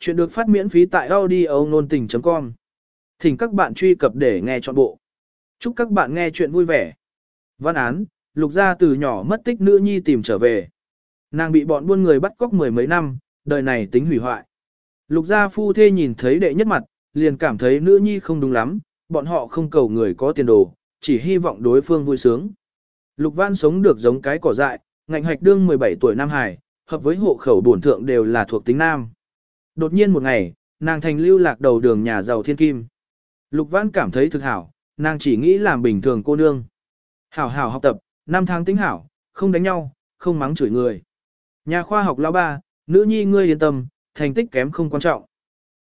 Chuyện được phát miễn phí tại audio nôn tình.com. Thỉnh các bạn truy cập để nghe trọn bộ. Chúc các bạn nghe chuyện vui vẻ. Văn án, lục gia từ nhỏ mất tích nữ nhi tìm trở về. Nàng bị bọn buôn người bắt cóc mười mấy năm, đời này tính hủy hoại. Lục gia phu thê nhìn thấy đệ nhất mặt, liền cảm thấy nữ nhi không đúng lắm, bọn họ không cầu người có tiền đồ, chỉ hy vọng đối phương vui sướng. Lục Văn sống được giống cái cỏ dại, ngạnh hạch đương 17 tuổi Nam Hải, hợp với hộ khẩu bổn thượng đều là thuộc tính Nam. Đột nhiên một ngày, nàng thành lưu lạc đầu đường nhà giàu thiên kim. Lục Văn cảm thấy thực hảo, nàng chỉ nghĩ làm bình thường cô nương. Hảo hảo học tập, năm tháng tính hảo, không đánh nhau, không mắng chửi người. Nhà khoa học lão ba, nữ nhi ngươi yên tâm, thành tích kém không quan trọng.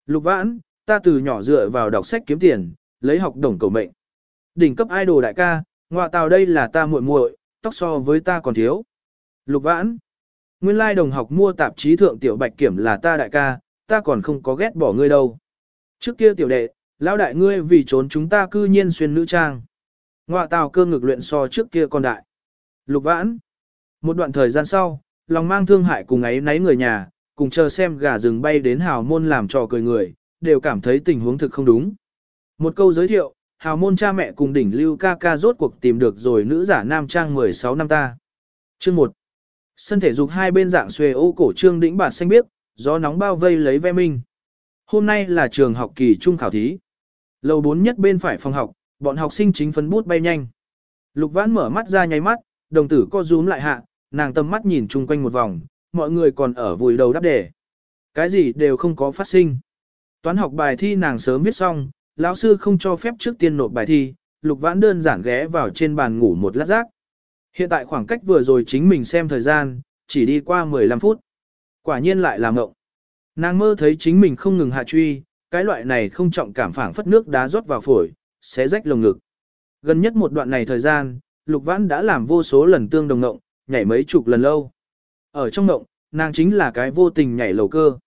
Lục Vãn, ta từ nhỏ dựa vào đọc sách kiếm tiền, lấy học đồng cầu mệnh. Đỉnh cấp idol đại ca, ngọa tào đây là ta muội muội, tóc so với ta còn thiếu. Lục Vãn, nguyên lai đồng học mua tạp chí thượng tiểu bạch kiểm là ta đại ca, ta còn không có ghét bỏ ngươi đâu. Trước kia tiểu đệ, lão đại ngươi vì trốn chúng ta cư nhiên xuyên nữ trang. Ngoạ tào cơ ngực luyện so trước kia con đại. Lục Vãn, một đoạn thời gian sau, lòng mang thương hại cùng ấy nấy người nhà, cùng chờ xem gà rừng bay đến hào môn làm trò cười người, đều cảm thấy tình huống thực không đúng. Một câu giới thiệu, hào môn cha mẹ cùng đỉnh lưu ca ca rốt cuộc tìm được rồi nữ giả nam trang 16 năm ta. Chương 1 Sân thể dục hai bên dạng xuề ô cổ trương đỉnh bản xanh biếc, gió nóng bao vây lấy ve minh. Hôm nay là trường học kỳ trung khảo thí. Lầu 4 nhất bên phải phòng học, bọn học sinh chính phấn bút bay nhanh. Lục Vãn mở mắt ra nháy mắt, đồng tử co rúm lại hạ, nàng tầm mắt nhìn chung quanh một vòng, mọi người còn ở vùi đầu đáp đề. Cái gì đều không có phát sinh. Toán học bài thi nàng sớm viết xong, lão sư không cho phép trước tiên nộp bài thi, Lục Vãn đơn giản ghé vào trên bàn ngủ một lát giấc Hiện tại khoảng cách vừa rồi chính mình xem thời gian, chỉ đi qua 15 phút. Quả nhiên lại là ngộng. Nàng mơ thấy chính mình không ngừng hạ truy, cái loại này không trọng cảm phản phất nước đá rót vào phổi, sẽ rách lồng ngực. Gần nhất một đoạn này thời gian, Lục Vãn đã làm vô số lần tương đồng ngộng, nhảy mấy chục lần lâu. Ở trong ngộng, nàng chính là cái vô tình nhảy lầu cơ.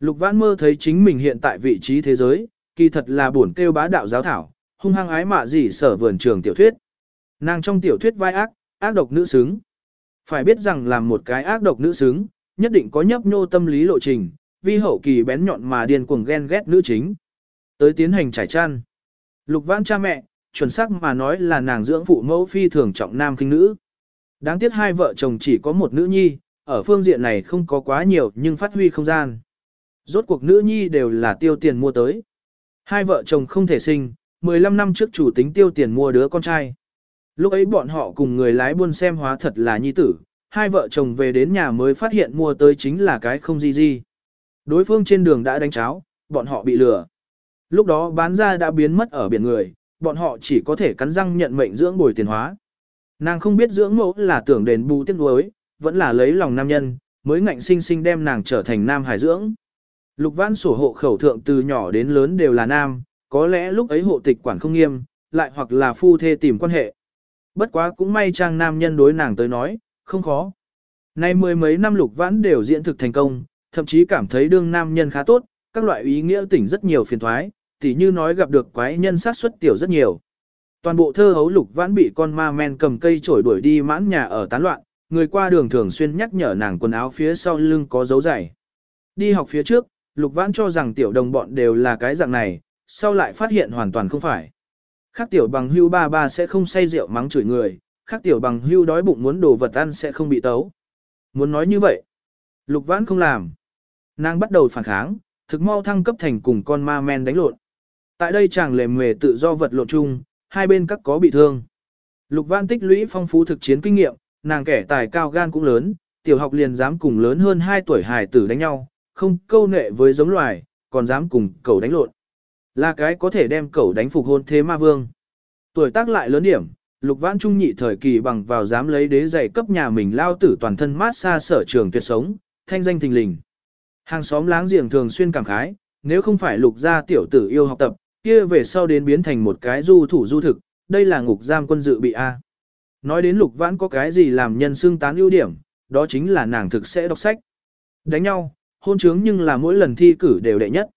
Lục Vãn mơ thấy chính mình hiện tại vị trí thế giới, kỳ thật là buồn kêu bá đạo giáo thảo, hung hăng ái mạ gì sở vườn trường tiểu thuyết. Nàng trong tiểu thuyết vai ác, ác độc nữ xứng. Phải biết rằng làm một cái ác độc nữ xứng, nhất định có nhấp nhô tâm lý lộ trình, vi hậu kỳ bén nhọn mà điên cuồng ghen ghét nữ chính. Tới tiến hành trải chăn. Lục Vãn cha mẹ, chuẩn xác mà nói là nàng dưỡng phụ mẫu phi thường trọng nam kinh nữ. Đáng tiếc hai vợ chồng chỉ có một nữ nhi, ở phương diện này không có quá nhiều nhưng phát huy không gian. Rốt cuộc nữ nhi đều là tiêu tiền mua tới. Hai vợ chồng không thể sinh, 15 năm trước chủ tính tiêu tiền mua đứa con trai. Lúc ấy bọn họ cùng người lái buôn xem hóa thật là nhi tử, hai vợ chồng về đến nhà mới phát hiện mua tới chính là cái không gì gì. Đối phương trên đường đã đánh cháo, bọn họ bị lừa. Lúc đó bán ra đã biến mất ở biển người, bọn họ chỉ có thể cắn răng nhận mệnh dưỡng bồi tiền hóa. Nàng không biết dưỡng mẫu là tưởng đền bù tiếc nuối, vẫn là lấy lòng nam nhân, mới ngạnh sinh sinh đem nàng trở thành nam hải dưỡng. Lục Vãn sổ hộ khẩu thượng từ nhỏ đến lớn đều là nam, có lẽ lúc ấy hộ tịch quản không nghiêm, lại hoặc là phu thê tìm quan hệ. Bất quá cũng may trang nam nhân đối nàng tới nói, không khó. Nay mười mấy năm Lục Vãn đều diễn thực thành công, thậm chí cảm thấy đương nam nhân khá tốt, các loại ý nghĩa tỉnh rất nhiều phiền thoái, tỉ như nói gặp được quái nhân sát suất tiểu rất nhiều. Toàn bộ thơ hấu Lục Vãn bị con ma men cầm cây chổi đuổi đi mãn nhà ở tán loạn, người qua đường thường xuyên nhắc nhở nàng quần áo phía sau lưng có dấu giày. Đi học phía trước, Lục Vãn cho rằng tiểu đồng bọn đều là cái dạng này, sau lại phát hiện hoàn toàn không phải. Khác tiểu bằng hưu ba ba sẽ không say rượu mắng chửi người, khác tiểu bằng hưu đói bụng muốn đồ vật ăn sẽ không bị tấu. Muốn nói như vậy, Lục Vãn không làm. Nàng bắt đầu phản kháng, thực mau thăng cấp thành cùng con ma men đánh lộn. Tại đây chàng lề mề tự do vật lộn chung, hai bên các có bị thương. Lục Vãn tích lũy phong phú thực chiến kinh nghiệm, nàng kẻ tài cao gan cũng lớn, tiểu học liền dám cùng lớn hơn 2 tuổi hài tử đánh nhau, không câu nệ với giống loài, còn dám cùng cậu đánh lộn. Là cái có thể đem cậu đánh phục hôn thế ma vương. Tuổi tác lại lớn điểm, lục vãn trung nhị thời kỳ bằng vào dám lấy đế giày cấp nhà mình lao tử toàn thân mát xa sở trường tuyệt sống, thanh danh thình lình. Hàng xóm láng giềng thường xuyên cảm khái, nếu không phải lục gia tiểu tử yêu học tập, kia về sau đến biến thành một cái du thủ du thực, đây là ngục giam quân dự bị A. Nói đến lục vãn có cái gì làm nhân xương tán ưu điểm, đó chính là nàng thực sẽ đọc sách. Đánh nhau, hôn trướng nhưng là mỗi lần thi cử đều đệ nhất.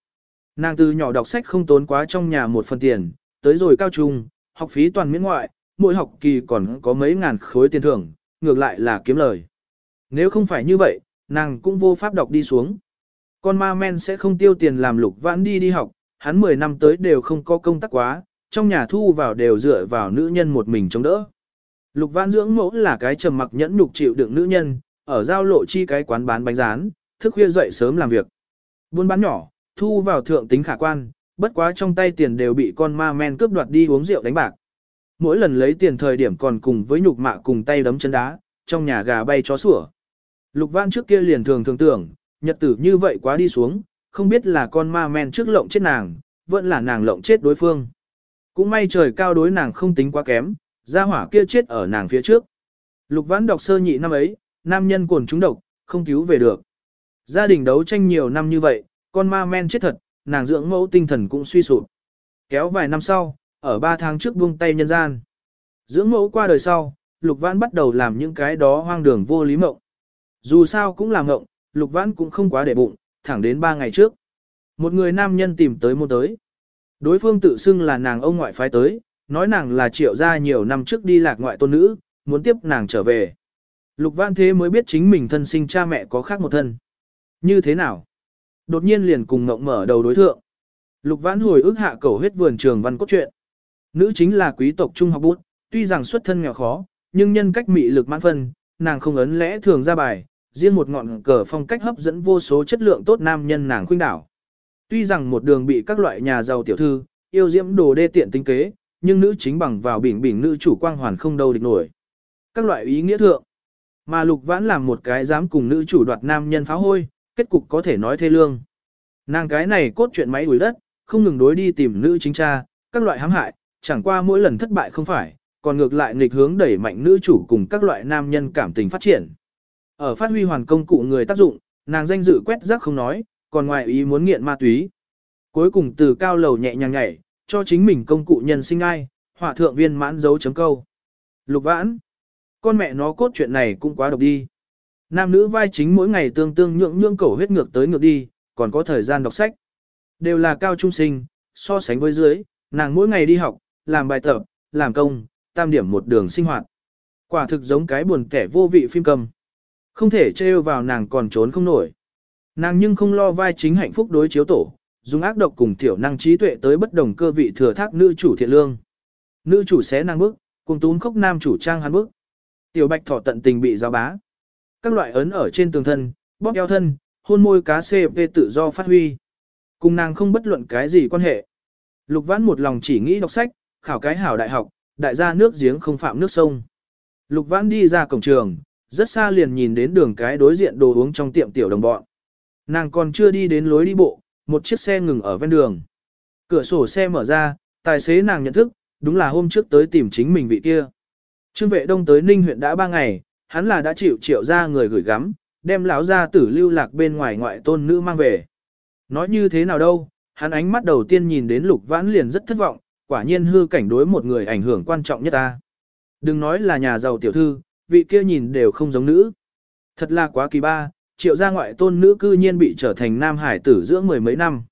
Nàng từ nhỏ đọc sách không tốn quá trong nhà một phần tiền, tới rồi cao trung, học phí toàn miễn ngoại, mỗi học kỳ còn có mấy ngàn khối tiền thưởng, ngược lại là kiếm lời. Nếu không phải như vậy, nàng cũng vô pháp đọc đi xuống. Con ma men sẽ không tiêu tiền làm lục vãn đi đi học, hắn 10 năm tới đều không có công tác quá, trong nhà thu vào đều dựa vào nữ nhân một mình chống đỡ. Lục vãn dưỡng mẫu là cái trầm mặc nhẫn nhục chịu đựng nữ nhân, ở giao lộ chi cái quán bán bánh rán, thức khuya dậy sớm làm việc. Buôn bán nhỏ, thu vào thượng tính khả quan, bất quá trong tay tiền đều bị con ma men cướp đoạt đi uống rượu đánh bạc. Mỗi lần lấy tiền thời điểm còn cùng với nhục mạ cùng tay đấm chân đá, trong nhà gà bay chó sủa. Lục Văn trước kia liền thường thường tưởng, nhật tử như vậy quá đi xuống, không biết là con ma men trước lộng chết nàng, vẫn là nàng lộng chết đối phương. Cũng may trời cao đối nàng không tính quá kém, gia hỏa kia chết ở nàng phía trước. Lục Vãn đọc sơ nhị năm ấy, nam nhân cồn trúng độc, không cứu về được. Gia đình đấu tranh nhiều năm như vậy, con ma men chết thật, nàng dưỡng mẫu tinh thần cũng suy sụp. Kéo vài năm sau, ở ba tháng trước buông tay nhân gian. Dưỡng mẫu qua đời sau, Lục Vãn bắt đầu làm những cái đó hoang đường vô lý mộng. Dù sao cũng là mộng, Lục Vãn cũng không quá để bụng, thẳng đến ba ngày trước. Một người nam nhân tìm tới môn tới. Đối phương tự xưng là nàng ông ngoại phái tới, nói nàng là triệu gia nhiều năm trước đi lạc ngoại tôn nữ, muốn tiếp nàng trở về. Lục Vãn thế mới biết chính mình thân sinh cha mẹ có khác một thân. Như thế nào? Đột nhiên liền cùng ngộng mở đầu đối thượng. Lục Vãn hồi ức hạ cầu huyết vườn trường văn cốt truyện. Nữ chính là quý tộc trung học bút, tuy rằng xuất thân nghèo khó, nhưng nhân cách mị lực mãn phân, nàng không ấn lẽ thường ra bài, riêng một ngọn cờ phong cách hấp dẫn vô số chất lượng tốt nam nhân nàng khuynh đảo. Tuy rằng một đường bị các loại nhà giàu tiểu thư, yêu diễm đồ đê tiện tinh kế, nhưng nữ chính bằng vào bình bình nữ chủ quang hoàn không đâu địch nổi. Các loại ý nghĩa thượng, mà lục vãn làm một cái dám cùng nữ chủ đoạt nam nhân pháo hôi, kết cục có thể nói thê lương. Nàng cái này cốt chuyện máy đuổi đất, không ngừng đối đi tìm nữ chính cha, các loại hãm hại, chẳng qua mỗi lần thất bại không phải, còn ngược lại nghịch hướng đẩy mạnh nữ chủ cùng các loại nam nhân cảm tình phát triển. Ở phát huy hoàn công cụ người tác dụng, nàng danh dự quét rác không nói, còn ngoài ý muốn nghiện ma túy. Cuối cùng từ cao lầu nhẹ nhàng nhảy, cho chính mình công cụ nhân sinh ai, hỏa thượng viên mãn dấu chấm câu. Lục vãn, con mẹ nó cốt chuyện này cũng quá độc đi. Nam nữ vai chính mỗi ngày tương tương nhượng nhượng cầu huyết ngược tới ngược đi, còn có thời gian đọc sách. Đều là cao trung sinh, so sánh với dưới, nàng mỗi ngày đi học, làm bài tập, làm công, tam điểm một đường sinh hoạt. Quả thực giống cái buồn kẻ vô vị phim cầm. Không thể trêu vào nàng còn trốn không nổi. Nàng nhưng không lo vai chính hạnh phúc đối chiếu tổ, dùng ác độc cùng tiểu năng trí tuệ tới bất đồng cơ vị thừa thác nữ chủ thiện lương. Nữ chủ xé năng bức, cùng tún khóc nam chủ trang hắn bức. Tiểu bạch thỏ tận tình bị giao bá. Các loại ấn ở trên tường thân, bóp eo thân, hôn môi cá CP tự do phát huy. Cùng nàng không bất luận cái gì quan hệ. Lục vãn một lòng chỉ nghĩ đọc sách, khảo cái hảo đại học, đại gia nước giếng không phạm nước sông. Lục vãn đi ra cổng trường, rất xa liền nhìn đến đường cái đối diện đồ uống trong tiệm tiểu đồng bọn. Nàng còn chưa đi đến lối đi bộ, một chiếc xe ngừng ở ven đường. Cửa sổ xe mở ra, tài xế nàng nhận thức, đúng là hôm trước tới tìm chính mình vị kia. Trương vệ đông tới Ninh huyện đã ba ngày, hắn là đã chịu triệu ra người gửi gắm, đem lão ra tử lưu lạc bên ngoài ngoại tôn nữ mang về. Nói như thế nào đâu, hắn ánh mắt đầu tiên nhìn đến lục vãn liền rất thất vọng, quả nhiên hư cảnh đối một người ảnh hưởng quan trọng nhất ta. Đừng nói là nhà giàu tiểu thư, vị kia nhìn đều không giống nữ. Thật là quá kỳ ba, triệu gia ngoại tôn nữ cư nhiên bị trở thành nam hải tử giữa mười mấy năm.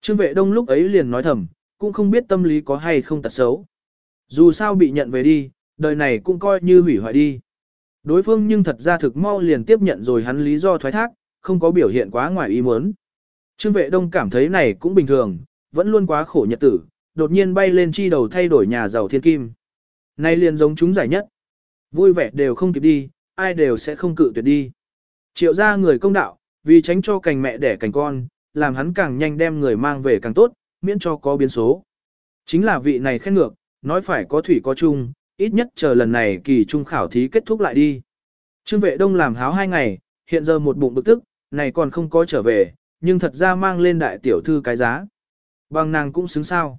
Trương vệ đông lúc ấy liền nói thầm, cũng không biết tâm lý có hay không tật xấu. Dù sao bị nhận về đi, đời này cũng coi như hủy hoại đi. Đối phương nhưng thật ra thực mau liền tiếp nhận rồi hắn lý do thoái thác, không có biểu hiện quá ngoài ý muốn. Trương vệ đông cảm thấy này cũng bình thường, vẫn luôn quá khổ nhật tử, đột nhiên bay lên chi đầu thay đổi nhà giàu thiên kim. Nay liền giống chúng giải nhất. Vui vẻ đều không kịp đi, ai đều sẽ không cự tuyệt đi. Triệu ra người công đạo, vì tránh cho cành mẹ đẻ cành con, làm hắn càng nhanh đem người mang về càng tốt, miễn cho có biến số. Chính là vị này khen ngược, nói phải có thủy có chung, ít nhất chờ lần này kỳ trung khảo thí kết thúc lại đi. Trương vệ đông làm háo hai ngày, hiện giờ một bụng bực tức, này còn không có trở về, nhưng thật ra mang lên đại tiểu thư cái giá. Bằng nàng cũng xứng sao.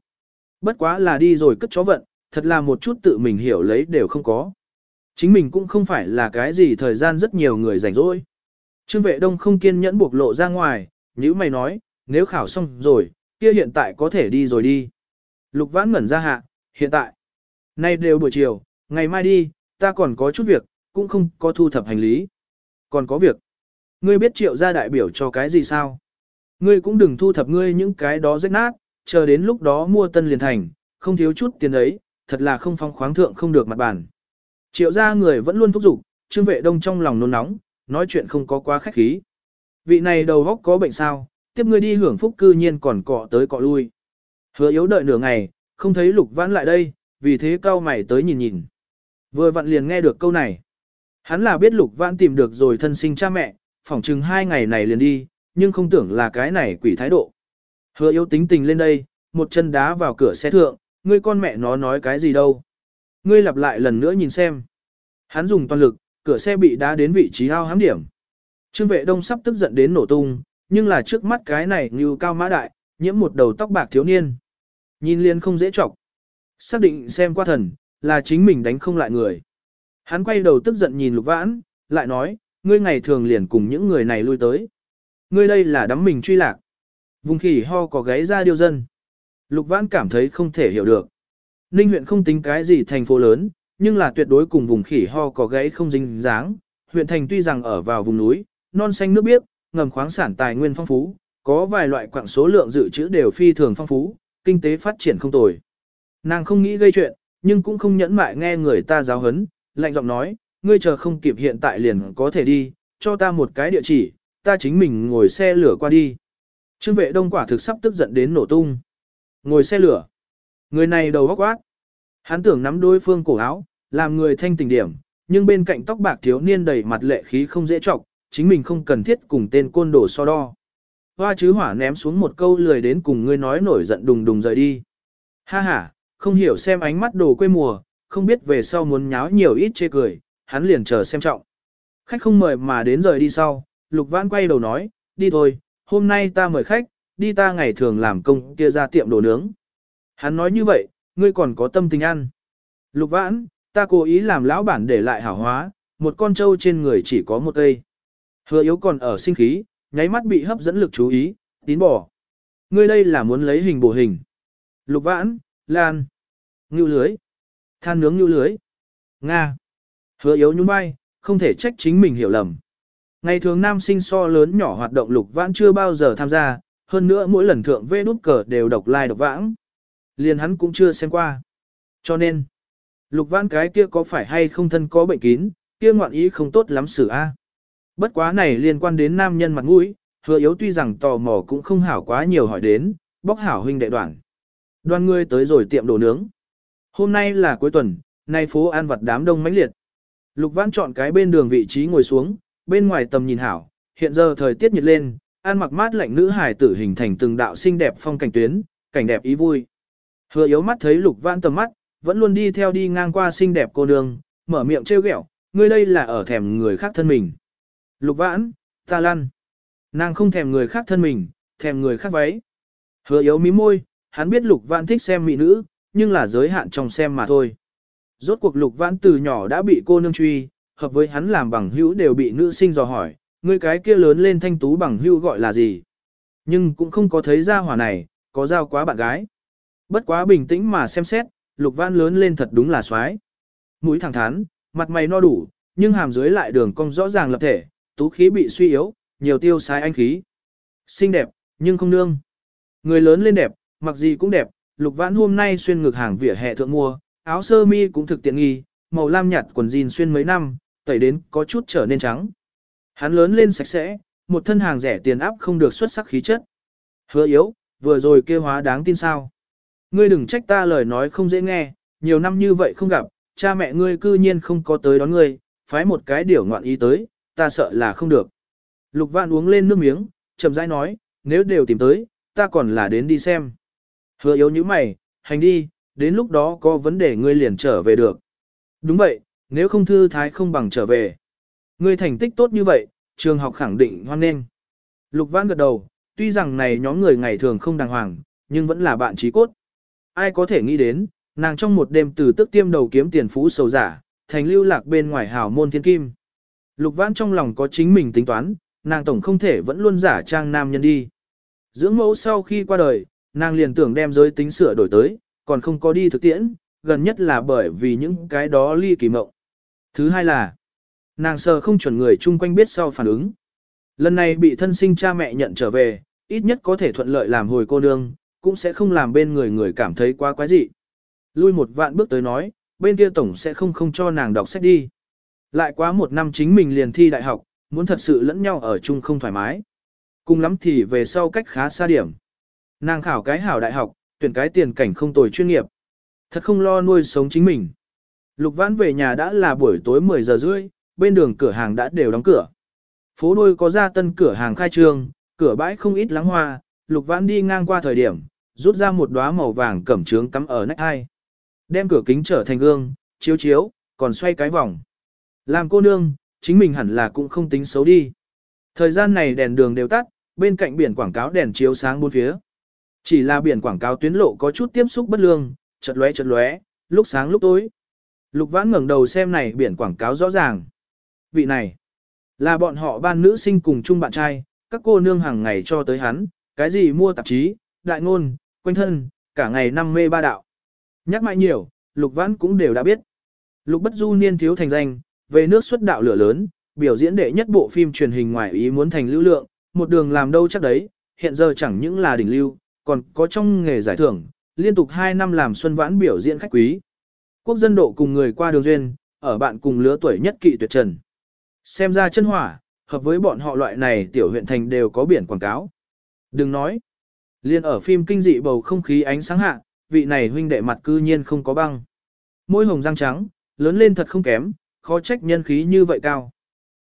Bất quá là đi rồi cất chó vận, thật là một chút tự mình hiểu lấy đều không có. Chính mình cũng không phải là cái gì thời gian rất nhiều người rảnh rỗi. Trương vệ đông không kiên nhẫn buộc lộ ra ngoài, như mày nói, nếu khảo xong rồi, kia hiện tại có thể đi rồi đi. Lục vãn ngẩn ra hạ, hiện tại. Nay đều buổi chiều, ngày mai đi, ta còn có chút việc, cũng không có thu thập hành lý. Còn có việc. Ngươi biết triệu gia đại biểu cho cái gì sao? Ngươi cũng đừng thu thập ngươi những cái đó rách nát, chờ đến lúc đó mua tân liền thành, không thiếu chút tiền ấy, thật là không phong khoáng thượng không được mặt bản. Triệu gia người vẫn luôn thúc giục, trương vệ đông trong lòng nôn nóng, nói chuyện không có quá khách khí. Vị này đầu góc có bệnh sao, tiếp ngươi đi hưởng phúc cư nhiên còn cọ tới cọ lui. Hứa yếu đợi nửa ngày, không thấy lục vãn lại đây, vì thế cao mày tới nhìn nhìn. Vừa vặn liền nghe được câu này. Hắn là biết lục vãn tìm được rồi thân sinh cha mẹ, phỏng chừng hai ngày này liền đi, nhưng không tưởng là cái này quỷ thái độ. Hứa yếu tính tình lên đây, một chân đá vào cửa xe thượng, ngươi con mẹ nó nói cái gì đâu. Ngươi lặp lại lần nữa nhìn xem. Hắn dùng toàn lực, cửa xe bị đá đến vị trí hao hám điểm. Trương vệ đông sắp tức giận đến nổ tung, nhưng là trước mắt cái này như cao mã đại, nhiễm một đầu tóc bạc thiếu niên. Nhìn liền không dễ chọc. Xác định xem qua thần, là chính mình đánh không lại người. Hắn quay đầu tức giận nhìn lục vãn, lại nói, ngươi ngày thường liền cùng những người này lui tới. Ngươi đây là đắm mình truy lạc. Vùng khỉ ho có gáy ra điêu dân. Lục vãn cảm thấy không thể hiểu được. Ninh huyện không tính cái gì thành phố lớn, nhưng là tuyệt đối cùng vùng khỉ ho có gáy không dính dáng. Huyện thành tuy rằng ở vào vùng núi, non xanh nước biếc, ngầm khoáng sản tài nguyên phong phú, có vài loại quặng số lượng dự trữ đều phi thường phong phú, kinh tế phát triển không tồi. Nàng không nghĩ gây chuyện, nhưng cũng không nhẫn mại nghe người ta giáo hấn, lạnh giọng nói, ngươi chờ không kịp hiện tại liền có thể đi, cho ta một cái địa chỉ, ta chính mình ngồi xe lửa qua đi. Trương vệ đông quả thực sắp tức giận đến nổ tung. Ngồi xe lửa. Người này đầu góc quát. Hắn tưởng nắm đối phương cổ áo, làm người thanh tình điểm, nhưng bên cạnh tóc bạc thiếu niên đầy mặt lệ khí không dễ trọc, chính mình không cần thiết cùng tên côn đồ so đo. Hoa chứ hỏa ném xuống một câu lười đến cùng ngươi nói nổi giận đùng đùng rời đi. Ha ha, không hiểu xem ánh mắt đồ quê mùa, không biết về sau muốn nháo nhiều ít chê cười, hắn liền chờ xem trọng. Khách không mời mà đến rời đi sau, Lục Vãn quay đầu nói, đi thôi, hôm nay ta mời khách, đi ta ngày thường làm công kia ra tiệm đồ nướng. Hắn nói như vậy, ngươi còn có tâm tình ăn. Lục Vãn, ta cố ý làm lão bản để lại hảo hóa, một con trâu trên người chỉ có một cây. Hứa yếu còn ở sinh khí, nháy mắt bị hấp dẫn lực chú ý, tín bỏ. Ngươi đây là muốn lấy hình bổ hình. Lục Vãn, Lan, Ngưu lưới, than nướng ngưu lưới, Nga. Hứa yếu nhún vai, không thể trách chính mình hiểu lầm. Ngày thường nam sinh so lớn nhỏ hoạt động lục vãn chưa bao giờ tham gia, hơn nữa mỗi lần thượng vê đút cờ đều độc lai like độc vãng. Liền hắn cũng chưa xem qua. Cho nên, lục vãn cái kia có phải hay không thân có bệnh kín, kia ngoạn ý không tốt lắm xử a. À? Bất quá này liên quan đến nam nhân mặt mũi, hứa yếu tuy rằng tò mò cũng không hảo quá nhiều hỏi đến, bóc hảo huynh đệ đoàn. Đoàn ngươi tới rồi tiệm đồ nướng. Hôm nay là cuối tuần, nay phố ăn vặt đám đông mãnh liệt. Lục Vãn chọn cái bên đường vị trí ngồi xuống, bên ngoài tầm nhìn hảo, hiện giờ thời tiết nhiệt lên, ăn mặc mát lạnh nữ hài tử hình thành từng đạo xinh đẹp phong cảnh tuyến, cảnh đẹp ý vui. Hứa yếu mắt thấy Lục Vãn tầm mắt, vẫn luôn đi theo đi ngang qua xinh đẹp cô nương, mở miệng trêu ghẹo, ngươi đây là ở thèm người khác thân mình. Lục Vãn, ta lăn. Nàng không thèm người khác thân mình, thèm người khác váy. Hứa yếu mí môi, hắn biết Lục Vãn thích xem mỹ nữ, nhưng là giới hạn trong xem mà thôi. Rốt cuộc Lục Vãn từ nhỏ đã bị cô nương truy, hợp với hắn làm bằng hữu đều bị nữ sinh dò hỏi, người cái kia lớn lên thanh tú bằng hữu gọi là gì. Nhưng cũng không có thấy ra hỏa này, có giao quá bạn gái. Bất quá bình tĩnh mà xem xét, Lục văn lớn lên thật đúng là xoái. Mũi thẳng thắn, mặt mày no đủ, nhưng hàm dưới lại đường cong rõ ràng lập thể, tú khí bị suy yếu, nhiều tiêu sai anh khí. Xinh đẹp, nhưng không nương. Người lớn lên đẹp, mặc gì cũng đẹp, Lục Vãn hôm nay xuyên ngược hàng vỉa hè thượng mua, áo sơ mi cũng thực tiện nghi, màu lam nhạt quần jean xuyên mấy năm, tẩy đến có chút trở nên trắng. Hắn lớn lên sạch sẽ, một thân hàng rẻ tiền áp không được xuất sắc khí chất. Hứa yếu, vừa rồi kêu hóa đáng tin sao. Ngươi đừng trách ta lời nói không dễ nghe, nhiều năm như vậy không gặp, cha mẹ ngươi cư nhiên không có tới đón ngươi, phái một cái điểu ngoạn ý tới, ta sợ là không được. Lục vạn uống lên nước miếng, chậm rãi nói, nếu đều tìm tới, ta còn là đến đi xem. Hứa yếu như mày, hành đi, đến lúc đó có vấn đề ngươi liền trở về được. Đúng vậy, nếu không thư thái không bằng trở về. Ngươi thành tích tốt như vậy, trường học khẳng định hoan nghênh. Lục vãn gật đầu, tuy rằng này nhóm người ngày thường không đàng hoàng, nhưng vẫn là bạn trí cốt. Ai có thể nghĩ đến, nàng trong một đêm từ tức tiêm đầu kiếm tiền phú sầu giả, thành lưu lạc bên ngoài hào môn thiên kim. Lục vãn trong lòng có chính mình tính toán, nàng tổng không thể vẫn luôn giả trang nam nhân đi. Dưỡng mẫu sau khi qua đời, nàng liền tưởng đem giới tính sửa đổi tới, còn không có đi thực tiễn, gần nhất là bởi vì những cái đó ly kỳ mộng. Thứ hai là, nàng sờ không chuẩn người chung quanh biết sau phản ứng. Lần này bị thân sinh cha mẹ nhận trở về, ít nhất có thể thuận lợi làm hồi cô nương, cũng sẽ không làm bên người người cảm thấy quá quái dị. Lui một vạn bước tới nói, bên kia tổng sẽ không không cho nàng đọc sách đi. Lại quá một năm chính mình liền thi đại học, muốn thật sự lẫn nhau ở chung không thoải mái. cùng lắm thì về sau cách khá xa điểm. Nàng khảo cái hảo đại học, tuyển cái tiền cảnh không tồi chuyên nghiệp. Thật không lo nuôi sống chính mình. Lục Vãn về nhà đã là buổi tối 10 giờ rưỡi, bên đường cửa hàng đã đều đóng cửa. Phố đôi có ra tân cửa hàng khai trương, cửa bãi không ít lắng hoa, Lục Vãn đi ngang qua thời điểm, rút ra một đóa màu vàng cẩm trướng cắm ở nách hai. Đem cửa kính trở thành gương, chiếu chiếu, còn xoay cái vòng. Làm cô nương, chính mình hẳn là cũng không tính xấu đi. Thời gian này đèn đường đều tắt, bên cạnh biển quảng cáo đèn chiếu sáng bốn phía. Chỉ là biển quảng cáo tuyến lộ có chút tiếp xúc bất lương, chật lóe chật lóe, lúc sáng lúc tối. Lục vãn ngẩng đầu xem này biển quảng cáo rõ ràng. Vị này, là bọn họ ban nữ sinh cùng chung bạn trai, các cô nương hàng ngày cho tới hắn, cái gì mua tạp chí, đại ngôn, quanh thân, cả ngày năm mê ba đạo. Nhắc mãi nhiều, lục vãn cũng đều đã biết. Lục bất du niên thiếu thành danh, về nước xuất đạo lửa lớn, biểu diễn đệ nhất bộ phim truyền hình ngoài ý muốn thành lưu lượng, một đường làm đâu chắc đấy, hiện giờ chẳng những là đỉnh lưu, còn có trong nghề giải thưởng, liên tục 2 năm làm xuân vãn biểu diễn khách quý. Quốc dân độ cùng người qua đường duyên, ở bạn cùng lứa tuổi nhất kỵ tuyệt trần. Xem ra chân hỏa, hợp với bọn họ loại này tiểu huyện thành đều có biển quảng cáo. Đừng nói, liên ở phim kinh dị bầu không khí ánh sáng hạ, vị này huynh đệ mặt cư nhiên không có băng. Môi hồng răng trắng, lớn lên thật không kém, khó trách nhân khí như vậy cao.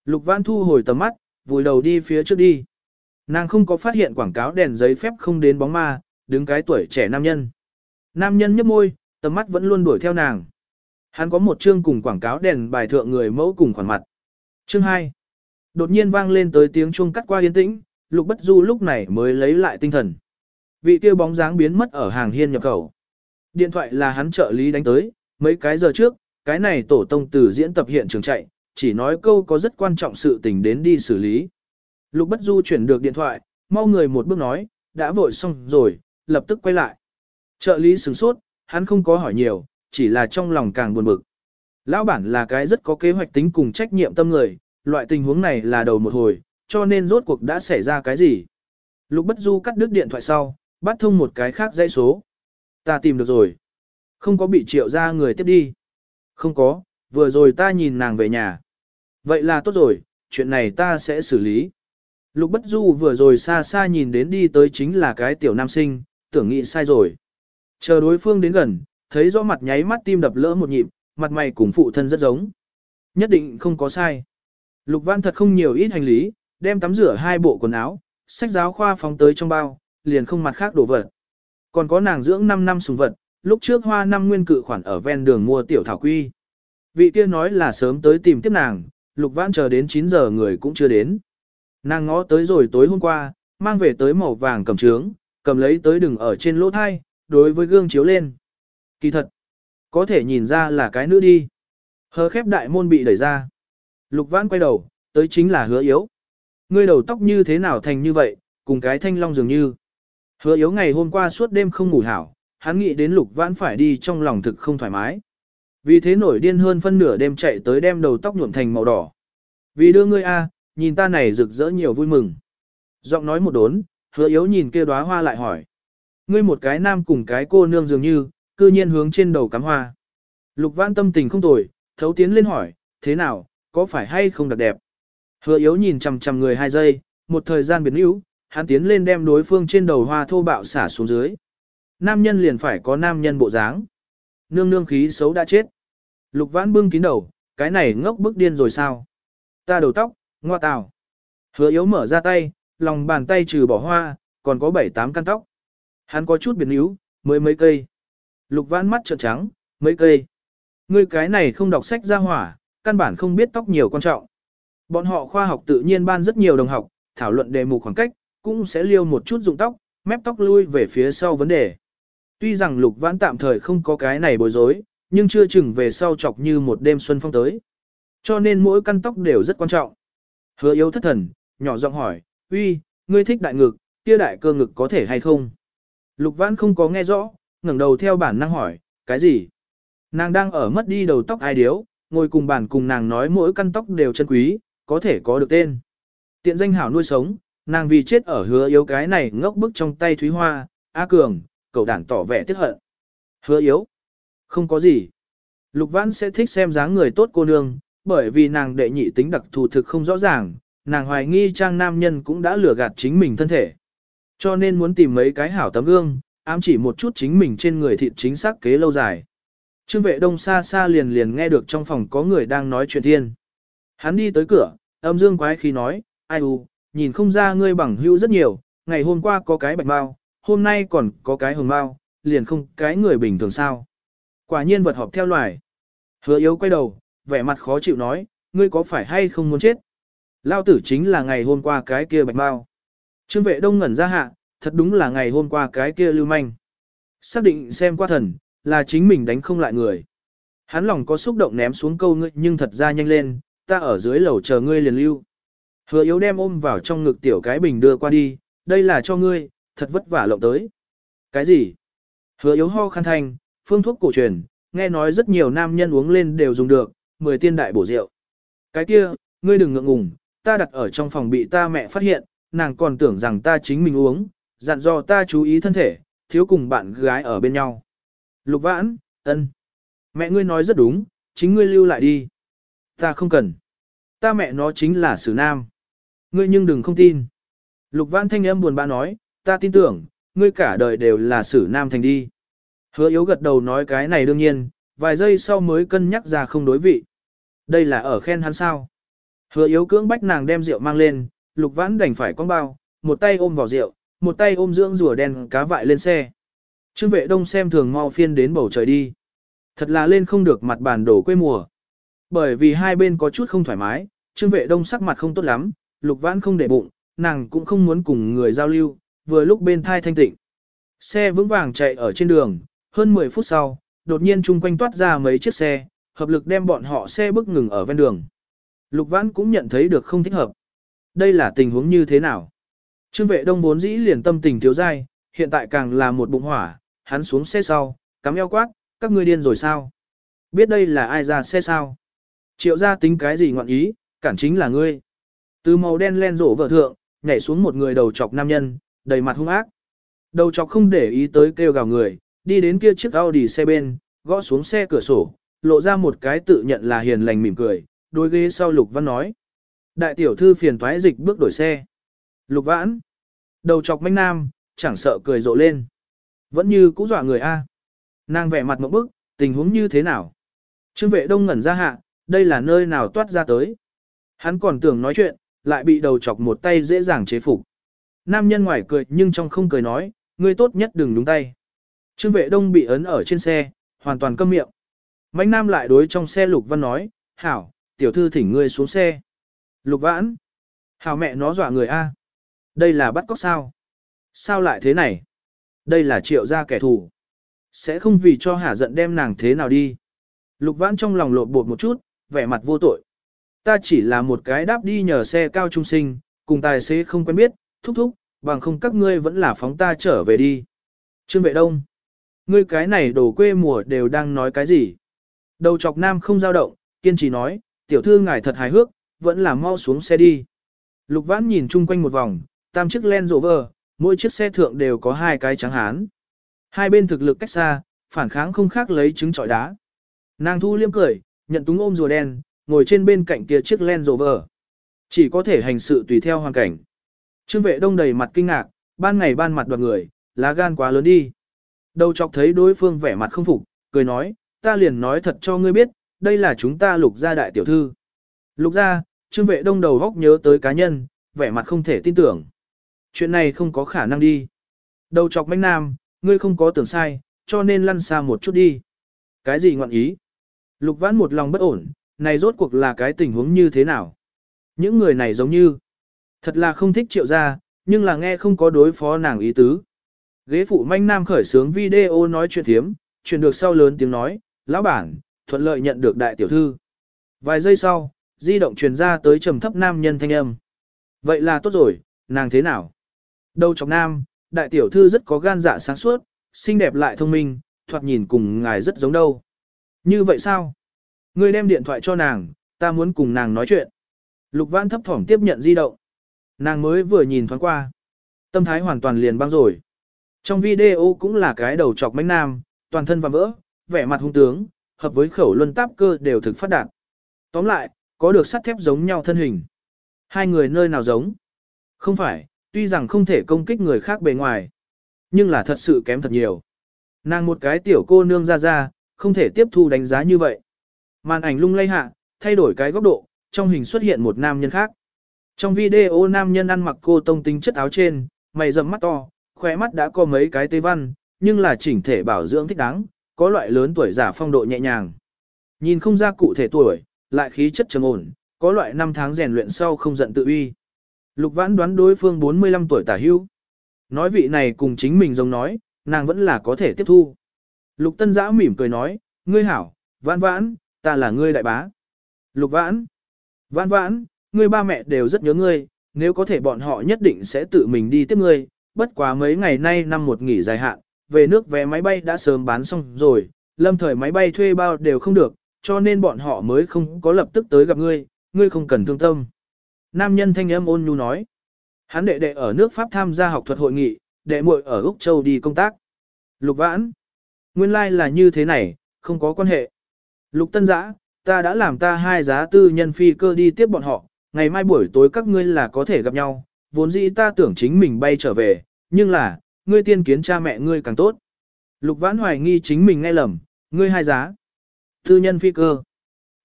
Lục Văn thu hồi tầm mắt, vùi đầu đi phía trước đi. Nàng không có phát hiện quảng cáo đèn giấy phép không đến bóng ma, đứng cái tuổi trẻ nam nhân. Nam nhân nhấp môi, tầm mắt vẫn luôn đuổi theo nàng. Hắn có một chương cùng quảng cáo đèn bài thượng người mẫu cùng khoản mặt. Chương 2. Đột nhiên vang lên tới tiếng chuông cắt qua yên tĩnh, Lục Bất Du lúc này mới lấy lại tinh thần. Vị kia bóng dáng biến mất ở hàng hiên nhập khẩu. Điện thoại là hắn trợ lý đánh tới, mấy cái giờ trước, cái này tổ tông từ diễn tập hiện trường chạy, chỉ nói câu có rất quan trọng sự tình đến đi xử lý. Lục Bất Du chuyển được điện thoại, mau người một bước nói, đã vội xong rồi, lập tức quay lại. Trợ lý sửng sốt, hắn không có hỏi nhiều, chỉ là trong lòng càng buồn bực. Lão bản là cái rất có kế hoạch tính cùng trách nhiệm tâm người, loại tình huống này là đầu một hồi, cho nên rốt cuộc đã xảy ra cái gì. Lục Bất Du cắt đứt điện thoại sau, bắt thông một cái khác dãy số. Ta tìm được rồi. Không có bị triệu ra người tiếp đi. Không có, vừa rồi ta nhìn nàng về nhà. Vậy là tốt rồi, chuyện này ta sẽ xử lý. Lục Bất Du vừa rồi xa xa nhìn đến đi tới chính là cái tiểu nam sinh, tưởng nghĩ sai rồi. Chờ đối phương đến gần, thấy rõ mặt nháy mắt tim đập lỡ một nhịp, mặt mày cùng phụ thân rất giống. Nhất định không có sai. Lục Văn thật không nhiều ít hành lý, đem tắm rửa hai bộ quần áo, sách giáo khoa phóng tới trong bao, liền không mặt khác đổ vật. Còn có nàng dưỡng 5 năm sùng vật, lúc trước hoa năm nguyên cự khoản ở ven đường mua tiểu thảo quy. Vị kia nói là sớm tới tìm tiếp nàng, Lục Văn chờ đến 9 giờ người cũng chưa đến. Nàng ngó tới rồi tối hôm qua, mang về tới màu vàng cầm trướng, cầm lấy tới đừng ở trên lỗ thai, đối với gương chiếu lên. Kỳ thật, có thể nhìn ra là cái nữ đi. Hờ khép đại môn bị đẩy ra. Lục Vãn quay đầu, tới chính là hứa yếu. Ngươi đầu tóc như thế nào thành như vậy, cùng cái thanh long dường như. Hứa yếu ngày hôm qua suốt đêm không ngủ hảo, hắn nghĩ đến Lục Vãn phải đi trong lòng thực không thoải mái. Vì thế nổi điên hơn phân nửa đêm chạy tới đem đầu tóc nhuộm thành màu đỏ. Vì đưa ngươi a, nhìn ta này rực rỡ nhiều vui mừng. Giọng nói một đốn, hứa yếu nhìn kia đóa hoa lại hỏi. Ngươi một cái nam cùng cái cô nương dường như, cư nhiên hướng trên đầu cắm hoa. Lục văn tâm tình không tồi, thấu tiến lên hỏi, thế nào, có phải hay không đặc đẹp? Hứa yếu nhìn chằm chằm người hai giây, một thời gian biến yếu, hắn tiến lên đem đối phương trên đầu hoa thô bạo xả xuống dưới. Nam nhân liền phải có nam nhân bộ dáng. Nương nương khí xấu đã chết. Lục vãn bưng kín đầu, cái này ngốc bức điên rồi sao? Ta đầu tóc, ngoa tào. Hứa yếu mở ra tay, lòng bàn tay trừ bỏ hoa, còn có bảy tám căn tóc. Hắn có chút biến yếu, mới mấy cây. Lục vãn mắt trợn trắng, mấy cây. Ngươi cái này không đọc sách ra hỏa, căn bản không biết tóc nhiều quan trọng. Bọn họ khoa học tự nhiên ban rất nhiều đồng học, thảo luận đề mục khoảng cách, cũng sẽ liêu một chút dụng tóc, mép tóc lui về phía sau vấn đề. Tuy rằng lục vãn tạm thời không có cái này bối rối, nhưng chưa chừng về sau chọc như một đêm xuân phong tới. Cho nên mỗi căn tóc đều rất quan trọng. Hứa yếu thất thần, nhỏ giọng hỏi, uy, ngươi thích đại ngực, kia đại cơ ngực có thể hay không? Lục vãn không có nghe rõ, ngẩng đầu theo bản năng hỏi, cái gì? Nàng đang ở mất đi đầu tóc ai điếu, ngồi cùng bản cùng nàng nói mỗi căn tóc đều chân quý, có thể có được tên. Tiện danh hảo nuôi sống, nàng vì chết ở hứa yếu cái này ngốc bức trong tay Thúy Hoa, A Cường, cậu đản tỏ vẻ tiếc hận. Hứa yếu. Không có gì. Lục Vãn sẽ thích xem dáng người tốt cô nương, bởi vì nàng đệ nhị tính đặc thù thực không rõ ràng, nàng hoài nghi trang nam nhân cũng đã lừa gạt chính mình thân thể. Cho nên muốn tìm mấy cái hảo tấm gương, ám chỉ một chút chính mình trên người thịt chính xác kế lâu dài. Trương vệ đông xa xa liền liền nghe được trong phòng có người đang nói chuyện thiên. Hắn đi tới cửa, âm dương quái khi nói, ai u, nhìn không ra ngươi bằng hữu rất nhiều, ngày hôm qua có cái bạch mau, hôm nay còn có cái hồng mau, liền không cái người bình thường sao. Quả nhiên vật họp theo loài. Hứa yếu quay đầu, vẻ mặt khó chịu nói, ngươi có phải hay không muốn chết? Lao tử chính là ngày hôm qua cái kia bạch mau. Trương vệ đông ngẩn ra hạ, thật đúng là ngày hôm qua cái kia lưu manh. Xác định xem qua thần, là chính mình đánh không lại người. Hắn lòng có xúc động ném xuống câu ngươi nhưng thật ra nhanh lên, ta ở dưới lầu chờ ngươi liền lưu. Hứa yếu đem ôm vào trong ngực tiểu cái bình đưa qua đi, đây là cho ngươi, thật vất vả lộng tới. Cái gì? Hứa yếu ho khăn thanh, phương thuốc cổ truyền, nghe nói rất nhiều nam nhân uống lên đều dùng được, mười tiên đại bổ rượu. Cái kia, ngươi đừng ngượng ngùng, ta đặt ở trong phòng bị ta mẹ phát hiện, nàng còn tưởng rằng ta chính mình uống, dặn dò ta chú ý thân thể, thiếu cùng bạn gái ở bên nhau. Lục vãn, ân. Mẹ ngươi nói rất đúng, chính ngươi lưu lại đi. Ta không cần. Ta mẹ nó chính là sử nam. Ngươi nhưng đừng không tin. Lục vãn thanh âm buồn bã nói, ta tin tưởng, ngươi cả đời đều là sử nam thành đi. Hứa yếu gật đầu nói cái này đương nhiên, vài giây sau mới cân nhắc ra không đối vị. Đây là ở khen hắn sao. Hứa yếu cưỡng bách nàng đem rượu mang lên, lục vãn đành phải con bao, một tay ôm vào rượu, một tay ôm dưỡng rùa đen cá vại lên xe. Trương vệ đông xem thường mau phiên đến bầu trời đi. Thật là lên không được mặt bàn đổ quê mùa. Bởi vì hai bên có chút không thoải mái, trương vệ đông sắc mặt không tốt lắm, lục vãn không để bụng, nàng cũng không muốn cùng người giao lưu, vừa lúc bên thai thanh tịnh. Xe vững vàng chạy ở trên đường, hơn 10 phút sau, đột nhiên chung quanh toát ra mấy chiếc xe, hợp lực đem bọn họ xe bước ngừng ở ven đường. Lục vãn cũng nhận thấy được không thích hợp. Đây là tình huống như thế nào? Trương vệ đông vốn dĩ liền tâm tình thiếu dai, hiện tại càng là một bụng hỏa, hắn xuống xe sau, cắm eo quát, các ngươi điên rồi sao? Biết đây là ai ra xe sao? Triệu gia tính cái gì ngọn ý, cản chính là ngươi. Từ màu đen len rổ vợ thượng, nhảy xuống một người đầu chọc nam nhân, đầy mặt hung ác. Đầu chọc không để ý tới kêu gào người, đi đến kia chiếc Audi xe bên, gõ xuống xe cửa sổ, lộ ra một cái tự nhận là hiền lành mỉm cười, đối ghế sau Lục Văn nói. Đại tiểu thư phiền toái dịch bước đổi xe. Lục Vãn. Đầu chọc manh nam, chẳng sợ cười rộ lên. Vẫn như cũ dọa người A. Nàng vẻ mặt một bức, tình huống như thế nào? Trương vệ đông ngẩn ra hạ, đây là nơi nào toát ra tới. Hắn còn tưởng nói chuyện, lại bị đầu chọc một tay dễ dàng chế phục. Nam nhân ngoài cười nhưng trong không cười nói, ngươi tốt nhất đừng đúng tay. Trương vệ đông bị ấn ở trên xe, hoàn toàn câm miệng. Mạnh nam lại đối trong xe lục văn nói, hảo, tiểu thư thỉnh ngươi xuống xe. Lục vãn. Hảo mẹ nó dọa người A. Đây là bắt cóc sao? Sao lại thế này? Đây là triệu gia kẻ thù. Sẽ không vì cho hả giận đem nàng thế nào đi. Lục vãn trong lòng lột bột một chút, vẻ mặt vô tội. Ta chỉ là một cái đáp đi nhờ xe cao trung sinh, cùng tài xế không quen biết, thúc thúc, bằng không các ngươi vẫn là phóng ta trở về đi. Trương vệ đông. Ngươi cái này đồ quê mùa đều đang nói cái gì? Đầu chọc nam không dao động, kiên trì nói, tiểu thư ngài thật hài hước, vẫn là mau xuống xe đi. Lục vãn nhìn chung quanh một vòng, tam chiếc len rộ vờ, mỗi chiếc xe thượng đều có hai cái trắng hán. Hai bên thực lực cách xa, phản kháng không khác lấy trứng trọi đá. Nàng thu liêm cười, nhận túng ôm rùa đen, ngồi trên bên cạnh kia chiếc len rộ vờ. Chỉ có thể hành sự tùy theo hoàn cảnh. Trương vệ đông đầy mặt kinh ngạc, ban ngày ban mặt đoạt người, lá gan quá lớn đi. Đầu chọc thấy đối phương vẻ mặt không phục, cười nói, ta liền nói thật cho ngươi biết, đây là chúng ta lục gia đại tiểu thư. Lục gia, trương vệ đông đầu góc nhớ tới cá nhân, vẻ mặt không thể tin tưởng. Chuyện này không có khả năng đi. Đầu chọc manh nam, ngươi không có tưởng sai, cho nên lăn xa một chút đi. Cái gì ngọn ý? Lục vãn một lòng bất ổn, này rốt cuộc là cái tình huống như thế nào? Những người này giống như, thật là không thích triệu gia, nhưng là nghe không có đối phó nàng ý tứ. Ghế phụ manh nam khởi sướng video nói chuyện thiếm, chuyện được sau lớn tiếng nói, lão bản, thuận lợi nhận được đại tiểu thư. Vài giây sau, di động truyền ra tới trầm thấp nam nhân thanh âm. Vậy là tốt rồi, nàng thế nào? Đầu chọc nam, đại tiểu thư rất có gan dạ sáng suốt, xinh đẹp lại thông minh, thoạt nhìn cùng ngài rất giống đâu. Như vậy sao? Ngươi đem điện thoại cho nàng, ta muốn cùng nàng nói chuyện. Lục Văn thấp thỏm tiếp nhận di động. Nàng mới vừa nhìn thoáng qua. Tâm thái hoàn toàn liền băng rồi. Trong video cũng là cái đầu chọc mánh nam, toàn thân và vỡ, vẻ mặt hung tướng, hợp với khẩu luân táp cơ đều thực phát đạt. Tóm lại, có được sắt thép giống nhau thân hình. Hai người nơi nào giống? Không phải, tuy rằng không thể công kích người khác bề ngoài, nhưng là thật sự kém thật nhiều. Nàng một cái tiểu cô nương ra ra, không thể tiếp thu đánh giá như vậy. Màn ảnh lung lay hạ, thay đổi cái góc độ, trong hình xuất hiện một nam nhân khác. Trong video nam nhân ăn mặc cô tông tính chất áo trên, mày rậm mắt to, khóe mắt đã có mấy cái tê văn, nhưng là chỉnh thể bảo dưỡng thích đáng, có loại lớn tuổi giả phong độ nhẹ nhàng. Nhìn không ra cụ thể tuổi, lại khí chất trầm ổn, có loại năm tháng rèn luyện sau không giận tự uy. Lục Vãn đoán đối phương 45 tuổi tả hưu. Nói vị này cùng chính mình giống nói, nàng vẫn là có thể tiếp thu. Lục Tân Giã mỉm cười nói, ngươi hảo, Vãn Vãn, ta là ngươi đại bá. Lục Vãn, Vãn Vãn, ngươi ba mẹ đều rất nhớ ngươi, nếu có thể bọn họ nhất định sẽ tự mình đi tiếp ngươi, bất quá mấy ngày nay năm một nghỉ dài hạn, về nước vé máy bay đã sớm bán xong rồi, lâm thời máy bay thuê bao đều không được, cho nên bọn họ mới không có lập tức tới gặp ngươi, ngươi không cần thương tâm. Nam nhân thanh âm ôn nhu nói, hắn đệ đệ ở nước Pháp tham gia học thuật hội nghị, đệ muội ở Úc Châu đi công tác. Lục vãn, nguyên lai like là như thế này, không có quan hệ. Lục tân giã, ta đã làm ta hai giá tư nhân phi cơ đi tiếp bọn họ, ngày mai buổi tối các ngươi là có thể gặp nhau, vốn dĩ ta tưởng chính mình bay trở về, nhưng là, ngươi tiên kiến cha mẹ ngươi càng tốt. Lục vãn hoài nghi chính mình nghe lầm, ngươi hai giá. Tư nhân phi cơ.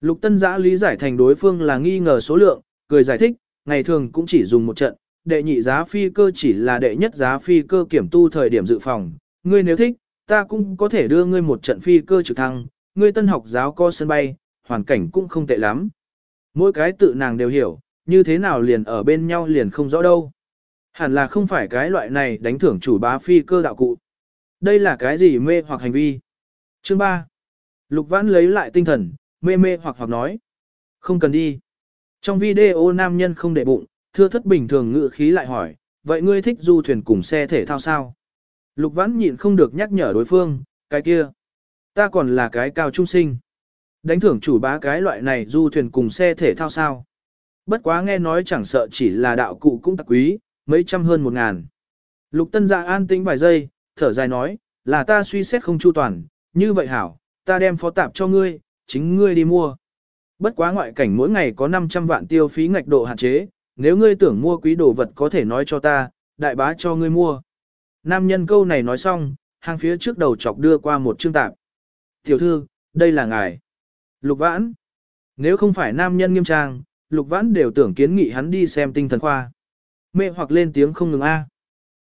Lục tân giã lý giải thành đối phương là nghi ngờ số lượng, cười giải thích, ngày thường cũng chỉ dùng một trận, đệ nhị giá phi cơ chỉ là đệ nhất giá phi cơ kiểm tu thời điểm dự phòng. Ngươi nếu thích, ta cũng có thể đưa ngươi một trận phi cơ trực thăng, ngươi tân học giáo co sân bay, hoàn cảnh cũng không tệ lắm. Mỗi cái tự nàng đều hiểu, như thế nào liền ở bên nhau liền không rõ đâu. Hẳn là không phải cái loại này đánh thưởng chủ bá phi cơ đạo cụ. Đây là cái gì mê hoặc hành vi? Chương 3. Lục Vãn lấy lại tinh thần, mê mê hoặc hoặc nói. Không cần đi. Trong video nam nhân không để bụng, thưa thất bình thường ngự khí lại hỏi, vậy ngươi thích du thuyền cùng xe thể thao sao? Lục Vãn nhịn không được nhắc nhở đối phương, cái kia. Ta còn là cái cao trung sinh. Đánh thưởng chủ bá cái loại này du thuyền cùng xe thể thao sao? Bất quá nghe nói chẳng sợ chỉ là đạo cụ cũng tặc quý, mấy trăm hơn một ngàn. Lục tân dạ an tĩnh vài giây, thở dài nói, là ta suy xét không chu toàn, như vậy hảo, ta đem phó tạp cho ngươi, chính ngươi đi mua. Bất quá ngoại cảnh mỗi ngày có 500 vạn tiêu phí ngạch độ hạn chế, nếu ngươi tưởng mua quý đồ vật có thể nói cho ta, đại bá cho ngươi mua. Nam nhân câu này nói xong, hàng phía trước đầu chọc đưa qua một chương tạp. Tiểu thư, đây là ngài. Lục vãn. Nếu không phải nam nhân nghiêm trang, lục vãn đều tưởng kiến nghị hắn đi xem tinh thần khoa. Mẹ hoặc lên tiếng không ngừng A.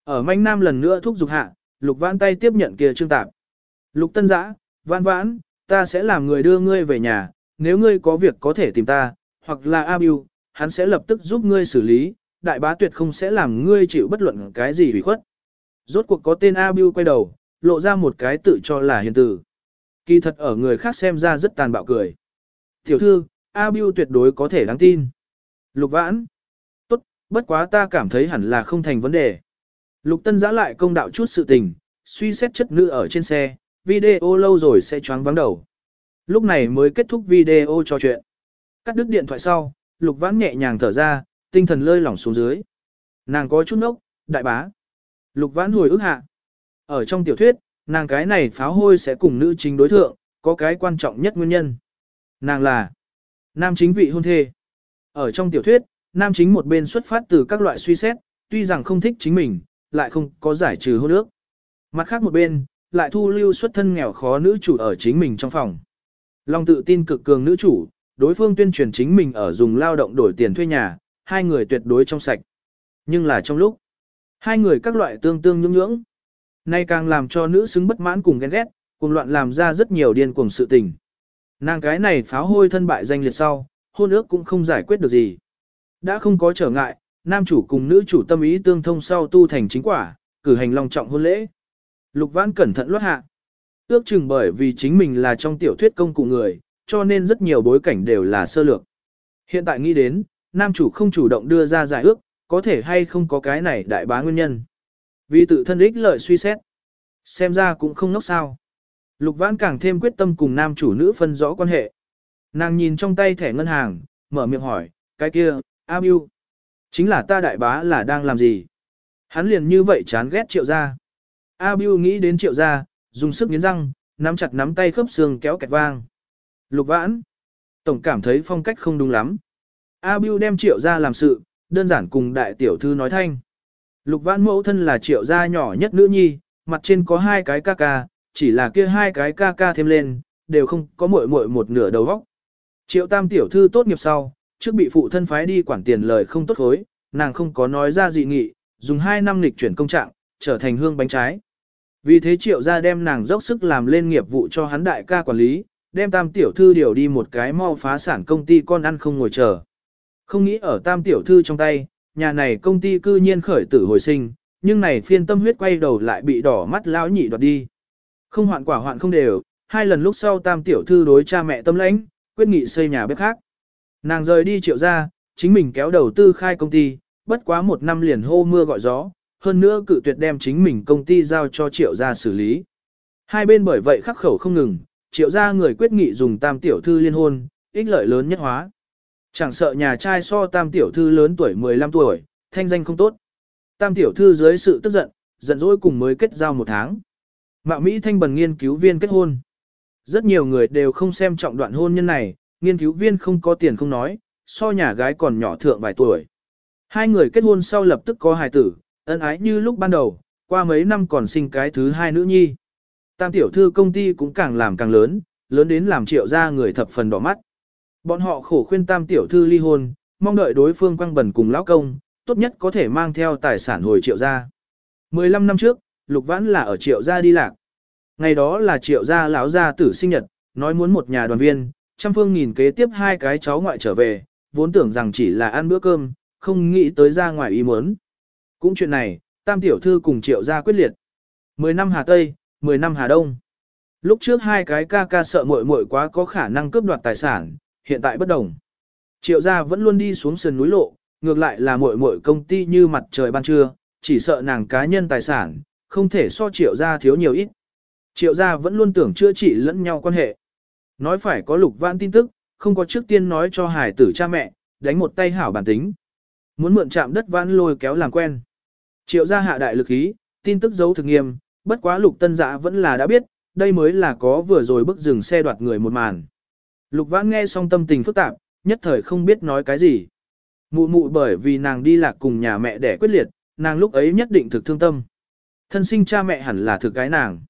Ở manh nam lần nữa thúc giục hạ, lục vãn tay tiếp nhận kia trương tạp. Lục tân giã, vãn vãn, ta sẽ làm người đưa ngươi về nhà, nếu ngươi có việc có thể tìm ta, hoặc là A Biu, hắn sẽ lập tức giúp ngươi xử lý, đại bá tuyệt không sẽ làm ngươi chịu bất luận cái gì hủy khuất. Rốt cuộc có tên A Biu quay đầu, lộ ra một cái tự cho là hiền tử. Kỳ thật ở người khác xem ra rất tàn bạo cười. Tiểu thư, A Biu tuyệt đối có thể đáng tin. Lục vãn. Tốt, bất quá ta cảm thấy hẳn là không thành vấn đề. Lục tân giã lại công đạo chút sự tình, suy xét chất nữ ở trên xe, video lâu rồi sẽ choáng vắng đầu. Lúc này mới kết thúc video trò chuyện. Cắt đứt điện thoại sau, lục vãn nhẹ nhàng thở ra, tinh thần lơi lỏng xuống dưới. Nàng có chút nốc, đại bá. Lục vãn hồi ức hạ. Ở trong tiểu thuyết, nàng cái này pháo hôi sẽ cùng nữ chính đối thượng, có cái quan trọng nhất nguyên nhân. Nàng là nam chính vị hôn thê. Ở trong tiểu thuyết, nam chính một bên xuất phát từ các loại suy xét, tuy rằng không thích chính mình, lại không có giải trừ hôn ước. Mặt khác một bên, lại thu lưu xuất thân nghèo khó nữ chủ ở chính mình trong phòng. Long tự tin cực cường nữ chủ, đối phương tuyên truyền chính mình ở dùng lao động đổi tiền thuê nhà, hai người tuyệt đối trong sạch. Nhưng là trong lúc, hai người các loại tương tương nhưỡng nhưỡng, nay càng làm cho nữ xứng bất mãn cùng ghen ghét, cùng loạn làm ra rất nhiều điên cuồng sự tình. Nàng cái này pháo hôi thân bại danh liệt sau, hôn ước cũng không giải quyết được gì. Đã không có trở ngại, nam chủ cùng nữ chủ tâm ý tương thông sau tu thành chính quả, cử hành long trọng hôn lễ. Lục Vãn cẩn thận luất hạ. Ước chừng bởi vì chính mình là trong tiểu thuyết công cụ người, cho nên rất nhiều bối cảnh đều là sơ lược. Hiện tại nghĩ đến, nam chủ không chủ động đưa ra giải ước, có thể hay không có cái này đại bá nguyên nhân. Vì tự thân ích lợi suy xét. Xem ra cũng không nốc sao. Lục Vãn càng thêm quyết tâm cùng nam chủ nữ phân rõ quan hệ. Nàng nhìn trong tay thẻ ngân hàng, mở miệng hỏi, cái kia, A Biu, chính là ta đại bá là đang làm gì? Hắn liền như vậy chán ghét triệu gia. A Biu nghĩ đến triệu gia, dùng sức nghiến răng, nắm chặt nắm tay khớp xương kéo kẹt vang. Lục Vãn, tổng cảm thấy phong cách không đúng lắm. A Biu đem triệu gia làm sự, đơn giản cùng đại tiểu thư nói thanh. Lục vãn mẫu thân là triệu gia nhỏ nhất nữ nhi, mặt trên có hai cái ca ca, chỉ là kia hai cái ca ca thêm lên, đều không có muội muội một nửa đầu vóc. Triệu tam tiểu thư tốt nghiệp sau, trước bị phụ thân phái đi quản tiền lời không tốt khối, nàng không có nói ra dị nghị, dùng hai năm lịch chuyển công trạng, trở thành hương bánh trái. Vì thế triệu gia đem nàng dốc sức làm lên nghiệp vụ cho hắn đại ca quản lý, đem tam tiểu thư điều đi một cái mau phá sản công ty con ăn không ngồi chờ. Không nghĩ ở tam tiểu thư trong tay, nhà này công ty cư nhiên khởi tử hồi sinh, nhưng này phiên tâm huyết quay đầu lại bị đỏ mắt lão nhị đoạt đi. Không hoạn quả hoạn không đều, hai lần lúc sau tam tiểu thư đối cha mẹ tâm lãnh, quyết nghị xây nhà bếp khác. Nàng rời đi triệu ra, chính mình kéo đầu tư khai công ty, bất quá một năm liền hô mưa gọi gió, hơn nữa cự tuyệt đem chính mình công ty giao cho triệu gia xử lý. Hai bên bởi vậy khắc khẩu không ngừng, triệu gia người quyết nghị dùng tam tiểu thư liên hôn, ích lợi lớn nhất hóa. Chẳng sợ nhà trai so tam tiểu thư lớn tuổi 15 tuổi, thanh danh không tốt. Tam tiểu thư dưới sự tức giận, giận dỗi cùng mới kết giao một tháng. Mạo Mỹ thanh bần nghiên cứu viên kết hôn. Rất nhiều người đều không xem trọng đoạn hôn nhân này, nghiên cứu viên không có tiền không nói, so nhà gái còn nhỏ thượng vài tuổi. Hai người kết hôn sau lập tức có hài tử, ân ái như lúc ban đầu, qua mấy năm còn sinh cái thứ hai nữ nhi. Tam tiểu thư công ty cũng càng làm càng lớn, lớn đến làm triệu ra người thập phần đỏ mắt. Bọn họ khổ khuyên tam tiểu thư ly hôn, mong đợi đối phương quăng bẩn cùng lão công, tốt nhất có thể mang theo tài sản hồi triệu gia. 15 năm trước, Lục Vãn là ở triệu gia đi lạc. Ngày đó là triệu gia lão gia tử sinh nhật, nói muốn một nhà đoàn viên, trăm phương nghìn kế tiếp hai cái cháu ngoại trở về, vốn tưởng rằng chỉ là ăn bữa cơm, không nghĩ tới ra ngoài ý muốn. Cũng chuyện này, tam tiểu thư cùng triệu gia quyết liệt. 10 năm Hà Tây, 10 năm Hà Đông. Lúc trước hai cái ca ca sợ muội muội quá có khả năng cướp đoạt tài sản, hiện tại bất đồng. Triệu gia vẫn luôn đi xuống sườn núi lộ, ngược lại là muội muội công ty như mặt trời ban trưa, chỉ sợ nàng cá nhân tài sản, không thể so triệu gia thiếu nhiều ít. Triệu gia vẫn luôn tưởng chữa trị lẫn nhau quan hệ. Nói phải có lục vãn tin tức, không có trước tiên nói cho hải tử cha mẹ, đánh một tay hảo bản tính. Muốn mượn chạm đất vãn lôi kéo làm quen. Triệu gia hạ đại lực ý, tin tức giấu thực nghiêm, bất quá lục tân giã vẫn là đã biết, đây mới là có vừa rồi bức dừng xe đoạt người một màn. Lục vãn nghe xong tâm tình phức tạp, nhất thời không biết nói cái gì. Mụ mụ bởi vì nàng đi lạc cùng nhà mẹ đẻ quyết liệt, nàng lúc ấy nhất định thực thương tâm. Thân sinh cha mẹ hẳn là thực cái nàng.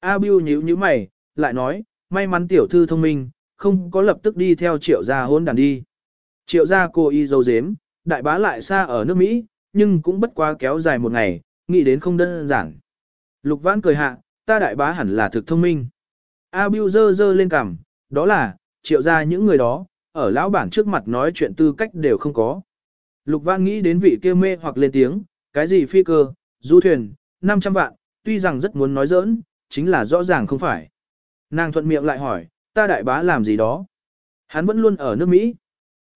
A Biu nhíu nhíu mày, lại nói, may mắn tiểu thư thông minh, không có lập tức đi theo triệu gia hôn đàn đi. Triệu gia cô y dâu dếm, đại bá lại xa ở nước Mỹ, nhưng cũng bất quá kéo dài một ngày, nghĩ đến không đơn giản. Lục vãn cười hạ, ta đại bá hẳn là thực thông minh. A Bưu dơ dơ lên cằm, đó là, triệu gia những người đó, ở lão bản trước mặt nói chuyện tư cách đều không có. Lục vãn nghĩ đến vị kia mê hoặc lên tiếng, cái gì phi cơ, du thuyền, 500 vạn, tuy rằng rất muốn nói giỡn, chính là rõ ràng không phải. Nàng thuận miệng lại hỏi, ta đại bá làm gì đó? Hắn vẫn luôn ở nước Mỹ.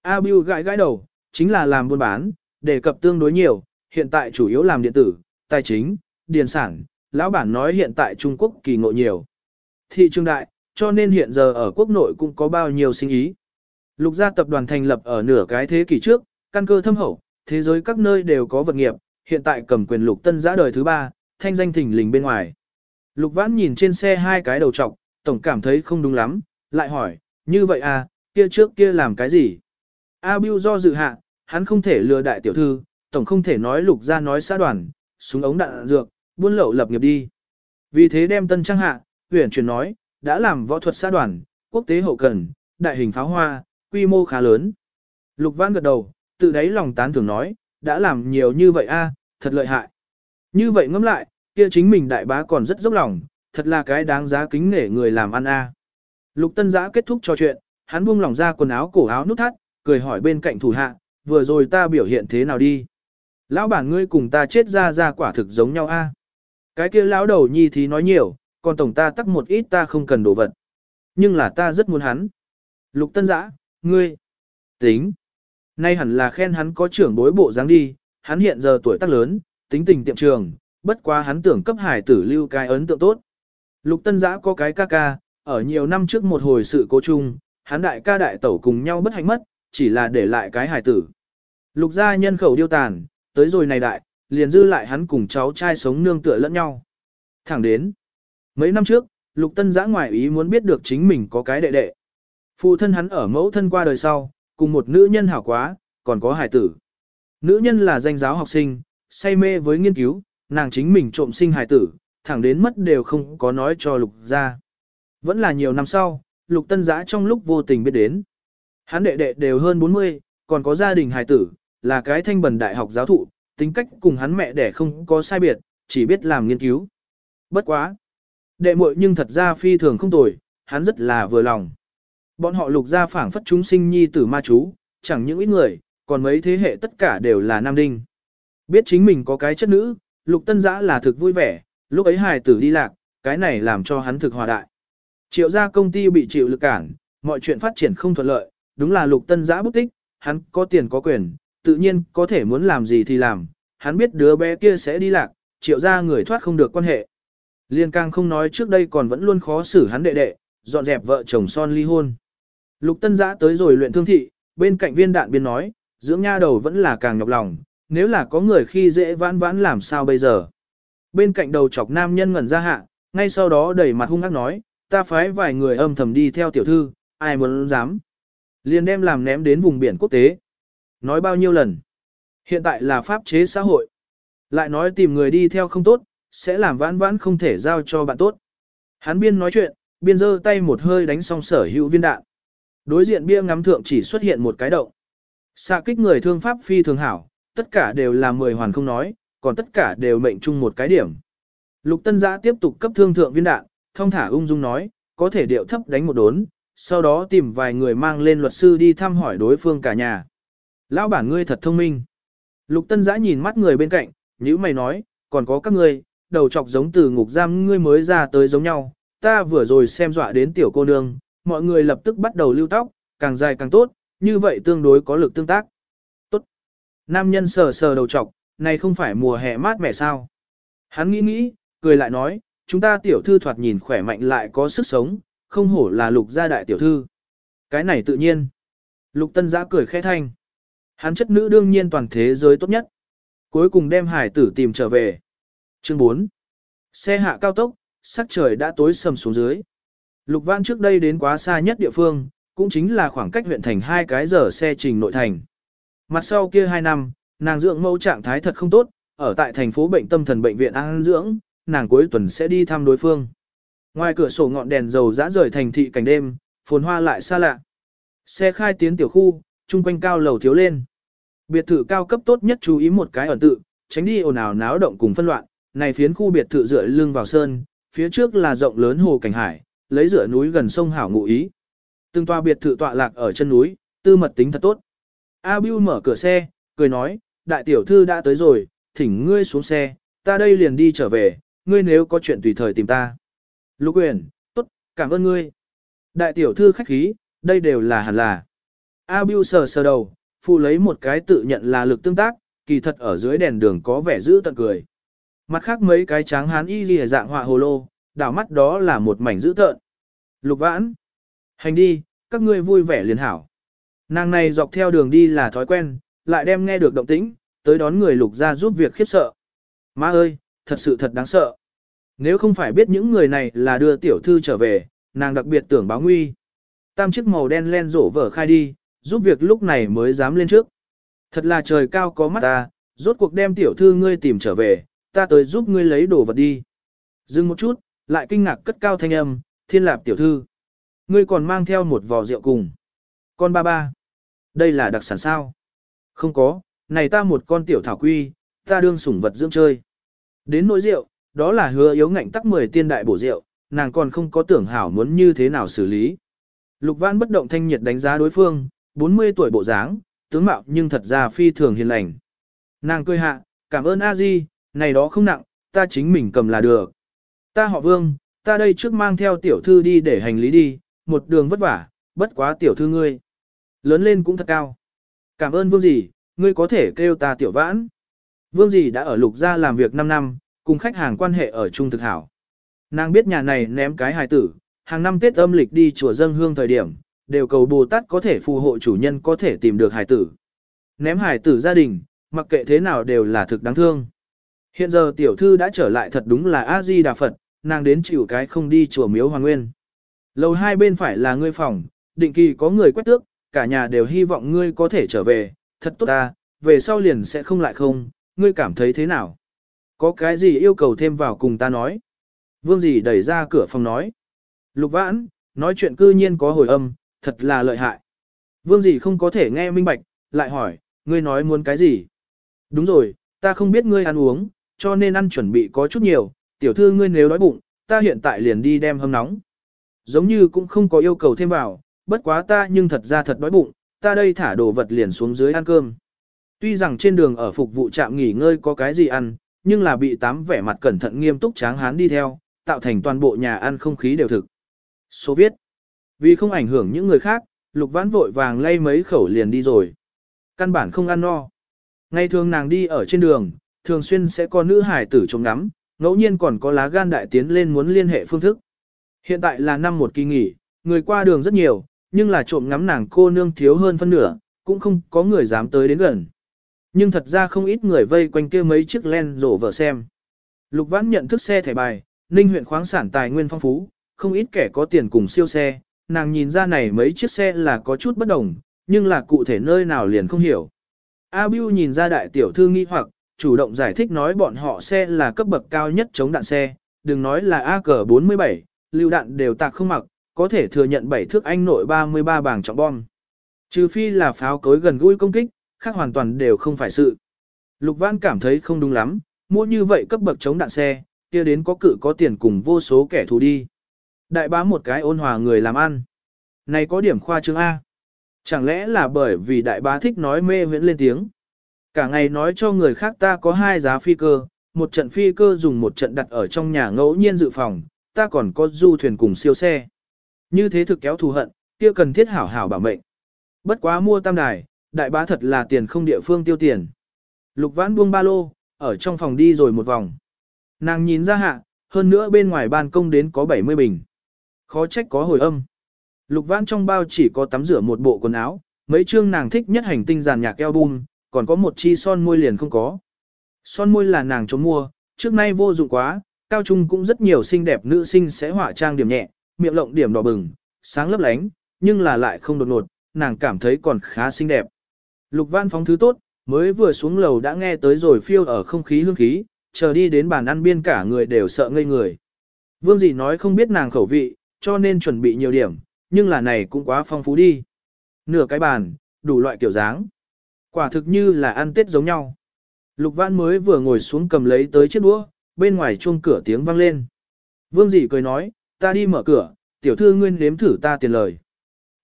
A Biu gãi gãi đầu, chính là làm buôn bán, đề cập tương đối nhiều, hiện tại chủ yếu làm điện tử, tài chính, điền sản, lão bản nói hiện tại Trung Quốc kỳ ngộ nhiều. Thị trường đại, cho nên hiện giờ ở quốc nội cũng có bao nhiêu sinh ý. Lục gia tập đoàn thành lập ở nửa cái thế kỷ trước, căn cơ thâm hậu, thế giới các nơi đều có vật nghiệp, hiện tại cầm quyền lục tân giã đời thứ ba, thanh danh thỉnh lình bên ngoài. Lục vãn nhìn trên xe hai cái đầu trọc, tổng cảm thấy không đúng lắm, lại hỏi, như vậy à, kia trước kia làm cái gì? A Biu do dự hạ, hắn không thể lừa đại tiểu thư, tổng không thể nói lục ra nói xã đoàn, súng ống đạn dược, buôn lậu lập nghiệp đi. Vì thế đem tân trang hạ, huyền chuyển nói, đã làm võ thuật xã đoàn, quốc tế hậu cần, đại hình pháo hoa, quy mô khá lớn. Lục Văn gật đầu, tự đáy lòng tán thưởng nói, đã làm nhiều như vậy a, à, thật lợi hại. Như vậy ngẫm lại, kia chính mình đại bá còn rất dốc lòng, thật là cái đáng giá kính nể người làm ăn a. Lục Tân Giã kết thúc trò chuyện, hắn buông lỏng ra quần áo cổ áo nút thắt, cười hỏi bên cạnh thủ hạ, vừa rồi ta biểu hiện thế nào đi. Lão bản ngươi cùng ta chết ra ra quả thực giống nhau a. Cái kia lão đầu nhi thì nói nhiều, còn tổng ta tắc một ít ta không cần đồ vật. Nhưng là ta rất muốn hắn. Lục Tân Giã, ngươi, tính. Nay hẳn là khen hắn có trưởng bối bộ dáng đi, hắn hiện giờ tuổi tác lớn, tính tình tiệm trường, bất quá hắn tưởng cấp hải tử lưu cái ấn tượng tốt. Lục Tân Giã có cái ca ca, ở nhiều năm trước một hồi sự cố chung, hắn đại ca đại tẩu cùng nhau bất hạnh mất, chỉ là để lại cái hài tử. Lục gia nhân khẩu điêu tàn, tới rồi này đại, liền dư lại hắn cùng cháu trai sống nương tựa lẫn nhau. Thẳng đến, mấy năm trước, Lục Tân Giã ngoài ý muốn biết được chính mình có cái đệ đệ. Phụ thân hắn ở mẫu thân qua đời sau, cùng một nữ nhân hảo quá, còn có hài tử. Nữ nhân là danh giáo học sinh, say mê với nghiên cứu, nàng chính mình trộm sinh hài tử, thẳng đến mất đều không có nói cho lục ra. Vẫn là nhiều năm sau, lục tân giã trong lúc vô tình biết đến. Hắn đệ đệ đều hơn 40, còn có gia đình hài tử, là cái thanh bần đại học giáo thụ, tính cách cùng hắn mẹ đẻ không có sai biệt, chỉ biết làm nghiên cứu. Bất quá. Đệ muội nhưng thật ra phi thường không tồi, hắn rất là vừa lòng. Bọn họ lục ra phảng phất chúng sinh nhi tử ma chú, chẳng những ít người, còn mấy thế hệ tất cả đều là nam đinh. Biết chính mình có cái chất nữ, lục tân giã là thực vui vẻ, lúc ấy hài tử đi lạc, cái này làm cho hắn thực hòa đại. Triệu gia công ty bị chịu lực cản, mọi chuyện phát triển không thuận lợi, đúng là lục tân giã bút tích, hắn có tiền có quyền, tự nhiên có thể muốn làm gì thì làm, hắn biết đứa bé kia sẽ đi lạc, triệu gia người thoát không được quan hệ. Liên càng không nói trước đây còn vẫn luôn khó xử hắn đệ đệ, dọn dẹp vợ chồng son ly hôn. Lục tân giã tới rồi luyện thương thị, bên cạnh viên đạn biên nói, dưỡng nha đầu vẫn là càng nhọc lòng, nếu là có người khi dễ vãn vãn làm sao bây giờ. Bên cạnh đầu chọc nam nhân ngẩn ra hạ, ngay sau đó đẩy mặt hung ác nói, ta phái vài người âm thầm đi theo tiểu thư, ai muốn dám. Liền đem làm ném đến vùng biển quốc tế. Nói bao nhiêu lần. Hiện tại là pháp chế xã hội. Lại nói tìm người đi theo không tốt, sẽ làm vãn vãn không thể giao cho bạn tốt. Hắn biên nói chuyện, biên giơ tay một hơi đánh xong sở hữu viên đạn. Đối diện bia ngắm thượng chỉ xuất hiện một cái động. Xạ kích người thương pháp phi thường hảo, tất cả đều là mười hoàn không nói, còn tất cả đều mệnh chung một cái điểm. Lục Tân Giã tiếp tục cấp thương thượng viên đạn, thông thả ung dung nói, có thể điệu thấp đánh một đốn, sau đó tìm vài người mang lên luật sư đi thăm hỏi đối phương cả nhà. Lão bản ngươi thật thông minh. Lục Tân Giã nhìn mắt người bên cạnh, nhữ mày nói, còn có các ngươi, đầu chọc giống từ ngục giam ngươi mới ra tới giống nhau, ta vừa rồi xem dọa đến tiểu cô nương, mọi người lập tức bắt đầu lưu tóc, càng dài càng tốt, như vậy tương đối có lực tương tác. Tốt. Nam nhân sờ sờ đầu trọc, này không phải mùa hè mát mẻ sao. Hắn nghĩ nghĩ, cười lại nói, chúng ta tiểu thư thoạt nhìn khỏe mạnh lại có sức sống, không hổ là lục gia đại tiểu thư. Cái này tự nhiên. Lục tân giã cười khẽ thanh. Hắn chất nữ đương nhiên toàn thế giới tốt nhất. Cuối cùng đem hải tử tìm trở về. Chương 4. Xe hạ cao tốc, sắc trời đã tối sầm xuống dưới. Lục Văn trước đây đến quá xa nhất địa phương, cũng chính là khoảng cách huyện thành hai cái giờ xe trình nội thành. Mặt sau kia hai năm, nàng dưỡng mẫu trạng thái thật không tốt, ở tại thành phố bệnh tâm thần bệnh viện an dưỡng, nàng cuối tuần sẽ đi thăm đối phương. Ngoài cửa sổ ngọn đèn dầu dã rời thành thị cảnh đêm, phồn hoa lại xa lạ. Xe khai tiến tiểu khu, trung quanh cao lầu thiếu lên. Biệt thự cao cấp tốt nhất chú ý một cái ẩn tự, tránh đi ồn ào náo động cùng phân loạn. Này phiến khu biệt thự dựa lưng vào sơn, phía trước là rộng lớn hồ cảnh hải, lấy dựa núi gần sông hảo ngụ ý. Từng tòa biệt thự tọa lạc ở chân núi, tư mật tính thật tốt. A Bưu mở cửa xe, cười nói, đại tiểu thư đã tới rồi, thỉnh ngươi xuống xe, ta đây liền đi trở về, ngươi nếu có chuyện tùy thời tìm ta. Lục quyền, tốt, cảm ơn ngươi. Đại tiểu thư khách khí, đây đều là hẳn là. A Bưu sờ sờ đầu, phụ lấy một cái tự nhận là lực tương tác, kỳ thật ở dưới đèn đường có vẻ giữ tận cười. Mặt khác mấy cái tráng hán y lìa dạng họa hồ lô, đảo mắt đó là một mảnh dữ tợn. Lục vãn. Hành đi, các ngươi vui vẻ liền hảo. Nàng này dọc theo đường đi là thói quen, lại đem nghe được động tĩnh, tới đón người lục ra giúp việc khiếp sợ. Má ơi, thật sự thật đáng sợ. Nếu không phải biết những người này là đưa tiểu thư trở về, nàng đặc biệt tưởng báo nguy. Tam chiếc màu đen len rổ vở khai đi, giúp việc lúc này mới dám lên trước. Thật là trời cao có mắt ta, rốt cuộc đem tiểu thư ngươi tìm trở về, ta tới giúp ngươi lấy đồ vật đi. Dừng một chút, lại kinh ngạc cất cao thanh âm, thiên lạp tiểu thư. Ngươi còn mang theo một vò rượu cùng. Con ba ba. Đây là đặc sản sao? Không có, này ta một con tiểu thảo quy, ta đương sủng vật dưỡng chơi. Đến nỗi rượu, đó là hứa yếu ngạnh tắc 10 tiên đại bổ rượu, nàng còn không có tưởng hảo muốn như thế nào xử lý. Lục Văn bất động thanh nhiệt đánh giá đối phương, 40 tuổi bộ dáng, tướng mạo nhưng thật ra phi thường hiền lành. Nàng cười hạ, cảm ơn a di, này đó không nặng, ta chính mình cầm là được. Ta họ Vương, ta đây trước mang theo tiểu thư đi để hành lý đi, một đường vất vả, bất quá tiểu thư ngươi. Lớn lên cũng thật cao. Cảm ơn Vương gì, ngươi có thể kêu ta tiểu vãn. Vương gì đã ở lục gia làm việc 5 năm, cùng khách hàng quan hệ ở trung thực hảo. Nàng biết nhà này ném cái hài tử, hàng năm Tết âm lịch đi chùa dân hương thời điểm, đều cầu Bồ Tát có thể phù hộ chủ nhân có thể tìm được hài tử. Ném hài tử gia đình, mặc kệ thế nào đều là thực đáng thương. Hiện giờ tiểu thư đã trở lại thật đúng là A-di Đà Phật, nàng đến chịu cái không đi chùa miếu hoàng nguyên. Lầu hai bên phải là ngươi phòng, định kỳ có người quét tước, cả nhà đều hy vọng ngươi có thể trở về, thật tốt ta, về sau liền sẽ không lại không, ngươi cảm thấy thế nào? Có cái gì yêu cầu thêm vào cùng ta nói? Vương dì đẩy ra cửa phòng nói. Lục vãn, nói chuyện cư nhiên có hồi âm, thật là lợi hại. Vương dì không có thể nghe minh bạch, lại hỏi, ngươi nói muốn cái gì? Đúng rồi, ta không biết ngươi ăn uống, cho nên ăn chuẩn bị có chút nhiều, tiểu thư ngươi nếu đói bụng, ta hiện tại liền đi đem hâm nóng. Giống như cũng không có yêu cầu thêm vào, bất quá ta nhưng thật ra thật đói bụng, ta đây thả đồ vật liền xuống dưới ăn cơm. Tuy rằng trên đường ở phục vụ trạm nghỉ ngơi có cái gì ăn, nhưng là bị tám vẻ mặt cẩn thận nghiêm túc tráng hán đi theo, tạo thành toàn bộ nhà ăn không khí đều thực. Số viết. Vì không ảnh hưởng những người khác, lục vãn vội vàng lay mấy khẩu liền đi rồi. Căn bản không ăn no. Ngày thường nàng đi ở trên đường, thường xuyên sẽ có nữ hải tử trông ngắm, ngẫu nhiên còn có lá gan đại tiến lên muốn liên hệ phương thức. Hiện tại là năm một kỳ nghỉ, người qua đường rất nhiều, nhưng là trộm ngắm nàng cô nương thiếu hơn phân nửa, cũng không có người dám tới đến gần. Nhưng thật ra không ít người vây quanh kia mấy chiếc len rổ vợ xem. Lục Vãn nhận thức xe thẻ bài, Ninh huyện khoáng sản tài nguyên phong phú, không ít kẻ có tiền cùng siêu xe, nàng nhìn ra này mấy chiếc xe là có chút bất đồng, nhưng là cụ thể nơi nào liền không hiểu. A Bưu nhìn ra đại tiểu thư nghi hoặc, chủ động giải thích nói bọn họ xe là cấp bậc cao nhất chống đạn xe, đừng nói là AK-47, lưu đạn đều tạc không mặc, có thể thừa nhận 7 thước anh nội 33 bảng trọng bom. Trừ phi là pháo cối gần gũi công kích, khác hoàn toàn đều không phải sự. Lục Văn cảm thấy không đúng lắm, mua như vậy cấp bậc chống đạn xe, kia đến có cự có tiền cùng vô số kẻ thù đi. Đại bá một cái ôn hòa người làm ăn. Này có điểm khoa trương A. Chẳng lẽ là bởi vì đại bá thích nói mê huyễn lên tiếng. Cả ngày nói cho người khác ta có hai giá phi cơ, một trận phi cơ dùng một trận đặt ở trong nhà ngẫu nhiên dự phòng, ta còn có du thuyền cùng siêu xe. Như thế thực kéo thù hận, kia cần thiết hảo hảo bảo mệnh. Bất quá mua tam đài, đại bá thật là tiền không địa phương tiêu tiền. Lục vãn buông ba lô, ở trong phòng đi rồi một vòng. Nàng nhìn ra hạ, hơn nữa bên ngoài ban công đến có 70 bình. Khó trách có hồi âm. Lục vãn trong bao chỉ có tắm rửa một bộ quần áo, mấy chương nàng thích nhất hành tinh giàn nhạc album, còn có một chi son môi liền không có. Son môi là nàng chống mua, trước nay vô dụng quá, cao trung cũng rất nhiều xinh đẹp nữ sinh sẽ hỏa trang điểm nhẹ, miệng lộng điểm đỏ bừng, sáng lấp lánh, nhưng là lại không đột ngột, nàng cảm thấy còn khá xinh đẹp. Lục văn phóng thứ tốt, mới vừa xuống lầu đã nghe tới rồi phiêu ở không khí hương khí, chờ đi đến bàn ăn biên cả người đều sợ ngây người. Vương dì nói không biết nàng khẩu vị, cho nên chuẩn bị nhiều điểm, nhưng là này cũng quá phong phú đi. Nửa cái bàn, đủ loại kiểu dáng. Quả thực như là ăn tết giống nhau. Lục Văn mới vừa ngồi xuống cầm lấy tới chiếc đũa, bên ngoài chuông cửa tiếng vang lên. Vương dì cười nói, ta đi mở cửa, tiểu thư nguyên nếm thử ta tiền lời.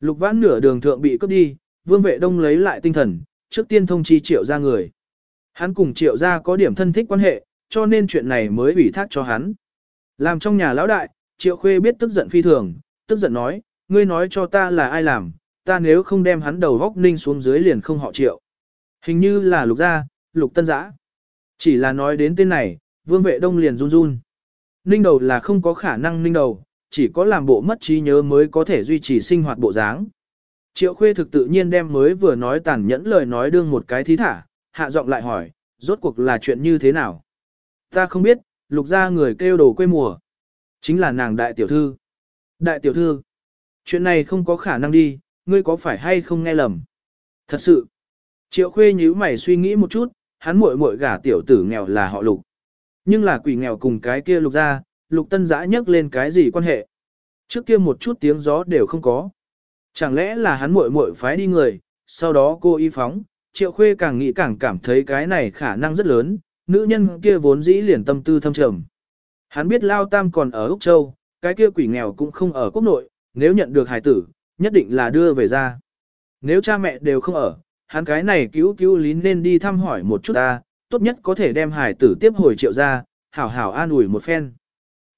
Lục Văn nửa đường thượng bị cướp đi, vương vệ đông lấy lại tinh thần, trước tiên thông chi triệu ra người. Hắn cùng triệu ra có điểm thân thích quan hệ, cho nên chuyện này mới ủy thác cho hắn. Làm trong nhà lão đại, triệu khuê biết tức giận phi thường, tức giận nói, ngươi nói cho ta là ai làm, ta nếu không đem hắn đầu góc ninh xuống dưới liền không họ triệu. Hình như là lục gia, lục tân giã. Chỉ là nói đến tên này, vương vệ đông liền run run. Ninh đầu là không có khả năng ninh đầu, chỉ có làm bộ mất trí nhớ mới có thể duy trì sinh hoạt bộ dáng. Triệu khuê thực tự nhiên đem mới vừa nói tàn nhẫn lời nói đương một cái thí thả, hạ giọng lại hỏi, rốt cuộc là chuyện như thế nào? Ta không biết, lục gia người kêu đồ quê mùa. Chính là nàng đại tiểu thư. Đại tiểu thư, chuyện này không có khả năng đi, ngươi có phải hay không nghe lầm? Thật sự, triệu khuê nhíu mày suy nghĩ một chút, hắn muội muội gả tiểu tử nghèo là họ lục. Nhưng là quỷ nghèo cùng cái kia lục gia, lục tân giã nhắc lên cái gì quan hệ? Trước kia một chút tiếng gió đều không có. Chẳng lẽ là hắn muội muội phái đi người, sau đó cô y phóng, triệu khuê càng nghĩ càng cảm thấy cái này khả năng rất lớn, nữ nhân kia vốn dĩ liền tâm tư thâm trầm. Hắn biết Lao Tam còn ở Úc Châu, cái kia quỷ nghèo cũng không ở quốc nội, nếu nhận được hài tử, nhất định là đưa về ra. Nếu cha mẹ đều không ở, hắn cái này cứu cứu lý nên đi thăm hỏi một chút ta, tốt nhất có thể đem hài tử tiếp hồi triệu ra, hảo hảo an ủi một phen.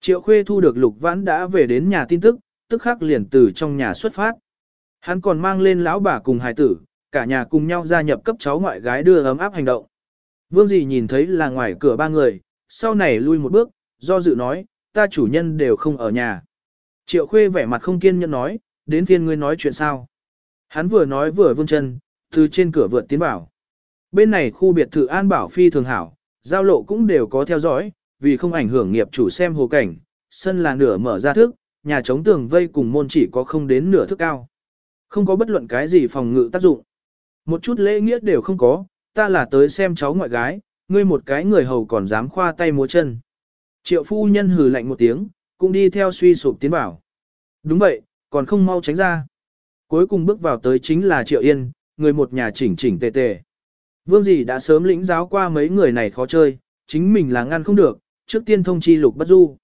Triệu khuê thu được lục vãn đã về đến nhà tin tức, tức khắc liền từ trong nhà xuất phát. Hắn còn mang lên lão bà cùng hài tử, cả nhà cùng nhau gia nhập cấp cháu ngoại gái đưa ấm áp hành động. Vương dì nhìn thấy là ngoài cửa ba người, sau này lui một bước, do dự nói, ta chủ nhân đều không ở nhà. Triệu khuê vẻ mặt không kiên nhẫn nói, đến phiên ngươi nói chuyện sao. Hắn vừa nói vừa vươn chân, từ trên cửa vượt tiến bảo Bên này khu biệt thự an bảo phi thường hảo, giao lộ cũng đều có theo dõi, vì không ảnh hưởng nghiệp chủ xem hồ cảnh, sân là nửa mở ra thức nhà chống tường vây cùng môn chỉ có không đến nửa thước cao. Không có bất luận cái gì phòng ngự tác dụng. Một chút lễ nghĩa đều không có, ta là tới xem cháu ngoại gái, ngươi một cái người hầu còn dám khoa tay múa chân. Triệu phu nhân hừ lạnh một tiếng, cũng đi theo suy sụp tiến bảo. Đúng vậy, còn không mau tránh ra. Cuối cùng bước vào tới chính là Triệu Yên, người một nhà chỉnh chỉnh tề tề. Vương dì đã sớm lĩnh giáo qua mấy người này khó chơi, chính mình là ngăn không được, trước tiên thông chi Lục Bất Du.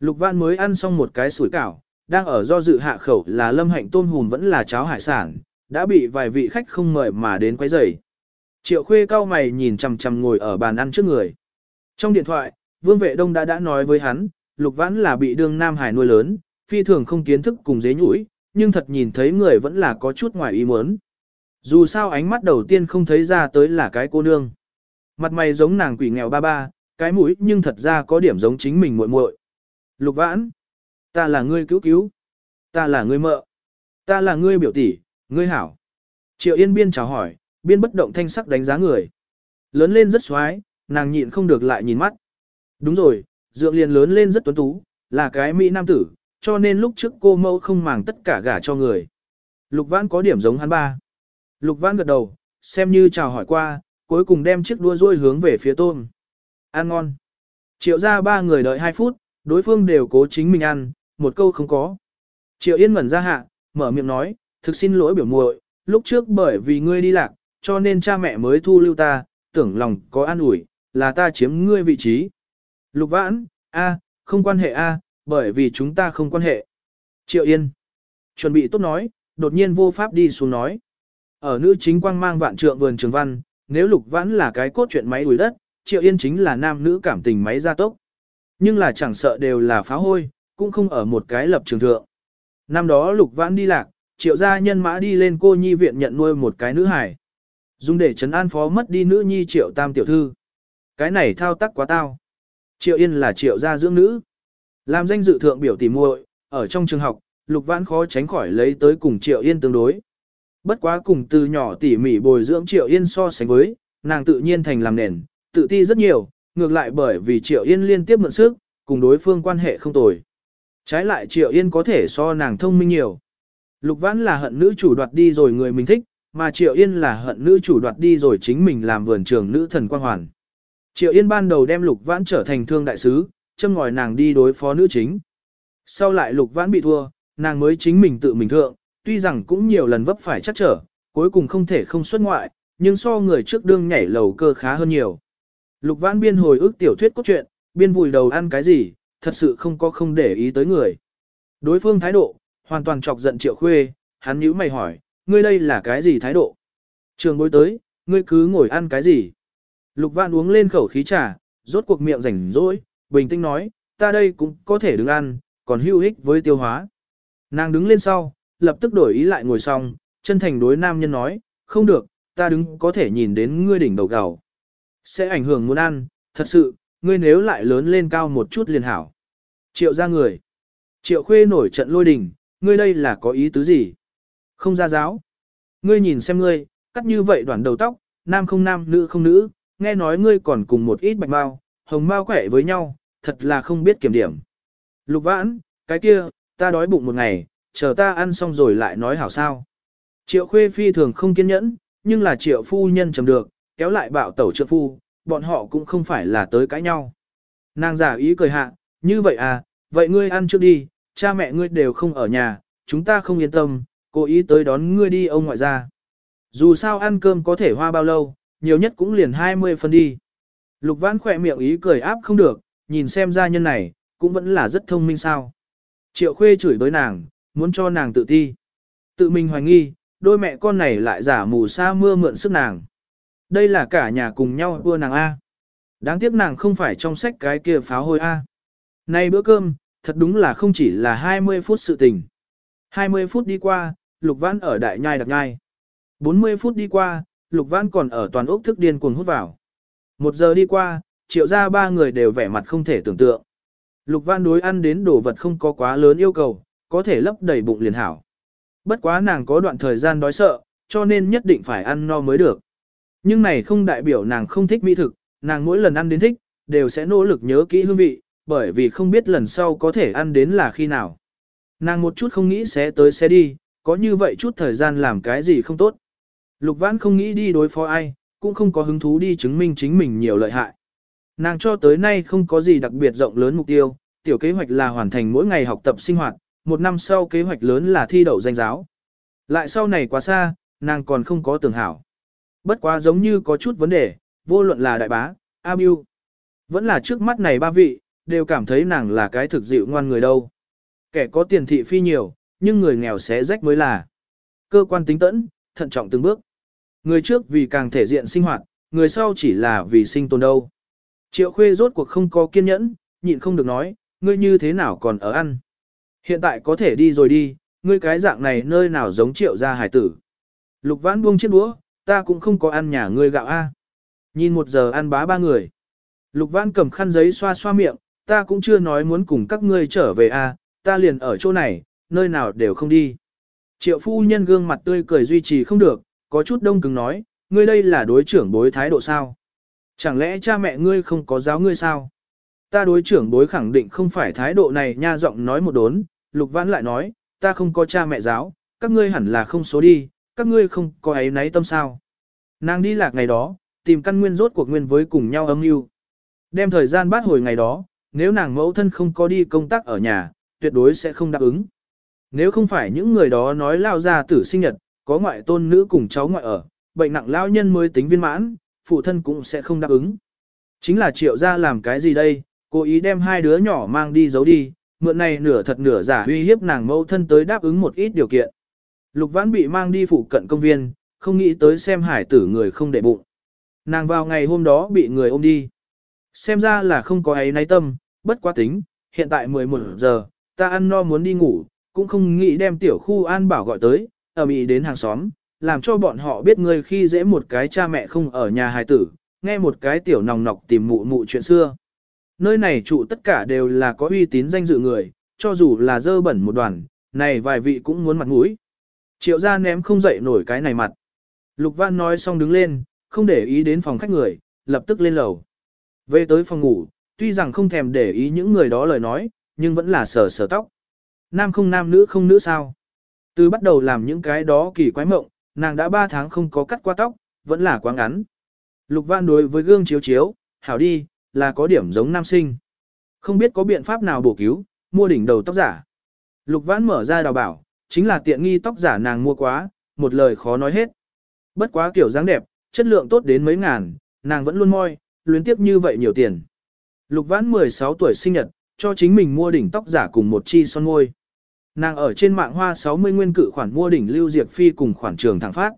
Lục vạn mới ăn xong một cái sủi cảo, đang ở do dự hạ khẩu là lâm hạnh tôm hùm vẫn là cháo hải sản, đã bị vài vị khách không mời mà đến quấy rầy. Triệu khuê cao mày nhìn chằm chằm ngồi ở bàn ăn trước người. Trong điện thoại, Vương Vệ Đông đã đã nói với hắn, Lục Vãn là bị đương Nam Hải nuôi lớn, phi thường không kiến thức cùng dế nhũi, nhưng thật nhìn thấy người vẫn là có chút ngoài ý muốn. Dù sao ánh mắt đầu tiên không thấy ra tới là cái cô nương. Mặt mày giống nàng quỷ nghèo ba ba, cái mũi nhưng thật ra có điểm giống chính mình muội muội. Lục Vãn, ta là ngươi cứu cứu, ta là ngươi mợ, ta là ngươi biểu tỷ, ngươi hảo. Triệu Yên biên chào hỏi, biên bất động thanh sắc đánh giá người. Lớn lên rất xoái, nàng nhịn không được lại nhìn mắt. Đúng rồi, dượng liền lớn lên rất tuấn tú, là cái mỹ nam tử, cho nên lúc trước cô mẫu không màng tất cả gả cho người. Lục Vãn có điểm giống hắn ba. Lục Vãn gật đầu, xem như chào hỏi qua, cuối cùng đem chiếc đua rôi hướng về phía tôm. Ăn ngon. Triệu ra ba người đợi 2 phút, đối phương đều cố chính mình ăn, một câu không có. Triệu Yên ngẩn ra hạ, mở miệng nói, thực xin lỗi biểu muội, lúc trước bởi vì ngươi đi lạc, cho nên cha mẹ mới thu lưu ta, tưởng lòng có an ủi, là ta chiếm ngươi vị trí. Lục vãn, a, không quan hệ a, bởi vì chúng ta không quan hệ. Triệu Yên, chuẩn bị tốt nói, đột nhiên vô pháp đi xuống nói. Ở nữ chính quang mang vạn trượng vườn trường văn, nếu lục vãn là cái cốt truyện máy đuổi đất, Triệu Yên chính là nam nữ cảm tình máy gia tốc. Nhưng là chẳng sợ đều là phá hôi, cũng không ở một cái lập trường thượng. Năm đó lục vãn đi lạc, triệu gia nhân mã đi lên cô nhi viện nhận nuôi một cái nữ hải. Dùng để trấn an phó mất đi nữ nhi triệu tam tiểu thư. Cái này thao tác quá tao. Triệu Yên là triệu gia dưỡng nữ. Làm danh dự thượng biểu tỉ muội, ở trong trường học, Lục Vãn khó tránh khỏi lấy tới cùng Triệu Yên tương đối. Bất quá cùng từ nhỏ tỉ mỉ bồi dưỡng Triệu Yên so sánh với, nàng tự nhiên thành làm nền, tự ti rất nhiều, ngược lại bởi vì Triệu Yên liên tiếp mượn sức, cùng đối phương quan hệ không tồi. Trái lại Triệu Yên có thể so nàng thông minh nhiều. Lục Vãn là hận nữ chủ đoạt đi rồi người mình thích, mà Triệu Yên là hận nữ chủ đoạt đi rồi chính mình làm vườn trường nữ thần quan hoàn. Triệu Yên ban đầu đem Lục Vãn trở thành thương đại sứ, châm ngòi nàng đi đối phó nữ chính. Sau lại Lục Vãn bị thua, nàng mới chính mình tự mình thượng, tuy rằng cũng nhiều lần vấp phải chắc trở, cuối cùng không thể không xuất ngoại, nhưng so người trước đương nhảy lầu cơ khá hơn nhiều. Lục Vãn biên hồi ức tiểu thuyết cốt truyện, biên vùi đầu ăn cái gì, thật sự không có không để ý tới người. Đối phương thái độ, hoàn toàn chọc giận Triệu Khuê, hắn nhíu mày hỏi, ngươi đây là cái gì thái độ? Trường bối tới, ngươi cứ ngồi ăn cái gì? Lục Vãn uống lên khẩu khí trà, rốt cuộc miệng rảnh rỗi, bình tĩnh nói, ta đây cũng có thể đứng ăn, còn hữu ích với tiêu hóa. Nàng đứng lên sau, lập tức đổi ý lại ngồi xong, chân thành đối nam nhân nói, không được, ta đứng có thể nhìn đến ngươi đỉnh đầu gầu. Sẽ ảnh hưởng muốn ăn, thật sự, ngươi nếu lại lớn lên cao một chút liền hảo. Triệu ra người. Triệu khuê nổi trận lôi đình, ngươi đây là có ý tứ gì? Không ra giáo. Ngươi nhìn xem ngươi, cắt như vậy đoạn đầu tóc, nam không nam, nữ không nữ, nghe nói ngươi còn cùng một ít bạch mau, hồng mau khỏe với nhau, thật là không biết kiểm điểm. Lục vãn, cái kia, ta đói bụng một ngày, chờ ta ăn xong rồi lại nói hảo sao. Triệu khuê phi thường không kiên nhẫn, nhưng là triệu phu nhân chầm được, kéo lại bạo tẩu trượng phu, bọn họ cũng không phải là tới cãi nhau. Nàng giả ý cười hạ, như vậy à, vậy ngươi ăn trước đi, cha mẹ ngươi đều không ở nhà, chúng ta không yên tâm, cố ý tới đón ngươi đi ông ngoại ra. Dù sao ăn cơm có thể hoa bao lâu, nhiều nhất cũng liền 20 phân đi. Lục vãn khỏe miệng ý cười áp không được, nhìn xem gia nhân này, cũng vẫn là rất thông minh sao. Triệu khuê chửi đối nàng, muốn cho nàng tự ti. Tự mình hoài nghi, đôi mẹ con này lại giả mù sa mưa mượn sức nàng. Đây là cả nhà cùng nhau đua nàng A. Đáng tiếc nàng không phải trong sách cái kia pháo hôi A. Nay bữa cơm, thật đúng là không chỉ là 20 phút sự tình. 20 phút đi qua, Lục Vãn ở đại nhai đặc nhai. 40 phút đi qua, Lục Vãn còn ở toàn ốc thức điên cuồng hút vào. Một giờ đi qua, triệu ra ba người đều vẻ mặt không thể tưởng tượng. Lục Vãn đối ăn đến đồ vật không có quá lớn yêu cầu, có thể lấp đầy bụng liền hảo. Bất quá nàng có đoạn thời gian đói sợ, cho nên nhất định phải ăn no mới được. Nhưng này không đại biểu nàng không thích mỹ thực, nàng mỗi lần ăn đến thích, đều sẽ nỗ lực nhớ kỹ hương vị, bởi vì không biết lần sau có thể ăn đến là khi nào. Nàng một chút không nghĩ sẽ tới sẽ đi, có như vậy chút thời gian làm cái gì không tốt. Lục vãn không nghĩ đi đối phó ai, cũng không có hứng thú đi chứng minh chính mình nhiều lợi hại. Nàng cho tới nay không có gì đặc biệt rộng lớn mục tiêu, tiểu kế hoạch là hoàn thành mỗi ngày học tập sinh hoạt, một năm sau kế hoạch lớn là thi đậu danh giáo. Lại sau này quá xa, nàng còn không có tưởng hảo. Bất quá giống như có chút vấn đề, vô luận là đại bá, A Biu. Vẫn là trước mắt này ba vị, đều cảm thấy nàng là cái thực dịu ngoan người đâu. Kẻ có tiền thị phi nhiều, nhưng người nghèo xé rách mới là. Cơ quan tính tẫn, thận trọng từng bước. Người trước vì càng thể diện sinh hoạt, người sau chỉ là vì sinh tồn đâu. Triệu khuê rốt cuộc không có kiên nhẫn, nhịn không được nói, ngươi như thế nào còn ở ăn. Hiện tại có thể đi rồi đi, ngươi cái dạng này nơi nào giống triệu gia hải tử. Lục vãn buông chiếc đũa, ta cũng không có ăn nhà ngươi gạo a. Nhìn một giờ ăn bá ba người. Lục vãn cầm khăn giấy xoa xoa miệng, ta cũng chưa nói muốn cùng các ngươi trở về a, ta liền ở chỗ này, nơi nào đều không đi. Triệu phu nhân gương mặt tươi cười duy trì không được, có chút đông cứng nói, ngươi đây là đối trưởng bối thái độ sao? Chẳng lẽ cha mẹ ngươi không có giáo ngươi sao? Ta đối trưởng bối khẳng định không phải thái độ này nha giọng nói một đốn, lục vãn lại nói, ta không có cha mẹ giáo, các ngươi hẳn là không số đi, các ngươi không có ấy nấy tâm sao. Nàng đi lạc ngày đó, tìm căn nguyên rốt cuộc nguyên với cùng nhau âm mưu Đem thời gian bắt hồi ngày đó, nếu nàng mẫu thân không có đi công tác ở nhà, tuyệt đối sẽ không đáp ứng. Nếu không phải những người đó nói lao ra tử sinh nhật, có ngoại tôn nữ cùng cháu ngoại ở, bệnh nặng lao nhân mới tính viên mãn, phụ thân cũng sẽ không đáp ứng. Chính là triệu ra làm cái gì đây, cố ý đem hai đứa nhỏ mang đi giấu đi, mượn này nửa thật nửa giả uy hiếp nàng mẫu thân tới đáp ứng một ít điều kiện. Lục vãn bị mang đi phụ cận công viên, không nghĩ tới xem hải tử người không để bụng. Nàng vào ngày hôm đó bị người ôm đi. Xem ra là không có ấy náy tâm, bất quá tính, hiện tại 11 giờ, ta ăn no muốn đi ngủ, cũng không nghĩ đem tiểu khu an bảo gọi tới, ở bị đến hàng xóm, làm cho bọn họ biết người khi dễ một cái cha mẹ không ở nhà hài tử, nghe một cái tiểu nòng nọc tìm mụ mụ chuyện xưa. Nơi này trụ tất cả đều là có uy tín danh dự người, cho dù là dơ bẩn một đoàn, này vài vị cũng muốn mặt mũi. Triệu gia ném không dậy nổi cái này mặt. Lục Văn nói xong đứng lên, không để ý đến phòng khách người, lập tức lên lầu. Về tới phòng ngủ, tuy rằng không thèm để ý những người đó lời nói, nhưng vẫn là sờ sờ tóc. Nam không nam nữ không nữ sao. Từ bắt đầu làm những cái đó kỳ quái mộng, nàng đã 3 tháng không có cắt qua tóc, vẫn là quá ngắn. Lục Văn đối với gương chiếu chiếu, hảo đi, là có điểm giống nam sinh. Không biết có biện pháp nào bổ cứu, mua đỉnh đầu tóc giả. Lục Văn mở ra đào bảo, chính là tiện nghi tóc giả nàng mua quá, một lời khó nói hết. Bất quá kiểu dáng đẹp, chất lượng tốt đến mấy ngàn, nàng vẫn luôn moi, luyến tiếp như vậy nhiều tiền. Lục Vãn 16 tuổi sinh nhật, cho chính mình mua đỉnh tóc giả cùng một chi son môi. Nàng ở trên mạng hoa 60 nguyên cự khoản mua đỉnh Lưu diệt Phi cùng khoản trường thẳng phát.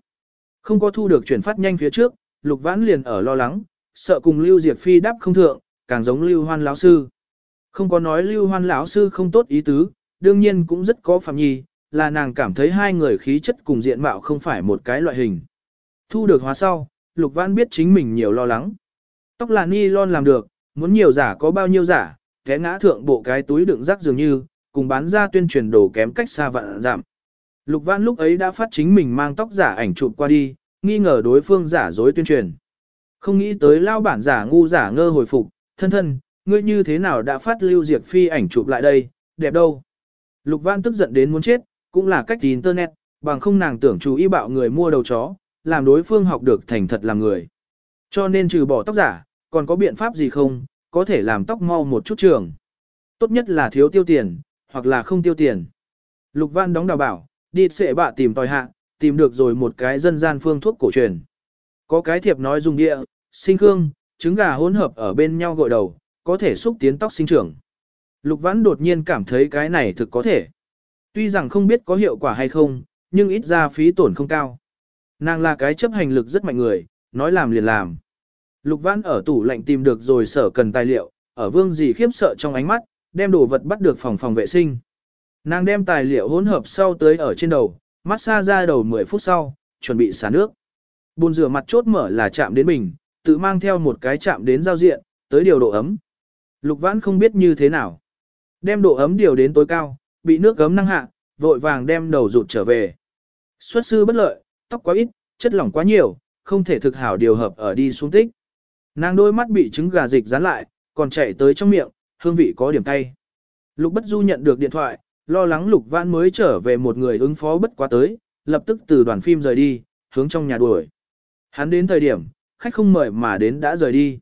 Không có thu được chuyển phát nhanh phía trước, Lục Vãn liền ở lo lắng, sợ cùng Lưu diệt Phi đáp không thượng, càng giống Lưu Hoan lão sư. Không có nói Lưu Hoan lão sư không tốt ý tứ, đương nhiên cũng rất có phạm nhi, là nàng cảm thấy hai người khí chất cùng diện mạo không phải một cái loại hình. Thu được hóa sau, Lục Vãn biết chính mình nhiều lo lắng. Tóc là ni lon làm được, muốn nhiều giả có bao nhiêu giả, té ngã thượng bộ cái túi đựng rác dường như, cùng bán ra tuyên truyền đồ kém cách xa vạn giảm. Lục Vãn lúc ấy đã phát chính mình mang tóc giả ảnh chụp qua đi, nghi ngờ đối phương giả dối tuyên truyền. Không nghĩ tới lao bản giả ngu giả ngơ hồi phục, thân thân, ngươi như thế nào đã phát lưu diệt phi ảnh chụp lại đây, đẹp đâu. Lục Vãn tức giận đến muốn chết, cũng là cách internet, bằng không nàng tưởng chú ý bạo người mua đầu chó, làm đối phương học được thành thật làm người. Cho nên trừ bỏ tóc giả, còn có biện pháp gì không, có thể làm tóc mau một chút trường. Tốt nhất là thiếu tiêu tiền, hoặc là không tiêu tiền. Lục Văn đóng đào bảo, đi xệ bạ tìm tòi hạ, tìm được rồi một cái dân gian phương thuốc cổ truyền. Có cái thiệp nói dùng địa, sinh khương, trứng gà hỗn hợp ở bên nhau gội đầu, có thể xúc tiến tóc sinh trưởng. Lục Văn đột nhiên cảm thấy cái này thực có thể. Tuy rằng không biết có hiệu quả hay không, nhưng ít ra phí tổn không cao. Nàng là cái chấp hành lực rất mạnh người, nói làm liền làm. Lục Văn ở tủ lạnh tìm được rồi sở cần tài liệu, ở vương gì khiếp sợ trong ánh mắt, đem đồ vật bắt được phòng phòng vệ sinh. Nàng đem tài liệu hỗn hợp sau tới ở trên đầu, massage ra đầu 10 phút sau, chuẩn bị xả nước. Bồn rửa mặt chốt mở là chạm đến bình, tự mang theo một cái chạm đến giao diện, tới điều độ ấm. Lục Vãn không biết như thế nào. Đem độ ấm điều đến tối cao, bị nước gấm năng hạ, vội vàng đem đầu rụt trở về. Xuất sư bất lợi, tóc quá ít, chất lỏng quá nhiều, không thể thực hảo điều hợp ở đi xuống tích. Nàng đôi mắt bị trứng gà dịch dán lại, còn chạy tới trong miệng, hương vị có điểm cay. Lục Bất Du nhận được điện thoại, lo lắng Lục Vãn mới trở về một người ứng phó bất quá tới, lập tức từ đoàn phim rời đi, hướng trong nhà đuổi. Hắn đến thời điểm, khách không mời mà đến đã rời đi.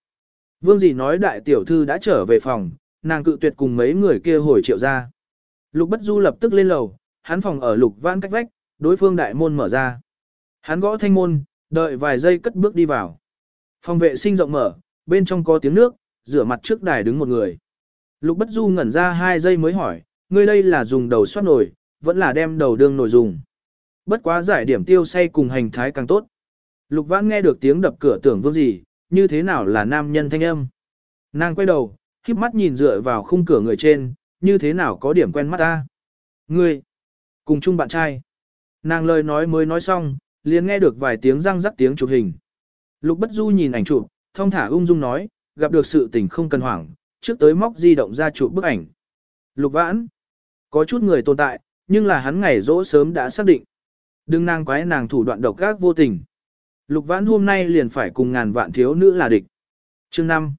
Vương dì nói đại tiểu thư đã trở về phòng, nàng cự tuyệt cùng mấy người kia hồi triệu ra. Lục Bất Du lập tức lên lầu, hắn phòng ở lục vãn cách vách, đối phương đại môn mở ra. Hắn gõ thanh môn, đợi vài giây cất bước đi vào. Phòng vệ sinh rộng mở, bên trong có tiếng nước, rửa mặt trước đài đứng một người. Lục Bất Du ngẩn ra hai giây mới hỏi, ngươi đây là dùng đầu xoát nồi, vẫn là đem đầu đương nồi dùng. Bất quá giải điểm tiêu say cùng hành thái càng tốt. Lục Vãn nghe được tiếng đập cửa tưởng vương gì, như thế nào là nam nhân thanh âm. Nàng quay đầu, khiếp mắt nhìn dựa vào khung cửa người trên, như thế nào có điểm quen mắt ta. Ngươi, cùng chung bạn trai. Nàng lời nói mới nói xong, liền nghe được vài tiếng răng rắc tiếng chụp hình. Lục Bất Du nhìn ảnh chụp, thông thả ung dung nói, gặp được sự tình không cần hoảng, trước tới móc di động ra chụp bức ảnh. Lục Vãn, có chút người tồn tại, nhưng là hắn ngày rỗ sớm đã xác định. Đừng nàng quái nàng thủ đoạn độc ác vô tình. Lục Vãn hôm nay liền phải cùng ngàn vạn thiếu nữ là địch. Chương 5.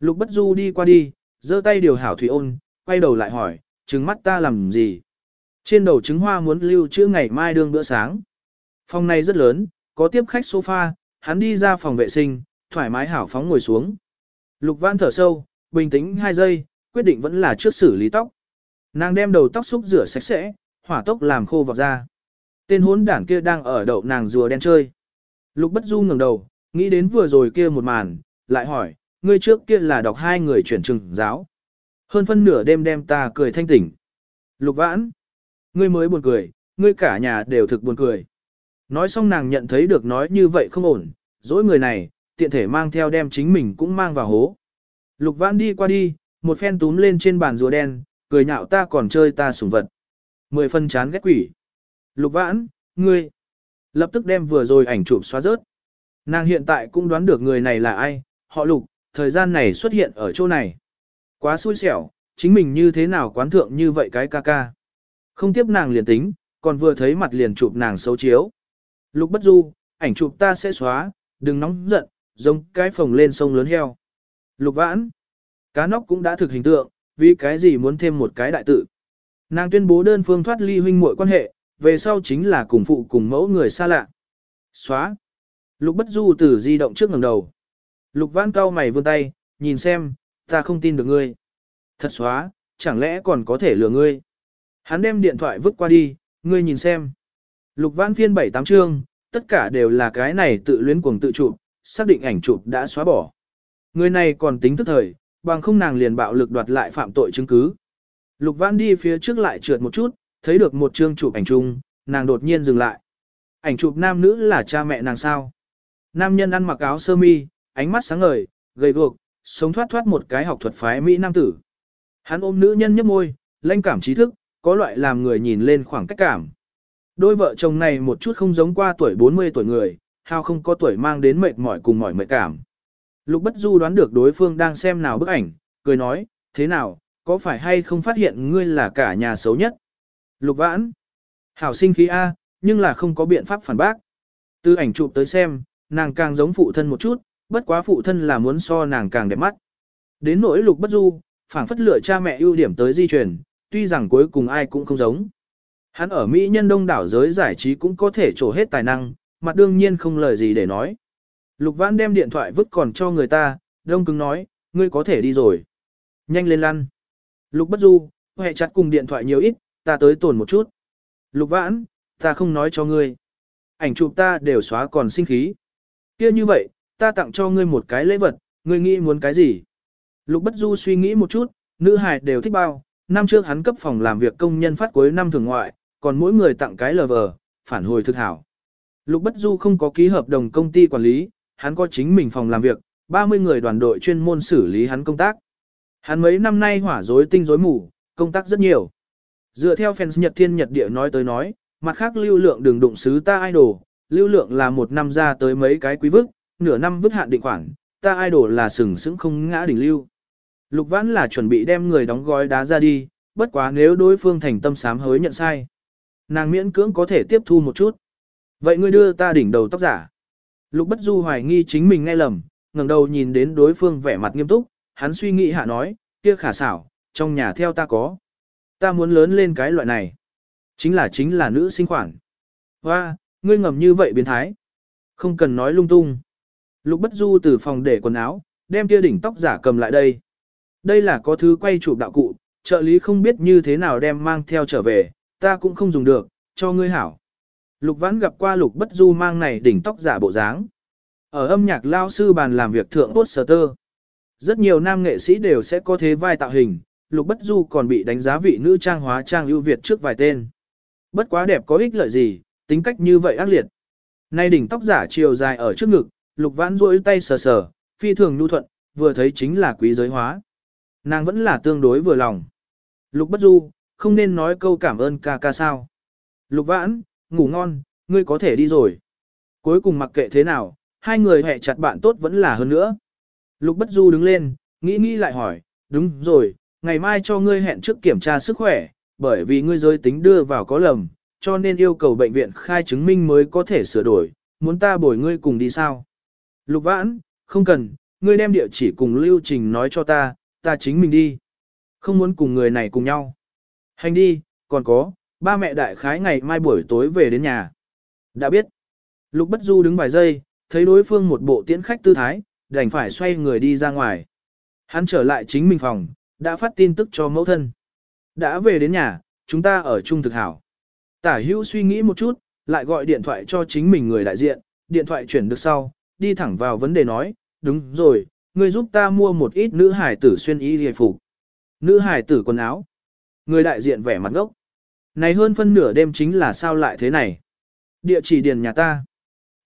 Lục Bất Du đi qua đi, giơ tay điều hảo thủy ôn, quay đầu lại hỏi, trứng mắt ta làm gì? Trên đầu trứng hoa muốn lưu trữ ngày mai đương bữa sáng. Phòng này rất lớn, có tiếp khách sofa, hắn đi ra phòng vệ sinh, thoải mái hảo phóng ngồi xuống. Lục văn thở sâu, bình tĩnh 2 giây, quyết định vẫn là trước xử lý tóc. Nàng đem đầu tóc xúc rửa sạch sẽ, hỏa tốc làm khô vào ra. Tên hốn đảng kia đang ở đậu nàng rùa đen chơi. Lục Bất Du ngẩng đầu, nghĩ đến vừa rồi kia một màn, lại hỏi, ngươi trước kia là đọc hai người chuyển trừng giáo. Hơn phân nửa đêm đem ta cười thanh tỉnh. Lục Vãn, ngươi mới buồn cười, ngươi cả nhà đều thực buồn cười. Nói xong nàng nhận thấy được nói như vậy không ổn, dỗi người này, tiện thể mang theo đem chính mình cũng mang vào hố. Lục Vãn đi qua đi, một phen túm lên trên bàn rùa đen, cười nhạo ta còn chơi ta sủng vật. Mười phân chán ghét quỷ. Lục Vãn, ngươi, lập tức đem vừa rồi ảnh chụp xóa rớt. Nàng hiện tại cũng đoán được người này là ai, họ Lục, thời gian này xuất hiện ở chỗ này. Quá xui xẻo, chính mình như thế nào quán thượng như vậy cái ca ca. Không tiếp nàng liền tính, còn vừa thấy mặt liền chụp nàng xấu chiếu. Lục bất du, ảnh chụp ta sẽ xóa, đừng nóng giận, giống cái phồng lên sông lớn heo. Lục vãn, cá nóc cũng đã thực hình tượng, vì cái gì muốn thêm một cái đại tự. Nàng tuyên bố đơn phương thoát ly huynh muội quan hệ, về sau chính là cùng phụ cùng mẫu người xa lạ. Xóa. Lục bất du từ di động trước ngẩng đầu. Lục vãn cao mày vươn tay, nhìn xem, ta không tin được ngươi. Thật xóa, chẳng lẽ còn có thể lừa ngươi. Hắn đem điện thoại vứt qua đi, ngươi nhìn xem. Lục Văn phiên 7-8 chương, tất cả đều là cái này tự luyến cuồng tự chụp, xác định ảnh chụp đã xóa bỏ. Người này còn tính tức thời, bằng không nàng liền bạo lực đoạt lại phạm tội chứng cứ. Lục Văn đi phía trước lại trượt một chút, thấy được một chương chụp ảnh chung, nàng đột nhiên dừng lại. Ảnh chụp nam nữ là cha mẹ nàng sao. Nam nhân ăn mặc áo sơ mi, ánh mắt sáng ngời, gầy guộc, sống thoát thoát một cái học thuật phái Mỹ nam tử. Hắn ôm nữ nhân nhấp môi, lanh cảm trí thức, có loại làm người nhìn lên khoảng cách cảm. Đôi vợ chồng này một chút không giống qua tuổi 40 tuổi người, hao không có tuổi mang đến mệt mỏi cùng mỏi mệt cảm. Lục Bất Du đoán được đối phương đang xem nào bức ảnh, cười nói, thế nào, có phải hay không phát hiện ngươi là cả nhà xấu nhất? Lục Vãn, hảo sinh khí A, nhưng là không có biện pháp phản bác. Từ ảnh chụp tới xem, nàng càng giống phụ thân một chút, bất quá phụ thân là muốn so nàng càng đẹp mắt. Đến nỗi Lục Bất Du, phảng phất lựa cha mẹ ưu điểm tới di truyền, tuy rằng cuối cùng ai cũng không giống. Hắn ở Mỹ nhân đông đảo giới giải trí cũng có thể trổ hết tài năng, mặt đương nhiên không lời gì để nói. Lục Vãn đem điện thoại vứt còn cho người ta, đông cứng nói, ngươi có thể đi rồi. Nhanh lên lăn. Lục Bất Du, hệ chặt cùng điện thoại nhiều ít, ta tới tổn một chút. Lục Vãn, ta không nói cho ngươi. Ảnh chụp ta đều xóa còn sinh khí. kia như vậy, ta tặng cho ngươi một cái lễ vật, ngươi nghĩ muốn cái gì? Lục Bất Du suy nghĩ một chút, nữ hài đều thích bao, năm trước hắn cấp phòng làm việc công nhân phát cuối năm thường ngoại, còn mỗi người tặng cái lờ vờ, phản hồi thực hảo. Lục Bất Du không có ký hợp đồng công ty quản lý, hắn có chính mình phòng làm việc, 30 người đoàn đội chuyên môn xử lý hắn công tác. Hắn mấy năm nay hỏa rối tinh rối mù, công tác rất nhiều. Dựa theo fans Nhật Thiên Nhật Địa nói tới nói, mặt khác lưu lượng đừng đụng xứ ta idol, lưu lượng là một năm ra tới mấy cái quý vức, nửa năm vứt hạn định khoản, ta idol là sừng sững không ngã đỉnh lưu. Lục Vãn là chuẩn bị đem người đóng gói đá ra đi, bất quá nếu đối phương thành tâm sám hối nhận sai. Nàng miễn cưỡng có thể tiếp thu một chút. Vậy ngươi đưa ta đỉnh đầu tóc giả. Lục Bất Du hoài nghi chính mình nghe lầm, ngẩng đầu nhìn đến đối phương vẻ mặt nghiêm túc, hắn suy nghĩ hạ nói, kia khả xảo, trong nhà theo ta có. Ta muốn lớn lên cái loại này. Chính là chính là nữ sinh khoản. Hoa, ngươi ngầm như vậy biến thái. Không cần nói lung tung. Lục Bất Du từ phòng để quần áo, đem kia đỉnh tóc giả cầm lại đây. Đây là có thứ quay chụp đạo cụ, trợ lý không biết như thế nào đem mang theo trở về, ta cũng không dùng được, cho ngươi hảo. Lục Vãn gặp qua Lục Bất Du mang này đỉnh tóc giả bộ dáng. Ở âm nhạc lao sư bàn làm việc thượng poster. Rất nhiều nam nghệ sĩ đều sẽ có thế vai tạo hình, Lục Bất Du còn bị đánh giá vị nữ trang hóa trang ưu việt trước vài tên. Bất quá đẹp có ích lợi gì, tính cách như vậy ác liệt. Nay đỉnh tóc giả chiều dài ở trước ngực, Lục Vãn duỗi tay sờ sờ, phi thường nhu thuận, vừa thấy chính là quý giới hóa. Nàng vẫn là tương đối vừa lòng. Lục Bất Du, không nên nói câu cảm ơn ca ca sao. Lục Vãn, ngủ ngon, ngươi có thể đi rồi. Cuối cùng mặc kệ thế nào, hai người hẹ chặt bạn tốt vẫn là hơn nữa. Lục Bất Du đứng lên, nghĩ nghĩ lại hỏi, đúng rồi, ngày mai cho ngươi hẹn trước kiểm tra sức khỏe, bởi vì ngươi giới tính đưa vào có lầm, cho nên yêu cầu bệnh viện khai chứng minh mới có thể sửa đổi, muốn ta bồi ngươi cùng đi sao? Lục Vãn, không cần, ngươi đem địa chỉ cùng lưu trình nói cho ta, ta chính mình đi. Không muốn cùng người này cùng nhau. Hành đi, còn có, ba mẹ đại khái ngày mai buổi tối về đến nhà. Đã biết. Lục Bất Du đứng vài giây, thấy đối phương một bộ tiễn khách tư thái, đành phải xoay người đi ra ngoài. Hắn trở lại chính mình phòng, đã phát tin tức cho mẫu thân. Đã về đến nhà, chúng ta ở chung thực hảo. Tả hữu suy nghĩ một chút, lại gọi điện thoại cho chính mình người đại diện, điện thoại chuyển được sau, đi thẳng vào vấn đề nói, đúng rồi, người giúp ta mua một ít nữ hải tử xuyên y hề phục. Nữ hải tử quần áo. Người đại diện vẻ mặt ngốc. Này hơn phân nửa đêm chính là sao lại thế này. Địa chỉ điền nhà ta.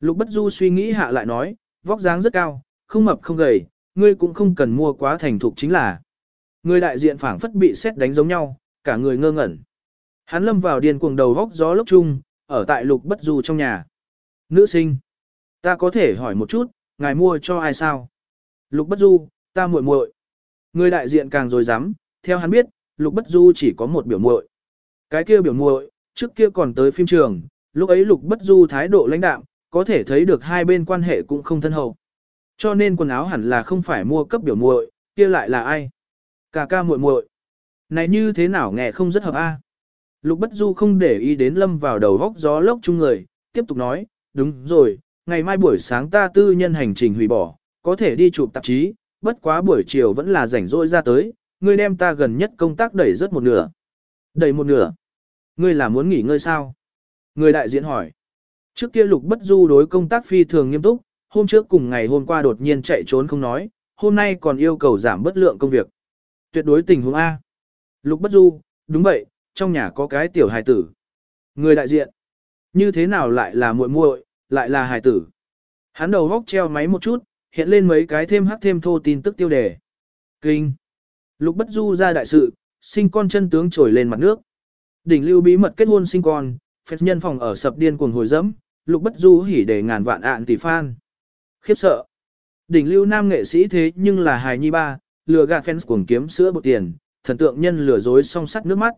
Lục Bất Du suy nghĩ hạ lại nói, vóc dáng rất cao, không mập không gầy, ngươi cũng không cần mua quá thành thục chính là. Người đại diện phảng phất bị xét đánh giống nhau, cả người ngơ ngẩn. Hắn lâm vào điên cuồng đầu vóc gió lốc chung, ở tại Lục Bất Du trong nhà. Nữ sinh. Ta có thể hỏi một chút, ngài mua cho ai sao? Lục Bất Du, ta muội muội. Người đại diện càng rồi dám, theo hắn biết, Lục Bất Du chỉ có một biểu muội. Cái kia biểu muội, trước kia còn tới phim trường, lúc ấy Lục Bất Du thái độ lãnh đạm, có thể thấy được hai bên quan hệ cũng không thân hậu. Cho nên quần áo hẳn là không phải mua cấp biểu muội, kia lại là ai? Cà ca muội muội. Này như thế nào nghe không rất hợp a? Lục Bất Du không để ý đến lâm vào đầu góc gió lốc chung người, tiếp tục nói, đúng rồi, ngày mai buổi sáng ta tư nhân hành trình hủy bỏ, có thể đi chụp tạp chí, bất quá buổi chiều vẫn là rảnh rỗi ra tới, ngươi đem ta gần nhất công tác đẩy rất một nửa. Đẩy một nửa? Ngươi là muốn nghỉ ngơi sao? Người đại diện hỏi. Trước kia Lục Bất Du đối công tác phi thường nghiêm túc, hôm trước cùng ngày hôm qua đột nhiên chạy trốn không nói, hôm nay còn yêu cầu giảm bất lượng công việc. Tuyệt đối tình huống A. Lục Bất Du, đúng vậy, trong nhà có cái tiểu hài tử. Người đại diện. Như thế nào lại là muội muội, lại là hài tử. Hắn đầu góc treo máy một chút, hiện lên mấy cái thêm hắc thêm thô tin tức tiêu đề. Kinh. Lục Bất Du ra đại sự, sinh con chân tướng trồi lên mặt nước. Đỉnh lưu bí mật kết hôn sinh con, phép nhân phòng ở sập điên cuồng hồi dẫm, Lục Bất Du hỉ để ngàn vạn ạn tỷ fan. Khiếp sợ. Đỉnh lưu nam nghệ sĩ thế nhưng là hài nhi ba, lừa gạt fans cuồng kiếm sữa bột tiền, thần tượng nhân lừa dối song sắt nước mắt.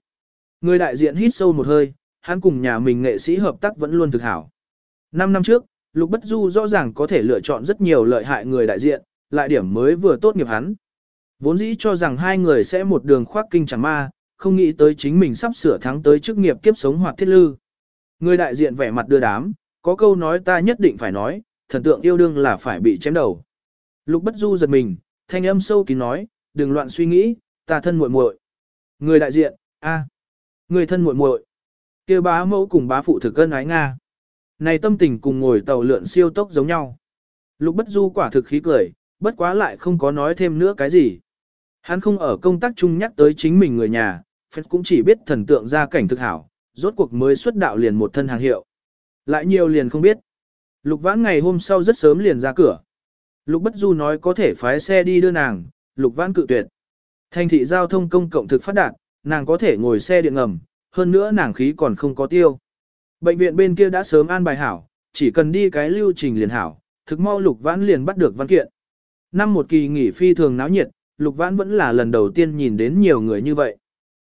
Người đại diện hít sâu một hơi, hắn cùng nhà mình nghệ sĩ hợp tác vẫn luôn thực hảo. Năm năm trước, Lục Bất Du rõ ràng có thể lựa chọn rất nhiều lợi hại người đại diện, lại điểm mới vừa tốt nghiệp hắn. Vốn dĩ cho rằng hai người sẽ một đường khoác kinh chẳng ma, không nghĩ tới chính mình sắp sửa thắng tới chức nghiệp kiếp sống hoạt thiết lư. Người đại diện vẻ mặt đưa đám, có câu nói ta nhất định phải nói, thần tượng yêu đương là phải bị chém đầu. Lục Bất Du giật mình, thanh âm sâu kín nói, đừng loạn suy nghĩ, ta thân muội muội. Người đại diện, a, người thân muội muội. Kêu bá mẫu cùng bá phụ thực cân ái nga. Này tâm tình cùng ngồi tàu lượn siêu tốc giống nhau. Lục Bất Du quả thực khí cười, bất quá lại không có nói thêm nữa cái gì. Hắn không ở công tác chung nhắc tới chính mình người nhà, phép cũng chỉ biết thần tượng ra cảnh thực hảo, rốt cuộc mới xuất đạo liền một thân hàng hiệu. Lại nhiều liền không biết. Lục vãn ngày hôm sau rất sớm liền ra cửa. Lục bất du nói có thể phái xe đi đưa nàng, lục vãn cự tuyệt. Thành thị giao thông công cộng thực phát đạt, nàng có thể ngồi xe điện ngầm, hơn nữa nàng khí còn không có tiêu. Bệnh viện bên kia đã sớm an bài hảo, chỉ cần đi cái lưu trình liền hảo, thực mau lục vãn liền bắt được văn kiện. Năm một kỳ nghỉ phi thường náo nhiệt, lục vãn vẫn là lần đầu tiên nhìn đến nhiều người như vậy.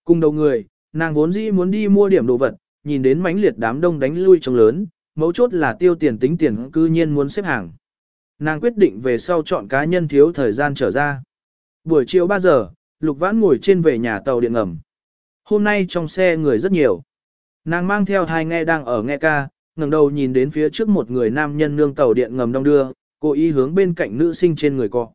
Cùng đầu người, nàng vốn dĩ muốn đi mua điểm đồ vật, nhìn đến mãnh liệt đám đông đánh lui trông lớn, mấu chốt là tiêu tiền tính tiền cư nhiên muốn xếp hàng. Nàng quyết định về sau chọn cá nhân thiếu thời gian trở ra. Buổi chiều 3 giờ, Lục Vãn ngồi trên về nhà tàu điện ngầm. Hôm nay trong xe người rất nhiều. Nàng mang theo thai nghe đang ở nghe ca, ngẩng đầu nhìn đến phía trước một người nam nhân nương tàu điện ngầm đông đưa, Cô ý hướng bên cạnh nữ sinh trên người cọ.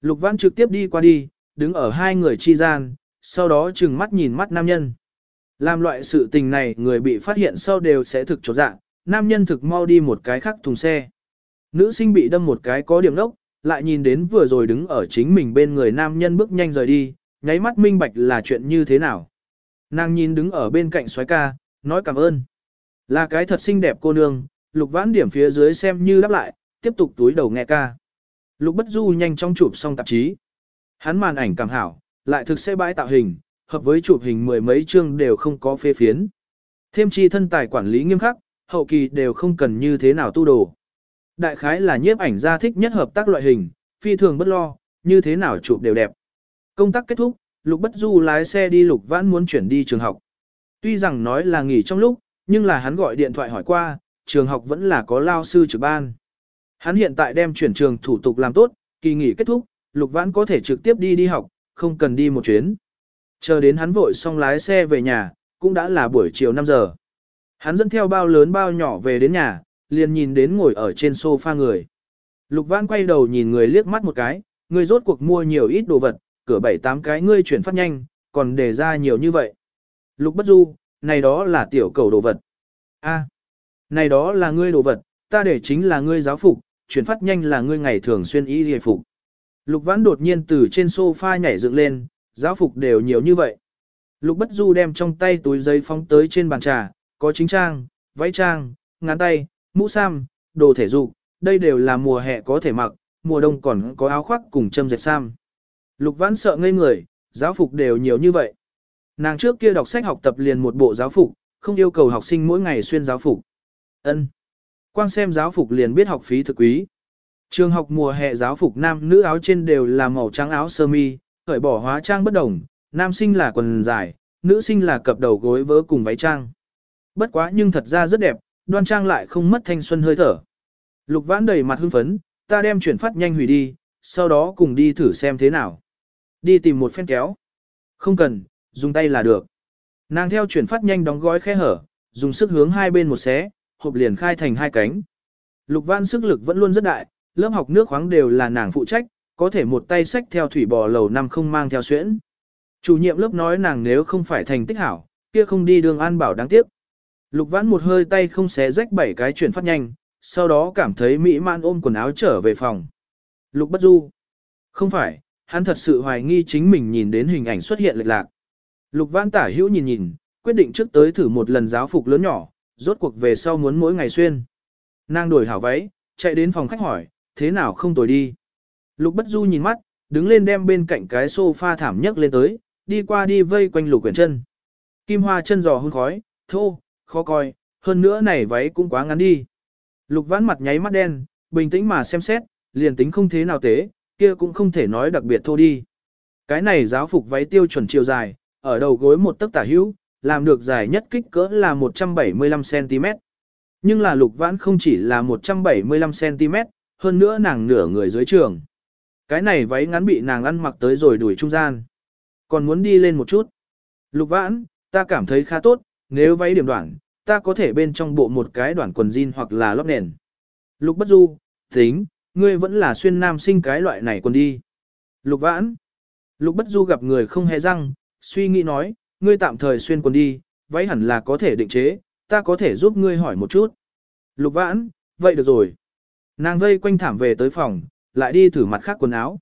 Lục Vãn trực tiếp đi qua đi, đứng ở hai người chi gian, sau đó chừng mắt nhìn mắt nam nhân. Làm loại sự tình này người bị phát hiện sau đều sẽ thực chỗ dạng, nam nhân thực mau đi một cái khác thùng xe. Nữ sinh bị đâm một cái có điểm đốc, lại nhìn đến vừa rồi đứng ở chính mình bên người nam nhân bước nhanh rời đi, nháy mắt minh bạch là chuyện như thế nào. Nàng nhìn đứng ở bên cạnh xoái ca, nói cảm ơn. Là cái thật xinh đẹp cô nương, lục vãn điểm phía dưới xem như đáp lại, tiếp tục túi đầu nghe ca. Lục bất du nhanh chóng chụp xong tạp chí. Hắn màn ảnh cảm hảo, lại thực sẽ bãi tạo hình, hợp với chụp hình mười mấy chương đều không có phê phiến. Thêm chi thân tài quản lý nghiêm khắc, hậu kỳ đều không cần như thế nào tu đồ. Đại khái là nhiếp ảnh gia thích nhất hợp tác loại hình, phi thường bất lo, như thế nào chụp đều đẹp. Công tác kết thúc, Lục Bất Du lái xe đi Lục Vãn muốn chuyển đi trường học. Tuy rằng nói là nghỉ trong lúc, nhưng là hắn gọi điện thoại hỏi qua, trường học vẫn là có lao sư trực ban. Hắn hiện tại đem chuyển trường thủ tục làm tốt, kỳ nghỉ kết thúc, Lục Vãn có thể trực tiếp đi đi học, không cần đi một chuyến. Chờ đến hắn vội xong lái xe về nhà, cũng đã là buổi chiều 5 giờ. Hắn dẫn theo bao lớn bao nhỏ về đến nhà, liền nhìn đến ngồi ở trên sofa người. Lục Vãn quay đầu nhìn người liếc mắt một cái, người rốt cuộc mua nhiều ít đồ vật, cửa bảy tám cái ngươi chuyển phát nhanh, còn để ra nhiều như vậy. Lục Bất Du, này đó là tiểu cầu đồ vật. A, này đó là ngươi đồ vật, ta để chính là ngươi giáo phục, chuyển phát nhanh là ngươi ngày thường xuyên y hề phục. Lục Vãn đột nhiên từ trên sofa nhảy dựng lên, giáo phục đều nhiều như vậy. Lục Bất Du đem trong tay túi giấy phóng tới trên bàn trà, có chính trang, váy trang, ngắn tay, mũ sam, đồ thể dục, đây đều là mùa hè có thể mặc, mùa đông còn có áo khoác cùng châm dệt sam. Lục Vãn sợ ngây người, giáo phục đều nhiều như vậy. Nàng trước kia đọc sách học tập liền một bộ giáo phục, không yêu cầu học sinh mỗi ngày xuyên giáo phục. Ân. Quang xem giáo phục liền biết học phí thực quý. Trường học mùa hè giáo phục nam nữ áo trên đều là màu trắng áo sơ mi, khởi bỏ hóa trang bất đồng, nam sinh là quần dài, nữ sinh là cập đầu gối vớ cùng váy trang. Bất quá nhưng thật ra rất đẹp, đoan trang lại không mất thanh xuân hơi thở. Lục vãn đầy mặt hưng phấn, ta đem chuyển phát nhanh hủy đi, sau đó cùng đi thử xem thế nào. Đi tìm một phen kéo. Không cần, dùng tay là được. Nàng theo chuyển phát nhanh đóng gói khe hở, dùng sức hướng hai bên một xé, hộp liền khai thành hai cánh. Lục văn sức lực vẫn luôn rất đại, lớp học nước khoáng đều là nàng phụ trách, có thể một tay sách theo thủy bò lầu năm không mang theo xuyễn. Chủ nhiệm lớp nói nàng nếu không phải thành tích hảo, kia không đi đường an bảo đáng tiếc. Lục văn một hơi tay không xé rách bảy cái chuyển phát nhanh, sau đó cảm thấy mỹ man ôm quần áo trở về phòng. Lục bất du. Không phải, hắn thật sự hoài nghi chính mình nhìn đến hình ảnh xuất hiện lệch lạc. Lục vãn tả hữu nhìn nhìn, quyết định trước tới thử một lần giáo phục lớn nhỏ, rốt cuộc về sau muốn mỗi ngày xuyên. Nàng đổi hảo váy, chạy đến phòng khách hỏi, thế nào không tồi đi. Lục bất du nhìn mắt, đứng lên đem bên cạnh cái sofa thảm nhấc lên tới, đi qua đi vây quanh lục quyển chân. Kim hoa chân giò hôn khói, thô, khó coi, hơn nữa này váy cũng quá ngắn đi. Lục vãn mặt nháy mắt đen, bình tĩnh mà xem xét, liền tính không thế nào tế, kia cũng không thể nói đặc biệt thô đi. Cái này giáo phục váy tiêu chuẩn chiều dài, ở đầu gối một tấc tả hữu, làm được dài nhất kích cỡ là 175cm. Nhưng là lục vãn không chỉ là 175cm, hơn nữa nàng nửa người dưới trường. Cái này váy ngắn bị nàng ăn mặc tới rồi đuổi trung gian. Còn muốn đi lên một chút. Lục vãn, ta cảm thấy khá tốt, nếu váy điểm đoạn, ta có thể bên trong bộ một cái đoạn quần jean hoặc là lót nền. Lục bất du, tính, ngươi vẫn là xuyên nam sinh cái loại này quần đi. Lục vãn. Lục bất du gặp người không hề răng, suy nghĩ nói, ngươi tạm thời xuyên quần đi, váy hẳn là có thể định chế, ta có thể giúp ngươi hỏi một chút. Lục vãn, vậy được rồi. Nàng vây quanh thảm về tới phòng, lại đi thử mặt khác quần áo.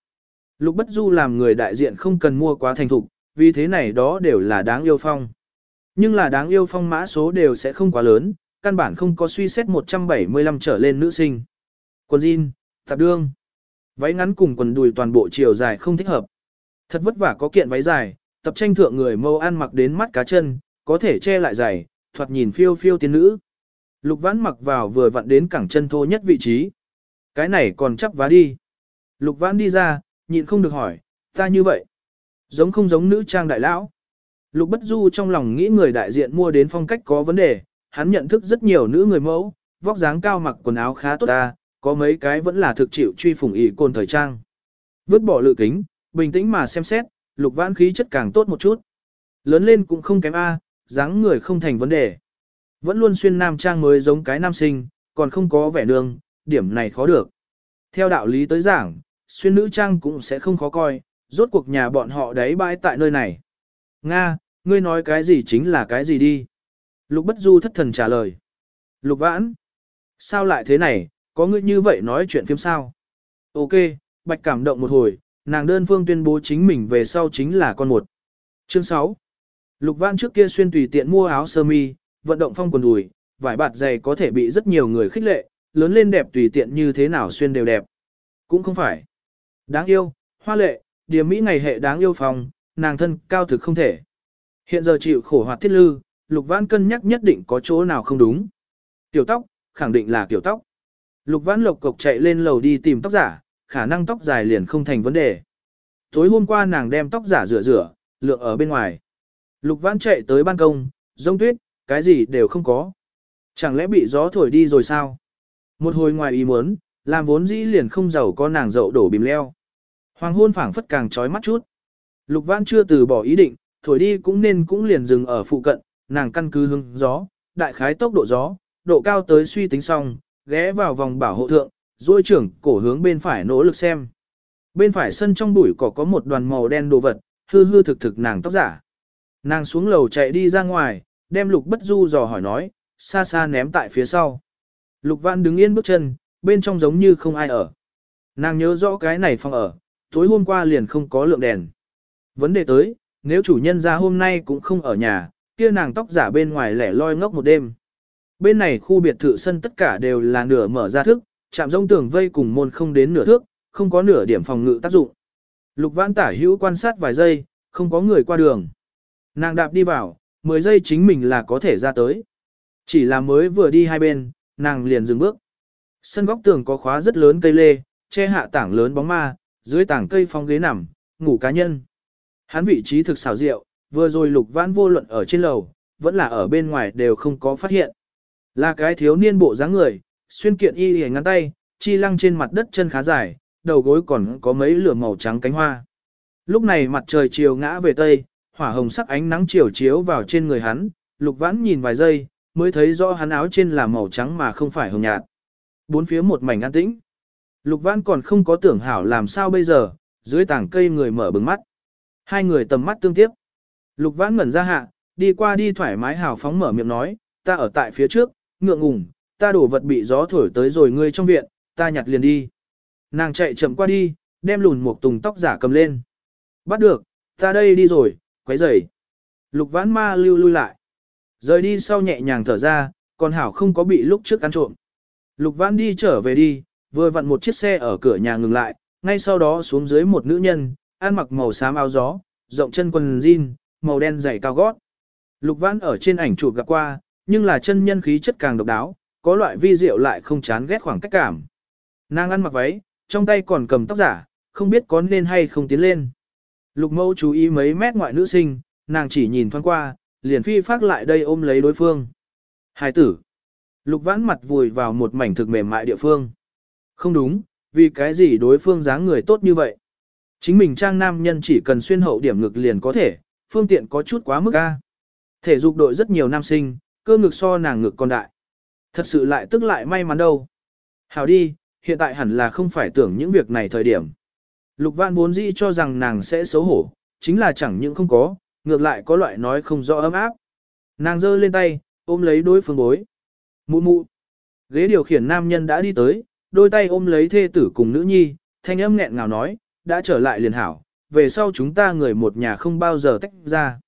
Lục bất du làm người đại diện không cần mua quá thành thục, vì thế này đó đều là đáng yêu phong. Nhưng là đáng yêu phong mã số đều sẽ không quá lớn, căn bản không có suy xét 175 trở lên nữ sinh. Quần jean, tạp đương, váy ngắn cùng quần đùi toàn bộ chiều dài không thích hợp. Thật vất vả có kiện váy dài, tập tranh thượng người mâu ăn mặc đến mắt cá chân, có thể che lại giày, thoạt nhìn phiêu phiêu tiên nữ. Lục vãn mặc vào vừa vặn đến cẳng chân thô nhất vị trí. Cái này còn chắp vá đi. Lục vãn đi ra, nhịn không được hỏi, ta như vậy. Giống không giống nữ trang đại lão. Lục bất du trong lòng nghĩ người đại diện mua đến phong cách có vấn đề, hắn nhận thức rất nhiều nữ người mẫu, vóc dáng cao mặc quần áo khá tốt ta, có mấy cái vẫn là thực chịu truy phủng ý côn thời trang. Vứt bỏ lự kính, bình tĩnh mà xem xét, lục vãn khí chất càng tốt một chút. Lớn lên cũng không kém A, dáng người không thành vấn đề. Vẫn luôn xuyên nam trang mới giống cái nam sinh, còn không có vẻ nương, điểm này khó được. Theo đạo lý tới giảng, xuyên nữ trang cũng sẽ không khó coi, rốt cuộc nhà bọn họ đấy bãi tại nơi này. Nga, ngươi nói cái gì chính là cái gì đi. Lục bất du thất thần trả lời. Lục vãn. Sao lại thế này, có ngươi như vậy nói chuyện phim sao? Ok, bạch cảm động một hồi, nàng đơn phương tuyên bố chính mình về sau chính là con một. Chương 6. Lục vãn trước kia xuyên tùy tiện mua áo sơ mi, vận động phong quần đùi, vải bạt dày có thể bị rất nhiều người khích lệ, lớn lên đẹp tùy tiện như thế nào xuyên đều đẹp. Cũng không phải. Đáng yêu, hoa lệ, điểm mỹ ngày hệ đáng yêu phòng, nàng thân cao thực không thể. Hiện giờ chịu khổ hoạt thiết lư, Lục Vãn cân nhắc nhất định có chỗ nào không đúng. Tiểu tóc, khẳng định là tiểu tóc. Lục Vãn lộc cộc chạy lên lầu đi tìm tóc giả, khả năng tóc dài liền không thành vấn đề. Tối hôm qua nàng đem tóc giả rửa rửa, lượng ở bên ngoài. Lục Vãn chạy tới ban công, rông tuyết, cái gì đều không có. Chẳng lẽ bị gió thổi đi rồi sao? Một hồi ngoài ý muốn, làm vốn dĩ liền không giàu có nàng dậu đổ bìm leo. Hoàng hôn phảng phất càng trói mắt chút. Lục Vãn chưa từ bỏ ý định, thổi đi cũng nên cũng liền dừng ở phụ cận, nàng căn cứ hướng gió, đại khái tốc độ gió, độ cao tới suy tính xong, ghé vào vòng bảo hộ thượng, duỗi trưởng cổ hướng bên phải nỗ lực xem. Bên phải sân trong bụi cỏ có một đoàn màu đen đồ vật, hư hư thực thực nàng tóc giả. Nàng xuống lầu chạy đi ra ngoài, đem lục bất du dò hỏi nói, xa xa ném tại phía sau. Lục Văn đứng yên bước chân, bên trong giống như không ai ở. Nàng nhớ rõ cái này phòng ở, tối hôm qua liền không có lượng đèn. Vấn đề tới, nếu chủ nhân ra hôm nay cũng không ở nhà, kia nàng tóc giả bên ngoài lẻ loi ngốc một đêm. Bên này khu biệt thự sân tất cả đều là nửa mở ra thức, chạm rông tường vây cùng môn không đến nửa thước, không có nửa điểm phòng ngự tác dụng. Lục vãn tả hữu quan sát vài giây, không có người qua đường. Nàng đạp đi vào, 10 giây chính mình là có thể ra tới. Chỉ là mới vừa đi hai bên, nàng liền dừng bước. Sân góc tường có khóa rất lớn cây lê, che hạ tảng lớn bóng ma, dưới tảng cây phong ghế nằm, ngủ cá nhân. Hắn vị trí thực xảo diệu, vừa rồi lục vãn vô luận ở trên lầu, vẫn là ở bên ngoài đều không có phát hiện. Là cái thiếu niên bộ dáng người, xuyên kiện y hề ngắn tay, chi lăng trên mặt đất chân khá dài, đầu gối còn có mấy lửa màu trắng cánh hoa. Lúc này mặt trời chiều ngã về tây, hỏa hồng sắc ánh nắng chiều chiếu vào trên người hắn, lục vãn nhìn vài giây, mới thấy rõ hắn áo trên là màu trắng mà không phải hồng nhạt. Bốn phía một mảnh an tĩnh. Lục vãn còn không có tưởng hảo làm sao bây giờ, dưới tảng cây người mở bừng mắt. Hai người tầm mắt tương tiếp. Lục vãn ngẩn ra hạ, đi qua đi thoải mái hào phóng mở miệng nói, ta ở tại phía trước, ngượng ngùng, ta đổ vật bị gió thổi tới rồi ngươi trong viện, ta nhặt liền đi. Nàng chạy chậm qua đi, đem lùn một tùng tóc giả cầm lên. Bắt được, ta đây đi rồi, quấy rầy. Lục vãn ma lưu lui lại. Rời đi sau nhẹ nhàng thở ra, còn hảo không có bị lúc trước ăn trộm. Lục vãn đi trở về đi, vừa vặn một chiếc xe ở cửa nhà ngừng lại, ngay sau đó xuống dưới một nữ nhân, ăn mặc màu xám áo gió, rộng chân quần jean, màu đen dày cao gót. Lục vãn ở trên ảnh chụp gặp qua, nhưng là chân nhân khí chất càng độc đáo, có loại vi diệu lại không chán ghét khoảng cách cảm. Nàng ăn mặc váy, trong tay còn cầm tóc giả, không biết có nên hay không tiến lên. Lục mẫu chú ý mấy mét ngoại nữ sinh, nàng chỉ nhìn thoáng qua, liền phi phát lại đây ôm lấy đối phương. Hải tử. Lục vãn mặt vùi vào một mảnh thực mềm mại địa phương. Không đúng, vì cái gì đối phương dáng người tốt như vậy. Chính mình trang nam nhân chỉ cần xuyên hậu điểm ngực liền có thể, phương tiện có chút quá mức a. Thể dục đội rất nhiều nam sinh, cơ ngực so nàng ngực còn đại. Thật sự lại tức lại may mắn đâu. hảo đi, hiện tại hẳn là không phải tưởng những việc này thời điểm. Lục Văn vốn dĩ cho rằng nàng sẽ xấu hổ, chính là chẳng những không có, ngược lại có loại nói không rõ ấm áp. Nàng giơ lên tay, ôm lấy đối phương bối. Mụ mụ. Ghế điều khiển nam nhân đã đi tới, đôi tay ôm lấy thê tử cùng nữ nhi, thanh âm nghẹn ngào nói, đã trở lại liền hảo, về sau chúng ta người một nhà không bao giờ tách ra.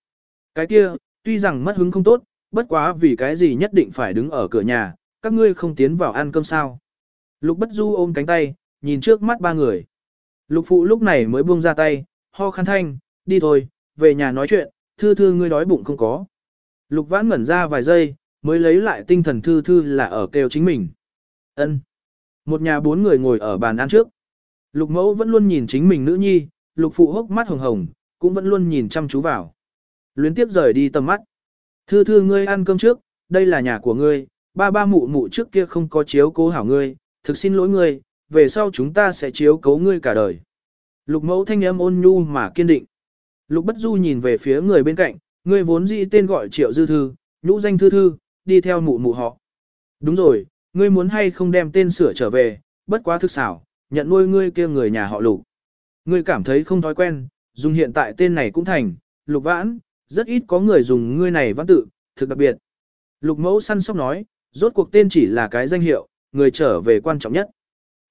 Cái kia, tuy rằng mất hứng không tốt, bất quá vì cái gì nhất định phải đứng ở cửa nhà, các ngươi không tiến vào ăn cơm sao. Lục bất du ôm cánh tay, nhìn trước mắt ba người. Lục phụ lúc này mới buông ra tay, ho khăn thanh, đi thôi, về nhà nói chuyện, thư thư ngươi đói bụng không có. Lục vãn ngẩn ra vài giây, mới lấy lại tinh thần thư thư là ở kêu chính mình. ân Một nhà bốn người ngồi ở bàn ăn trước. Lục mẫu vẫn luôn nhìn chính mình nữ nhi, lục phụ hốc mắt hồng hồng, cũng vẫn luôn nhìn chăm chú vào. Luyến tiếp rời đi tầm mắt. Thư thư ngươi ăn cơm trước, đây là nhà của ngươi, ba ba mụ mụ trước kia không có chiếu cố hảo ngươi, thực xin lỗi ngươi, về sau chúng ta sẽ chiếu cố ngươi cả đời. Lục mẫu thanh âm ôn nhu mà kiên định. Lục bất du nhìn về phía người bên cạnh, ngươi vốn dĩ tên gọi triệu dư thư, nhũ danh thư thư, đi theo mụ mụ họ. Đúng rồi, ngươi muốn hay không đem tên sửa trở về, bất quá thực xảo, nhận nuôi ngươi kia người nhà họ lục. Ngươi cảm thấy không thói quen, dùng hiện tại tên này cũng thành, lục vãn, rất ít có người dùng ngươi này văn tự, thực đặc biệt. Lục mẫu săn sóc nói, rốt cuộc tên chỉ là cái danh hiệu, người trở về quan trọng nhất.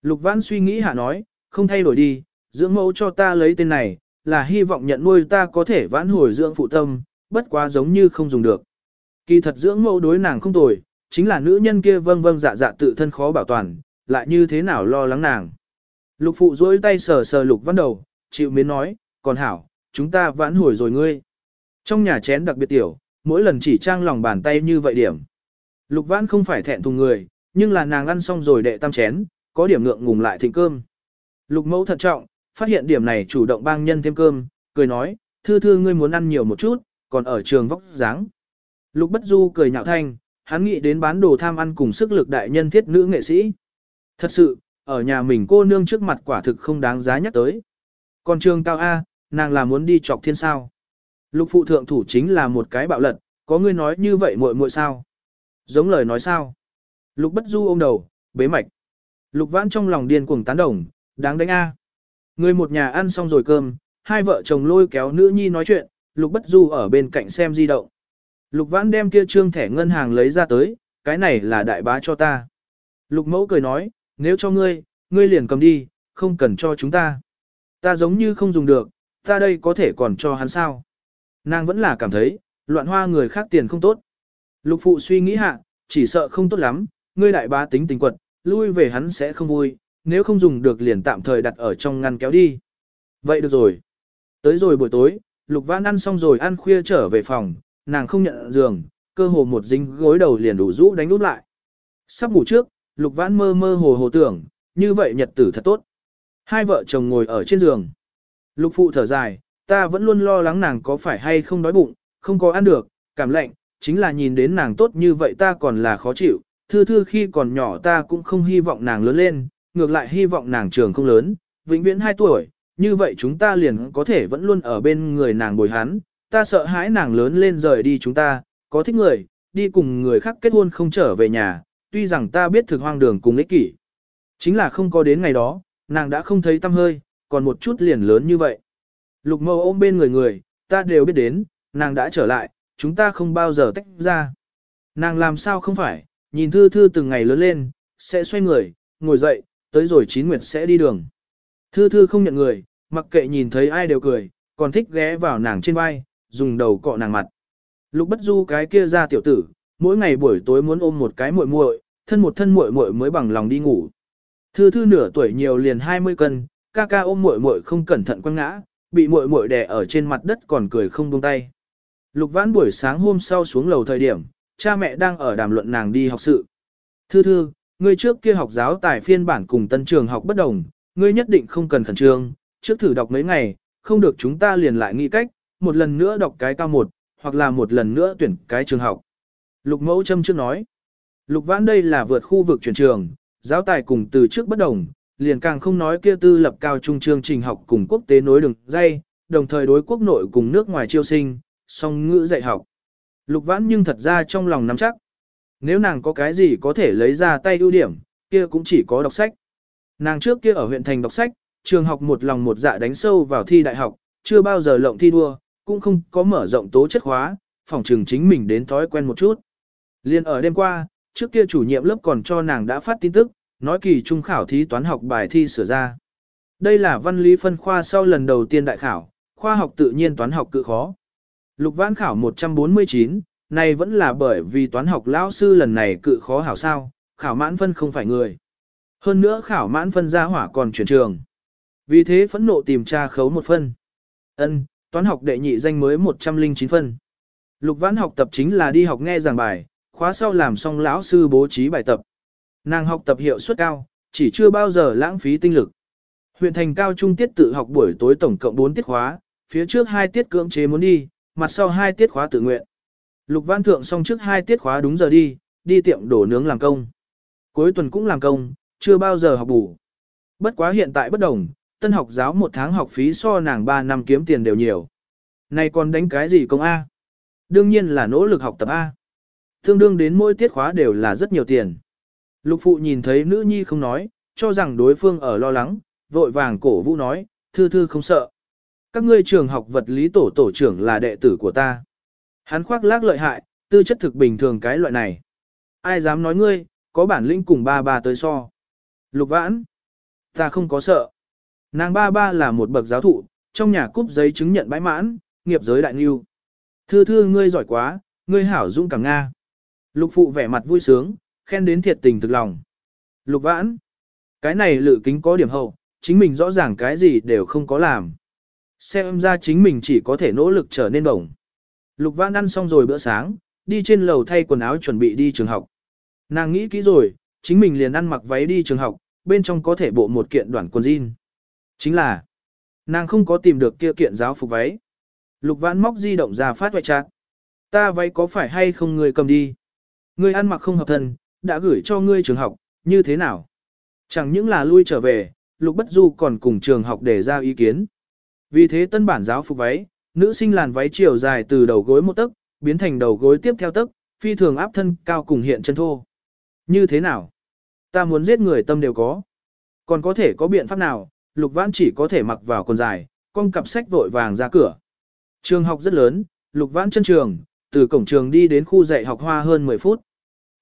Lục vãn suy nghĩ hạ nói, không thay đổi đi, dưỡng mẫu cho ta lấy tên này, là hy vọng nhận nuôi ta có thể vãn hồi dưỡng phụ tâm, bất quá giống như không dùng được. Kỳ thật dưỡng mẫu đối nàng không tồi, chính là nữ nhân kia vâng vâng dạ dạ tự thân khó bảo toàn, lại như thế nào lo lắng nàng. Lục phụ duỗi tay sờ sờ lục văn đầu, chịu miến nói, còn hảo, chúng ta vãn hồi rồi ngươi. Trong nhà chén đặc biệt tiểu, mỗi lần chỉ trang lòng bàn tay như vậy điểm. Lục vãn không phải thẹn thùng người, nhưng là nàng ăn xong rồi đệ tam chén, có điểm ngượng ngùng lại thịnh cơm. Lục mẫu thận trọng, phát hiện điểm này chủ động bang nhân thêm cơm, cười nói, thư thư ngươi muốn ăn nhiều một chút, còn ở trường vóc dáng. Lục bất du cười nhạo thanh, hắn nghĩ đến bán đồ tham ăn cùng sức lực đại nhân thiết nữ nghệ sĩ. Thật sự, ở nhà mình cô nương trước mặt quả thực không đáng giá nhắc tới. Còn trường cao A, nàng là muốn đi chọc thiên sao. Lục phụ thượng thủ chính là một cái bạo lật, có người nói như vậy muội muội sao? Giống lời nói sao? Lục bất du ôm đầu, bế mạch. Lục vãn trong lòng điên cuồng tán đồng, đáng đánh A. Người một nhà ăn xong rồi cơm, hai vợ chồng lôi kéo nữ nhi nói chuyện, lục bất du ở bên cạnh xem di động. Lục vãn đem kia trương thẻ ngân hàng lấy ra tới, cái này là đại bá cho ta. Lục mẫu cười nói, nếu cho ngươi, ngươi liền cầm đi, không cần cho chúng ta. Ta giống như không dùng được, ta đây có thể còn cho hắn sao. Nàng vẫn là cảm thấy, loạn hoa người khác tiền không tốt. Lục phụ suy nghĩ hạ, chỉ sợ không tốt lắm, ngươi đại bá tính tình quật, lui về hắn sẽ không vui, nếu không dùng được liền tạm thời đặt ở trong ngăn kéo đi. Vậy được rồi. Tới rồi buổi tối, Lục Vãn ăn xong rồi ăn khuya trở về phòng, nàng không nhận giường, cơ hồ một dính gối đầu liền đủ rũ đánh úp lại. Sắp ngủ trước, Lục Vãn mơ mơ hồ hồ tưởng, như vậy nhật tử thật tốt. Hai vợ chồng ngồi ở trên giường. Lục phụ thở dài, ta vẫn luôn lo lắng nàng có phải hay không đói bụng, không có ăn được, cảm lạnh, chính là nhìn đến nàng tốt như vậy ta còn là khó chịu, thư thư khi còn nhỏ ta cũng không hy vọng nàng lớn lên, ngược lại hy vọng nàng trường không lớn, vĩnh viễn 2 tuổi, như vậy chúng ta liền có thể vẫn luôn ở bên người nàng bồi hắn, ta sợ hãi nàng lớn lên rời đi chúng ta, có thích người, đi cùng người khác kết hôn không trở về nhà, tuy rằng ta biết thực hoang đường cùng ích kỷ. Chính là không có đến ngày đó, nàng đã không thấy tâm hơi, còn một chút liền lớn như vậy. Lục mâu ôm bên người người, ta đều biết đến, nàng đã trở lại, chúng ta không bao giờ tách ra. Nàng làm sao không phải, nhìn thư thư từng ngày lớn lên, sẽ xoay người, ngồi dậy, tới rồi chín nguyệt sẽ đi đường. Thư thư không nhận người, mặc kệ nhìn thấy ai đều cười, còn thích ghé vào nàng trên vai, dùng đầu cọ nàng mặt. Lục bất du cái kia ra tiểu tử, mỗi ngày buổi tối muốn ôm một cái muội muội, thân một thân muội muội mới bằng lòng đi ngủ. Thư thư nửa tuổi nhiều liền 20 cân, ca ca ôm muội muội không cẩn thận quăng ngã, bị muội muội đè ở trên mặt đất còn cười không buông tay. Lục Vãn buổi sáng hôm sau xuống lầu thời điểm, cha mẹ đang ở đàm luận nàng đi học sự. Thư thư, ngươi trước kia học giáo tài phiên bản cùng tân trường học bất đồng, ngươi nhất định không cần khẩn trương, trước thử đọc mấy ngày, không được chúng ta liền lại nghĩ cách, một lần nữa đọc cái cao một, hoặc là một lần nữa tuyển cái trường học. Lục mẫu châm trước nói, lục vãn đây là vượt khu vực chuyển trường, giáo tài cùng từ trước bất đồng, liền càng không nói kia tư lập cao trung chương trình học cùng quốc tế nối đường dây, đồng thời đối quốc nội cùng nước ngoài chiêu sinh, song ngữ dạy học. Lục vãn nhưng thật ra trong lòng nắm chắc. Nếu nàng có cái gì có thể lấy ra tay ưu điểm, kia cũng chỉ có đọc sách. Nàng trước kia ở huyện thành đọc sách, trường học một lòng một dạ đánh sâu vào thi đại học, chưa bao giờ lộng thi đua, cũng không có mở rộng tố chất khóa, phòng trường chính mình đến thói quen một chút. Liên ở đêm qua, trước kia chủ nhiệm lớp còn cho nàng đã phát tin tức, nói kỳ trung khảo thí toán học bài thi sửa ra. Đây là văn lý phân khoa sau lần đầu tiên đại khảo, khoa học tự nhiên toán học cự khó. Lục vãn khảo 149, này vẫn là bởi vì toán học lão sư lần này cự khó hảo sao, khảo mãn phân không phải người. Hơn nữa khảo mãn phân ra hỏa còn chuyển trường. Vì thế phẫn nộ tìm tra khấu một phân. Ân, toán học đệ nhị danh mới 109 phân. Lục vãn học tập chính là đi học nghe giảng bài, khóa sau làm xong lão sư bố trí bài tập. Nàng học tập hiệu suất cao, chỉ chưa bao giờ lãng phí tinh lực. Huyện thành cao trung tiết tự học buổi tối tổng cộng 4 tiết khóa, phía trước 2 tiết cưỡng chế muốn đi, mặt sau 2 tiết khóa tự nguyện. Lục Văn Thượng xong trước 2 tiết khóa đúng giờ đi, đi tiệm đổ nướng làm công. Cuối tuần cũng làm công, chưa bao giờ học bù. Bất quá hiện tại bất đồng, tân học giáo một tháng học phí so nàng 3 năm kiếm tiền đều nhiều. Này còn đánh cái gì công A? Đương nhiên là nỗ lực học tập A. Tương đương đến mỗi tiết khóa đều là rất nhiều tiền. Lục phụ nhìn thấy nữ nhi không nói, cho rằng đối phương ở lo lắng, vội vàng cổ vũ nói, thư thư không sợ. Các ngươi trường học vật lý tổ tổ trưởng là đệ tử của ta. Hắn khoác lác lợi hại, tư chất thực bình thường cái loại này. Ai dám nói ngươi, có bản lĩnh cùng ba ba tới so. Lục vãn, ta không có sợ. Nàng ba ba là một bậc giáo thụ, trong nhà cúp giấy chứng nhận bãi mãn, nghiệp giới đại nghiêu. Thư thư ngươi giỏi quá, ngươi hảo dũng cảm Nga. Lục phụ vẻ mặt vui sướng, khen đến thiệt tình thực lòng. Lục vãn, cái này lự kính có điểm hậu, chính mình rõ ràng cái gì đều không có làm. Xem ra chính mình chỉ có thể nỗ lực trở nên bổng. Lục vãn ăn xong rồi bữa sáng, đi trên lầu thay quần áo chuẩn bị đi trường học. Nàng nghĩ kỹ rồi, chính mình liền ăn mặc váy đi trường học, bên trong có thể bộ một kiện đoạn quần jean. Chính là, nàng không có tìm được kia kiện giáo phục váy. Lục vãn móc di động ra phát hoại chát. Ta váy có phải hay không người cầm đi? người ăn mặc không hợp thân, đã gửi cho ngươi trường học, như thế nào? Chẳng những là lui trở về, Lục Bất Du còn cùng trường học để ra ý kiến. Vì thế tân bản giáo phục váy, nữ sinh làn váy chiều dài từ đầu gối một tấc, biến thành đầu gối tiếp theo tấc, phi thường áp thân cao cùng hiện chân thô. Như thế nào? Ta muốn giết người tâm đều có. Còn có thể có biện pháp nào, Lục Vãn chỉ có thể mặc vào quần dài, con cặp sách vội vàng ra cửa. Trường học rất lớn, Lục Vãn chân trường, từ cổng trường đi đến khu dạy học hoa hơn 10 phút.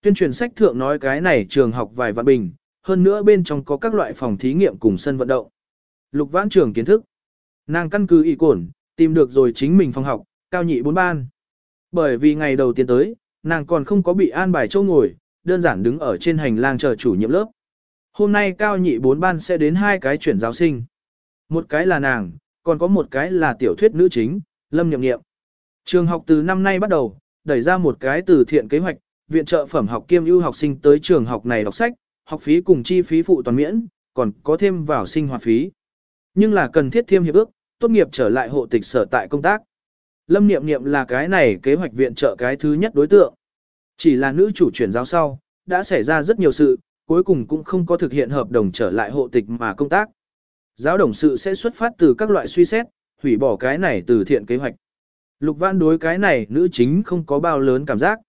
Tuyên truyền sách thượng nói cái này trường học vài vạn bình, hơn nữa bên trong có các loại phòng thí nghiệm cùng sân vận động. Lục vãn trường kiến thức. Nàng căn cứ ý cổn, tìm được rồi chính mình phòng học, cao nhị bốn ban. Bởi vì ngày đầu tiên tới, nàng còn không có bị an bài châu ngồi, đơn giản đứng ở trên hành lang chờ chủ nhiệm lớp. Hôm nay cao nhị bốn ban sẽ đến hai cái chuyển giáo sinh. Một cái là nàng, còn có một cái là tiểu thuyết nữ chính, Lâm Nhậm Nghiệm. Trường học từ năm nay bắt đầu, đẩy ra một cái từ thiện kế hoạch, viện trợ phẩm học kiêm ưu học sinh tới trường học này đọc sách, học phí cùng chi phí phụ toàn miễn, còn có thêm vào sinh hoạt phí. Nhưng là cần thiết thêm hiệp ước, tốt nghiệp trở lại hộ tịch sở tại công tác. Lâm Niệm Niệm là cái này kế hoạch viện trợ cái thứ nhất đối tượng. Chỉ là nữ chủ chuyển giáo sau, đã xảy ra rất nhiều sự, cuối cùng cũng không có thực hiện hợp đồng trở lại hộ tịch mà công tác. Giáo đồng sự sẽ xuất phát từ các loại suy xét, hủy bỏ cái này từ thiện kế hoạch. Lục Văn đối cái này nữ chính không có bao lớn cảm giác.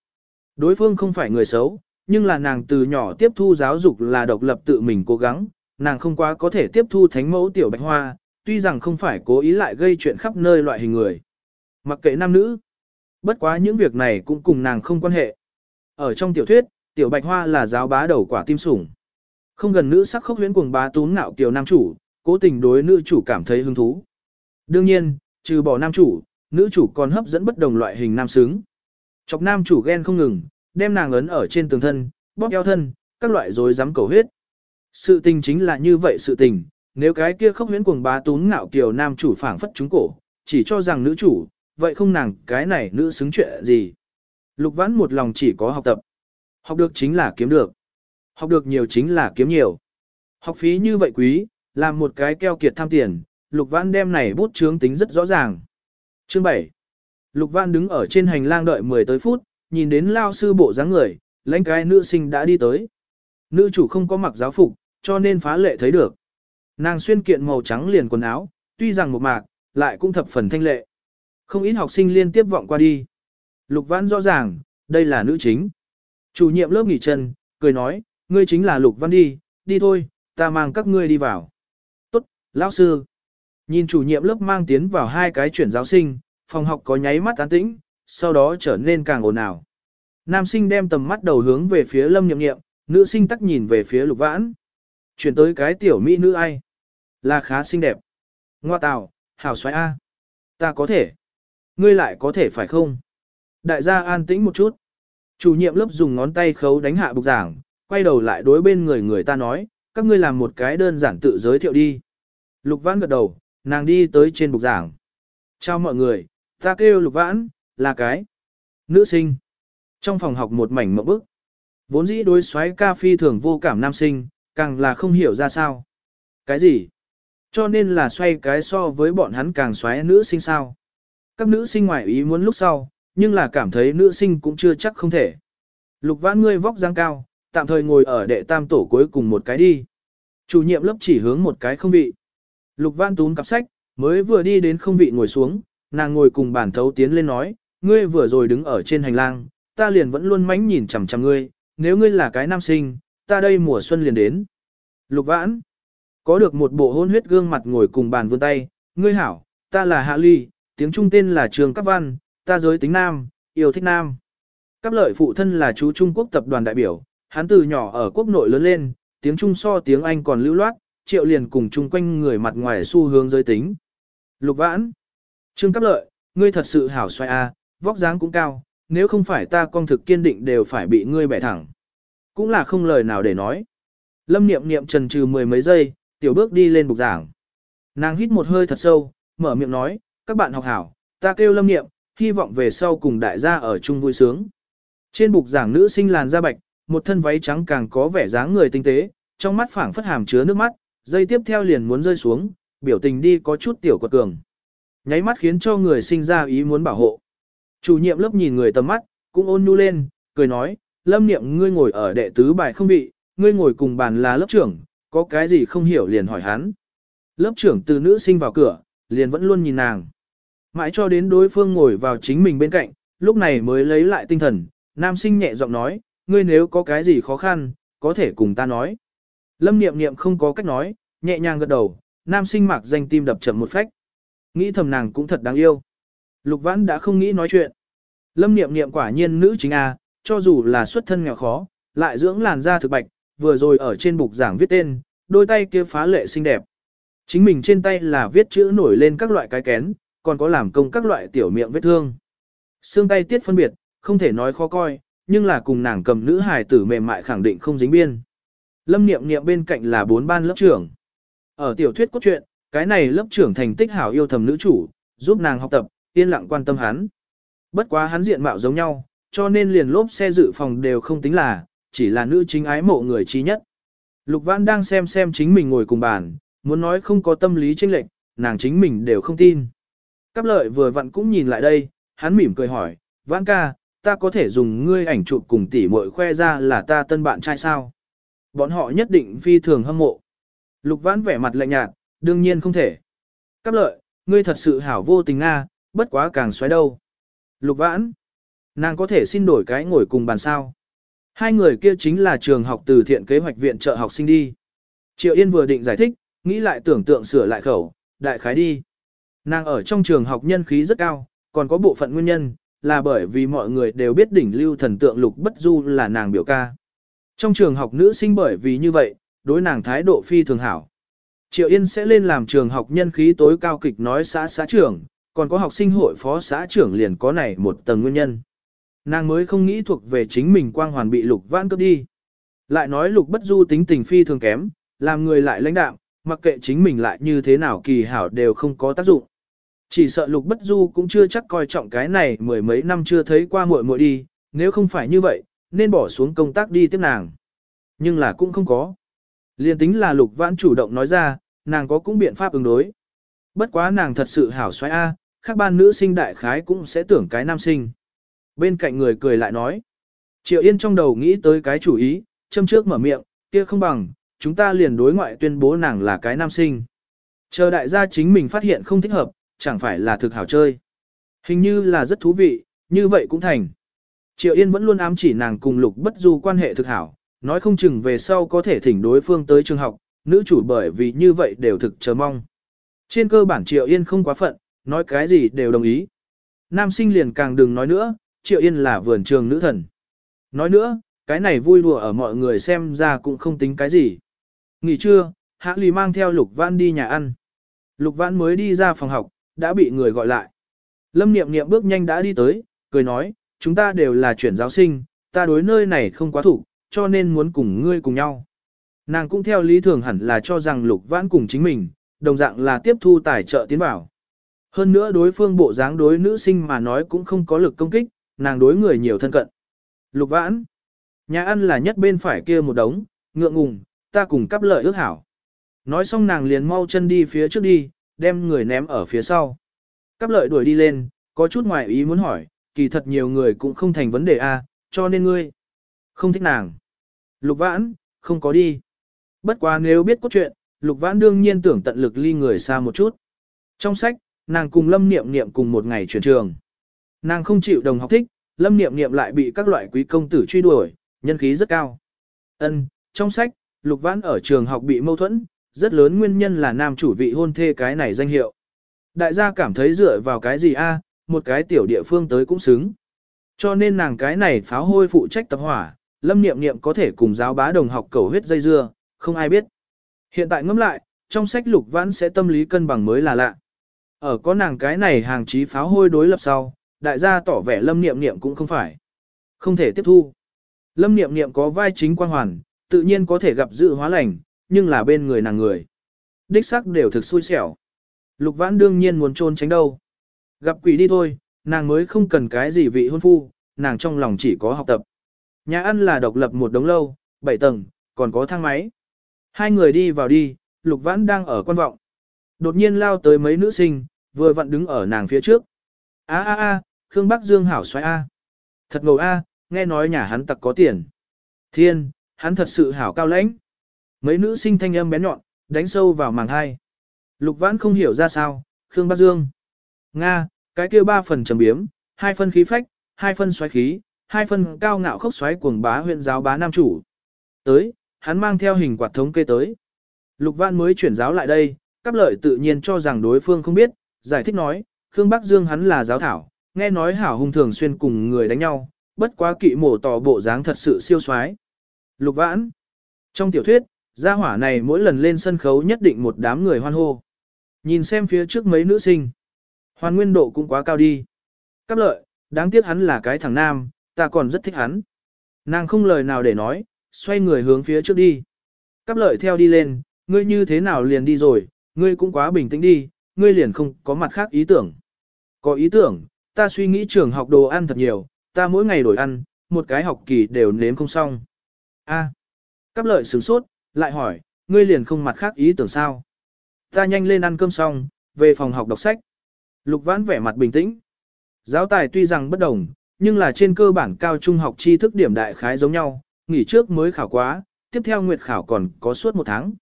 Đối phương không phải người xấu, nhưng là nàng từ nhỏ tiếp thu giáo dục là độc lập tự mình cố gắng, nàng không quá có thể tiếp thu thánh mẫu tiểu bạch hoa, tuy rằng không phải cố ý lại gây chuyện khắp nơi loại hình người. Mặc kệ nam nữ, bất quá những việc này cũng cùng nàng không quan hệ. Ở trong tiểu thuyết, tiểu bạch hoa là giáo bá đầu quả tim sủng. Không gần nữ sắc khốc huyễn cuồng bá tún ngạo kiều nam chủ, cố tình đối nữ chủ cảm thấy hứng thú. Đương nhiên, trừ bỏ nam chủ, nữ chủ còn hấp dẫn bất đồng loại hình nam xứng. Chọc nam chủ ghen không ngừng, đem nàng ấn ở trên tường thân, bóp eo thân, các loại rối rắm cầu huyết. Sự tình chính là như vậy sự tình, nếu cái kia khóc huyễn cuồng bá tún ngạo kiều nam chủ phảng phất chúng cổ, chỉ cho rằng nữ chủ, vậy không nàng cái này nữ xứng chuyện gì. Lục vãn một lòng chỉ có học tập. Học được chính là kiếm được. Học được nhiều chính là kiếm nhiều. Học phí như vậy quý, làm một cái keo kiệt tham tiền, lục vãn đem này bút chướng tính rất rõ ràng. Chương 7 Lục Văn đứng ở trên hành lang đợi 10 tới phút, nhìn đến lao sư bộ dáng người, lãnh cái nữ sinh đã đi tới. Nữ chủ không có mặc giáo phục, cho nên phá lệ thấy được. Nàng xuyên kiện màu trắng liền quần áo, tuy rằng một mạc, lại cũng thập phần thanh lệ. Không ít học sinh liên tiếp vọng qua đi. Lục Văn rõ ràng, đây là nữ chính. Chủ nhiệm lớp nghỉ chân, cười nói, ngươi chính là Lục Văn đi, đi thôi, ta mang các ngươi đi vào. Tốt, lão sư. Nhìn chủ nhiệm lớp mang tiến vào hai cái chuyển giáo sinh, phòng học có nháy mắt an tĩnh, sau đó trở nên càng ồn ào. Nam sinh đem tầm mắt đầu hướng về phía lâm nhậm nghiệm, nữ sinh tắc nhìn về phía lục vãn. Chuyển tới cái tiểu mỹ nữ ai? Là khá xinh đẹp. Ngoa tào, hảo xoáy A. Ta có thể. Ngươi lại có thể phải không? Đại gia an tĩnh một chút. Chủ nhiệm lớp dùng ngón tay khấu đánh hạ bục giảng, quay đầu lại đối bên người người ta nói, các ngươi làm một cái đơn giản tự giới thiệu đi. Lục vãn gật đầu, nàng đi tới trên bục giảng. Chào mọi người, Ta kêu lục vãn, là cái. Nữ sinh. Trong phòng học một mảnh mộng bức. Vốn dĩ đối xoáy ca phi thường vô cảm nam sinh, càng là không hiểu ra sao. Cái gì? Cho nên là xoay cái so với bọn hắn càng xoáy nữ sinh sao. Các nữ sinh ngoại ý muốn lúc sau, nhưng là cảm thấy nữ sinh cũng chưa chắc không thể. Lục vãn ngươi vóc dáng cao, tạm thời ngồi ở đệ tam tổ cuối cùng một cái đi. Chủ nhiệm lớp chỉ hướng một cái không vị. Lục vãn tún cặp sách, mới vừa đi đến không vị ngồi xuống, nàng ngồi cùng bản thấu tiến lên nói, ngươi vừa rồi đứng ở trên hành lang, ta liền vẫn luôn mánh nhìn chằm chằm ngươi, nếu ngươi là cái nam sinh, ta đây mùa xuân liền đến. Lục vãn, có được một bộ hôn huyết gương mặt ngồi cùng bàn vươn tay, ngươi hảo, ta là Hạ Ly, tiếng Trung tên là Trường Cáp Văn, ta giới tính nam, yêu thích nam. Cáp lợi phụ thân là chú Trung Quốc tập đoàn đại biểu, hắn từ nhỏ ở quốc nội lớn lên, tiếng Trung so tiếng Anh còn lưu loát, triệu liền cùng chung quanh người mặt ngoài xu hướng giới tính. Lục vãn, Trương Cáp lợi, ngươi thật sự hảo xoay a, vóc dáng cũng cao, nếu không phải ta con thực kiên định đều phải bị ngươi bẻ thẳng. Cũng là không lời nào để nói. Lâm niệm niệm trần trừ mười mấy giây, tiểu bước đi lên bục giảng. Nàng hít một hơi thật sâu, mở miệng nói, các bạn học hảo, ta kêu lâm niệm, hy vọng về sau cùng đại gia ở chung vui sướng. Trên bục giảng nữ sinh làn da bạch, một thân váy trắng càng có vẻ dáng người tinh tế, trong mắt phảng phất hàm chứa nước mắt, dây tiếp theo liền muốn rơi xuống, biểu tình đi có chút tiểu quật cường. Nháy mắt khiến cho người sinh ra ý muốn bảo hộ. Chủ nhiệm lớp nhìn người tầm mắt, cũng ôn nhu lên, cười nói, lâm niệm ngươi ngồi ở đệ tứ bài không vị, ngươi ngồi cùng bàn là lớp trưởng, có cái gì không hiểu liền hỏi hắn. Lớp trưởng từ nữ sinh vào cửa, liền vẫn luôn nhìn nàng. Mãi cho đến đối phương ngồi vào chính mình bên cạnh, lúc này mới lấy lại tinh thần, nam sinh nhẹ giọng nói, ngươi nếu có cái gì khó khăn, có thể cùng ta nói. Lâm niệm niệm không có cách nói, nhẹ nhàng gật đầu, nam sinh mặc danh tim đập chậm một phách. Nghĩ thầm nàng cũng thật đáng yêu. Lục vãn đã không nghĩ nói chuyện. Lâm niệm niệm quả nhiên nữ chính A, cho dù là xuất thân nghèo khó, lại dưỡng làn da thực bạch, vừa rồi ở trên bục giảng viết tên, đôi tay kia phá lệ xinh đẹp. Chính mình trên tay là viết chữ nổi lên các loại cái kén, còn có làm công các loại tiểu miệng vết thương. Xương tay tiết phân biệt, không thể nói khó coi, nhưng là cùng nàng cầm nữ hài tử mềm mại khẳng định không dính biên. Lâm niệm niệm bên cạnh là bốn ban lớp trưởng. Ở tiểu thuyết cốt truyện, cái này lớp trưởng thành tích hảo yêu thầm nữ chủ, giúp nàng học tập, yên lặng quan tâm hắn. Bất quá hắn diện mạo giống nhau, cho nên liền lốp xe dự phòng đều không tính là, chỉ là nữ chính ái mộ người trí nhất. Lục Vãn đang xem xem chính mình ngồi cùng bàn, muốn nói không có tâm lý chênh lệch, nàng chính mình đều không tin. Cáp lợi vừa vặn cũng nhìn lại đây, hắn mỉm cười hỏi, Vãn ca, ta có thể dùng ngươi ảnh chụp cùng tỷ muội khoe ra là ta tân bạn trai sao? Bọn họ nhất định phi thường hâm mộ. Lục Vãn vẻ mặt lạnh nhạt, đương nhiên không thể. Cáp lợi, ngươi thật sự hảo vô tình nga, bất quá càng xoáy đâu. Lục Vãn, nàng có thể xin đổi cái ngồi cùng bàn sao? Hai người kia chính là trường học từ thiện kế hoạch viện trợ học sinh đi. Triệu Yên vừa định giải thích, nghĩ lại tưởng tượng sửa lại khẩu, đại khái đi. Nàng ở trong trường học nhân khí rất cao, còn có bộ phận nguyên nhân, là bởi vì mọi người đều biết đỉnh lưu thần tượng lục bất du là nàng biểu ca. Trong trường học nữ sinh bởi vì như vậy, đối nàng thái độ phi thường hảo. Triệu Yên sẽ lên làm trường học nhân khí tối cao kịch nói xã xã trưởng, còn có học sinh hội phó xã trưởng liền có này một tầng nguyên nhân. Nàng mới không nghĩ thuộc về chính mình quang hoàn bị lục vãn cướp đi. Lại nói lục bất du tính tình phi thường kém, làm người lại lãnh đạo, mặc kệ chính mình lại như thế nào kỳ hảo đều không có tác dụng. Chỉ sợ lục bất du cũng chưa chắc coi trọng cái này mười mấy năm chưa thấy qua muội muội đi, nếu không phải như vậy, nên bỏ xuống công tác đi tiếp nàng. Nhưng là cũng không có. Liên tính là lục vãn chủ động nói ra, nàng có cũng biện pháp ứng đối. Bất quá nàng thật sự hảo xoáy A, các ban nữ sinh đại khái cũng sẽ tưởng cái nam sinh. Bên cạnh người cười lại nói. Triệu Yên trong đầu nghĩ tới cái chủ ý, châm trước mở miệng, kia không bằng, chúng ta liền đối ngoại tuyên bố nàng là cái nam sinh. Chờ đại gia chính mình phát hiện không thích hợp, chẳng phải là thực hảo chơi. Hình như là rất thú vị, như vậy cũng thành. Triệu Yên vẫn luôn ám chỉ nàng cùng Lục Bất Du quan hệ thực hảo, nói không chừng về sau có thể thỉnh đối phương tới trường học, nữ chủ bởi vì như vậy đều thực chờ mong. Trên cơ bản Triệu Yên không quá phận, nói cái gì đều đồng ý. Nam sinh liền càng đừng nói nữa, Triệu Yên là vườn trường nữ thần. Nói nữa, cái này vui đùa ở mọi người xem ra cũng không tính cái gì. Nghỉ trưa, Hạ Lì mang theo Lục Văn đi nhà ăn. Lục Văn mới đi ra phòng học, đã bị người gọi lại. Lâm Niệm Niệm bước nhanh đã đi tới, cười nói, chúng ta đều là chuyển giáo sinh, ta đối nơi này không quá thủ, cho nên muốn cùng ngươi cùng nhau. Nàng cũng theo lý thường hẳn là cho rằng Lục Vãn cùng chính mình, đồng dạng là tiếp thu tài trợ tiến bảo. Hơn nữa đối phương bộ dáng đối nữ sinh mà nói cũng không có lực công kích, nàng đối người nhiều thân cận. Lục Vãn, nhà ăn là nhất bên phải kia một đống, ngượng ngùng, ta cùng cắp lợi ước hảo. Nói xong nàng liền mau chân đi phía trước đi, đem người ném ở phía sau. Cắp lợi đuổi đi lên, có chút ngoài ý muốn hỏi, kỳ thật nhiều người cũng không thành vấn đề a, cho nên ngươi không thích nàng. Lục vãn, không có đi. Bất quá nếu biết cốt truyện, lục vãn đương nhiên tưởng tận lực ly người xa một chút. Trong sách, nàng cùng lâm niệm niệm cùng một ngày chuyển trường. Nàng không chịu đồng học thích, lâm niệm niệm lại bị các loại quý công tử truy đuổi, nhân khí rất cao. Ân, trong sách, Lục Vãn ở trường học bị mâu thuẫn, rất lớn nguyên nhân là nam chủ vị hôn thê cái này danh hiệu. Đại gia cảm thấy dựa vào cái gì a, một cái tiểu địa phương tới cũng xứng. Cho nên nàng cái này pháo hôi phụ trách tập hỏa, lâm niệm niệm có thể cùng giáo bá đồng học cầu huyết dây dưa, không ai biết. Hiện tại ngẫm lại, trong sách lục vãn sẽ tâm lý cân bằng mới là lạ. Ở có nàng cái này hàng chí pháo hôi đối lập sau, đại gia tỏ vẻ lâm niệm niệm cũng không phải. Không thể tiếp thu. Lâm niệm niệm có vai chính quan hoàn, tự nhiên có thể gặp dự hóa lành, nhưng là bên người nàng người. Đích sắc đều thực xui xẻo. Lục vãn đương nhiên muốn trôn tránh đâu. Gặp quỷ đi thôi, nàng mới không cần cái gì vị hôn phu, nàng trong lòng chỉ có học tập. Nhà ăn là độc lập một đống lâu, 7 tầng, còn có thang máy. Hai người đi vào đi, Lục Vãn đang ở quan vọng. Đột nhiên lao tới mấy nữ sinh, vừa vặn đứng ở nàng phía trước. A a a, Khương Bắc Dương hảo xoay a. Thật ngầu a, nghe nói nhà hắn tặc có tiền. Thiên, hắn thật sự hảo cao lãnh. Mấy nữ sinh thanh âm bén nhọn, đánh sâu vào màng hai. Lục Vãn không hiểu ra sao, Khương Bắc Dương. Nga, cái kia ba phần trầm biếm, hai phân khí phách, hai phân xoáy khí, hai phân cao ngạo khốc xoáy cuồng bá huyện giáo bá nam chủ. Tới, hắn mang theo hình quạt thống kê tới. Lục Vãn mới chuyển giáo lại đây, cấp lợi tự nhiên cho rằng đối phương không biết, giải thích nói, Khương Bắc Dương hắn là giáo thảo, nghe nói hảo hung thường xuyên cùng người đánh nhau, bất quá kỵ mổ tỏ bộ dáng thật sự siêu xoái. Lục Vãn Trong tiểu thuyết, gia hỏa này mỗi lần lên sân khấu nhất định một đám người hoan hô. Nhìn xem phía trước mấy nữ sinh. Hoàn nguyên độ cũng quá cao đi. Cáp lợi, đáng tiếc hắn là cái thằng nam, ta còn rất thích hắn. Nàng không lời nào để nói, xoay người hướng phía trước đi. Cáp lợi theo đi lên, ngươi như thế nào liền đi rồi, ngươi cũng quá bình tĩnh đi, ngươi liền không có mặt khác ý tưởng. Có ý tưởng, ta suy nghĩ trường học đồ ăn thật nhiều, ta mỗi ngày đổi ăn, một cái học kỳ đều nếm không xong. A. À, Cáp lợi sửng sốt, lại hỏi, ngươi liền không mặt khác ý tưởng sao? Ta nhanh lên ăn cơm xong, về phòng học đọc sách. Lục vãn vẻ mặt bình tĩnh. Giáo tài tuy rằng bất đồng, nhưng là trên cơ bản cao trung học tri thức điểm đại khái giống nhau, nghỉ trước mới khảo quá, tiếp theo nguyệt khảo còn có suốt một tháng.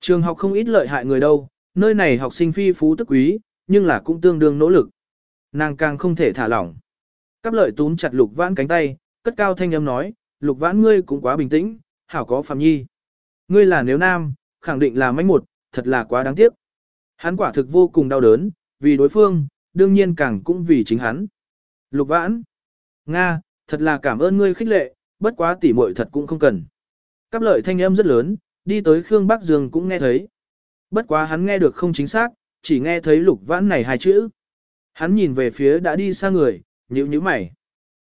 Trường học không ít lợi hại người đâu, nơi này học sinh phi phú tức quý, nhưng là cũng tương đương nỗ lực. Nàng càng không thể thả lỏng. Cáp lợi túm chặt lục vãn cánh tay, cất cao thanh âm nói, lục vãn ngươi cũng quá bình tĩnh, hảo có phạm nhi. Ngươi là nếu nam, khẳng định là manh một, thật là quá đáng tiếc. Hắn quả thực vô cùng đau đớn, vì đối phương, đương nhiên càng cũng vì chính hắn. Lục vãn. Nga, thật là cảm ơn ngươi khích lệ, bất quá tỉ muội thật cũng không cần. Cáp lợi thanh âm rất lớn, đi tới Khương Bắc Dương cũng nghe thấy. Bất quá hắn nghe được không chính xác, chỉ nghe thấy lục vãn này hai chữ. Hắn nhìn về phía đã đi xa người, nhíu nhíu mày.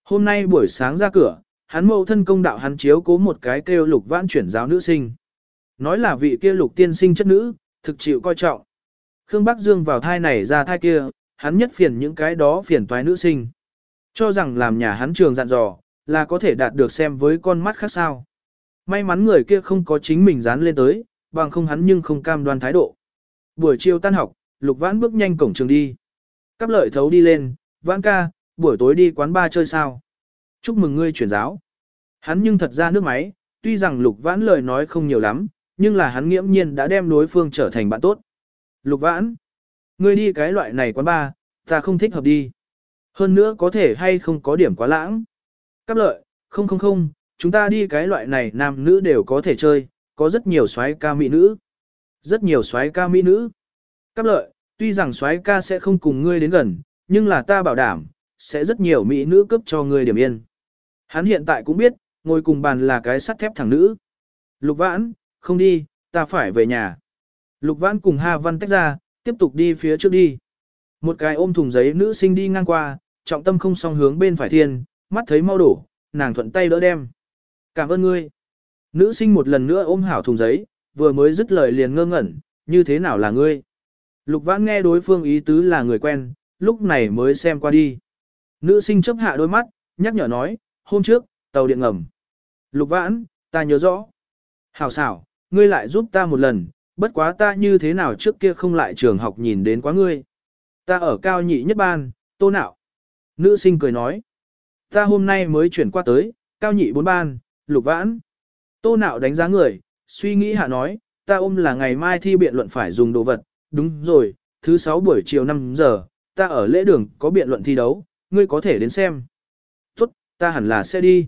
Hôm nay buổi sáng ra cửa, hắn mâu thân công đạo hắn chiếu cố một cái kêu lục vãn chuyển giáo nữ sinh. Nói là vị kia lục tiên sinh chất nữ, thực chịu coi trọng. Khương Bắc Dương vào thai này ra thai kia, hắn nhất phiền những cái đó phiền toái nữ sinh. Cho rằng làm nhà hắn trường dặn dò, là có thể đạt được xem với con mắt khác sao. May mắn người kia không có chính mình dán lên tới, bằng không hắn nhưng không cam đoan thái độ. Buổi chiều tan học, Lục Vãn bước nhanh cổng trường đi. Cắp lợi thấu đi lên, Vãn ca, buổi tối đi quán bar chơi sao? Chúc mừng ngươi chuyển giáo. Hắn nhưng thật ra nước máy, tuy rằng Lục Vãn lời nói không nhiều lắm, nhưng là hắn nghiễm nhiên đã đem đối phương trở thành bạn tốt. Lục Vãn, ngươi đi cái loại này quán bar, ta không thích hợp đi. Hơn nữa có thể hay không có điểm quá lãng. Cắp lợi, không không không, chúng ta đi cái loại này nam nữ đều có thể chơi, có rất nhiều soái ca mỹ nữ. Rất nhiều soái ca mỹ nữ. Cáp lợi, tuy rằng soái ca sẽ không cùng ngươi đến gần, nhưng là ta bảo đảm, sẽ rất nhiều mỹ nữ cấp cho ngươi điểm yên. Hắn hiện tại cũng biết, ngồi cùng bàn là cái sắt thép thẳng nữ. Lục vãn, không đi, ta phải về nhà. Lục vãn cùng Hà Văn tách ra, tiếp tục đi phía trước đi. Một cái ôm thùng giấy nữ sinh đi ngang qua, trọng tâm không song hướng bên phải thiên, mắt thấy mau đổ, nàng thuận tay đỡ đem. Cảm ơn ngươi. Nữ sinh một lần nữa ôm hảo thùng giấy, vừa mới dứt lời liền ngơ ngẩn, như thế nào là ngươi? Lục vãn nghe đối phương ý tứ là người quen, lúc này mới xem qua đi. Nữ sinh chấp hạ đôi mắt, nhắc nhở nói, hôm trước, tàu điện ngầm. Lục vãn, ta nhớ rõ. Hảo xảo, ngươi lại giúp ta một lần, bất quá ta như thế nào trước kia không lại trường học nhìn đến quá ngươi. Ta ở cao nhị nhất ban, tô nạo. Nữ sinh cười nói. Ta hôm nay mới chuyển qua tới, cao nhị bốn ban, lục vãn. Tô nạo đánh giá người, suy nghĩ hạ nói, ta ôm là ngày mai thi biện luận phải dùng đồ vật, đúng rồi, thứ sáu buổi chiều 5 giờ, ta ở lễ đường có biện luận thi đấu, ngươi có thể đến xem. Tốt, ta hẳn là sẽ đi.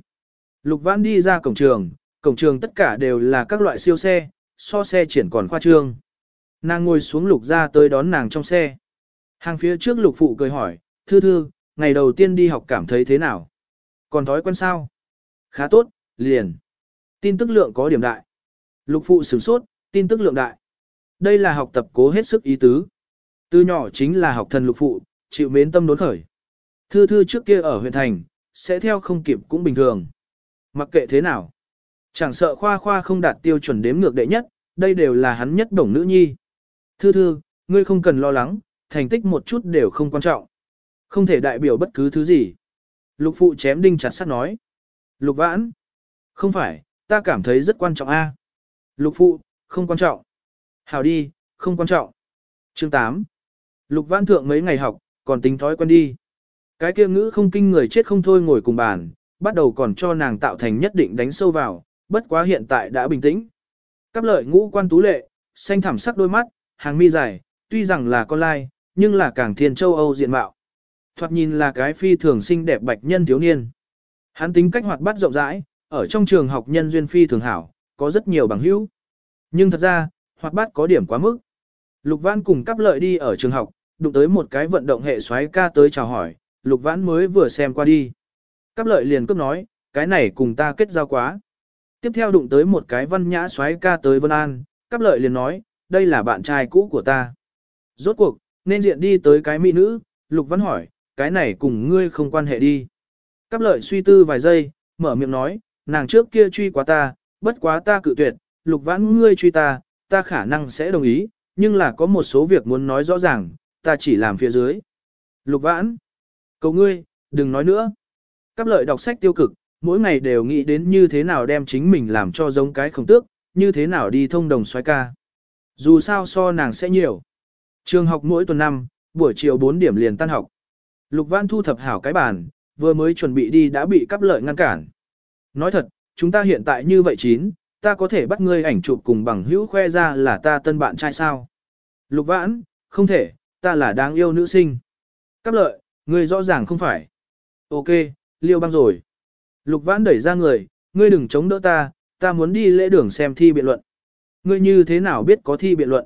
Lục Vãn đi ra cổng trường, cổng trường tất cả đều là các loại siêu xe, so xe triển còn khoa trương. Nàng ngồi xuống lục ra tới đón nàng trong xe. Hàng phía trước lục phụ cười hỏi, thư thư, ngày đầu tiên đi học cảm thấy thế nào? Còn thói quen sao? Khá tốt, liền. Tin tức lượng có điểm đại. Lục phụ sửng sốt, tin tức lượng đại. Đây là học tập cố hết sức ý tứ. Từ nhỏ chính là học thần lục phụ, chịu mến tâm đốn khởi. Thư thư trước kia ở huyện thành, sẽ theo không kịp cũng bình thường. Mặc kệ thế nào. Chẳng sợ khoa khoa không đạt tiêu chuẩn đếm ngược đệ nhất, đây đều là hắn nhất đồng nữ nhi. Thư thư, ngươi không cần lo lắng, thành tích một chút đều không quan trọng. Không thể đại biểu bất cứ thứ gì. Lục phụ chém đinh chặt sắt nói. Lục vãn. Không phải, ta cảm thấy rất quan trọng a. Lục phụ, không quan trọng. Hảo đi, không quan trọng. Chương 8. Lục vãn thượng mấy ngày học, còn tính thói quen đi. Cái kia ngữ không kinh người chết không thôi ngồi cùng bàn, bắt đầu còn cho nàng tạo thành nhất định đánh sâu vào, bất quá hiện tại đã bình tĩnh. Cắp lợi ngũ quan tú lệ, xanh thẳm sắc đôi mắt, hàng mi dài, tuy rằng là con lai, nhưng là càng thiên châu Âu diện mạo. Thoạt nhìn là cái phi thường xinh đẹp bạch nhân thiếu niên. Hắn tính cách hoạt bát rộng rãi, ở trong trường học nhân duyên phi thường hảo, có rất nhiều bằng hữu. Nhưng thật ra, hoạt bát có điểm quá mức. Lục Văn cùng cắp lợi đi ở trường học, đụng tới một cái vận động hệ xoáy ca tới chào hỏi, Lục Vãn mới vừa xem qua đi. Cắp lợi liền cấp nói, cái này cùng ta kết giao quá. Tiếp theo đụng tới một cái văn nhã xoáy ca tới Vân An, cắp lợi liền nói, đây là bạn trai cũ của ta. Rốt cuộc, nên diện đi tới cái mỹ nữ, Lục Văn hỏi, cái này cùng ngươi không quan hệ đi. Cắp lợi suy tư vài giây, mở miệng nói, nàng trước kia truy quá ta, bất quá ta cự tuyệt, Lục Vãn ngươi truy ta, ta khả năng sẽ đồng ý, nhưng là có một số việc muốn nói rõ ràng, ta chỉ làm phía dưới. Lục Vãn, cầu ngươi, đừng nói nữa. Cắp lợi đọc sách tiêu cực, mỗi ngày đều nghĩ đến như thế nào đem chính mình làm cho giống cái không tước, như thế nào đi thông đồng xoay ca. Dù sao so nàng sẽ nhiều. Trường học mỗi tuần năm, buổi chiều 4 điểm liền tan học. Lục Văn thu thập hảo cái bàn, vừa mới chuẩn bị đi đã bị cắp lợi ngăn cản. Nói thật, chúng ta hiện tại như vậy chín, ta có thể bắt ngươi ảnh chụp cùng bằng hữu khoe ra là ta tân bạn trai sao. Lục Vãn, không thể, ta là đáng yêu nữ sinh. Cắp lợi, ngươi rõ ràng không phải. Ok, liêu băng rồi. Lục Vãn đẩy ra người, ngươi đừng chống đỡ ta, ta muốn đi lễ đường xem thi biện luận. Ngươi như thế nào biết có thi biện luận?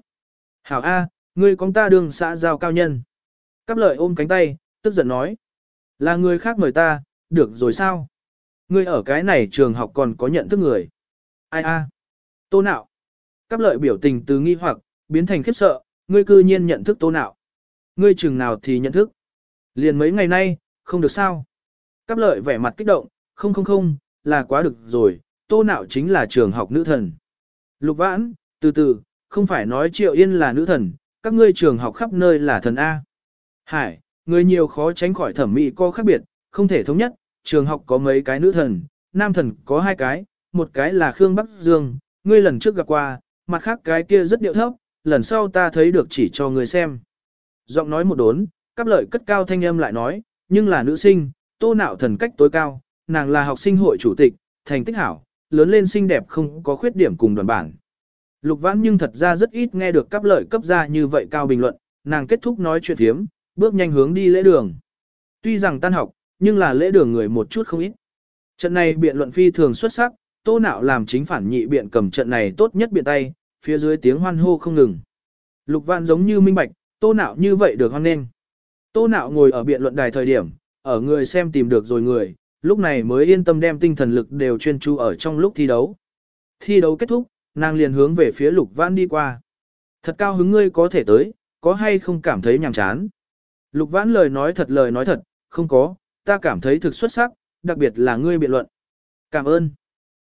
Hảo A, ngươi con ta đường xã giao cao nhân. Cắp lợi ôm cánh tay, tức giận nói. Là người khác mời ta, được rồi sao? Ngươi ở cái này trường học còn có nhận thức người. Ai a? Tô nạo. Cắp lợi biểu tình từ nghi hoặc, biến thành khiếp sợ, ngươi cư nhiên nhận thức tô nạo. Ngươi chừng nào thì nhận thức. Liền mấy ngày nay, không được sao. Cắp lợi vẻ mặt kích động, không không không, là quá được rồi, tô nạo chính là trường học nữ thần. Lục vãn, từ từ, không phải nói triệu yên là nữ thần, các ngươi trường học khắp nơi là thần A. Hải, người nhiều khó tránh khỏi thẩm mỹ có khác biệt, không thể thống nhất, trường học có mấy cái nữ thần, nam thần có hai cái, một cái là Khương Bắc Dương, ngươi lần trước gặp qua, mặt khác cái kia rất điệu thấp, lần sau ta thấy được chỉ cho ngươi xem. Giọng nói một đốn, cắp lợi cất cao thanh âm lại nói, nhưng là nữ sinh, tô nạo thần cách tối cao, nàng là học sinh hội chủ tịch, thành tích hảo, lớn lên xinh đẹp không có khuyết điểm cùng đoàn bản. Lục vãn nhưng thật ra rất ít nghe được cắp lợi cấp ra như vậy cao bình luận, nàng kết thúc nói chuyện thiếm, bước nhanh hướng đi lễ đường. Tuy rằng tan học, nhưng là lễ đường người một chút không ít. Trận này biện luận phi thường xuất sắc, tô nạo làm chính phản nhị biện cầm trận này tốt nhất biện tay, phía dưới tiếng hoan hô không ngừng. Lục vạn giống như minh bạch, tô nạo như vậy được hoan nghênh. Tô nạo ngồi ở biện luận đài thời điểm, ở người xem tìm được rồi người, lúc này mới yên tâm đem tinh thần lực đều chuyên chú ở trong lúc thi đấu. Thi đấu kết thúc, nàng liền hướng về phía lục vạn đi qua. Thật cao hứng ngươi có thể tới, có hay không cảm thấy nhàm chán. Lục vãn lời nói thật lời nói thật, không có, ta cảm thấy thực xuất sắc, đặc biệt là ngươi biện luận. Cảm ơn.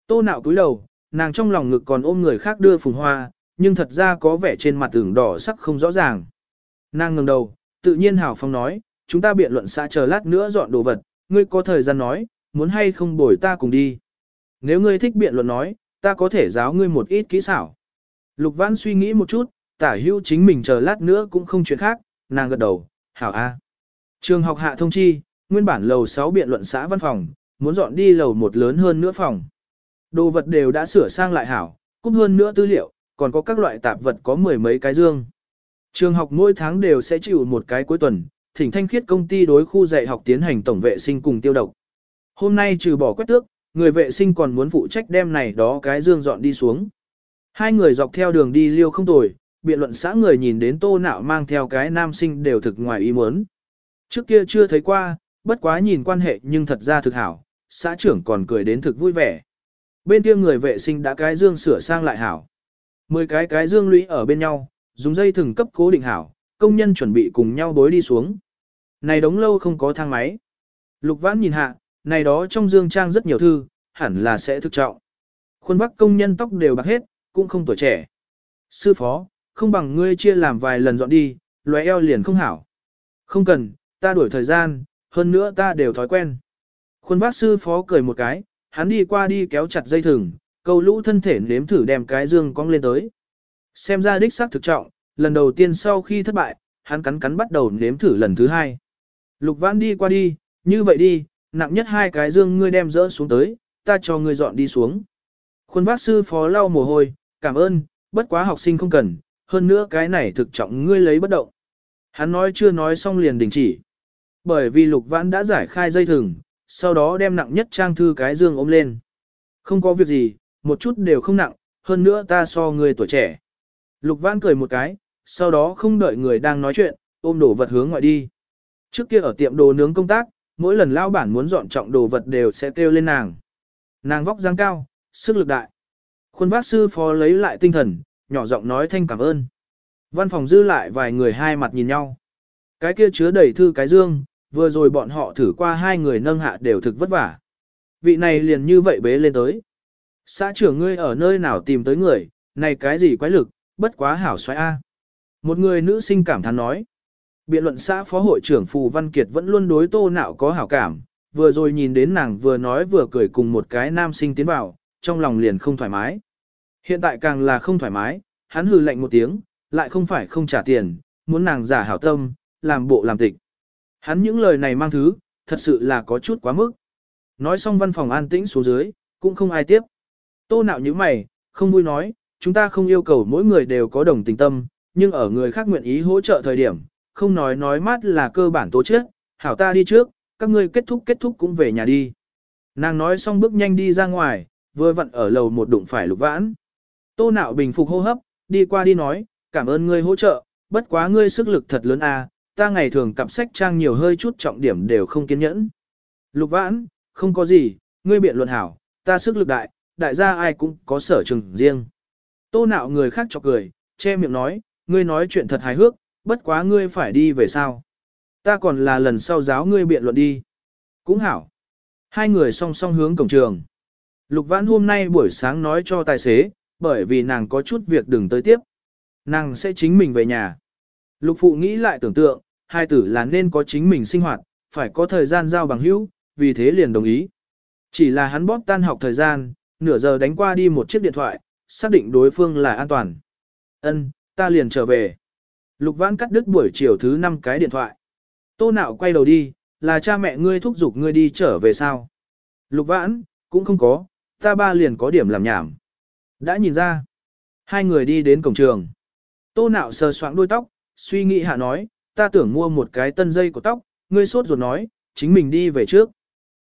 Tô nạo cúi đầu, nàng trong lòng ngực còn ôm người khác đưa phùng hoa, nhưng thật ra có vẻ trên mặt tưởng đỏ sắc không rõ ràng. Nàng ngẩng đầu, tự nhiên hào phong nói, chúng ta biện luận xã chờ lát nữa dọn đồ vật, ngươi có thời gian nói, muốn hay không bồi ta cùng đi. Nếu ngươi thích biện luận nói, ta có thể giáo ngươi một ít kỹ xảo. Lục Văn suy nghĩ một chút, tả hữu chính mình chờ lát nữa cũng không chuyện khác, nàng gật đầu, hảo a. Trường học hạ thông chi, nguyên bản lầu 6 biện luận xã văn phòng, muốn dọn đi lầu một lớn hơn nữa phòng. Đồ vật đều đã sửa sang lại hảo, cúp hơn nữa tư liệu, còn có các loại tạp vật có mười mấy cái dương. Trường học mỗi tháng đều sẽ chịu một cái cuối tuần, thỉnh thanh khiết công ty đối khu dạy học tiến hành tổng vệ sinh cùng tiêu độc. Hôm nay trừ bỏ quét tước, người vệ sinh còn muốn phụ trách đem này đó cái dương dọn đi xuống. Hai người dọc theo đường đi liêu không tồi, biện luận xã người nhìn đến tô nạo mang theo cái nam sinh đều thực ngoài ý muốn. Trước kia chưa thấy qua, bất quá nhìn quan hệ nhưng thật ra thực hảo, xã trưởng còn cười đến thực vui vẻ. Bên kia người vệ sinh đã cái dương sửa sang lại hảo. Mười cái cái dương lũy ở bên nhau, dùng dây thừng cấp cố định hảo, công nhân chuẩn bị cùng nhau bối đi xuống. Này đống lâu không có thang máy. Lục vãn nhìn hạ, này đó trong dương trang rất nhiều thư, hẳn là sẽ thực trọng. Khuôn vắc công nhân tóc đều bạc hết, cũng không tuổi trẻ. Sư phó, không bằng ngươi chia làm vài lần dọn đi, lóe eo liền không hảo. Không cần, ta đuổi thời gian, hơn nữa ta đều thói quen. Khuôn vác sư phó cười một cái, hắn đi qua đi kéo chặt dây thừng, câu lũ thân thể nếm thử đem cái dương cong lên tới. Xem ra đích xác thực trọng, lần đầu tiên sau khi thất bại, hắn cắn cắn bắt đầu nếm thử lần thứ hai. Lục vãn đi qua đi, như vậy đi, nặng nhất hai cái dương ngươi đem dỡ xuống tới, ta cho ngươi dọn đi xuống. Khuôn vác sư phó lau mồ hôi, cảm ơn, bất quá học sinh không cần, hơn nữa cái này thực trọng ngươi lấy bất động. Hắn nói chưa nói xong liền đình chỉ. Bởi vì lục vãn đã giải khai dây thừng, sau đó đem nặng nhất trang thư cái dương ôm lên. Không có việc gì, một chút đều không nặng, hơn nữa ta so người tuổi trẻ. Lục vãn cười một cái, sau đó không đợi người đang nói chuyện, ôm đồ vật hướng ngoại đi. Trước kia ở tiệm đồ nướng công tác, mỗi lần lao bản muốn dọn trọng đồ vật đều sẽ kêu lên nàng. Nàng vóc dáng cao, sức lực đại. Khuôn bác sư phó lấy lại tinh thần, nhỏ giọng nói thanh cảm ơn. Văn phòng dư lại vài người hai mặt nhìn nhau. Cái kia chứa đầy thư cái dương, vừa rồi bọn họ thử qua hai người nâng hạ đều thực vất vả. Vị này liền như vậy bế lên tới. Xã trưởng ngươi ở nơi nào tìm tới người, này cái gì quái lực, bất quá hảo xoay A. Một người nữ sinh cảm thán nói. Biện luận xã phó hội trưởng Phù Văn Kiệt vẫn luôn đối tô nạo có hảo cảm, vừa rồi nhìn đến nàng vừa nói vừa cười cùng một cái nam sinh tiến vào, trong lòng liền không thoải mái. Hiện tại càng là không thoải mái, hắn hừ lạnh một tiếng, lại không phải không trả tiền, muốn nàng giả hảo tâm, làm bộ làm tịch. Hắn những lời này mang thứ, thật sự là có chút quá mức. Nói xong văn phòng an tĩnh xuống dưới, cũng không ai tiếp. Tô nạo như mày, không vui nói, chúng ta không yêu cầu mỗi người đều có đồng tình tâm, nhưng ở người khác nguyện ý hỗ trợ thời điểm, không nói nói mát là cơ bản tố chết, hảo ta đi trước, các ngươi kết thúc kết thúc cũng về nhà đi. Nàng nói xong bước nhanh đi ra ngoài, vừa vặn ở lầu một đụng phải lục vãn. Tô nạo bình phục hô hấp, đi qua đi nói, cảm ơn ngươi hỗ trợ, bất quá ngươi sức lực thật lớn à, ta ngày thường cặp sách trang nhiều hơi chút trọng điểm đều không kiên nhẫn. Lục vãn, không có gì, ngươi biện luận hảo, ta sức lực đại, đại gia ai cũng có sở trường riêng. Tô nạo người khác cho cười, che miệng nói, ngươi nói chuyện thật hài hước, bất quá ngươi phải đi về sao. Ta còn là lần sau giáo ngươi biện luận đi. Cũng hảo. Hai người song song hướng cổng trường. Lục vãn hôm nay buổi sáng nói cho tài xế, bởi vì nàng có chút việc đừng tới tiếp. Nàng sẽ chính mình về nhà. Lục phụ nghĩ lại tưởng tượng, hai tử là nên có chính mình sinh hoạt, phải có thời gian giao bằng hữu, vì thế liền đồng ý. Chỉ là hắn bóp tan học thời gian, nửa giờ đánh qua đi một chiếc điện thoại, xác định đối phương là an toàn. Ân, ta liền trở về. Lục Vãn cắt đứt buổi chiều thứ 5 cái điện thoại. Tô nạo quay đầu đi, là cha mẹ ngươi thúc giục ngươi đi trở về sao? Lục Vãn, cũng không có, ta ba liền có điểm làm nhảm. Đã nhìn ra. Hai người đi đến cổng trường. Tô nạo sờ soạng đuôi tóc, suy nghĩ hạ nói, ta tưởng mua một cái tân dây của tóc, ngươi sốt ruột nói, chính mình đi về trước.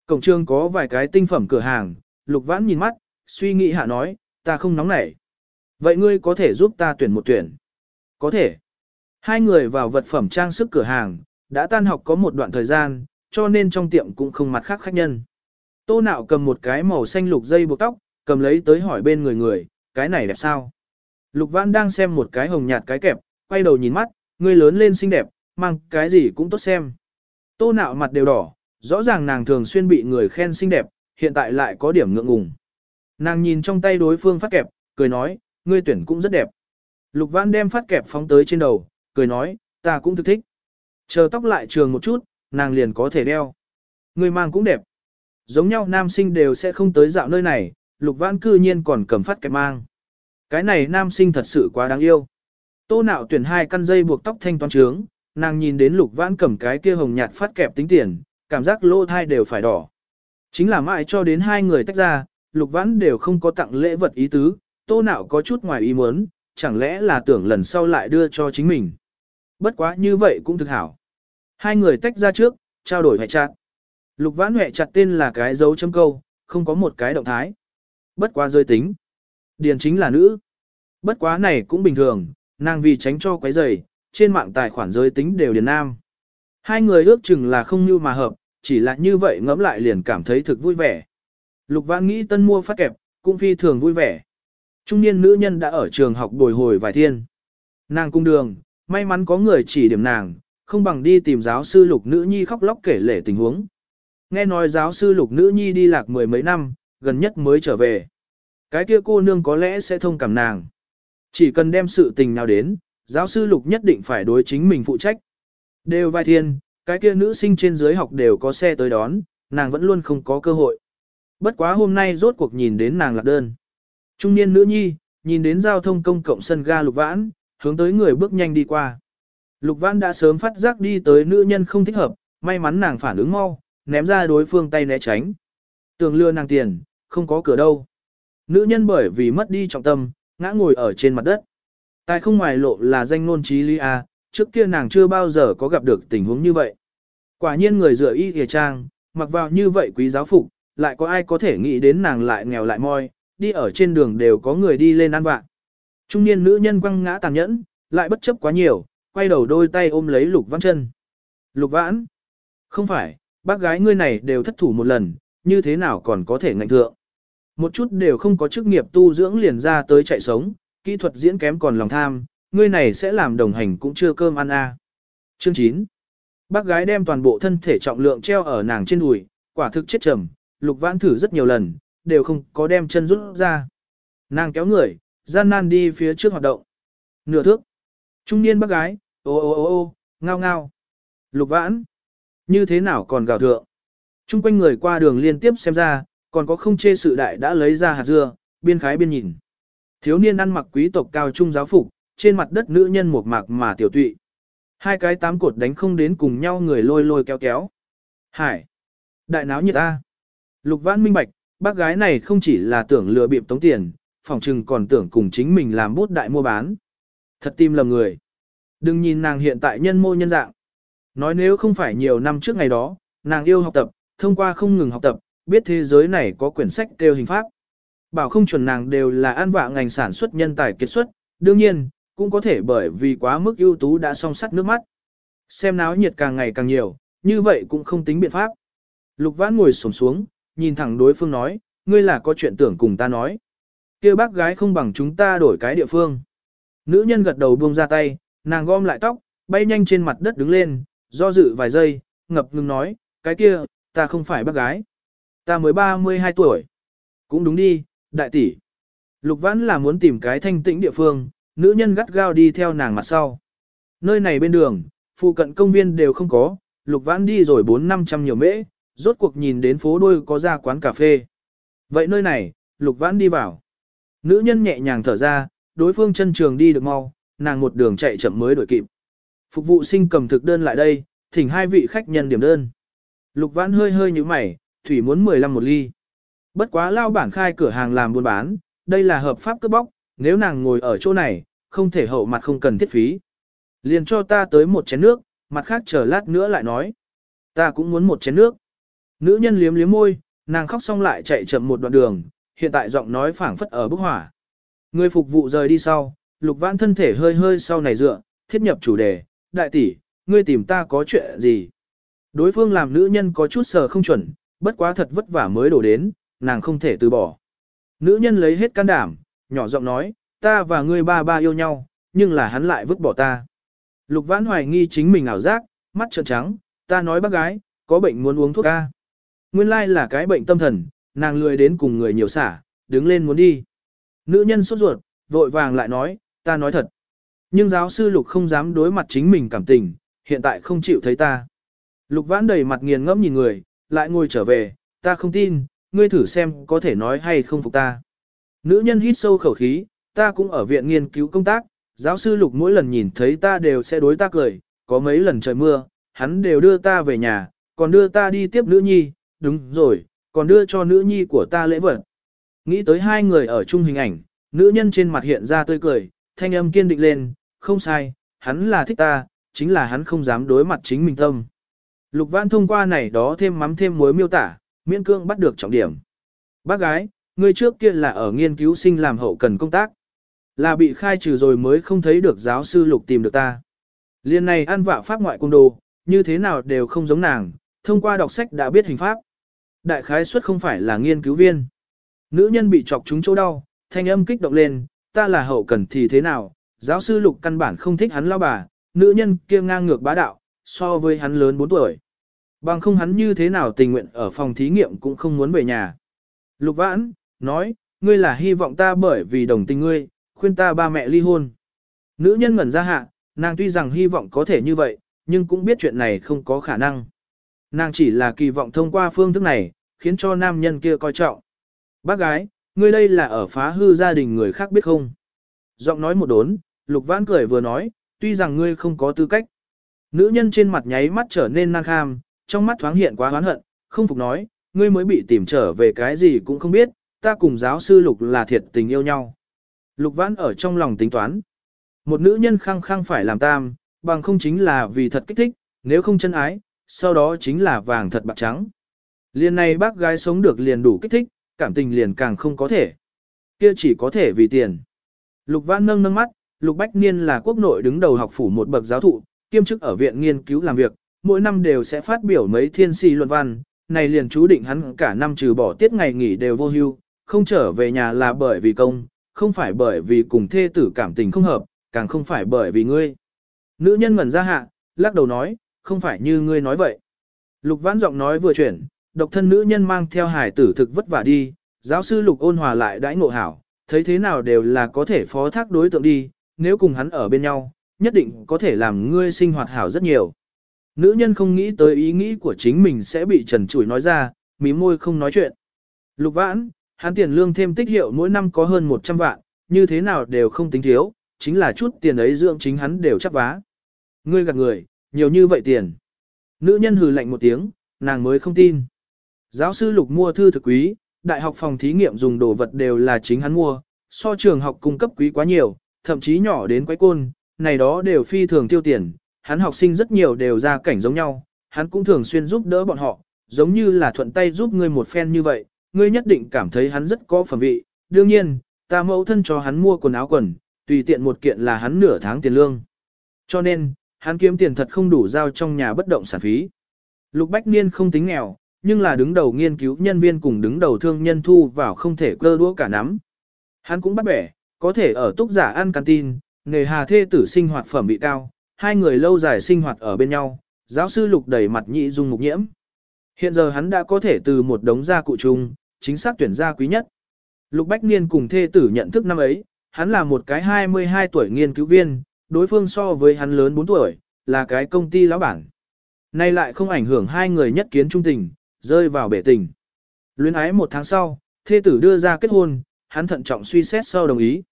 Cổng trường có vài cái tinh phẩm cửa hàng, lục vãn nhìn mắt, suy nghĩ hạ nói, ta không nóng nảy. Vậy ngươi có thể giúp ta tuyển một tuyển? Có thể. Hai người vào vật phẩm trang sức cửa hàng, đã tan học có một đoạn thời gian, cho nên trong tiệm cũng không mặt khác khách nhân. Tô nạo cầm một cái màu xanh lục dây buộc tóc, cầm lấy tới hỏi bên người người, cái này đẹp sao? Lục vãn đang xem một cái hồng nhạt cái kẹp, quay đầu nhìn mắt, người lớn lên xinh đẹp, mang cái gì cũng tốt xem. Tô nạo mặt đều đỏ, rõ ràng nàng thường xuyên bị người khen xinh đẹp, hiện tại lại có điểm ngượng ngùng. Nàng nhìn trong tay đối phương phát kẹp, cười nói, ngươi tuyển cũng rất đẹp. Lục Văn đem phát kẹp phóng tới trên đầu, cười nói, ta cũng thực thích. Chờ tóc lại trường một chút, nàng liền có thể đeo. Ngươi mang cũng đẹp. Giống nhau nam sinh đều sẽ không tới dạo nơi này, Lục Vãn cư nhiên còn cầm phát kẹp mang. Cái này nam sinh thật sự quá đáng yêu. Tô nạo tuyển hai căn dây buộc tóc thanh toán trướng, nàng nhìn đến lục vãn cầm cái kia hồng nhạt phát kẹp tính tiền, cảm giác lô thai đều phải đỏ. Chính là mãi cho đến hai người tách ra, lục vãn đều không có tặng lễ vật ý tứ, tô nạo có chút ngoài ý muốn, chẳng lẽ là tưởng lần sau lại đưa cho chính mình. Bất quá như vậy cũng thực hảo. Hai người tách ra trước, trao đổi hệ chặt. Lục vãn hệ chặt tên là cái dấu chấm câu, không có một cái động thái. Bất quá rơi tính. Điền chính là nữ. Bất quá này cũng bình thường, nàng vì tránh cho quấy rầy, trên mạng tài khoản giới tính đều điền nam. Hai người ước chừng là không như mà hợp, chỉ là như vậy ngẫm lại liền cảm thấy thực vui vẻ. Lục Vãn nghĩ tân mua phát kẹp, cũng phi thường vui vẻ. Trung niên nữ nhân đã ở trường học bồi hồi vài thiên. Nàng cung đường, may mắn có người chỉ điểm nàng, không bằng đi tìm giáo sư lục nữ nhi khóc lóc kể lể tình huống. Nghe nói giáo sư lục nữ nhi đi lạc mười mấy năm, gần nhất mới trở về. Cái kia cô nương có lẽ sẽ thông cảm nàng. Chỉ cần đem sự tình nào đến, giáo sư lục nhất định phải đối chính mình phụ trách. Đều vai thiên, cái kia nữ sinh trên dưới học đều có xe tới đón, nàng vẫn luôn không có cơ hội. Bất quá hôm nay rốt cuộc nhìn đến nàng lạc đơn. Trung niên nữ nhi, nhìn đến giao thông công cộng sân ga lục vãn, hướng tới người bước nhanh đi qua. Lục vãn đã sớm phát giác đi tới nữ nhân không thích hợp, may mắn nàng phản ứng mau, ném ra đối phương tay né tránh. Tường lừa nàng tiền, không có cửa đâu. Nữ nhân bởi vì mất đi trọng tâm, ngã ngồi ở trên mặt đất. Tài không ngoài lộ là danh nôn trí lý A, trước kia nàng chưa bao giờ có gặp được tình huống như vậy. Quả nhiên người rửa y kìa trang, mặc vào như vậy quý giáo phục, lại có ai có thể nghĩ đến nàng lại nghèo lại moi, đi ở trên đường đều có người đi lên ăn vạn. Trung niên nữ nhân quăng ngã tàn nhẫn, lại bất chấp quá nhiều, quay đầu đôi tay ôm lấy lục văn chân. Lục vãn, không phải, bác gái ngươi này đều thất thủ một lần, như thế nào còn có thể ngạnh thượng. Một chút đều không có chức nghiệp tu dưỡng liền ra tới chạy sống, kỹ thuật diễn kém còn lòng tham, ngươi này sẽ làm đồng hành cũng chưa cơm ăn a. À. Chương 9. Bác gái đem toàn bộ thân thể trọng lượng treo ở nàng trên đùi, quả thực chết trầm, lục vãn thử rất nhiều lần, đều không có đem chân rút ra. Nàng kéo người, gian nan đi phía trước hoạt động. Nửa thước. Trung niên bác gái, ô ô ô ô, ngao ngao. Lục vãn. Như thế nào còn gào thượng. Trung quanh người qua đường liên tiếp xem ra, còn có không chê sự đại đã lấy ra hạt dưa, biên khái biên nhìn. Thiếu niên ăn mặc quý tộc cao trung giáo phục, trên mặt đất nữ nhân một mạc mà tiểu tụy. Hai cái tám cột đánh không đến cùng nhau người lôi lôi kéo kéo. Hải! Đại náo nhiệt ta. Lục vãn minh bạch, bác gái này không chỉ là tưởng lừa bịp tống tiền, phòng trừng còn tưởng cùng chính mình làm bút đại mua bán. Thật tim lầm người. Đừng nhìn nàng hiện tại nhân mô nhân dạng. Nói nếu không phải nhiều năm trước ngày đó, nàng yêu học tập, thông qua không ngừng học tập, biết thế giới này có quyển sách kêu hình pháp. Bảo không chuẩn nàng đều là an vạ ngành sản xuất nhân tài kết xuất, đương nhiên, cũng có thể bởi vì quá mức ưu tú đã song sắt nước mắt. Xem náo nhiệt càng ngày càng nhiều, như vậy cũng không tính biện pháp. Lục vãn ngồi sổm xuống, nhìn thẳng đối phương nói, ngươi là có chuyện tưởng cùng ta nói. kia bác gái không bằng chúng ta đổi cái địa phương. Nữ nhân gật đầu buông ra tay, nàng gom lại tóc, bay nhanh trên mặt đất đứng lên, do dự vài giây, ngập ngừng nói, cái kia, ta không phải bác gái. Ta mới 32 tuổi. Cũng đúng đi, đại tỷ. Lục vãn là muốn tìm cái thanh tĩnh địa phương, nữ nhân gắt gao đi theo nàng mặt sau. Nơi này bên đường, phụ cận công viên đều không có, lục vãn đi rồi 4-500 nhiều mễ, rốt cuộc nhìn đến phố đôi có ra quán cà phê. Vậy nơi này, lục vãn đi vào. Nữ nhân nhẹ nhàng thở ra, đối phương chân trường đi được mau, nàng một đường chạy chậm mới đổi kịp. Phục vụ sinh cầm thực đơn lại đây, thỉnh hai vị khách nhân điểm đơn. Lục vãn hơi hơi như mày, thủy muốn 15 một ly. Bất quá lao bản khai cửa hàng làm buôn bán, đây là hợp pháp cướp bóc, nếu nàng ngồi ở chỗ này, không thể hậu mặt không cần thiết phí. Liền cho ta tới một chén nước, mặt khác chờ lát nữa lại nói. Ta cũng muốn một chén nước. Nữ nhân liếm liếm môi, nàng khóc xong lại chạy chậm một đoạn đường, hiện tại giọng nói phảng phất ở bức hỏa. Người phục vụ rời đi sau, lục vãn thân thể hơi hơi sau này dựa, thiết nhập chủ đề, đại tỷ, ngươi tìm ta có chuyện gì? Đối phương làm nữ nhân có chút sờ không chuẩn, bất quá thật vất vả mới đổ đến, nàng không thể từ bỏ. Nữ nhân lấy hết can đảm, nhỏ giọng nói, ta và ngươi ba ba yêu nhau, nhưng là hắn lại vứt bỏ ta. Lục vãn hoài nghi chính mình ảo giác, mắt trợn trắng, ta nói bác gái, có bệnh muốn uống thuốc ca. Nguyên lai là cái bệnh tâm thần, nàng lười đến cùng người nhiều xả, đứng lên muốn đi. Nữ nhân sốt ruột, vội vàng lại nói, ta nói thật. Nhưng giáo sư Lục không dám đối mặt chính mình cảm tình, hiện tại không chịu thấy ta. Lục vãn đầy mặt nghiền ngẫm nhìn người, lại ngồi trở về, ta không tin, ngươi thử xem có thể nói hay không phục ta. Nữ nhân hít sâu khẩu khí, ta cũng ở viện nghiên cứu công tác, giáo sư Lục mỗi lần nhìn thấy ta đều sẽ đối ta cười, có mấy lần trời mưa, hắn đều đưa ta về nhà, còn đưa ta đi tiếp nữ nhi, đúng rồi, còn đưa cho nữ nhi của ta lễ vật. Nghĩ tới hai người ở chung hình ảnh, nữ nhân trên mặt hiện ra tươi cười, thanh âm kiên định lên, không sai, hắn là thích ta, chính là hắn không dám đối mặt chính mình tâm. Lục Văn thông qua này đó thêm mắm thêm muối miêu tả, miễn cương bắt được trọng điểm. Bác gái, người trước kia là ở nghiên cứu sinh làm hậu cần công tác. Là bị khai trừ rồi mới không thấy được giáo sư lục tìm được ta. Liên này ăn vạ pháp ngoại cung đồ, như thế nào đều không giống nàng, thông qua đọc sách đã biết hình pháp. Đại khái suất không phải là nghiên cứu viên. Nữ nhân bị chọc trúng chỗ đau, thanh âm kích động lên, ta là hậu cần thì thế nào, giáo sư lục căn bản không thích hắn lao bà, nữ nhân kia ngang ngược bá đạo, so với hắn lớn 4 tuổi. Bằng không hắn như thế nào tình nguyện ở phòng thí nghiệm cũng không muốn về nhà. Lục vãn, nói, ngươi là hy vọng ta bởi vì đồng tình ngươi, khuyên ta ba mẹ ly hôn. Nữ nhân ngẩn ra hạ, nàng tuy rằng hy vọng có thể như vậy, nhưng cũng biết chuyện này không có khả năng. Nàng chỉ là kỳ vọng thông qua phương thức này, khiến cho nam nhân kia coi trọng. Bác gái, ngươi đây là ở phá hư gia đình người khác biết không? Giọng nói một đốn, lục vãn cười vừa nói, tuy rằng ngươi không có tư cách. Nữ nhân trên mặt nháy mắt trở nên năng kham, trong mắt thoáng hiện quá hoán hận, không phục nói, ngươi mới bị tìm trở về cái gì cũng không biết, ta cùng giáo sư lục là thiệt tình yêu nhau. Lục vãn ở trong lòng tính toán. Một nữ nhân khăng khăng phải làm tam, bằng không chính là vì thật kích thích, nếu không chân ái, sau đó chính là vàng thật bạc trắng. Liền này bác gái sống được liền đủ kích thích, cảm tình liền càng không có thể. Kia chỉ có thể vì tiền. Lục Vãn nâng nâng mắt, Lục Bách Niên là quốc nội đứng đầu học phủ một bậc giáo thụ, kiêm chức ở viện nghiên cứu làm việc, mỗi năm đều sẽ phát biểu mấy thiên si luận văn, này liền chú định hắn cả năm trừ bỏ tiết ngày nghỉ đều vô hưu, không trở về nhà là bởi vì công, không phải bởi vì cùng thê tử cảm tình không hợp, càng không phải bởi vì ngươi. Nữ nhân ngẩn ra hạ, lắc đầu nói, không phải như ngươi nói vậy. Lục vãn giọng nói vừa chuyển, độc thân nữ nhân mang theo hải tử thực vất vả đi, giáo sư lục ôn hòa lại đãi ngộ hảo, thấy thế nào đều là có thể phó thác đối tượng đi, nếu cùng hắn ở bên nhau, nhất định có thể làm ngươi sinh hoạt hảo rất nhiều. Nữ nhân không nghĩ tới ý nghĩ của chính mình sẽ bị trần trụi nói ra, mí môi không nói chuyện. Lục vãn, hắn tiền lương thêm tích hiệu mỗi năm có hơn 100 vạn, như thế nào đều không tính thiếu, chính là chút tiền ấy dưỡng chính hắn đều chắc vá. Ngươi gạt người, nhiều như vậy tiền. Nữ nhân hừ lạnh một tiếng, nàng mới không tin. Giáo sư Lục mua thư thực quý, đại học phòng thí nghiệm dùng đồ vật đều là chính hắn mua, so trường học cung cấp quý quá nhiều, thậm chí nhỏ đến quái côn, này đó đều phi thường tiêu tiền, hắn học sinh rất nhiều đều ra cảnh giống nhau, hắn cũng thường xuyên giúp đỡ bọn họ, giống như là thuận tay giúp ngươi một phen như vậy, ngươi nhất định cảm thấy hắn rất có phẩm vị, đương nhiên, ta mẫu thân cho hắn mua quần áo quần, tùy tiện một kiện là hắn nửa tháng tiền lương. Cho nên, hắn kiếm tiền thật không đủ giao trong nhà bất động sản phí. Lục Bách Niên không tính nghèo, nhưng là đứng đầu nghiên cứu nhân viên cùng đứng đầu thương nhân thu vào không thể cơ đũa cả nắm. Hắn cũng bắt bẻ, có thể ở túc giả ăn canteen, nghề hà thê tử sinh hoạt phẩm vị cao, hai người lâu dài sinh hoạt ở bên nhau, giáo sư lục đầy mặt nhị dung mục nhiễm. Hiện giờ hắn đã có thể từ một đống gia cụ chung, chính xác tuyển gia quý nhất. Lục Bách Niên cùng thê tử nhận thức năm ấy, hắn là một cái 22 tuổi nghiên cứu viên, đối phương so với hắn lớn 4 tuổi, là cái công ty lão bản. Nay lại không ảnh hưởng hai người nhất kiến trung tình, rơi vào bể tình. Luyến ái một tháng sau, thê tử đưa ra kết hôn, hắn thận trọng suy xét sau đồng ý.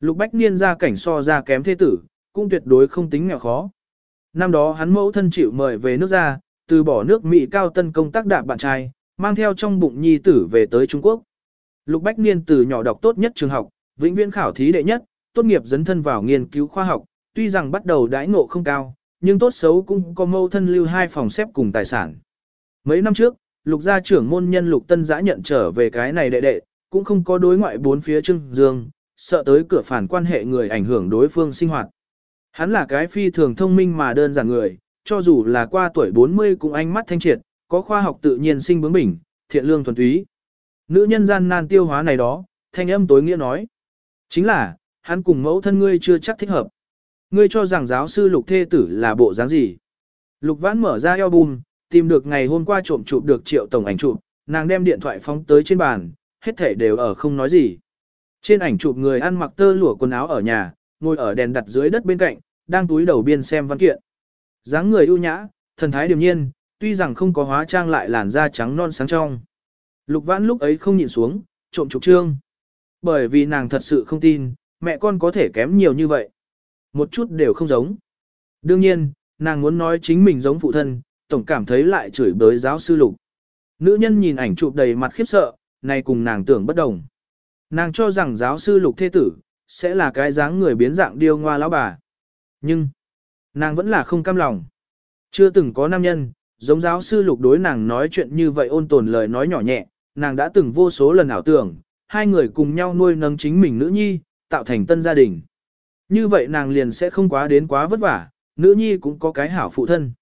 Lục Bách Niên ra cảnh so ra kém thê tử, cũng tuyệt đối không tính nghèo khó. Năm đó hắn mẫu thân chịu mời về nước ra, từ bỏ nước Mỹ cao tân công tác đạp bạn trai, mang theo trong bụng nhi tử về tới Trung Quốc. Lục Bách Niên từ nhỏ đọc tốt nhất trường học, vĩnh viễn khảo thí đệ nhất, tốt nghiệp dấn thân vào nghiên cứu khoa học, tuy rằng bắt đầu đãi ngộ không cao, nhưng tốt xấu cũng có mâu thân lưu hai phòng xếp cùng tài sản. Mấy năm trước, lục gia trưởng môn nhân lục tân giã nhận trở về cái này đệ đệ, cũng không có đối ngoại bốn phía trưng dương, sợ tới cửa phản quan hệ người ảnh hưởng đối phương sinh hoạt. Hắn là cái phi thường thông minh mà đơn giản người, cho dù là qua tuổi 40 cũng ánh mắt thanh triệt, có khoa học tự nhiên sinh bướng bỉnh, thiện lương thuần túy. Nữ nhân gian nan tiêu hóa này đó, thanh âm tối nghĩa nói. Chính là, hắn cùng mẫu thân ngươi chưa chắc thích hợp. Ngươi cho rằng giáo sư lục thê tử là bộ dáng gì? Lục vãn mở ra album, tìm được ngày hôm qua trộm chụp được triệu tổng ảnh chụp, nàng đem điện thoại phóng tới trên bàn, hết thể đều ở không nói gì. Trên ảnh chụp người ăn mặc tơ lụa quần áo ở nhà, ngồi ở đèn đặt dưới đất bên cạnh, đang túi đầu biên xem văn kiện. dáng người ưu nhã, thần thái điềm nhiên, tuy rằng không có hóa trang lại làn da trắng non sáng trong. Lục vãn lúc ấy không nhìn xuống, trộm trục trương. Bởi vì nàng thật sự không tin, mẹ con có thể kém nhiều như vậy. Một chút đều không giống. Đương nhiên, nàng muốn nói chính mình giống phụ thân, tổng cảm thấy lại chửi bới giáo sư lục. Nữ nhân nhìn ảnh chụp đầy mặt khiếp sợ, này cùng nàng tưởng bất đồng. Nàng cho rằng giáo sư lục thế tử, sẽ là cái dáng người biến dạng điêu ngoa lão bà. Nhưng, nàng vẫn là không cam lòng. Chưa từng có nam nhân, giống giáo sư lục đối nàng nói chuyện như vậy ôn tồn lời nói nhỏ nhẹ, nàng đã từng vô số lần ảo tưởng, hai người cùng nhau nuôi nấng chính mình nữ nhi, tạo thành tân gia đình. Như vậy nàng liền sẽ không quá đến quá vất vả, nữ nhi cũng có cái hảo phụ thân.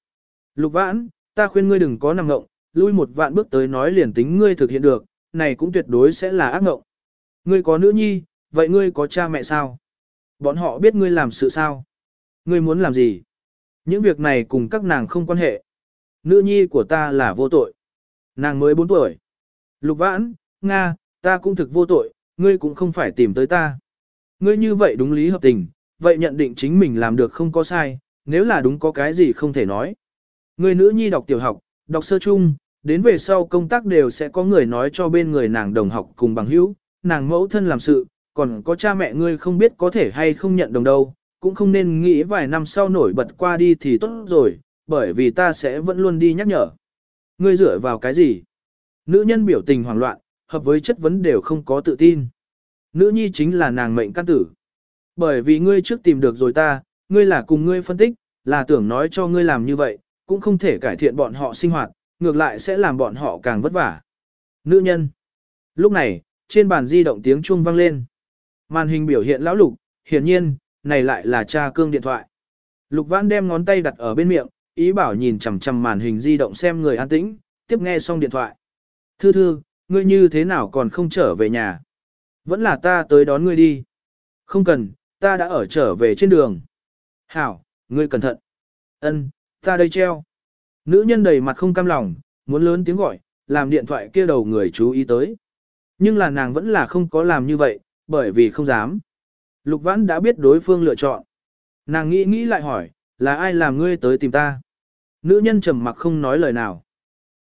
Lục vãn, ta khuyên ngươi đừng có nằm ngộng, lui một vạn bước tới nói liền tính ngươi thực hiện được, này cũng tuyệt đối sẽ là ác ngộng. Ngươi có nữ nhi, vậy ngươi có cha mẹ sao? Bọn họ biết ngươi làm sự sao? Ngươi muốn làm gì? Những việc này cùng các nàng không quan hệ. Nữ nhi của ta là vô tội. Nàng mới 4 tuổi. Lục vãn, Nga, ta cũng thực vô tội, ngươi cũng không phải tìm tới ta. Ngươi như vậy đúng lý hợp tình, vậy nhận định chính mình làm được không có sai, nếu là đúng có cái gì không thể nói. Ngươi nữ nhi đọc tiểu học, đọc sơ trung, đến về sau công tác đều sẽ có người nói cho bên người nàng đồng học cùng bằng hữu, nàng mẫu thân làm sự, còn có cha mẹ ngươi không biết có thể hay không nhận đồng đâu, cũng không nên nghĩ vài năm sau nổi bật qua đi thì tốt rồi, bởi vì ta sẽ vẫn luôn đi nhắc nhở. Ngươi dựa vào cái gì? Nữ nhân biểu tình hoảng loạn, hợp với chất vấn đều không có tự tin. Nữ nhi chính là nàng mệnh căn tử. Bởi vì ngươi trước tìm được rồi ta, ngươi là cùng ngươi phân tích, là tưởng nói cho ngươi làm như vậy, cũng không thể cải thiện bọn họ sinh hoạt, ngược lại sẽ làm bọn họ càng vất vả. Nữ nhân. Lúc này, trên bàn di động tiếng chuông vang lên. Màn hình biểu hiện lão lục, hiển nhiên, này lại là cha cương điện thoại. Lục Văn đem ngón tay đặt ở bên miệng, ý bảo nhìn chằm chằm màn hình di động xem người an tĩnh, tiếp nghe xong điện thoại. Thư thư, ngươi như thế nào còn không trở về nhà? Vẫn là ta tới đón ngươi đi. Không cần, ta đã ở trở về trên đường. Hảo, ngươi cẩn thận. Ân, ta đây treo. Nữ nhân đầy mặt không cam lòng, muốn lớn tiếng gọi, làm điện thoại kia đầu người chú ý tới. Nhưng là nàng vẫn là không có làm như vậy, bởi vì không dám. Lục Vãn đã biết đối phương lựa chọn. Nàng nghĩ nghĩ lại hỏi, là ai làm ngươi tới tìm ta? Nữ nhân trầm mặc không nói lời nào.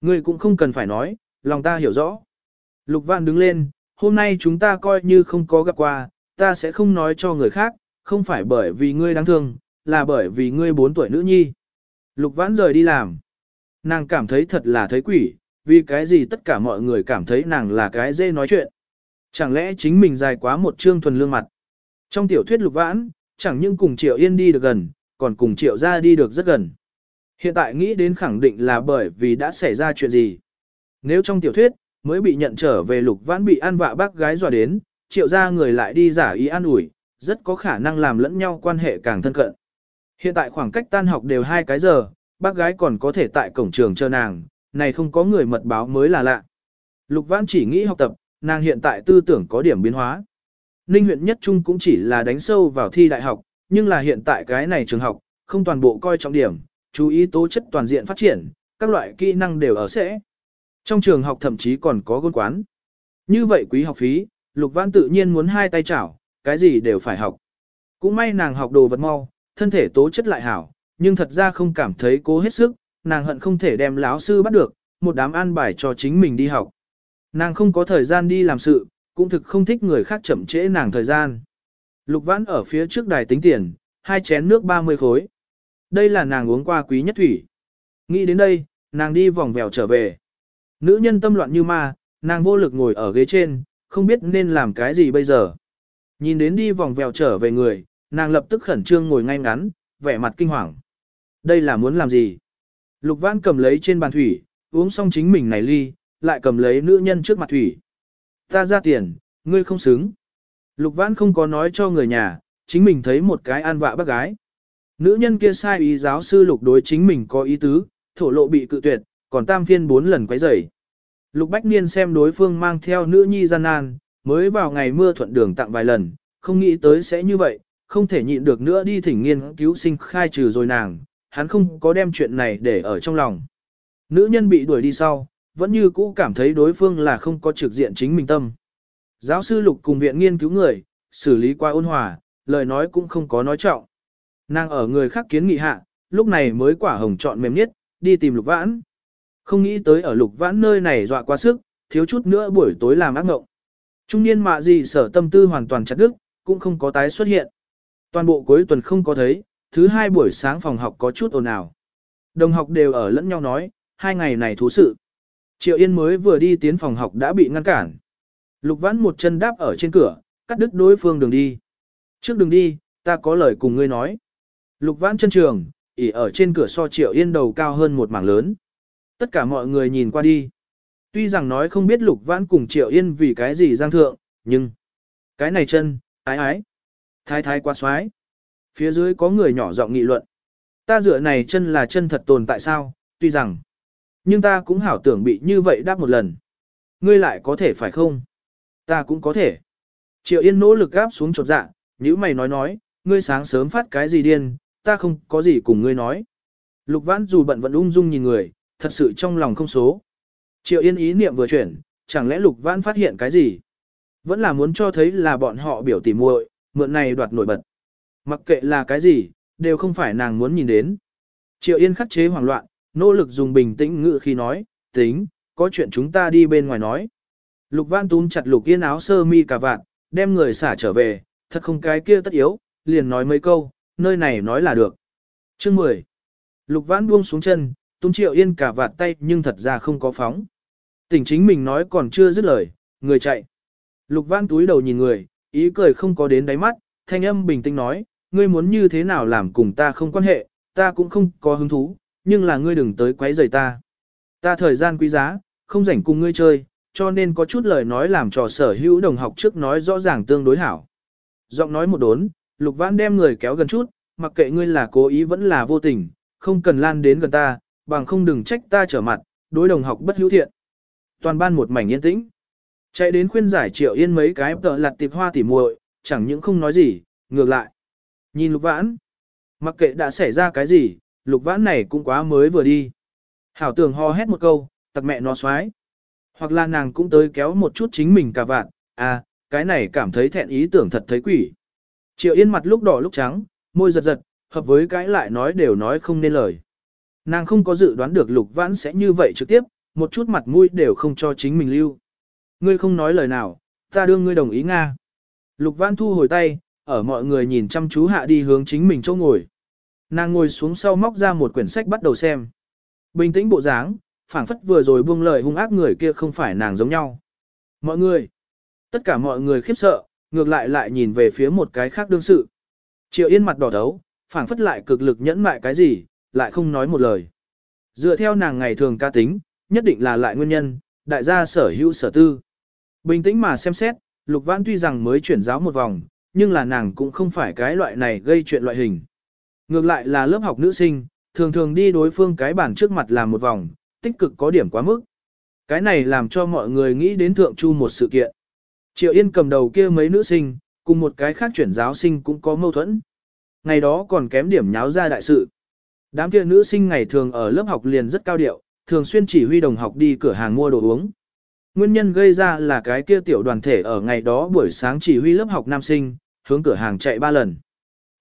Ngươi cũng không cần phải nói, lòng ta hiểu rõ. Lục Vãn đứng lên, hôm nay chúng ta coi như không có gặp qua, ta sẽ không nói cho người khác, không phải bởi vì ngươi đáng thương, là bởi vì ngươi 4 tuổi nữ nhi. Lục Vãn rời đi làm. Nàng cảm thấy thật là thấy quỷ, vì cái gì tất cả mọi người cảm thấy nàng là cái dê nói chuyện. Chẳng lẽ chính mình dài quá một chương thuần lương mặt. Trong tiểu thuyết lục vãn, chẳng những cùng Triệu Yên đi được gần, còn cùng Triệu ra đi được rất gần. Hiện tại nghĩ đến khẳng định là bởi vì đã xảy ra chuyện gì. Nếu trong tiểu thuyết, mới bị nhận trở về lục vãn bị an vạ bác gái dọa đến, Triệu ra người lại đi giả ý an ủi, rất có khả năng làm lẫn nhau quan hệ càng thân cận. Hiện tại khoảng cách tan học đều hai cái giờ, bác gái còn có thể tại cổng trường chờ nàng, này không có người mật báo mới là lạ. Lục Vãn chỉ nghĩ học tập, nàng hiện tại tư tưởng có điểm biến hóa. Ninh huyện nhất trung cũng chỉ là đánh sâu vào thi đại học, nhưng là hiện tại cái này trường học, không toàn bộ coi trọng điểm, chú ý tố chất toàn diện phát triển, các loại kỹ năng đều ở sẽ. Trong trường học thậm chí còn có gôn quán. Như vậy quý học phí, Lục Vãn tự nhiên muốn hai tay chảo, cái gì đều phải học. Cũng may nàng học đồ vật mau, thân thể tố chất lại hảo, nhưng thật ra không cảm thấy cố hết sức, nàng hận không thể đem lão sư bắt được, một đám an bài cho chính mình đi học. Nàng không có thời gian đi làm sự, cũng thực không thích người khác chậm trễ nàng thời gian. Lục vãn ở phía trước đài tính tiền, hai chén nước 30 khối. Đây là nàng uống qua quý nhất thủy. Nghĩ đến đây, nàng đi vòng vèo trở về. Nữ nhân tâm loạn như ma, nàng vô lực ngồi ở ghế trên, không biết nên làm cái gì bây giờ. Nhìn đến đi vòng vèo trở về người, nàng lập tức khẩn trương ngồi ngay ngắn, vẻ mặt kinh hoàng. Đây là muốn làm gì? Lục Vãn cầm lấy trên bàn thủy, uống xong chính mình này ly, lại cầm lấy nữ nhân trước mặt thủy. Ta ra tiền, ngươi không xứng. Lục Vãn không có nói cho người nhà, chính mình thấy một cái an vạ bác gái. Nữ nhân kia sai ý giáo sư lục đối chính mình có ý tứ, thổ lộ bị cự tuyệt, còn tam phiên bốn lần quấy rầy. Lục Bách Niên xem đối phương mang theo nữ nhi gian nan, mới vào ngày mưa thuận đường tặng vài lần, không nghĩ tới sẽ như vậy, không thể nhịn được nữa đi thỉnh nghiên cứu sinh khai trừ rồi nàng, hắn không có đem chuyện này để ở trong lòng. Nữ nhân bị đuổi đi sau, vẫn như cũ cảm thấy đối phương là không có trực diện chính mình tâm. Giáo sư Lục cùng viện nghiên cứu người, xử lý qua ôn hòa, lời nói cũng không có nói trọng. Nàng ở người khác kiến nghị hạ, lúc này mới quả hồng chọn mềm nhất, đi tìm Lục Vãn. Không nghĩ tới ở Lục Vãn nơi này dọa quá sức, thiếu chút nữa buổi tối làm ác ngộng. Trung niên mạ gì sở tâm tư hoàn toàn chặt đứt, cũng không có tái xuất hiện. Toàn bộ cuối tuần không có thấy, thứ hai buổi sáng phòng học có chút ồn ào. Đồng học đều ở lẫn nhau nói, hai ngày này thú sự. Triệu Yên mới vừa đi tiến phòng học đã bị ngăn cản. Lục Vãn một chân đáp ở trên cửa, cắt đứt đối phương đường đi. Trước đường đi, ta có lời cùng ngươi nói. Lục Vãn chân trường, ỉ ở trên cửa so Triệu Yên đầu cao hơn một mảng lớn. Tất cả mọi người nhìn qua đi. Tuy rằng nói không biết Lục Vãn cùng Triệu Yên vì cái gì giang thượng, nhưng cái này chân, ái ái, thái thái quá xoái. Phía dưới có người nhỏ giọng nghị luận. Ta dựa này chân là chân thật tồn tại sao, tuy rằng, nhưng ta cũng hảo tưởng bị như vậy đáp một lần. Ngươi lại có thể phải không? Ta cũng có thể. Triệu Yên nỗ lực gáp xuống chột dạ, như mày nói nói, ngươi sáng sớm phát cái gì điên, ta không có gì cùng ngươi nói. Lục Vãn dù bận vẫn ung dung nhìn người, thật sự trong lòng không số. Triệu Yên ý niệm vừa chuyển, chẳng lẽ Lục Vãn phát hiện cái gì? Vẫn là muốn cho thấy là bọn họ biểu tỉ muội, mượn này đoạt nổi bật. Mặc kệ là cái gì, đều không phải nàng muốn nhìn đến. Triệu Yên khắc chế hoảng loạn, nỗ lực dùng bình tĩnh ngữ khi nói, tính, có chuyện chúng ta đi bên ngoài nói. Lục Văn túm chặt Lục Yên áo sơ mi cả vạn, đem người xả trở về, thật không cái kia tất yếu, liền nói mấy câu, nơi này nói là được. Chương 10. Lục Văn buông xuống chân, túm Triệu Yên cả vạt tay nhưng thật ra không có phóng. Tỉnh chính mình nói còn chưa dứt lời, người chạy. Lục Văn túi đầu nhìn người, ý cười không có đến đáy mắt, thanh âm bình tĩnh nói, ngươi muốn như thế nào làm cùng ta không quan hệ, ta cũng không có hứng thú, nhưng là ngươi đừng tới quấy rầy ta. Ta thời gian quý giá, không rảnh cùng ngươi chơi, cho nên có chút lời nói làm trò sở hữu đồng học trước nói rõ ràng tương đối hảo. Giọng nói một đốn, Lục Vãn đem người kéo gần chút, mặc kệ ngươi là cố ý vẫn là vô tình, không cần lan đến gần ta, bằng không đừng trách ta trở mặt, đối đồng học bất hữu thiện. Toàn ban một mảnh yên tĩnh. Chạy đến khuyên giải Triệu Yên mấy cái tợ lặt tịp hoa tỉ muội, chẳng những không nói gì, ngược lại. Nhìn Lục Vãn, mặc kệ đã xảy ra cái gì, Lục Vãn này cũng quá mới vừa đi. Hảo tưởng ho hét một câu, tặc mẹ nó xoái. Hoặc là nàng cũng tới kéo một chút chính mình cả vạn, à, cái này cảm thấy thẹn ý tưởng thật thấy quỷ. Triệu Yên mặt lúc đỏ lúc trắng, môi giật giật, hợp với cái lại nói đều nói không nên lời. Nàng không có dự đoán được Lục Vãn sẽ như vậy trực tiếp, một chút mặt mũi đều không cho chính mình lưu. Ngươi không nói lời nào, ta đưa ngươi đồng ý Nga. Lục Vãn thu hồi tay, ở mọi người nhìn chăm chú hạ đi hướng chính mình chỗ ngồi. Nàng ngồi xuống sau móc ra một quyển sách bắt đầu xem. Bình tĩnh bộ dáng, phảng phất vừa rồi buông lời hung ác người kia không phải nàng giống nhau. Mọi người, tất cả mọi người khiếp sợ, ngược lại lại nhìn về phía một cái khác đương sự. Triệu Yên mặt đỏ đấu, phảng phất lại cực lực nhẫn mại cái gì, lại không nói một lời. Dựa theo nàng ngày thường ca tính, nhất định là lại nguyên nhân, đại gia sở hữu sở tư. Bình tĩnh mà xem xét, Lục Vãn tuy rằng mới chuyển giáo một vòng, nhưng là nàng cũng không phải cái loại này gây chuyện loại hình. Ngược lại là lớp học nữ sinh, thường thường đi đối phương cái bản trước mặt làm một vòng, tích cực có điểm quá mức. Cái này làm cho mọi người nghĩ đến thượng chu một sự kiện. Triệu Yên cầm đầu kia mấy nữ sinh, cùng một cái khác chuyển giáo sinh cũng có mâu thuẫn. Ngày đó còn kém điểm nháo ra đại sự. Đám kia nữ sinh ngày thường ở lớp học liền rất cao điệu, thường xuyên chỉ huy đồng học đi cửa hàng mua đồ uống. Nguyên nhân gây ra là cái kia tiểu đoàn thể ở ngày đó buổi sáng chỉ huy lớp học nam sinh, hướng cửa hàng chạy ba lần.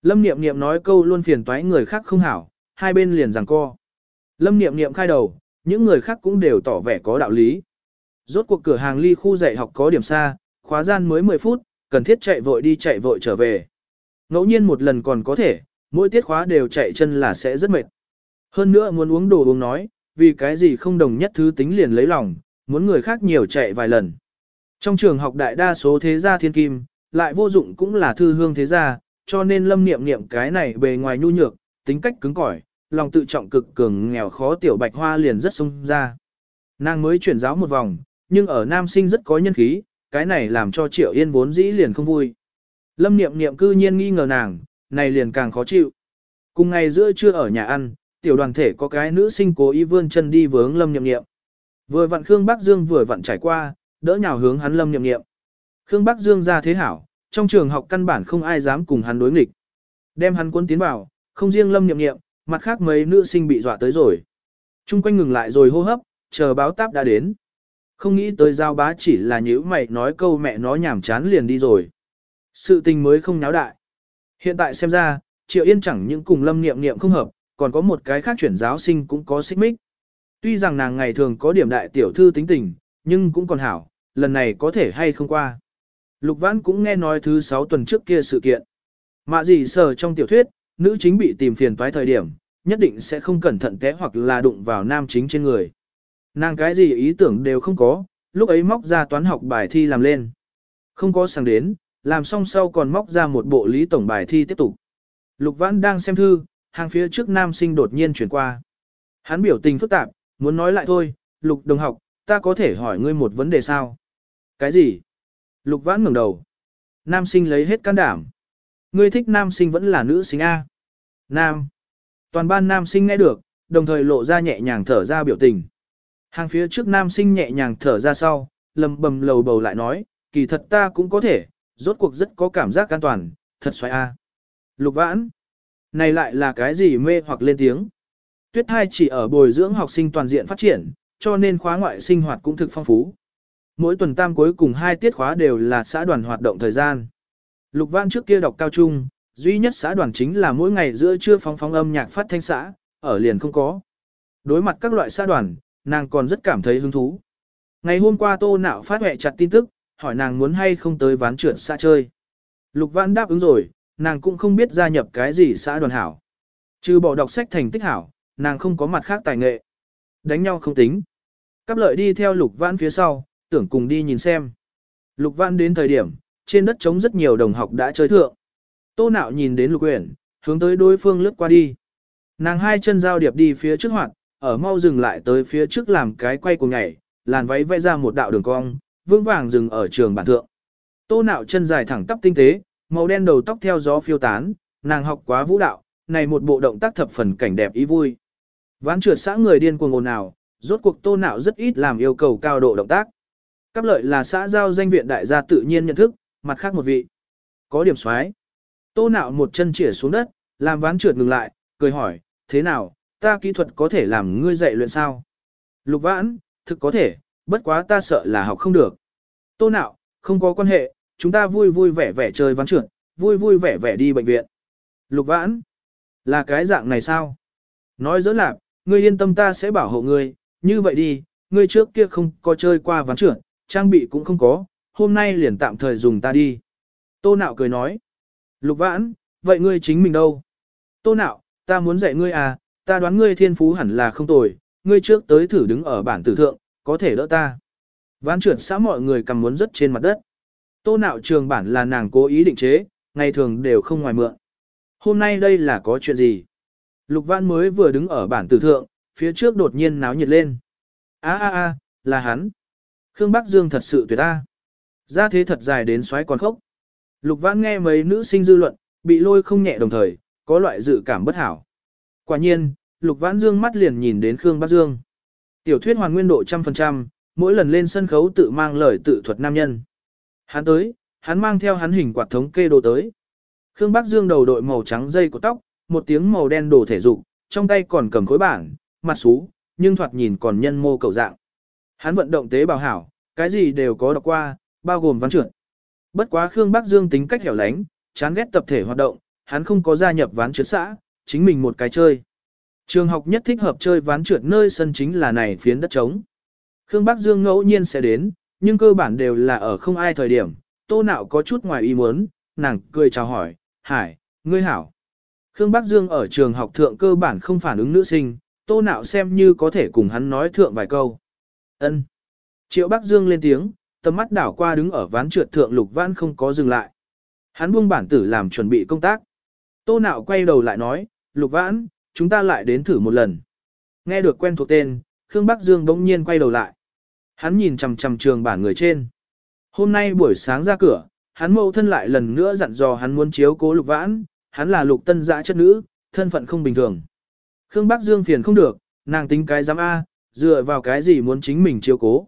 Lâm Niệm Niệm nói câu luôn phiền toái người khác không hảo, hai bên liền giằng co. Lâm Niệm Niệm khai đầu, những người khác cũng đều tỏ vẻ có đạo lý. Rốt cuộc cửa hàng ly khu dạy học có điểm xa, khóa gian mới 10 phút, cần thiết chạy vội đi chạy vội trở về. Ngẫu nhiên một lần còn có thể, mỗi tiết khóa đều chạy chân là sẽ rất mệt. Hơn nữa muốn uống đồ uống nói, vì cái gì không đồng nhất thứ tính liền lấy lòng, muốn người khác nhiều chạy vài lần. Trong trường học đại đa số thế gia thiên kim, lại vô dụng cũng là thư hương thế gia, cho nên lâm niệm niệm cái này bề ngoài nhu nhược, tính cách cứng cỏi, lòng tự trọng cực cường nghèo khó tiểu bạch hoa liền rất sung ra. Nàng mới chuyển giáo một vòng, nhưng ở nam sinh rất có nhân khí, cái này làm cho triệu yên vốn dĩ liền không vui. Lâm niệm niệm cư nhiên nghi ngờ nàng, này liền càng khó chịu. Cùng ngày giữa trưa ở nhà ăn, tiểu đoàn thể có cái nữ sinh cố ý vươn chân đi vướng lâm niệm niệm. Vừa vặn Khương Bắc Dương vừa vặn trải qua, đỡ nhào hướng hắn lâm niệm niệm. Khương Bắc Dương ra thế hảo, trong trường học căn bản không ai dám cùng hắn đối nghịch. Đem hắn cuốn tiến vào, không riêng lâm nhậm nghiệm, mặt khác mấy nữ sinh bị dọa tới rồi. Trung quanh ngừng lại rồi hô hấp, chờ báo táp đã đến. Không nghĩ tới giao bá chỉ là nhữ mày nói câu mẹ nó nhảm chán liền đi rồi. Sự tình mới không náo đại. Hiện tại xem ra, Triệu Yên chẳng những cùng lâm niệm niệm không hợp, còn có một cái khác chuyển giáo sinh cũng có xích mích. Tuy rằng nàng ngày thường có điểm đại tiểu thư tính tình, nhưng cũng còn hảo, lần này có thể hay không qua. Lục Vãn cũng nghe nói thứ 6 tuần trước kia sự kiện. Mạ gì sở trong tiểu thuyết, nữ chính bị tìm phiền toái thời điểm, nhất định sẽ không cẩn thận té hoặc là đụng vào nam chính trên người. Nàng cái gì ý tưởng đều không có, lúc ấy móc ra toán học bài thi làm lên. Không có sáng đến, làm xong sau còn móc ra một bộ lý tổng bài thi tiếp tục. Lục Vãn đang xem thư, hàng phía trước nam sinh đột nhiên chuyển qua. Hắn biểu tình phức tạp, muốn nói lại thôi, Lục đồng học, ta có thể hỏi ngươi một vấn đề sao? Cái gì? Lục vãn ngẩng đầu. Nam sinh lấy hết can đảm. Ngươi thích nam sinh vẫn là nữ sinh A. Nam. Toàn ban nam sinh nghe được, đồng thời lộ ra nhẹ nhàng thở ra biểu tình. Hàng phía trước nam sinh nhẹ nhàng thở ra sau, lầm bầm lầu bầu lại nói, kỳ thật ta cũng có thể, rốt cuộc rất có cảm giác an toàn, thật xoay a. Lục vãn. Này lại là cái gì mê hoặc lên tiếng. Tuyết hai chỉ ở bồi dưỡng học sinh toàn diện phát triển, cho nên khóa ngoại sinh hoạt cũng thực phong phú. Mỗi tuần tam cuối cùng hai tiết khóa đều là xã đoàn hoạt động thời gian. Lục Vãn trước kia đọc cao trung, duy nhất xã đoàn chính là mỗi ngày giữa trưa phóng phóng âm nhạc phát thanh xã, ở liền không có. Đối mặt các loại xã đoàn, nàng còn rất cảm thấy hứng thú. Ngày hôm qua tô nạo phát hệ chặt tin tức, hỏi nàng muốn hay không tới ván trượt xã chơi. Lục Vãn đáp ứng rồi, nàng cũng không biết gia nhập cái gì xã đoàn hảo. Trừ bỏ đọc sách thành tích hảo, nàng không có mặt khác tài nghệ. Đánh nhau không tính. Cắp lợi đi theo Lục Vãn phía sau, tưởng cùng đi nhìn xem. Lục Văn đến thời điểm, trên đất trống rất nhiều đồng học đã chơi thượng. Tô nạo nhìn đến Lục Uyển, hướng tới đối phương lướt qua đi. Nàng hai chân giao điệp đi phía trước hoạt, ở mau dừng lại tới phía trước làm cái quay của nhảy, làn váy vẽ ra một đạo đường cong, vững vàng dừng ở trường bản thượng. Tô nạo chân dài thẳng tắp tinh tế, màu đen đầu tóc theo gió phiêu tán, nàng học quá vũ đạo, này một bộ động tác thập phần cảnh đẹp ý vui. Ván trượt xã người điên cuồng ồn ào, rốt cuộc tô nạo rất ít làm yêu cầu cao độ động tác. Cấp lợi là xã giao danh viện đại gia tự nhiên nhận thức, mặt khác một vị. Có điểm xoái. Tô nạo một chân chỉa xuống đất, làm ván trượt ngừng lại, cười hỏi, thế nào, ta kỹ thuật có thể làm ngươi dạy luyện sao? Lục vãn, thực có thể, bất quá ta sợ là học không được. Tô nạo, không có quan hệ, chúng ta vui vui vẻ vẻ chơi ván trượt, vui vui vẻ vẻ đi bệnh viện. Lục vãn, là cái dạng này sao? Nói dỡ lạc, ngươi yên tâm ta sẽ bảo hộ ngươi, như vậy đi, ngươi trước kia không có chơi qua ván trượt, trang bị cũng không có, hôm nay liền tạm thời dùng ta đi. Tô nạo cười nói. Lục vãn, vậy ngươi chính mình đâu? Tô nạo, ta muốn dạy ngươi à, ta đoán ngươi thiên phú hẳn là không tồi, ngươi trước tới thử đứng ở bản tử thượng, có thể đỡ ta. vãn trượt xã mọi người cầm muốn rất trên mặt đất. Tô nạo trường bản là nàng cố ý định chế, ngày thường đều không ngoài mượn. Hôm nay đây là có chuyện gì? Lục Vãn mới vừa đứng ở bản tử thượng, phía trước đột nhiên náo nhiệt lên. A a a, là hắn. Khương Bắc Dương thật sự tuyệt ta. Ra thế thật dài đến xoáy còn khốc. Lục Vãn nghe mấy nữ sinh dư luận, bị lôi không nhẹ đồng thời, có loại dự cảm bất hảo. Quả nhiên, Lục Vãn Dương mắt liền nhìn đến Khương Bắc Dương. Tiểu thuyết hoàn nguyên độ trăm phần trăm, mỗi lần lên sân khấu tự mang lời tự thuật nam nhân. Hắn tới, hắn mang theo hắn hình quạt thống kê đồ tới. Khương Bắc Dương đầu đội màu trắng dây của tóc, một tiếng màu đen đồ thể dục, trong tay còn cầm khối bảng, mặt xú, nhưng thoạt nhìn còn nhân mô cầu dạng. Hắn vận động tế bào hảo, cái gì đều có đọc qua, bao gồm ván trượt. Bất quá Khương Bắc Dương tính cách hẻo lánh, chán ghét tập thể hoạt động, hắn không có gia nhập ván trượt xã, chính mình một cái chơi. Trường học nhất thích hợp chơi ván trượt nơi sân chính là này phiến đất trống. Khương Bắc Dương ngẫu nhiên sẽ đến, nhưng cơ bản đều là ở không ai thời điểm, tô nạo có chút ngoài ý muốn, nàng cười chào hỏi, hải, ngươi hảo. Khương Bắc Dương ở trường học thượng cơ bản không phản ứng nữ sinh, tô nạo xem như có thể cùng hắn nói thượng vài câu. ân Triệu Bắc Dương lên tiếng, tầm mắt đảo qua đứng ở ván trượt thượng lục vãn không có dừng lại. Hắn buông bản tử làm chuẩn bị công tác. Tô nạo quay đầu lại nói, lục vãn, chúng ta lại đến thử một lần. Nghe được quen thuộc tên, Khương Bắc Dương bỗng nhiên quay đầu lại. Hắn nhìn chằm chằm trường bản người trên. Hôm nay buổi sáng ra cửa, hắn mâu thân lại lần nữa dặn dò hắn muốn chiếu cố lục vãn, hắn là lục tân dã chất nữ, thân phận không bình thường. Khương Bắc Dương phiền không được, nàng tính cái giám A, dựa vào cái gì muốn chính mình chiếu cố.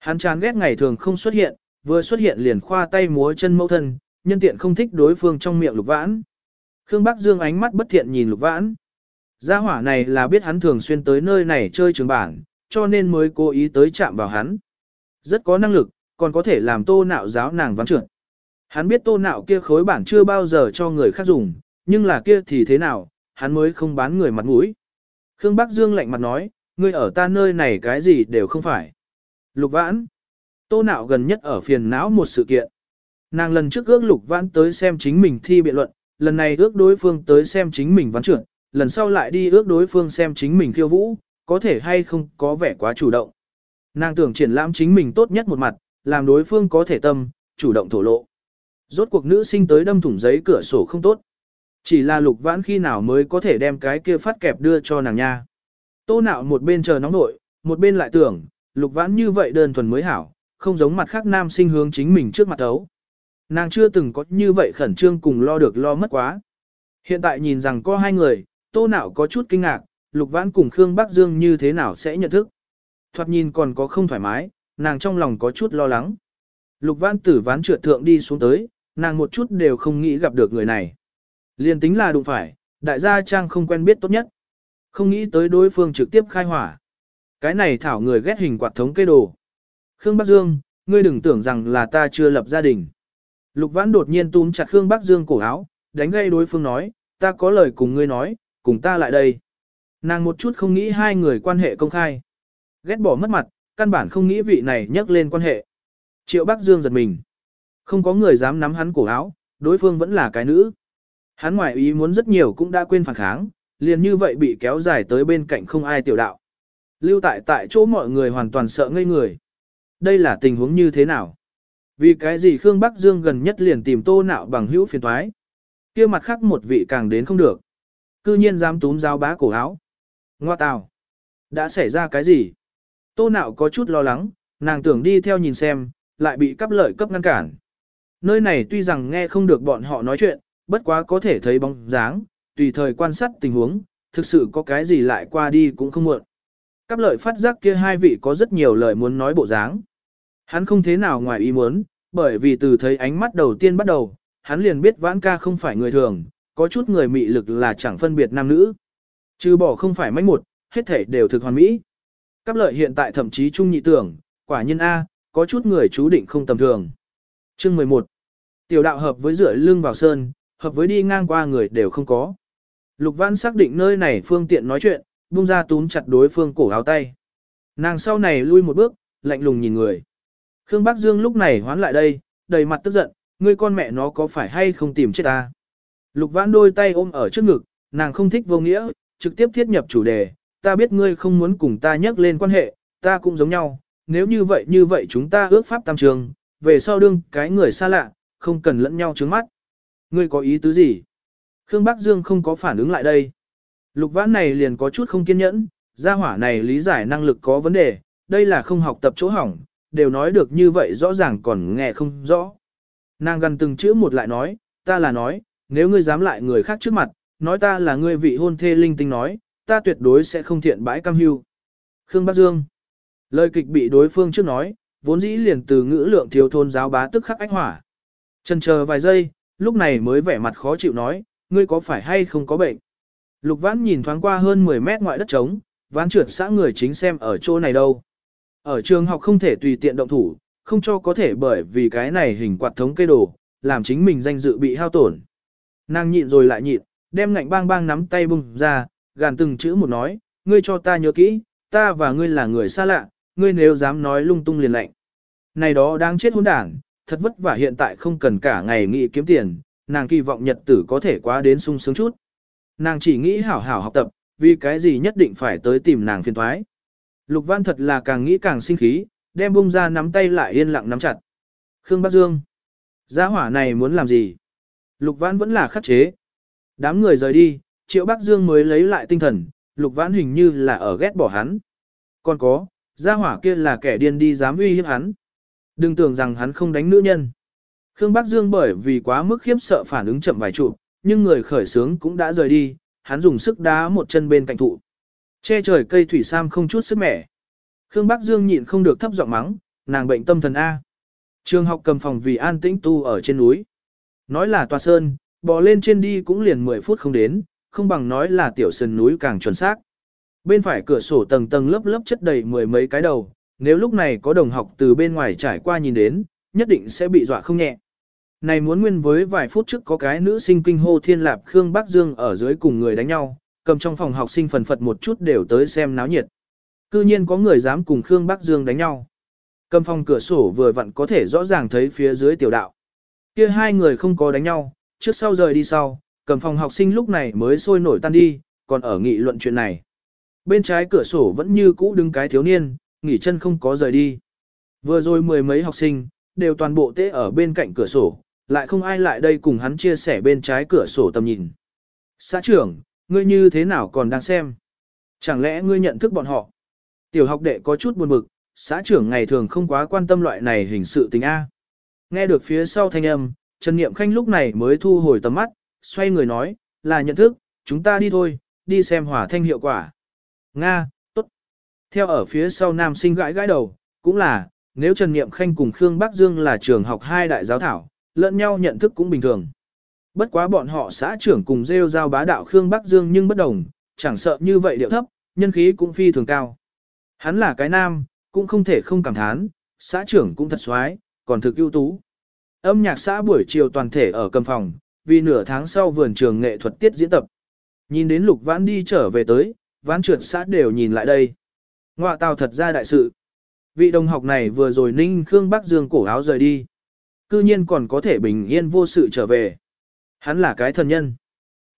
Hắn chán ghét ngày thường không xuất hiện, vừa xuất hiện liền khoa tay múa chân mẫu thân, nhân tiện không thích đối phương trong miệng lục vãn. Khương Bắc Dương ánh mắt bất thiện nhìn lục vãn. Gia hỏa này là biết hắn thường xuyên tới nơi này chơi trường bản, cho nên mới cố ý tới chạm vào hắn. Rất có năng lực, còn có thể làm tô nạo giáo nàng vắng trượt. Hắn biết tô nạo kia khối bản chưa bao giờ cho người khác dùng, nhưng là kia thì thế nào, hắn mới không bán người mặt mũi. Khương Bắc Dương lạnh mặt nói, ngươi ở ta nơi này cái gì đều không phải. Lục vãn. Tô nạo gần nhất ở phiền não một sự kiện. Nàng lần trước ước lục vãn tới xem chính mình thi biện luận, lần này ước đối phương tới xem chính mình văn trưởng, lần sau lại đi ước đối phương xem chính mình khiêu vũ, có thể hay không có vẻ quá chủ động. Nàng tưởng triển lãm chính mình tốt nhất một mặt, làm đối phương có thể tâm, chủ động thổ lộ. Rốt cuộc nữ sinh tới đâm thủng giấy cửa sổ không tốt. Chỉ là lục vãn khi nào mới có thể đem cái kia phát kẹp đưa cho nàng nha. Tô nạo một bên chờ nóng nội, một bên lại tưởng, lục vãn như vậy đơn thuần mới hảo, không giống mặt khác nam sinh hướng chính mình trước mặt ấu. Nàng chưa từng có như vậy khẩn trương cùng lo được lo mất quá. Hiện tại nhìn rằng có hai người, tô nạo có chút kinh ngạc, lục vãn cùng Khương Bắc Dương như thế nào sẽ nhận thức. Thoạt nhìn còn có không thoải mái, nàng trong lòng có chút lo lắng. Lục vãn tử ván trượt thượng đi xuống tới, nàng một chút đều không nghĩ gặp được người này. Liên tính là đụng phải, đại gia trang không quen biết tốt nhất. Không nghĩ tới đối phương trực tiếp khai hỏa. Cái này thảo người ghét hình quạt thống cây đồ. Khương Bắc Dương, ngươi đừng tưởng rằng là ta chưa lập gia đình. Lục Vãn đột nhiên túm chặt Khương Bắc Dương cổ áo, đánh gây đối phương nói, ta có lời cùng ngươi nói, cùng ta lại đây. Nàng một chút không nghĩ hai người quan hệ công khai. Ghét bỏ mất mặt, căn bản không nghĩ vị này nhắc lên quan hệ. Triệu Bắc Dương giật mình. Không có người dám nắm hắn cổ áo, đối phương vẫn là cái nữ. Hắn ngoại ý muốn rất nhiều cũng đã quên phản kháng, liền như vậy bị kéo dài tới bên cạnh không ai tiểu đạo. Lưu tại tại chỗ mọi người hoàn toàn sợ ngây người. Đây là tình huống như thế nào? Vì cái gì Khương Bắc Dương gần nhất liền tìm tô nạo bằng hữu phiền thoái? kia mặt khác một vị càng đến không được. Cư nhiên dám túm giáo bá cổ áo. Ngoa tào. Đã xảy ra cái gì? Tô nạo có chút lo lắng, nàng tưởng đi theo nhìn xem, lại bị cắp lợi cấp ngăn cản. Nơi này tuy rằng nghe không được bọn họ nói chuyện, bất quá có thể thấy bóng dáng, tùy thời quan sát tình huống, thực sự có cái gì lại qua đi cũng không muộn. Cắp lợi phát giác kia hai vị có rất nhiều lời muốn nói bộ dáng. Hắn không thế nào ngoài ý muốn, bởi vì từ thấy ánh mắt đầu tiên bắt đầu, hắn liền biết vãn ca không phải người thường, có chút người mị lực là chẳng phân biệt nam nữ. Trừ bỏ không phải mấy một, hết thể đều thực hoàn mỹ. Cắp lợi hiện tại thậm chí trung nhị tưởng, quả nhân A, có chút người chú định không tầm thường. Chương 11. Tiểu đạo hợp với rửa lưng vào sơn, hợp với đi ngang qua người đều không có. Lục Văn xác định nơi này phương tiện nói chuyện, buông ra túm chặt đối phương cổ áo tay. Nàng sau này lui một bước, lạnh lùng nhìn người. Khương Bắc Dương lúc này hoán lại đây, đầy mặt tức giận, ngươi con mẹ nó có phải hay không tìm chết ta. Lục Vãn đôi tay ôm ở trước ngực, nàng không thích vô nghĩa, trực tiếp thiết nhập chủ đề, ta biết ngươi không muốn cùng ta nhắc lên quan hệ, ta cũng giống nhau, nếu như vậy như vậy chúng ta ước pháp tam trường, về sau đương cái người xa lạ, không cần lẫn nhau trướng mắt. Ngươi có ý tứ gì? Khương Bắc Dương không có phản ứng lại đây. Lục vãn này liền có chút không kiên nhẫn, gia hỏa này lý giải năng lực có vấn đề, đây là không học tập chỗ hỏng, đều nói được như vậy rõ ràng còn nghe không rõ. Nàng gần từng chữ một lại nói, ta là nói, nếu ngươi dám lại người khác trước mặt, nói ta là ngươi vị hôn thê linh tinh nói, ta tuyệt đối sẽ không thiện bãi cam hưu. Khương Bắc Dương Lời kịch bị đối phương trước nói, vốn dĩ liền từ ngữ lượng thiếu thôn giáo bá tức khắc ánh hỏa. Chần chờ vài giây, lúc này mới vẻ mặt khó chịu nói, ngươi có phải hay không có bệnh. Lục vãn nhìn thoáng qua hơn 10 mét ngoại đất trống, ván trượt xã người chính xem ở chỗ này đâu. Ở trường học không thể tùy tiện động thủ, không cho có thể bởi vì cái này hình quạt thống cây đồ, làm chính mình danh dự bị hao tổn. Nàng nhịn rồi lại nhịn, đem ngạnh bang bang nắm tay bung ra, gàn từng chữ một nói, ngươi cho ta nhớ kỹ, ta và ngươi là người xa lạ, ngươi nếu dám nói lung tung liền lạnh. Này đó đang chết hỗn đảng, thật vất vả hiện tại không cần cả ngày nghĩ kiếm tiền, nàng kỳ vọng nhật tử có thể quá đến sung sướng chút. Nàng chỉ nghĩ hảo hảo học tập, vì cái gì nhất định phải tới tìm nàng phiền thoái. Lục Văn thật là càng nghĩ càng sinh khí, đem bung ra nắm tay lại yên lặng nắm chặt. Khương Bắc Dương. Gia hỏa này muốn làm gì? Lục Văn vẫn là khắc chế. Đám người rời đi, Triệu Bắc Dương mới lấy lại tinh thần, Lục Văn hình như là ở ghét bỏ hắn. Còn có, gia hỏa kia là kẻ điên đi dám uy hiếp hắn. Đừng tưởng rằng hắn không đánh nữ nhân. Khương Bắc Dương bởi vì quá mức khiếp sợ phản ứng chậm vài chụp, nhưng người khởi sướng cũng đã rời đi, hắn dùng sức đá một chân bên cạnh thụ. Che trời cây thủy sam không chút sức mẻ. Khương Bắc Dương nhịn không được thấp giọng mắng, nàng bệnh tâm thần A. Trường học cầm phòng vì an tĩnh tu ở trên núi. Nói là tòa sơn, bò lên trên đi cũng liền 10 phút không đến, không bằng nói là tiểu sơn núi càng chuẩn xác. Bên phải cửa sổ tầng tầng lớp lớp chất đầy mười mấy cái đầu, nếu lúc này có đồng học từ bên ngoài trải qua nhìn đến, nhất định sẽ bị dọa không nhẹ. Này muốn nguyên với vài phút trước có cái nữ sinh kinh hô thiên lạp Khương Bắc Dương ở dưới cùng người đánh nhau, cầm trong phòng học sinh phần phật một chút đều tới xem náo nhiệt. Cư nhiên có người dám cùng Khương Bắc Dương đánh nhau. Cầm phòng cửa sổ vừa vặn có thể rõ ràng thấy phía dưới tiểu đạo. Kia hai người không có đánh nhau, trước sau rời đi sau, cầm phòng học sinh lúc này mới sôi nổi tan đi, còn ở nghị luận chuyện này. Bên trái cửa sổ vẫn như cũ đứng cái thiếu niên, nghỉ chân không có rời đi. Vừa rồi mười mấy học sinh, đều toàn bộ tế ở bên cạnh cửa sổ, lại không ai lại đây cùng hắn chia sẻ bên trái cửa sổ tầm nhìn. Xã trưởng, ngươi như thế nào còn đang xem? Chẳng lẽ ngươi nhận thức bọn họ? Tiểu học đệ có chút buồn bực, xã trưởng ngày thường không quá quan tâm loại này hình sự tình A. Nghe được phía sau thanh âm, Trần Niệm Khanh lúc này mới thu hồi tầm mắt, xoay người nói, là nhận thức, chúng ta đi thôi, đi xem hỏa thanh hiệu quả. Nga, tốt. Theo ở phía sau nam sinh gãi gãi đầu, cũng là, nếu Trần Niệm Khanh cùng Khương Bắc Dương là trường học hai đại giáo thảo, lẫn nhau nhận thức cũng bình thường. Bất quá bọn họ xã trưởng cùng rêu giao bá đạo Khương Bắc Dương nhưng bất đồng, chẳng sợ như vậy điệu thấp, nhân khí cũng phi thường cao. Hắn là cái nam, cũng không thể không cảm thán, xã trưởng cũng thật xoái, còn thực ưu tú. Âm nhạc xã buổi chiều toàn thể ở cầm phòng, vì nửa tháng sau vườn trường nghệ thuật tiết diễn tập. Nhìn đến lục vãn đi trở về tới, vãn trượt xã đều nhìn lại đây. Ngoạ tào thật ra đại sự. Vị đồng học này vừa rồi ninh Khương Bắc Dương cổ áo rời đi. Cư nhiên còn có thể bình yên vô sự trở về. Hắn là cái thần nhân.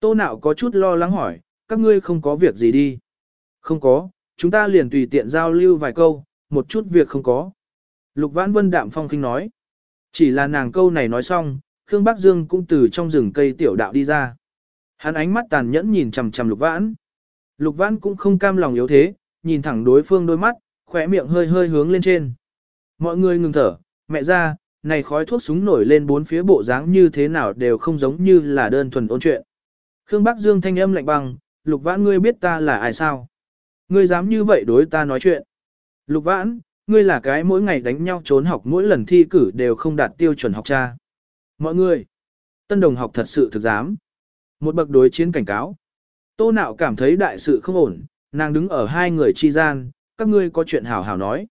Tô nạo có chút lo lắng hỏi, các ngươi không có việc gì đi. Không có, chúng ta liền tùy tiện giao lưu vài câu, một chút việc không có. Lục Vãn Vân đạm phong kinh nói. Chỉ là nàng câu này nói xong, Khương Bắc Dương cũng từ trong rừng cây tiểu đạo đi ra. Hắn ánh mắt tàn nhẫn nhìn chằm chằm Lục Vãn. Lục Vãn cũng không cam lòng yếu thế, nhìn thẳng đối phương đôi mắt, khỏe miệng hơi hơi hướng lên trên. Mọi người ngừng thở, mẹ ra, này khói thuốc súng nổi lên bốn phía bộ dáng như thế nào đều không giống như là đơn thuần ôn chuyện. Khương Bắc Dương thanh âm lạnh băng, Lục Vãn ngươi biết ta là ai sao? Ngươi dám như vậy đối ta nói chuyện. Lục Vãn, ngươi là cái mỗi ngày đánh nhau trốn học mỗi lần thi cử đều không đạt tiêu chuẩn học cha. Mọi người, tân đồng học thật sự thực dám. Một bậc đối chiến cảnh cáo. Tô nạo cảm thấy đại sự không ổn, nàng đứng ở hai người chi gian, các ngươi có chuyện hảo hảo nói.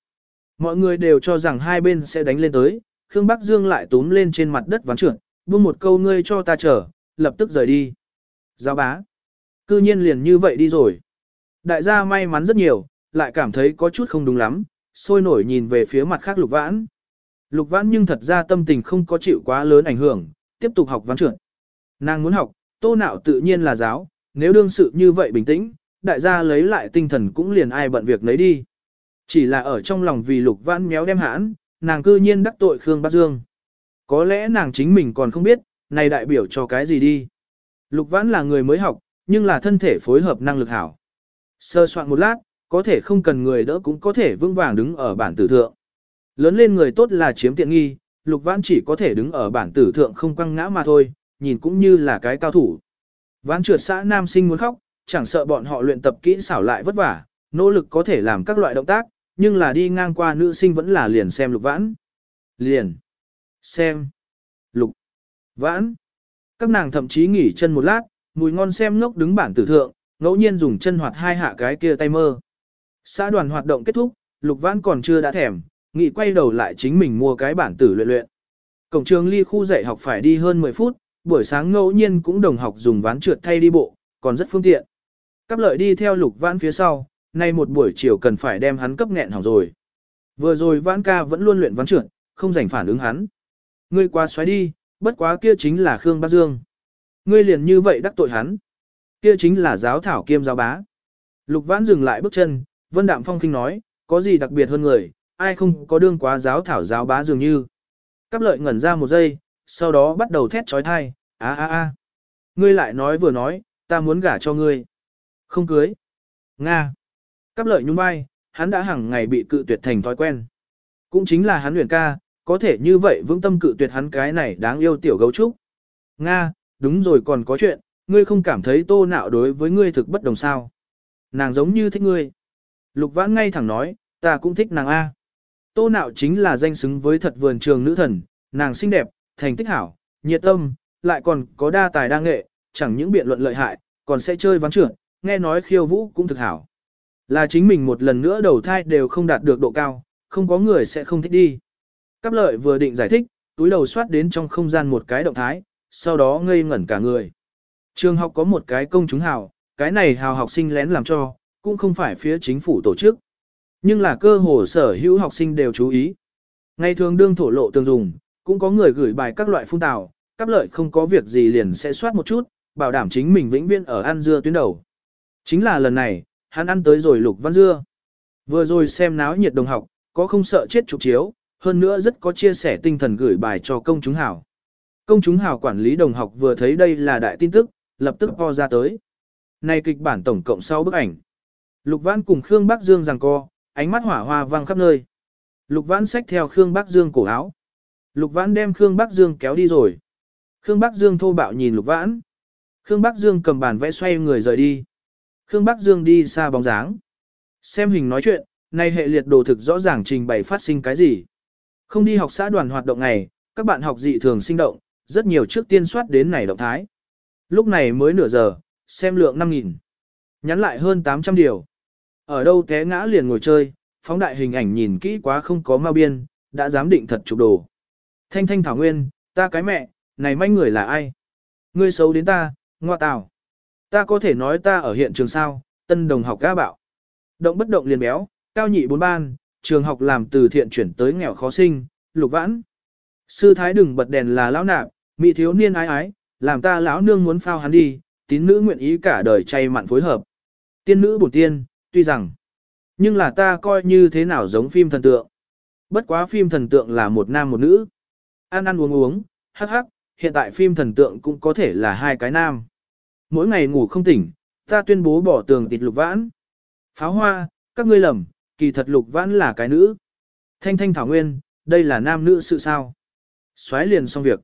Mọi người đều cho rằng hai bên sẽ đánh lên tới, Khương Bắc Dương lại túm lên trên mặt đất ván trượt, buông một câu ngươi cho ta chờ, lập tức rời đi. Giáo bá. Cư nhiên liền như vậy đi rồi. Đại gia may mắn rất nhiều, lại cảm thấy có chút không đúng lắm, sôi nổi nhìn về phía mặt khác lục vãn. Lục vãn nhưng thật ra tâm tình không có chịu quá lớn ảnh hưởng, tiếp tục học ván trượt. Nàng muốn học, tô nạo tự nhiên là giáo, nếu đương sự như vậy bình tĩnh, đại gia lấy lại tinh thần cũng liền ai bận việc lấy đi. Chỉ là ở trong lòng vì lục vãn méo đem hãn, nàng cư nhiên đắc tội Khương bát Dương. Có lẽ nàng chính mình còn không biết, này đại biểu cho cái gì đi. Lục vãn là người mới học, nhưng là thân thể phối hợp năng lực hảo. Sơ soạn một lát, có thể không cần người đỡ cũng có thể vững vàng đứng ở bản tử thượng. Lớn lên người tốt là chiếm tiện nghi, lục vãn chỉ có thể đứng ở bản tử thượng không quăng ngã mà thôi, nhìn cũng như là cái cao thủ. Vãn trượt xã nam sinh muốn khóc, chẳng sợ bọn họ luyện tập kỹ xảo lại vất vả, nỗ lực có thể làm các loại động tác, nhưng là đi ngang qua nữ sinh vẫn là liền xem lục vãn. Liền. Xem. Lục. Vãn. Các nàng thậm chí nghỉ chân một lát, mùi ngon xem ngốc đứng bản tử thượng, ngẫu nhiên dùng chân hoạt hai hạ cái kia tay mơ. Xã đoàn hoạt động kết thúc, Lục Vãn còn chưa đã thèm, nghị quay đầu lại chính mình mua cái bản tử luyện luyện. Cổng trường ly khu dạy học phải đi hơn 10 phút, buổi sáng ngẫu nhiên cũng đồng học dùng ván trượt thay đi bộ, còn rất phương tiện. Cấp lợi đi theo Lục Vãn phía sau, nay một buổi chiều cần phải đem hắn cấp nghẹn hỏng rồi. Vừa rồi Vãn ca vẫn luôn luyện văn trưởng, không rảnh phản ứng hắn. Ngươi qua xoáy đi, bất quá kia chính là Khương Bác Dương. Ngươi liền như vậy đắc tội hắn. Kia chính là giáo thảo kiêm giáo bá. Lục Vãn dừng lại bước chân, Vân Đạm Phong kinh nói, có gì đặc biệt hơn người, ai không có đương quá giáo thảo giáo bá dường như. Cắp lợi ngẩn ra một giây, sau đó bắt đầu thét trói thai, a a a. Ngươi lại nói vừa nói, ta muốn gả cho ngươi. Không cưới. Nga. Cáp lợi nhún vai, hắn đã hàng ngày bị cự tuyệt thành thói quen. Cũng chính là hắn luyện ca, có thể như vậy vững tâm cự tuyệt hắn cái này đáng yêu tiểu gấu trúc. Nga, đúng rồi còn có chuyện, ngươi không cảm thấy tô nạo đối với ngươi thực bất đồng sao. Nàng giống như thích ngươi. Lục vãn ngay thẳng nói, ta cũng thích nàng A. Tô nạo chính là danh xứng với thật vườn trường nữ thần, nàng xinh đẹp, thành tích hảo, nhiệt tâm, lại còn có đa tài đa nghệ, chẳng những biện luận lợi hại, còn sẽ chơi ván trưởng, nghe nói khiêu vũ cũng thực hảo. Là chính mình một lần nữa đầu thai đều không đạt được độ cao, không có người sẽ không thích đi. Cáp lợi vừa định giải thích, túi đầu xoát đến trong không gian một cái động thái, sau đó ngây ngẩn cả người. Trường học có một cái công chúng hào, cái này hào học sinh lén làm cho, cũng không phải phía chính phủ tổ chức. Nhưng là cơ hồ sở hữu học sinh đều chú ý. Ngày thường đương thổ lộ tương dùng, cũng có người gửi bài các loại phun tào, các lợi không có việc gì liền sẽ soát một chút, bảo đảm chính mình vĩnh viễn ở ăn dưa tuyến đầu. Chính là lần này, hắn ăn tới rồi lục văn dưa. Vừa rồi xem náo nhiệt đồng học, có không sợ chết trục chiếu, hơn nữa rất có chia sẻ tinh thần gửi bài cho công chúng hảo. Công chúng hảo quản lý đồng học vừa thấy đây là đại tin tức, lập tức po ra tới. Này kịch bản tổng cộng 6 bức ảnh. Lục Văn cùng Khương Bắc Dương rằng co, ánh mắt hỏa hoa vang khắp nơi. Lục Vãn xách theo Khương Bắc Dương cổ áo. Lục Vãn đem Khương Bắc Dương kéo đi rồi. Khương Bắc Dương thô bạo nhìn Lục Vãn. Khương Bắc Dương cầm bàn vẽ xoay người rời đi. Khương Bắc Dương đi xa bóng dáng. Xem hình nói chuyện, nay hệ liệt đồ thực rõ ràng trình bày phát sinh cái gì. Không đi học xã đoàn hoạt động này, các bạn học dị thường sinh động, rất nhiều trước tiên soát đến này động thái. Lúc này mới nửa giờ, xem lượng 5.000. Nhắn lại hơn 800 điều. Ở đâu té ngã liền ngồi chơi, phóng đại hình ảnh nhìn kỹ quá không có ma biên, đã dám định thật chụp đồ. Thanh thanh thảo nguyên, ta cái mẹ, này manh người là ai? Ngươi xấu đến ta, ngoa tào. Ta có thể nói ta ở hiện trường sao, tân đồng học gã bạo. Động bất động liền béo, cao nhị bốn ban, trường học làm từ thiện chuyển tới nghèo khó sinh, lục vãn. Sư thái đừng bật đèn là lão nạp, mỹ thiếu niên ái ái, làm ta lão nương muốn phao hắn đi, tín nữ nguyện ý cả đời chay mặn phối hợp. Tiên nữ bổn tiên, tuy rằng, nhưng là ta coi như thế nào giống phim thần tượng. Bất quá phim thần tượng là một nam một nữ. Ăn ăn uống uống, hắc hắc, hiện tại phim thần tượng cũng có thể là hai cái nam. Mỗi ngày ngủ không tỉnh, ta tuyên bố bỏ tường tịt lục vãn. Pháo hoa, các ngươi lầm, kỳ thật lục vãn là cái nữ. Thanh thanh thảo nguyên, đây là nam nữ sự sao. Xoáy liền xong việc.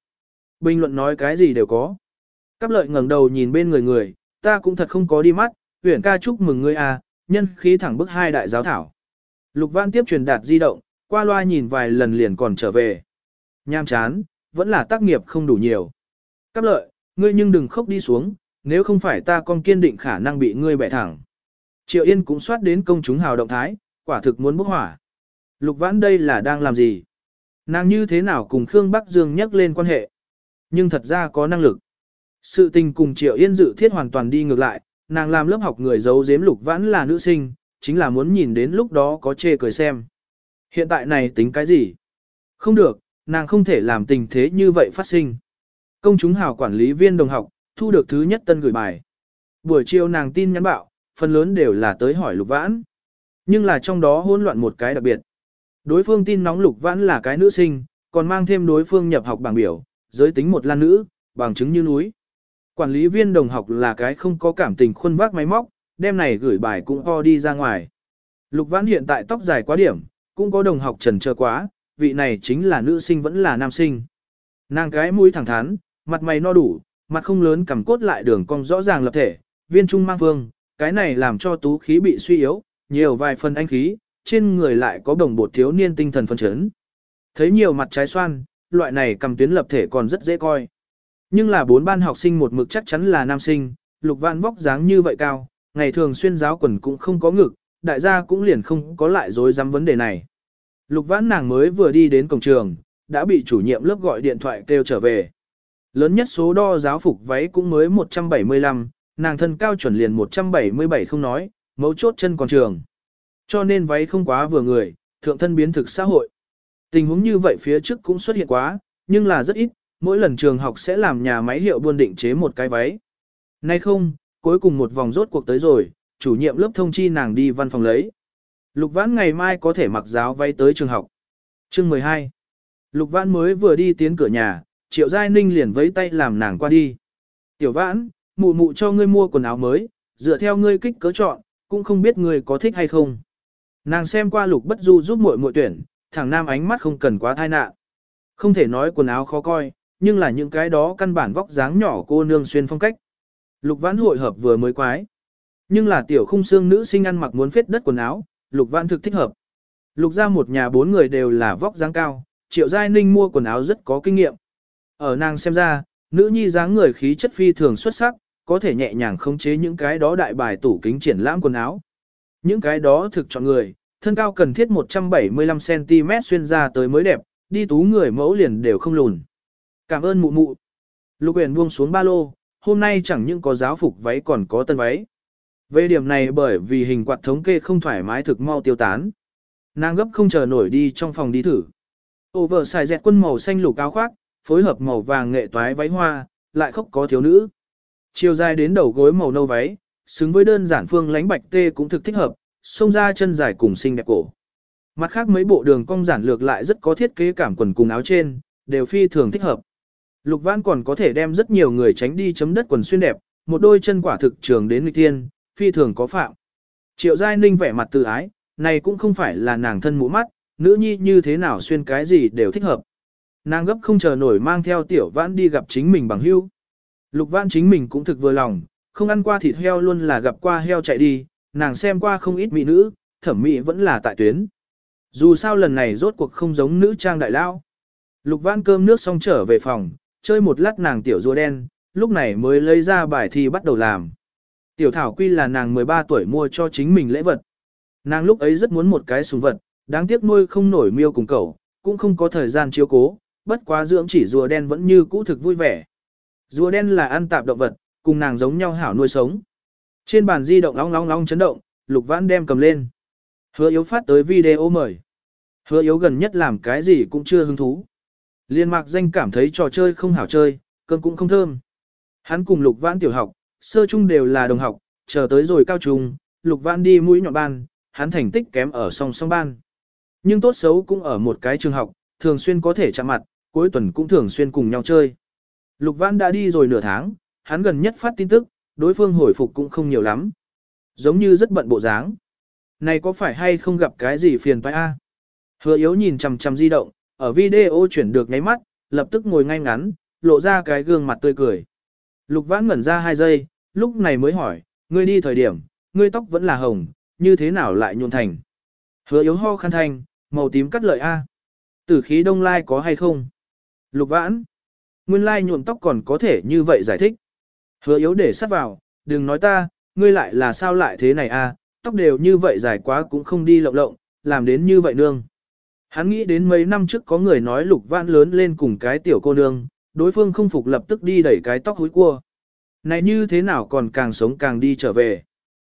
Bình luận nói cái gì đều có. Cáp lợi ngẩng đầu nhìn bên người người, ta cũng thật không có đi mắt, huyển ca chúc mừng ngươi à, nhân khí thẳng bức hai đại giáo thảo. Lục vãn tiếp truyền đạt di động, qua loa nhìn vài lần liền còn trở về. Nham chán, vẫn là tác nghiệp không đủ nhiều. Cáp lợi, ngươi nhưng đừng khóc đi xuống, nếu không phải ta con kiên định khả năng bị ngươi bẻ thẳng. Triệu Yên cũng soát đến công chúng hào động thái, quả thực muốn bốc hỏa. Lục Vãn đây là đang làm gì? Nàng như thế nào cùng Khương Bắc Dương nhắc lên quan hệ? Nhưng thật ra có năng lực. Sự tình cùng Triệu Yên dự thiết hoàn toàn đi ngược lại, nàng làm lớp học người giấu giếm Lục Vãn là nữ sinh, chính là muốn nhìn đến lúc đó có chê cười xem. Hiện tại này tính cái gì? Không được, nàng không thể làm tình thế như vậy phát sinh. Công chúng hào quản lý viên đồng học, thu được thứ nhất tân gửi bài. Buổi chiều nàng tin nhắn bạo, phần lớn đều là tới hỏi Lục Vãn. Nhưng là trong đó hỗn loạn một cái đặc biệt. Đối phương tin nóng Lục Vãn là cái nữ sinh, còn mang thêm đối phương nhập học bảng biểu, giới tính một lan nữ, bằng chứng như núi. Quản lý viên đồng học là cái không có cảm tình khuôn vác máy móc, đêm này gửi bài cũng ho đi ra ngoài. Lục Vãn hiện tại tóc dài quá điểm, cũng có đồng học trần chờ quá, vị này chính là nữ sinh vẫn là nam sinh. Nàng cái mũi thẳng thắn, mặt mày no đủ, mặt không lớn cầm cốt lại đường cong rõ ràng lập thể, viên trung mang phương, cái này làm cho tú khí bị suy yếu, nhiều vài phần anh khí, trên người lại có đồng bột thiếu niên tinh thần phân chấn. Thấy nhiều mặt trái xoan, loại này cầm tuyến lập thể còn rất dễ coi. Nhưng là bốn ban học sinh một mực chắc chắn là nam sinh, lục vạn vóc dáng như vậy cao, ngày thường xuyên giáo quần cũng không có ngực, đại gia cũng liền không có lại dối dám vấn đề này. Lục vãn nàng mới vừa đi đến cổng trường, đã bị chủ nhiệm lớp gọi điện thoại kêu trở về. Lớn nhất số đo giáo phục váy cũng mới 175, nàng thân cao chuẩn liền 177 không nói, mấu chốt chân còn trường. Cho nên váy không quá vừa người, thượng thân biến thực xã hội. Tình huống như vậy phía trước cũng xuất hiện quá, nhưng là rất ít, mỗi lần trường học sẽ làm nhà máy hiệu buôn định chế một cái váy. Nay không, cuối cùng một vòng rốt cuộc tới rồi, chủ nhiệm lớp thông chi nàng đi văn phòng lấy. Lục Vãn ngày mai có thể mặc giáo váy tới trường học. Chương 12. Lục Vãn mới vừa đi tiến cửa nhà, Triệu Giai Ninh liền vẫy tay làm nàng qua đi. Tiểu Vãn, mụ mụ cho ngươi mua quần áo mới, dựa theo ngươi kích cỡ chọn, cũng không biết ngươi có thích hay không. Nàng xem qua Lục Bất Du giúp muội muội tuyển, thằng nam ánh mắt không cần quá thai nạn. Không thể nói quần áo khó coi, nhưng là những cái đó căn bản vóc dáng nhỏ cô nương xuyên phong cách. Lục Vãn hội hợp vừa mới quái. Nhưng là tiểu khung xương nữ sinh ăn mặc muốn phết đất quần áo, Lục Vãn thực thích hợp. Lục ra một nhà bốn người đều là vóc dáng cao, Triệu Giai Ninh mua quần áo rất có kinh nghiệm. Ở nàng xem ra, nữ nhi dáng người khí chất phi thường xuất sắc, có thể nhẹ nhàng khống chế những cái đó đại bài tủ kính triển lãm quần áo. Những cái đó thực chọn người, thân cao cần thiết 175cm xuyên ra tới mới đẹp, đi tú người mẫu liền đều không lùn. Cảm ơn mụ mụ. Lục Uyển buông xuống ba lô, hôm nay chẳng những có giáo phục váy còn có tân váy. Về điểm này bởi vì hình quạt thống kê không thoải mái thực mau tiêu tán. Nàng gấp không chờ nổi đi trong phòng đi thử. Over xài dẹt quân màu xanh lục áo khoác, phối hợp màu vàng nghệ toái váy hoa, lại khóc có thiếu nữ. Chiều dài đến đầu gối màu nâu váy, xứng với đơn giản phương lánh bạch tê cũng thực thích hợp, xông ra chân dài cùng xinh đẹp cổ. Mặt khác mấy bộ đường cong giản lược lại rất có thiết kế cảm quần cùng áo trên, đều phi thường thích hợp. Lục Văn còn có thể đem rất nhiều người tránh đi chấm đất quần xuyên đẹp, một đôi chân quả thực trường đến nghịch thiên, phi thường có phạm. Triệu Giai Ninh vẻ mặt tự ái, này cũng không phải là nàng thân mũ mắt, nữ nhi như thế nào xuyên cái gì đều thích hợp. Nàng gấp không chờ nổi mang theo tiểu vãn đi gặp chính mình bằng hưu. Lục vãn chính mình cũng thực vừa lòng, không ăn qua thịt heo luôn là gặp qua heo chạy đi, nàng xem qua không ít mỹ nữ, thẩm mỹ vẫn là tại tuyến. Dù sao lần này rốt cuộc không giống nữ trang đại lao. Lục vãn cơm nước xong trở về phòng, chơi một lát nàng tiểu rùa đen, lúc này mới lấy ra bài thi bắt đầu làm. Tiểu thảo quy là nàng 13 tuổi mua cho chính mình lễ vật. Nàng lúc ấy rất muốn một cái súng vật, đáng tiếc nuôi không nổi miêu cùng cậu, cũng không có thời gian chiếu cố, bất quá dưỡng chỉ rùa đen vẫn như cũ thực vui vẻ. Rùa đen là ăn tạp động vật, cùng nàng giống nhau hảo nuôi sống. Trên bàn di động long long long chấn động, lục vãn đem cầm lên. Hứa yếu phát tới video mời. Hứa yếu gần nhất làm cái gì cũng chưa hứng thú. Liên mạc danh cảm thấy trò chơi không hảo chơi, cơm cũng không thơm. Hắn cùng lục vãn tiểu học, sơ trung đều là đồng học, chờ tới rồi cao trung, lục vãn đi mũi nhọn ban, hắn thành tích kém ở song song ban. Nhưng tốt xấu cũng ở một cái trường học, thường xuyên có thể chạm mặt, cuối tuần cũng thường xuyên cùng nhau chơi. Lục vãn đã đi rồi nửa tháng, hắn gần nhất phát tin tức, đối phương hồi phục cũng không nhiều lắm. Giống như rất bận bộ dáng. Này có phải hay không gặp cái gì phiền toái a? Hứa yếu nhìn chằm chằm di động, ở video chuyển được nháy mắt, lập tức ngồi ngay ngắn, lộ ra cái gương mặt tươi cười. Lục vãn ngẩn ra hai giây, lúc này mới hỏi, ngươi đi thời điểm, ngươi tóc vẫn là hồng, như thế nào lại nhuộn thành? Hứa yếu ho khăn thanh, màu tím cắt lợi A. Tử khí đông lai có hay không? Lục vãn. Nguyên lai nhuộm tóc còn có thể như vậy giải thích. Hứa yếu để sát vào, đừng nói ta, ngươi lại là sao lại thế này a? tóc đều như vậy dài quá cũng không đi lộng lộng, làm đến như vậy nương. Hắn nghĩ đến mấy năm trước có người nói lục vãn lớn lên cùng cái tiểu cô nương, đối phương không phục lập tức đi đẩy cái tóc húi cua. Này như thế nào còn càng sống càng đi trở về.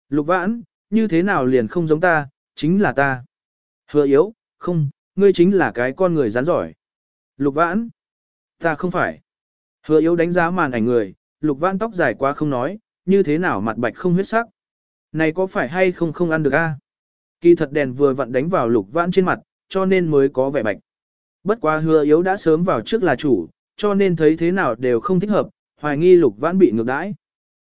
Lục vãn, như thế nào liền không giống ta, chính là ta. Hứa yếu, không, ngươi chính là cái con người rắn giỏi. Lục vãn, ta không phải. Hứa yếu đánh giá màn ảnh người, lục vãn tóc dài quá không nói, như thế nào mặt bạch không huyết sắc. Này có phải hay không không ăn được a? Kỳ thật đèn vừa vặn đánh vào lục vãn trên mặt, cho nên mới có vẻ bạch. Bất quá hứa yếu đã sớm vào trước là chủ, cho nên thấy thế nào đều không thích hợp, hoài nghi lục vãn bị ngược đãi.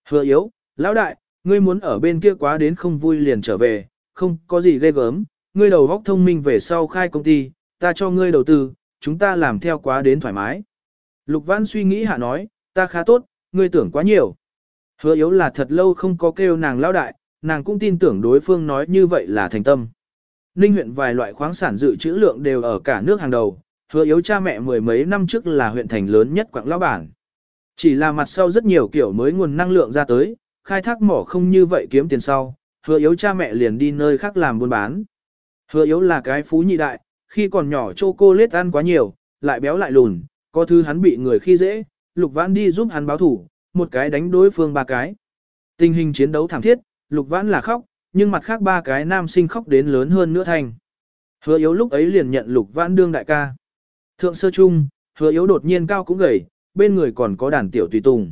Hứa yếu, lão đại, ngươi muốn ở bên kia quá đến không vui liền trở về, không có gì ghê gớm, ngươi đầu góc thông minh về sau khai công ty, ta cho ngươi đầu tư, chúng ta làm theo quá đến thoải mái. Lục Văn suy nghĩ hạ nói, ta khá tốt, ngươi tưởng quá nhiều. Hứa yếu là thật lâu không có kêu nàng lão đại, nàng cũng tin tưởng đối phương nói như vậy là thành tâm. Ninh huyện vài loại khoáng sản dự trữ lượng đều ở cả nước hàng đầu, hứa yếu cha mẹ mười mấy năm trước là huyện thành lớn nhất quảng lão bản. Chỉ là mặt sau rất nhiều kiểu mới nguồn năng lượng ra tới, khai thác mỏ không như vậy kiếm tiền sau, hứa yếu cha mẹ liền đi nơi khác làm buôn bán. Hứa yếu là cái phú nhị đại, khi còn nhỏ cô lết ăn quá nhiều, lại béo lại lùn, có thứ hắn bị người khi dễ, Lục Vãn đi giúp hắn báo thủ, một cái đánh đối phương ba cái. Tình hình chiến đấu thảm thiết, Lục Vãn là khóc, nhưng mặt khác ba cái nam sinh khóc đến lớn hơn nữa thành. Hứa yếu lúc ấy liền nhận Lục Vãn đương đại ca. Thượng sơ trung, hứa yếu đột nhiên cao cũng gầy, bên người còn có đàn tiểu tùy tùng.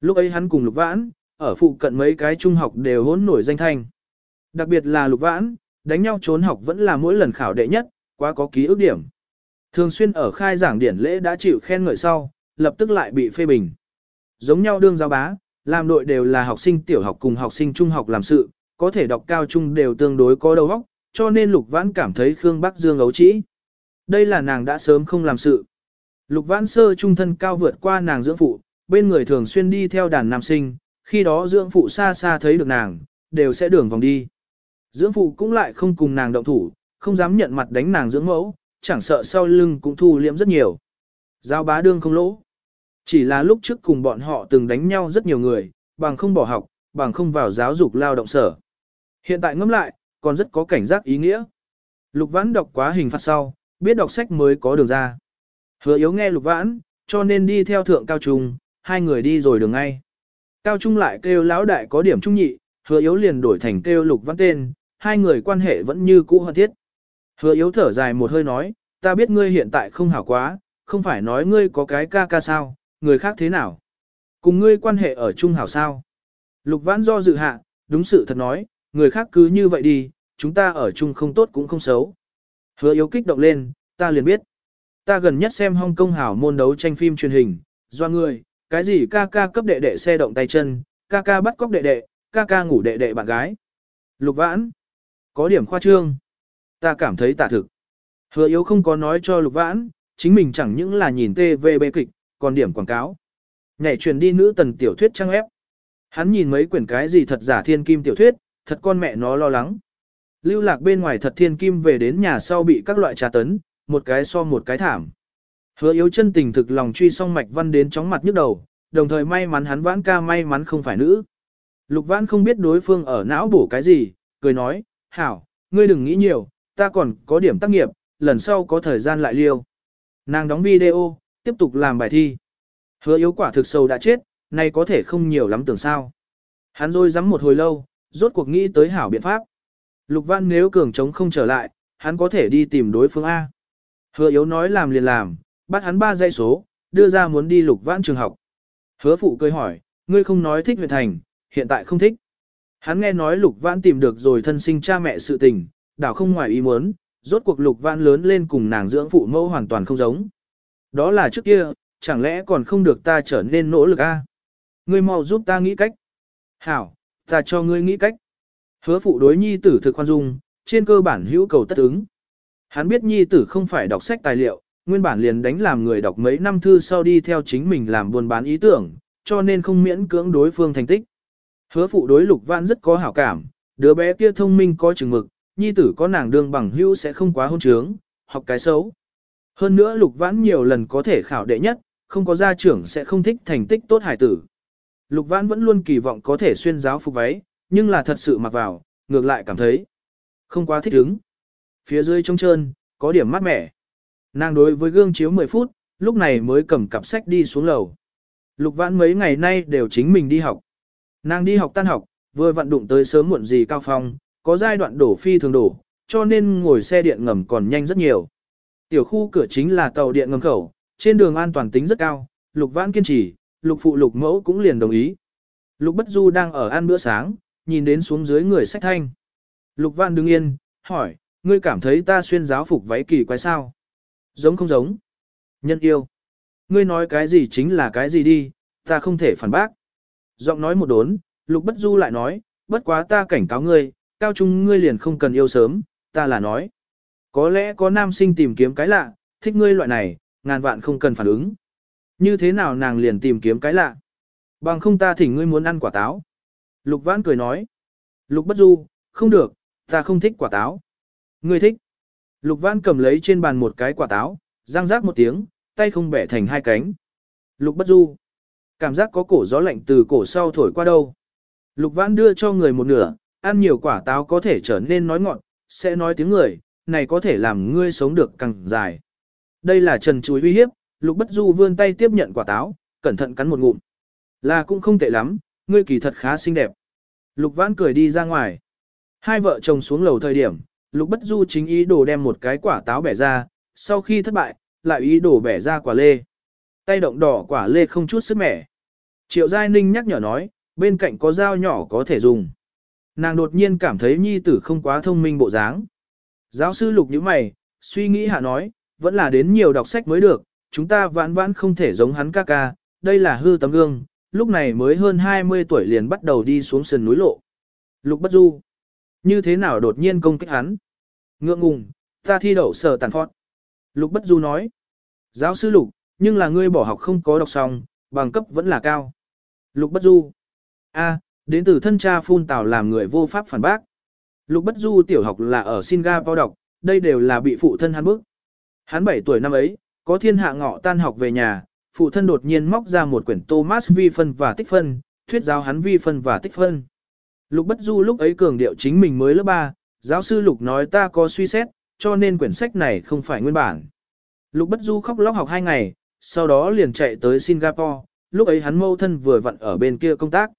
Lúc ấy hắn cùng Lục Vãn, ở phụ cận mấy cái trung học đều hỗn nổi danh thanh. Đặc biệt là Lục Vãn, đánh nhau trốn học vẫn là mỗi lần khảo đệ nhất, quá có ký ức điểm. Thường xuyên ở khai giảng điển lễ đã chịu khen ngợi sau, lập tức lại bị phê bình. Giống nhau đương giáo bá, làm đội đều là học sinh tiểu học cùng học sinh trung học làm sự, có thể đọc cao trung đều tương đối có đầu óc, cho nên Lục Vãn cảm thấy Khương Bắc Dương ấu trĩ. Đây là nàng đã sớm không làm sự. Lục Vãn sơ trung thân cao vượt qua nàng dưỡng phụ, bên người thường xuyên đi theo đàn nam sinh, khi đó dưỡng phụ xa xa thấy được nàng, đều sẽ đường vòng đi. Dưỡng phụ cũng lại không cùng nàng động thủ, không dám nhận mặt đánh nàng dưỡng mẫu, chẳng sợ sau lưng cũng thu liễm rất nhiều. Giao bá đương không lỗ. Chỉ là lúc trước cùng bọn họ từng đánh nhau rất nhiều người, bằng không bỏ học, bằng không vào giáo dục lao động sở. Hiện tại ngẫm lại, còn rất có cảnh giác ý nghĩa. Lục vãn đọc quá hình phạt sau, biết đọc sách mới có đường ra. Hứa yếu nghe lục vãn, cho nên đi theo thượng cao trung, hai người đi rồi đường ngay. Cao trung lại kêu lão đại có điểm trung nhị, hứa yếu liền đổi thành kêu lục vãn tên, hai người quan hệ vẫn như cũ hơn thiết. Hứa yếu thở dài một hơi nói, ta biết ngươi hiện tại không hảo quá, không phải nói ngươi có cái ca ca sao, người khác thế nào? Cùng ngươi quan hệ ở chung hảo sao? Lục vãn do dự hạ, đúng sự thật nói, người khác cứ như vậy đi, chúng ta ở chung không tốt cũng không xấu. Hứa yếu kích động lên, ta liền biết. Ta gần nhất xem Hong Kong hảo môn đấu tranh phim truyền hình, do ngươi, cái gì ca ca cấp đệ đệ xe động tay chân, ca ca bắt cóc đệ đệ, ca ca ngủ đệ đệ bạn gái. Lục vãn, có điểm khoa trương. Ta cảm thấy tả thực. Hứa yếu không có nói cho lục vãn, chính mình chẳng những là nhìn TVB kịch, còn điểm quảng cáo. Nhảy truyền đi nữ tần tiểu thuyết trang ép. Hắn nhìn mấy quyển cái gì thật giả thiên kim tiểu thuyết, thật con mẹ nó lo lắng. Lưu lạc bên ngoài thật thiên kim về đến nhà sau bị các loại trà tấn, một cái so một cái thảm. Hứa yếu chân tình thực lòng truy song mạch văn đến chóng mặt nhức đầu, đồng thời may mắn hắn vãn ca may mắn không phải nữ. Lục vãn không biết đối phương ở não bổ cái gì, cười nói, hảo, ngươi đừng nghĩ nhiều, ta còn có điểm tác nghiệp, lần sau có thời gian lại liêu. Nàng đóng video, tiếp tục làm bài thi. Hứa yếu quả thực sâu đã chết, nay có thể không nhiều lắm tưởng sao. Hắn rồi dám một hồi lâu, rốt cuộc nghĩ tới hảo biện pháp. Lục văn nếu cường trống không trở lại, hắn có thể đi tìm đối phương A. Hứa yếu nói làm liền làm, bắt hắn ba dây số, đưa ra muốn đi lục vãn trường học. Hứa phụ cười hỏi, ngươi không nói thích huyện thành, hiện tại không thích. Hắn nghe nói lục vãn tìm được rồi thân sinh cha mẹ sự tình, đảo không ngoài ý muốn, rốt cuộc lục vãn lớn lên cùng nàng dưỡng phụ mẫu hoàn toàn không giống. Đó là trước kia, chẳng lẽ còn không được ta trở nên nỗ lực a? Ngươi mau giúp ta nghĩ cách. Hảo, ta cho ngươi nghĩ cách. Hứa phụ đối nhi tử thực khoan dung, trên cơ bản hữu cầu tất ứng. Hắn biết nhi tử không phải đọc sách tài liệu, nguyên bản liền đánh làm người đọc mấy năm thư sau đi theo chính mình làm buôn bán ý tưởng, cho nên không miễn cưỡng đối phương thành tích. Hứa phụ đối lục vãn rất có hảo cảm, đứa bé kia thông minh có chừng mực, nhi tử có nàng đương bằng hữu sẽ không quá hôn trướng, học cái xấu. Hơn nữa lục vãn nhiều lần có thể khảo đệ nhất, không có gia trưởng sẽ không thích thành tích tốt hải tử. Lục vãn vẫn luôn kỳ vọng có thể xuyên giáo phục váy, nhưng là thật sự mặc vào, ngược lại cảm thấy không quá thích ứng. Phía dưới trông trơn, có điểm mát mẻ. Nàng đối với gương chiếu 10 phút, lúc này mới cầm cặp sách đi xuống lầu. Lục vãn mấy ngày nay đều chính mình đi học. Nàng đi học tan học, vừa vận đụng tới sớm muộn gì cao phong, có giai đoạn đổ phi thường đổ, cho nên ngồi xe điện ngầm còn nhanh rất nhiều. Tiểu khu cửa chính là tàu điện ngầm khẩu, trên đường an toàn tính rất cao, lục vãn kiên trì, lục phụ lục mẫu cũng liền đồng ý. Lục bất du đang ở ăn bữa sáng, nhìn đến xuống dưới người sách thanh. Lục vãn đứng yên, hỏi, ngươi cảm thấy ta xuyên giáo phục váy kỳ quái sao? Giống không giống? Nhân yêu. Ngươi nói cái gì chính là cái gì đi, ta không thể phản bác. Giọng nói một đốn, lục bất du lại nói, bất quá ta cảnh cáo ngươi, cao trung ngươi liền không cần yêu sớm, ta là nói. Có lẽ có nam sinh tìm kiếm cái lạ, thích ngươi loại này, ngàn vạn không cần phản ứng. Như thế nào nàng liền tìm kiếm cái lạ? Bằng không ta thỉnh ngươi muốn ăn quả táo. Lục vãn cười nói. Lục bất du, không được, ta không thích quả táo. Ngươi thích. Lục vãn cầm lấy trên bàn một cái quả táo, răng rác một tiếng, tay không bẻ thành hai cánh. Lục bất du. Cảm giác có cổ gió lạnh từ cổ sau thổi qua đâu. Lục vãn đưa cho người một nửa, ăn nhiều quả táo có thể trở nên nói ngọn, sẽ nói tiếng người, này có thể làm ngươi sống được càng dài. Đây là trần chuối uy hiếp, lục bất du vươn tay tiếp nhận quả táo, cẩn thận cắn một ngụm. Là cũng không tệ lắm, ngươi kỳ thật khá xinh đẹp. Lục vãn cười đi ra ngoài. Hai vợ chồng xuống lầu thời điểm, lục bất du chính ý đồ đem một cái quả táo bẻ ra, sau khi thất bại, lại ý đồ bẻ ra quả lê. Tay động đỏ quả lê không chút sức mẻ. Triệu Giai Ninh nhắc nhở nói, bên cạnh có dao nhỏ có thể dùng. Nàng đột nhiên cảm thấy nhi tử không quá thông minh bộ dáng. Giáo sư lục như mày, suy nghĩ hạ nói, vẫn là đến nhiều đọc sách mới được, chúng ta vãn vãn không thể giống hắn ca ca, đây là hư tấm gương, lúc này mới hơn 20 tuổi liền bắt đầu đi xuống sườn núi lộ. Lục bất du, như thế nào đột nhiên công kích hắn? Ngượng ngùng, ta thi đậu sở tàn phót. Lục bất du nói, giáo sư lục, nhưng là ngươi bỏ học không có đọc xong, bằng cấp vẫn là cao. Lục bất du, a, đến từ thân cha phun tào làm người vô pháp phản bác. Lục bất du tiểu học là ở Singapore đọc, đây đều là bị phụ thân hắn bức. Hắn 7 tuổi năm ấy, có thiên hạ ngọ tan học về nhà, phụ thân đột nhiên móc ra một quyển Thomas vi phân và tích phân, thuyết giáo hắn vi phân và tích phân. Lục bất du lúc ấy cường điệu chính mình mới lớp 3, giáo sư Lục nói ta có suy xét, cho nên quyển sách này không phải nguyên bản. Lục bất du khóc lóc học 2 ngày, sau đó liền chạy tới Singapore, lúc ấy hắn mâu thân vừa vặn ở bên kia công tác.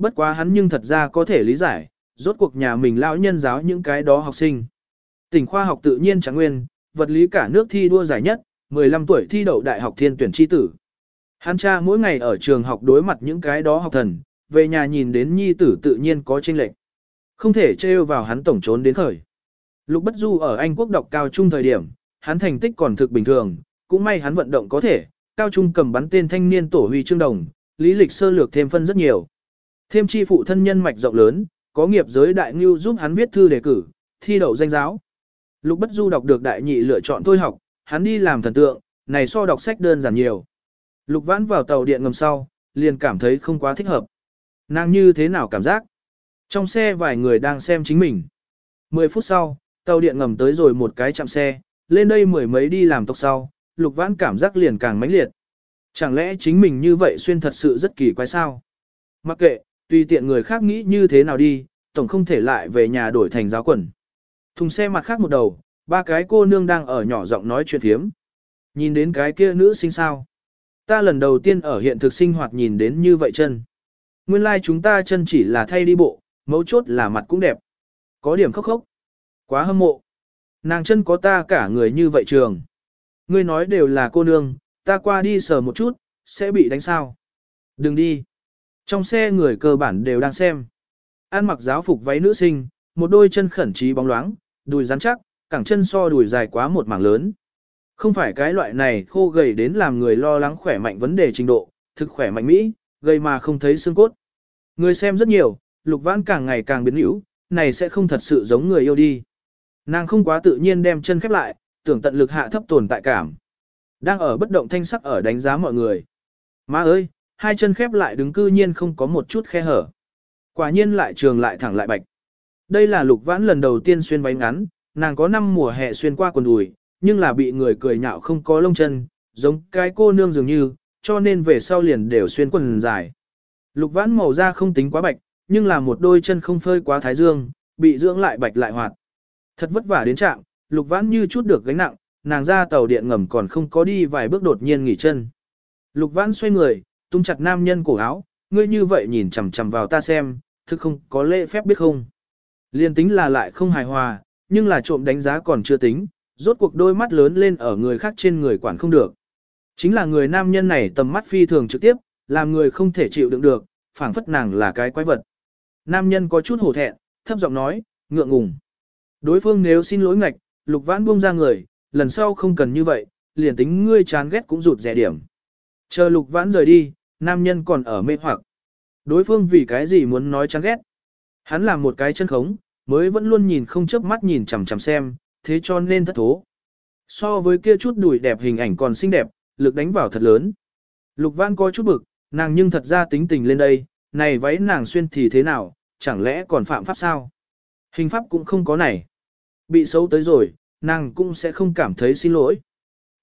Bất quá hắn nhưng thật ra có thể lý giải, rốt cuộc nhà mình lão nhân giáo những cái đó học sinh. Tỉnh khoa học tự nhiên chẳng nguyên, vật lý cả nước thi đua giải nhất, 15 tuổi thi đậu đại học thiên tuyển chi tử. Hắn cha mỗi ngày ở trường học đối mặt những cái đó học thần, về nhà nhìn đến nhi tử tự nhiên có chênh lệch. Không thể trêu vào hắn tổng trốn đến khởi. Lục Bất Du ở Anh quốc đọc cao trung thời điểm, hắn thành tích còn thực bình thường, cũng may hắn vận động có thể, cao trung cầm bắn tên thanh niên tổ huy chương đồng, lý lịch sơ lược thêm phân rất nhiều. Thêm chi phụ thân nhân mạch rộng lớn, có nghiệp giới đại ngưu giúp hắn viết thư đề cử, thi đậu danh giáo. Lục Bất Du đọc được đại nhị lựa chọn thôi học, hắn đi làm thần tượng, này so đọc sách đơn giản nhiều. Lục Vãn vào tàu điện ngầm sau, liền cảm thấy không quá thích hợp. Nàng như thế nào cảm giác? Trong xe vài người đang xem chính mình. 10 phút sau, tàu điện ngầm tới rồi một cái chạm xe, lên đây mười mấy đi làm tốc sau, Lục Vãn cảm giác liền càng mãnh liệt. Chẳng lẽ chính mình như vậy xuyên thật sự rất kỳ quái sao? Mặc kệ, tùy tiện người khác nghĩ như thế nào đi, tổng không thể lại về nhà đổi thành giáo quần. Thùng xe mặt khác một đầu, ba cái cô nương đang ở nhỏ giọng nói chuyện thiếm. Nhìn đến cái kia nữ sinh sao? Ta lần đầu tiên ở hiện thực sinh hoạt nhìn đến như vậy chân. Nguyên lai like chúng ta chân chỉ là thay đi bộ, mấu chốt là mặt cũng đẹp. Có điểm khóc khóc. Quá hâm mộ. Nàng chân có ta cả người như vậy trường. Ngươi nói đều là cô nương, ta qua đi sờ một chút, sẽ bị đánh sao. Đừng đi. Trong xe người cơ bản đều đang xem. An mặc giáo phục váy nữ sinh, một đôi chân khẩn trí bóng loáng, đùi rắn chắc, cẳng chân so đùi dài quá một mảng lớn. Không phải cái loại này khô gầy đến làm người lo lắng khỏe mạnh vấn đề trình độ, thực khỏe mạnh Mỹ, gây mà không thấy xương cốt. Người xem rất nhiều, lục vãn càng ngày càng biến hữu, này sẽ không thật sự giống người yêu đi. Nàng không quá tự nhiên đem chân khép lại, tưởng tận lực hạ thấp tồn tại cảm. Đang ở bất động thanh sắc ở đánh giá mọi người. Má ơi, hai chân khép lại đứng cư nhiên không có một chút khe hở. Quả nhiên lại trường lại thẳng lại bạch. Đây là lục vãn lần đầu tiên xuyên váy ngắn, nàng có năm mùa hè xuyên qua quần đùi, nhưng là bị người cười nhạo không có lông chân, giống cái cô nương dường như, cho nên về sau liền đều xuyên quần dài. Lục vãn màu da không tính quá bạch, nhưng là một đôi chân không phơi quá thái dương, bị dưỡng lại bạch lại hoạt. Thật vất vả đến trạng, lục vãn như chút được gánh nặng, nàng ra tàu điện ngầm còn không có đi vài bước đột nhiên nghỉ chân. Lục vãn xoay người, tung chặt nam nhân cổ áo, ngươi như vậy nhìn chằm chằm vào ta xem, thực không có lễ phép biết không. Liên tính là lại không hài hòa, nhưng là trộm đánh giá còn chưa tính, rốt cuộc đôi mắt lớn lên ở người khác trên người quản không được. Chính là người nam nhân này tầm mắt phi thường trực tiếp, làm người không thể chịu đựng được, phảng phất nàng là cái quái vật. Nam nhân có chút hổ thẹn, thấp giọng nói, ngượng ngùng. Đối phương nếu xin lỗi ngạch, lục vãn buông ra người, lần sau không cần như vậy, liền tính ngươi chán ghét cũng rụt rẻ điểm. Chờ lục vãn rời đi, nam nhân còn ở mê hoặc. Đối phương vì cái gì muốn nói chán ghét. Hắn làm một cái chân khống, mới vẫn luôn nhìn không chớp mắt nhìn chằm chằm xem, thế cho nên thất thố. So với kia chút đùi đẹp hình ảnh còn xinh đẹp, lực đánh vào thật lớn. Lục Văn có chút bực, nàng nhưng thật ra tính tình lên đây, này váy nàng xuyên thì thế nào, chẳng lẽ còn phạm pháp sao? Hình pháp cũng không có này. Bị xấu tới rồi, nàng cũng sẽ không cảm thấy xin lỗi.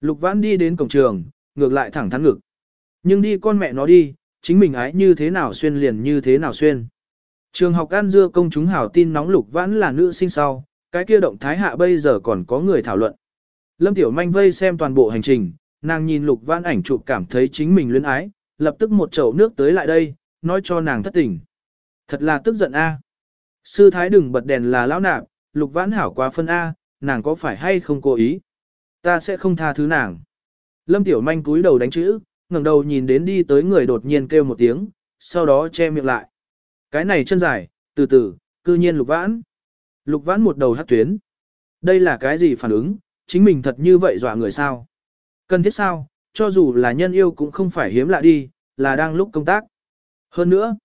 Lục Văn đi đến cổng trường, ngược lại thẳng thắn ngực. Nhưng đi con mẹ nó đi, chính mình ái như thế nào xuyên liền như thế nào xuyên. Trường học An Dưa công chúng hảo tin nóng Lục Vãn là nữ sinh sau, cái kia động thái hạ bây giờ còn có người thảo luận. Lâm Tiểu Manh vây xem toàn bộ hành trình, nàng nhìn Lục Vãn ảnh chụp cảm thấy chính mình luyến ái, lập tức một chậu nước tới lại đây, nói cho nàng thất tình. Thật là tức giận a. Sư thái đừng bật đèn là lão nạp, Lục Vãn hảo quá phân a, nàng có phải hay không cố ý? Ta sẽ không tha thứ nàng. Lâm Tiểu Manh cúi đầu đánh chữ, ngẩng đầu nhìn đến đi tới người đột nhiên kêu một tiếng, sau đó che miệng lại. Cái này chân dài, từ từ, cư nhiên Lục Vãn. Lục vãn một đầu hát tuyến. Đây là cái gì phản ứng, chính mình thật như vậy dọa người sao? Cần thiết sao, cho dù là nhân yêu cũng không phải hiếm lạ đi, là đang lúc công tác. Hơn nữa,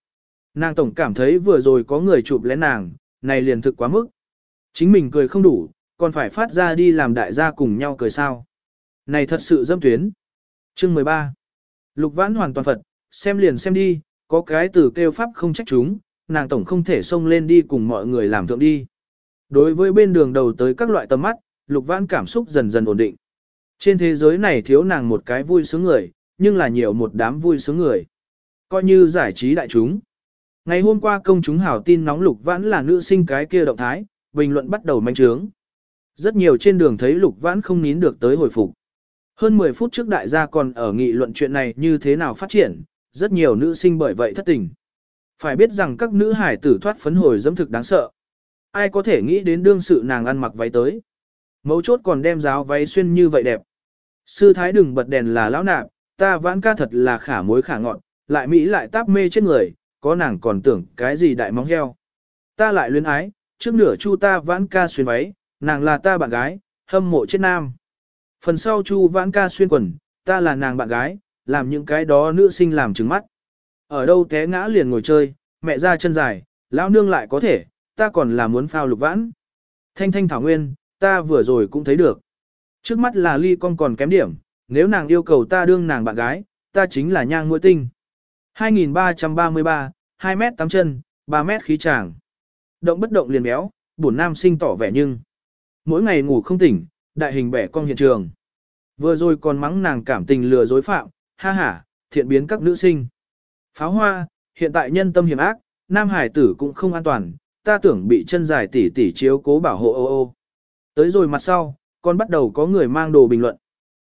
nàng tổng cảm thấy vừa rồi có người chụp lén nàng, này liền thực quá mức. Chính mình cười không đủ, còn phải phát ra đi làm đại gia cùng nhau cười sao. Này thật sự dâm tuyến. Chương 13. Lục vãn hoàn toàn Phật, xem liền xem đi, có cái từ kêu pháp không trách chúng, nàng tổng không thể xông lên đi cùng mọi người làm thượng đi. Đối với bên đường đầu tới các loại tầm mắt, Lục Vãn cảm xúc dần dần ổn định. Trên thế giới này thiếu nàng một cái vui sướng người, nhưng là nhiều một đám vui sướng người. Coi như giải trí đại chúng. Ngày hôm qua công chúng hảo tin nóng Lục Vãn là nữ sinh cái kia động thái, bình luận bắt đầu manh trướng. Rất nhiều trên đường thấy Lục Vãn không nín được tới hồi phục. Hơn 10 phút trước đại gia còn ở nghị luận chuyện này như thế nào phát triển, rất nhiều nữ sinh bởi vậy thất tình. Phải biết rằng các nữ hải tử thoát phấn hồi dâm thực đáng sợ ai có thể nghĩ đến đương sự nàng ăn mặc váy tới. Mấu chốt còn đem giáo váy xuyên như vậy đẹp. Sư thái đừng bật đèn là lão nạp, ta vãn ca thật là khả mối khả ngọn, lại Mỹ lại táp mê chết người, có nàng còn tưởng cái gì đại móng heo. Ta lại luyến ái, trước nửa chu ta vãn ca xuyên váy, nàng là ta bạn gái, hâm mộ chết nam. Phần sau chu vãn ca xuyên quần, ta là nàng bạn gái, làm những cái đó nữ sinh làm trứng mắt. Ở đâu té ngã liền ngồi chơi, mẹ ra chân dài, lão nương lại có thể, ta còn là muốn phao lục vãn. Thanh thanh thảo nguyên, ta vừa rồi cũng thấy được. Trước mắt là ly con còn kém điểm, nếu nàng yêu cầu ta đương nàng bạn gái, ta chính là nhang mũi tinh. 2333, 2 mét 8 chân, 3 mét khí tràng. Động bất động liền béo, bổn nam sinh tỏ vẻ nhưng. Mỗi ngày ngủ không tỉnh, đại hình bẻ cong hiện trường. Vừa rồi còn mắng nàng cảm tình lừa dối phạm, ha ha, thiện biến các nữ sinh. Pháo hoa, hiện tại nhân tâm hiểm ác, nam hải tử cũng không an toàn, ta tưởng bị chân dài tỉ tỉ chiếu cố bảo hộ ô ô. Tới rồi mặt sau, còn bắt đầu có người mang đồ bình luận.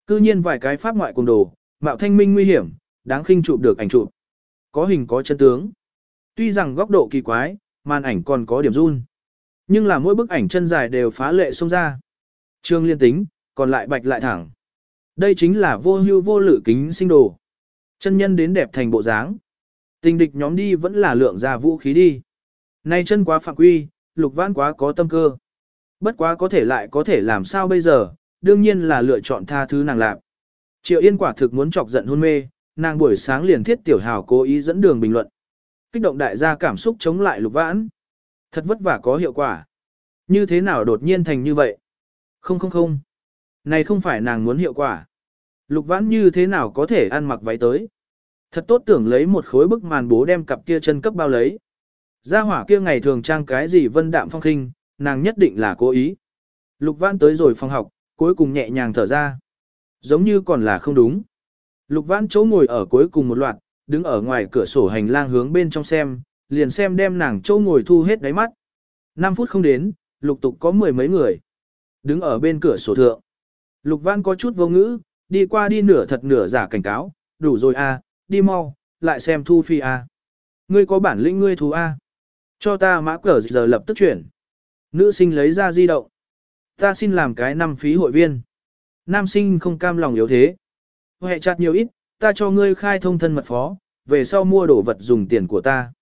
Cư nhiên vài cái pháp ngoại cùng đồ, mạo thanh minh nguy hiểm, đáng khinh chụp được ảnh chụp. Có hình có chân tướng. Tuy rằng góc độ kỳ quái, màn ảnh còn có điểm run. Nhưng là mỗi bức ảnh chân dài đều phá lệ xông ra. Trương liên tính, còn lại bạch lại thẳng. Đây chính là vô hưu vô lự kính sinh đồ. Chân nhân đến đẹp thành bộ dáng. Tình địch nhóm đi vẫn là lượng ra vũ khí đi. Nay chân quá phạm quy, lục vãn quá có tâm cơ. Bất quá có thể lại có thể làm sao bây giờ, đương nhiên là lựa chọn tha thứ nàng làm. Triệu Yên quả thực muốn chọc giận hôn mê, nàng buổi sáng liền thiết tiểu hào cố ý dẫn đường bình luận. Kích động đại gia cảm xúc chống lại lục vãn. Thật vất vả có hiệu quả. Như thế nào đột nhiên thành như vậy? Không không không. Này không phải nàng muốn hiệu quả. Lục vãn như thế nào có thể ăn mặc váy tới? Thật tốt tưởng lấy một khối bức màn bố đem cặp kia chân cấp bao lấy. Gia hỏa kia ngày thường trang cái gì vân đạm phong khinh, nàng nhất định là cố ý. Lục vãn tới rồi phòng học, cuối cùng nhẹ nhàng thở ra. Giống như còn là không đúng. Lục vãn chỗ ngồi ở cuối cùng một loạt, đứng ở ngoài cửa sổ hành lang hướng bên trong xem, liền xem đem nàng chỗ ngồi thu hết đáy mắt. 5 phút không đến, lục tục có mười mấy người. Đứng ở bên cửa sổ thượng. Lục vãn có chút vô ngữ, đi qua đi nửa thật nửa giả cảnh cáo, đủ rồi a, đi mau, lại xem thu phi a. Ngươi có bản lĩnh ngươi thú a. À. Cho ta mã cờ giờ lập tức chuyển. Nữ sinh lấy ra di động. Ta xin làm cái năm phí hội viên. Nam sinh không cam lòng yếu thế. Hệ chặt nhiều ít, ta cho ngươi khai thông thân mật phó, về sau mua đồ vật dùng tiền của ta.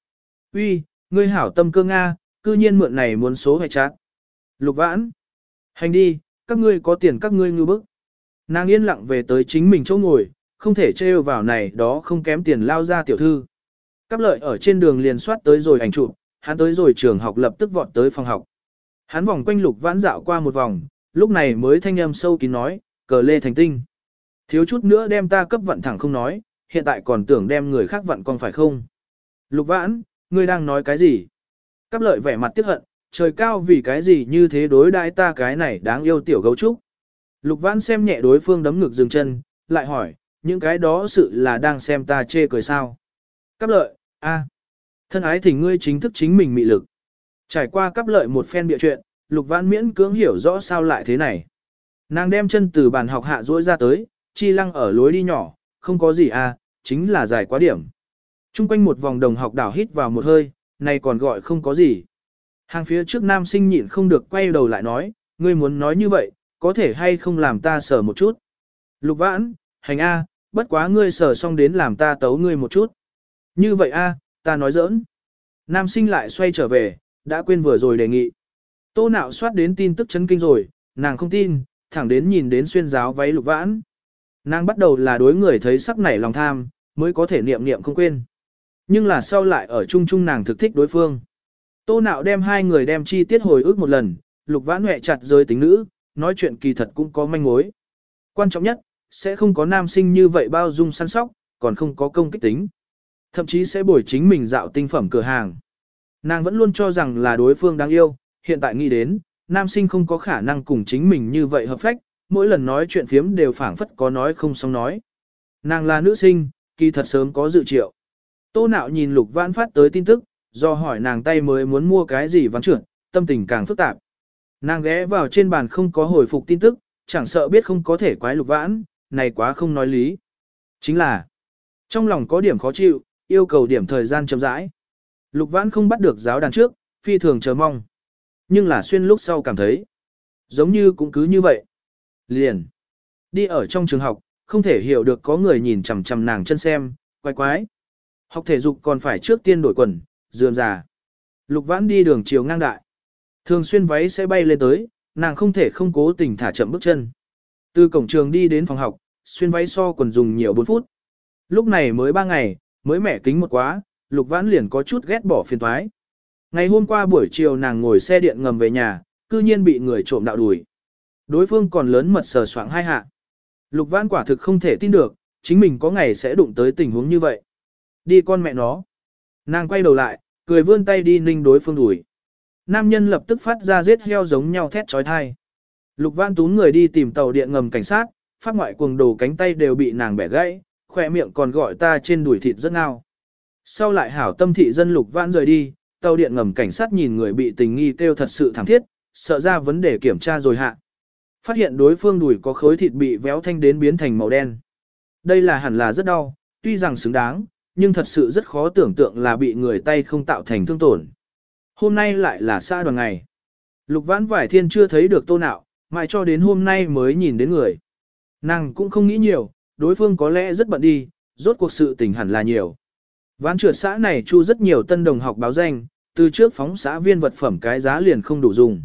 Uy, ngươi hảo tâm cơ Nga, cư nhiên mượn này muốn số hệ chặt. Lục vãn. Hành đi, các ngươi có tiền các ngươi ngư bức. Nàng yên lặng về tới chính mình chỗ ngồi, không thể trêu vào này đó không kém tiền lao ra tiểu thư. Cắp lợi ở trên đường liền soát tới rồi ảnh chụp, hắn tới rồi trường học lập tức vọt tới phòng học. Hắn vòng quanh lục vãn dạo qua một vòng, lúc này mới thanh âm sâu kín nói, cờ lê thành tinh. Thiếu chút nữa đem ta cấp vận thẳng không nói, hiện tại còn tưởng đem người khác vận con phải không? Lục vãn, ngươi đang nói cái gì? Cắp lợi vẻ mặt tiếc hận, trời cao vì cái gì như thế đối đãi ta cái này đáng yêu tiểu gấu trúc. Lục vãn xem nhẹ đối phương đấm ngực dừng chân, lại hỏi, những cái đó sự là đang xem ta chê cười sao? Cắp lợi, a, thân ái thỉnh ngươi chính thức chính mình mị lực. Trải qua cắp lợi một phen bịa chuyện, lục vãn miễn cưỡng hiểu rõ sao lại thế này. Nàng đem chân từ bàn học hạ duỗi ra tới, chi lăng ở lối đi nhỏ, không có gì à, chính là dài quá điểm. Trung quanh một vòng đồng học đảo hít vào một hơi, này còn gọi không có gì. Hàng phía trước nam sinh nhịn không được quay đầu lại nói, ngươi muốn nói như vậy, có thể hay không làm ta sờ một chút. Lục vãn, hành A, bất quá ngươi sờ xong đến làm ta tấu ngươi một chút. Như vậy A, ta nói giỡn. Nam sinh lại xoay trở về, đã quên vừa rồi đề nghị. Tô nạo soát đến tin tức chấn kinh rồi, nàng không tin, thẳng đến nhìn đến xuyên giáo váy lục vãn. Nàng bắt đầu là đối người thấy sắc nảy lòng tham, mới có thể niệm niệm không quên. Nhưng là sau lại ở chung chung nàng thực thích đối phương. Tô nạo đem hai người đem chi tiết hồi ức một lần, lục vãn huệ chặt rơi tính nữ, nói chuyện kỳ thật cũng có manh mối. Quan trọng nhất, sẽ không có nam sinh như vậy bao dung săn sóc, còn không có công kích tính. Thậm chí sẽ bồi chính mình dạo tinh phẩm cửa hàng. Nàng vẫn luôn cho rằng là đối phương đáng yêu, hiện tại nghĩ đến, nam sinh không có khả năng cùng chính mình như vậy hợp phách, mỗi lần nói chuyện phiếm đều phảng phất có nói không xong nói. Nàng là nữ sinh, kỳ thật sớm có dự triệu. Tô nạo nhìn lục vãn phát tới tin tức, do hỏi nàng tay mới muốn mua cái gì vắng trưởng, tâm tình càng phức tạp. Nàng ghé vào trên bàn không có hồi phục tin tức, chẳng sợ biết không có thể quái lục vãn, này quá không nói lý. Chính là, trong lòng có điểm khó chịu, yêu cầu điểm thời gian chậm rãi. Lục vãn không bắt được giáo đàn trước, phi thường chờ mong. Nhưng là xuyên lúc sau cảm thấy, giống như cũng cứ như vậy. Liền, đi ở trong trường học, không thể hiểu được có người nhìn chằm chằm nàng chân xem, quái quái. Học thể dục còn phải trước tiên đổi quần, dườm già. Lục vãn đi đường chiều ngang đại. Thường xuyên váy sẽ bay lên tới, nàng không thể không cố tình thả chậm bước chân. Từ cổng trường đi đến phòng học, xuyên váy so quần dùng nhiều 4 phút. Lúc này mới 3 ngày, mới mẻ kính một quá, lục vãn liền có chút ghét bỏ phiền thoái. Ngày hôm qua buổi chiều nàng ngồi xe điện ngầm về nhà, cư nhiên bị người trộm đạo đuổi. Đối phương còn lớn mật sờ soạng hai hạ. Lục Vãn quả thực không thể tin được, chính mình có ngày sẽ đụng tới tình huống như vậy. Đi con mẹ nó. Nàng quay đầu lại, cười vươn tay đi ninh đối phương đuổi. Nam nhân lập tức phát ra giết heo giống nhau thét trói thai. Lục văn tú người đi tìm tàu điện ngầm cảnh sát, phát ngoại cuồng đồ cánh tay đều bị nàng bẻ gãy, khỏe miệng còn gọi ta trên đuổi thịt rất ngao. Sau lại hảo tâm thị dân Lục văn rời đi, tàu điện ngầm cảnh sát nhìn người bị tình nghi kêu thật sự thảm thiết, sợ ra vấn đề kiểm tra rồi hạ. Phát hiện đối phương đùi có khối thịt bị véo thanh đến biến thành màu đen. Đây là hẳn là rất đau, tuy rằng xứng đáng, nhưng thật sự rất khó tưởng tượng là bị người tay không tạo thành thương tổn. Hôm nay lại là xa đoàn ngày. Lục vãn vải thiên chưa thấy được tô nạo, mãi cho đến hôm nay mới nhìn đến người. Nàng cũng không nghĩ nhiều, đối phương có lẽ rất bận đi, rốt cuộc sự tình hẳn là nhiều. Ván trượt xã này chu rất nhiều tân đồng học báo danh, từ trước phóng xã viên vật phẩm cái giá liền không đủ dùng.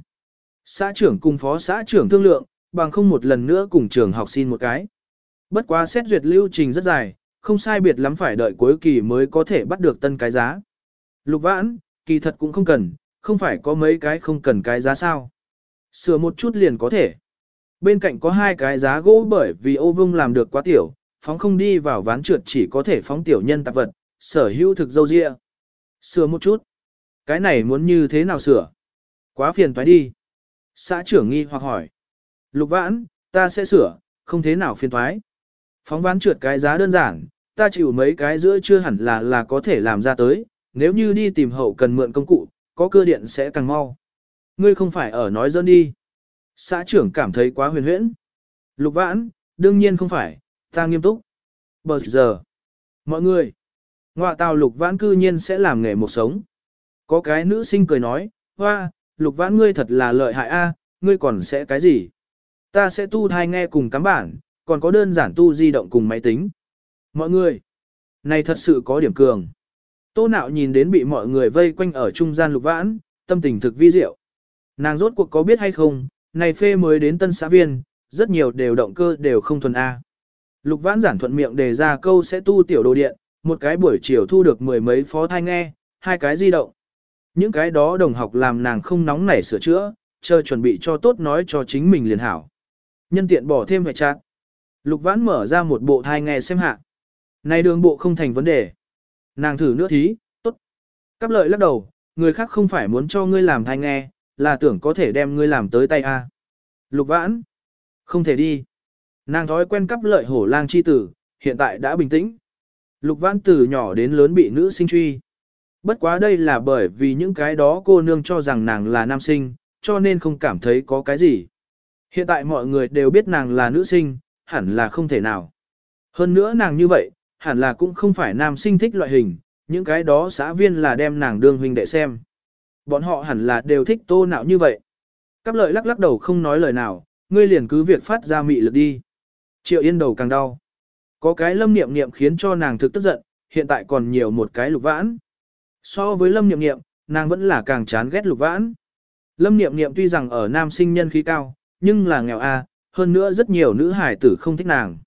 Xã trưởng cùng phó xã trưởng thương lượng, bằng không một lần nữa cùng trường học xin một cái. Bất quá xét duyệt lưu trình rất dài, không sai biệt lắm phải đợi cuối kỳ mới có thể bắt được tân cái giá. Lục vãn, kỳ thật cũng không cần, không phải có mấy cái không cần cái giá sao. Sửa một chút liền có thể. Bên cạnh có hai cái giá gỗ bởi vì ô Vương làm được quá tiểu, phóng không đi vào ván trượt chỉ có thể phóng tiểu nhân tạp vật, sở hữu thực dâu dịa. Sửa một chút. Cái này muốn như thế nào sửa? Quá phiền toái đi. Xã trưởng nghi hoặc hỏi. Lục vãn, ta sẽ sửa, không thế nào phiền toái. Phóng ván trượt cái giá đơn giản, ta chịu mấy cái giữa chưa hẳn là là có thể làm ra tới, nếu như đi tìm hậu cần mượn công cụ, có cơ điện sẽ càng mau. Ngươi không phải ở nói dân đi. Xã trưởng cảm thấy quá huyền huyễn. Lục vãn, đương nhiên không phải, ta nghiêm túc. Bờ giờ, mọi người, ngoại tàu lục vãn cư nhiên sẽ làm nghề một sống. Có cái nữ sinh cười nói, hoa, lục vãn ngươi thật là lợi hại a, ngươi còn sẽ cái gì? Ta sẽ tu thai nghe cùng cắm bản, còn có đơn giản tu di động cùng máy tính. Mọi người, này thật sự có điểm cường. Tô nạo nhìn đến bị mọi người vây quanh ở trung gian lục vãn, tâm tình thực vi diệu. Nàng rốt cuộc có biết hay không, này phê mới đến tân xã viên, rất nhiều đều động cơ đều không thuần A. Lục vãn giản thuận miệng đề ra câu sẽ tu tiểu đồ điện, một cái buổi chiều thu được mười mấy phó thai nghe, hai cái di động. Những cái đó đồng học làm nàng không nóng nảy sửa chữa, chờ chuẩn bị cho tốt nói cho chính mình liền hảo. Nhân tiện bỏ thêm hệ trạng. Lục vãn mở ra một bộ thai nghe xem hạ. Này đường bộ không thành vấn đề. Nàng thử nữa thí, tốt. Cắp lợi lắc đầu, người khác không phải muốn cho ngươi làm thai nghe, là tưởng có thể đem ngươi làm tới tay a. Lục vãn. Không thể đi. Nàng thói quen cắp lợi hổ lang chi tử, hiện tại đã bình tĩnh. Lục vãn từ nhỏ đến lớn bị nữ sinh truy. Bất quá đây là bởi vì những cái đó cô nương cho rằng nàng là nam sinh, cho nên không cảm thấy có cái gì. Hiện tại mọi người đều biết nàng là nữ sinh, hẳn là không thể nào. Hơn nữa nàng như vậy, hẳn là cũng không phải nam sinh thích loại hình, những cái đó xã viên là đem nàng đương huynh đệ xem. Bọn họ hẳn là đều thích tô nạo như vậy. Cáp lợi lắc lắc đầu không nói lời nào, ngươi liền cứ việc phát ra mị lực đi. Triệu yên đầu càng đau. Có cái lâm niệm niệm khiến cho nàng thực tức giận, hiện tại còn nhiều một cái lục vãn. So với lâm niệm niệm, nàng vẫn là càng chán ghét lục vãn. Lâm niệm niệm tuy rằng ở nam sinh nhân khí cao, nhưng là nghèo a, hơn nữa rất nhiều nữ hải tử không thích nàng.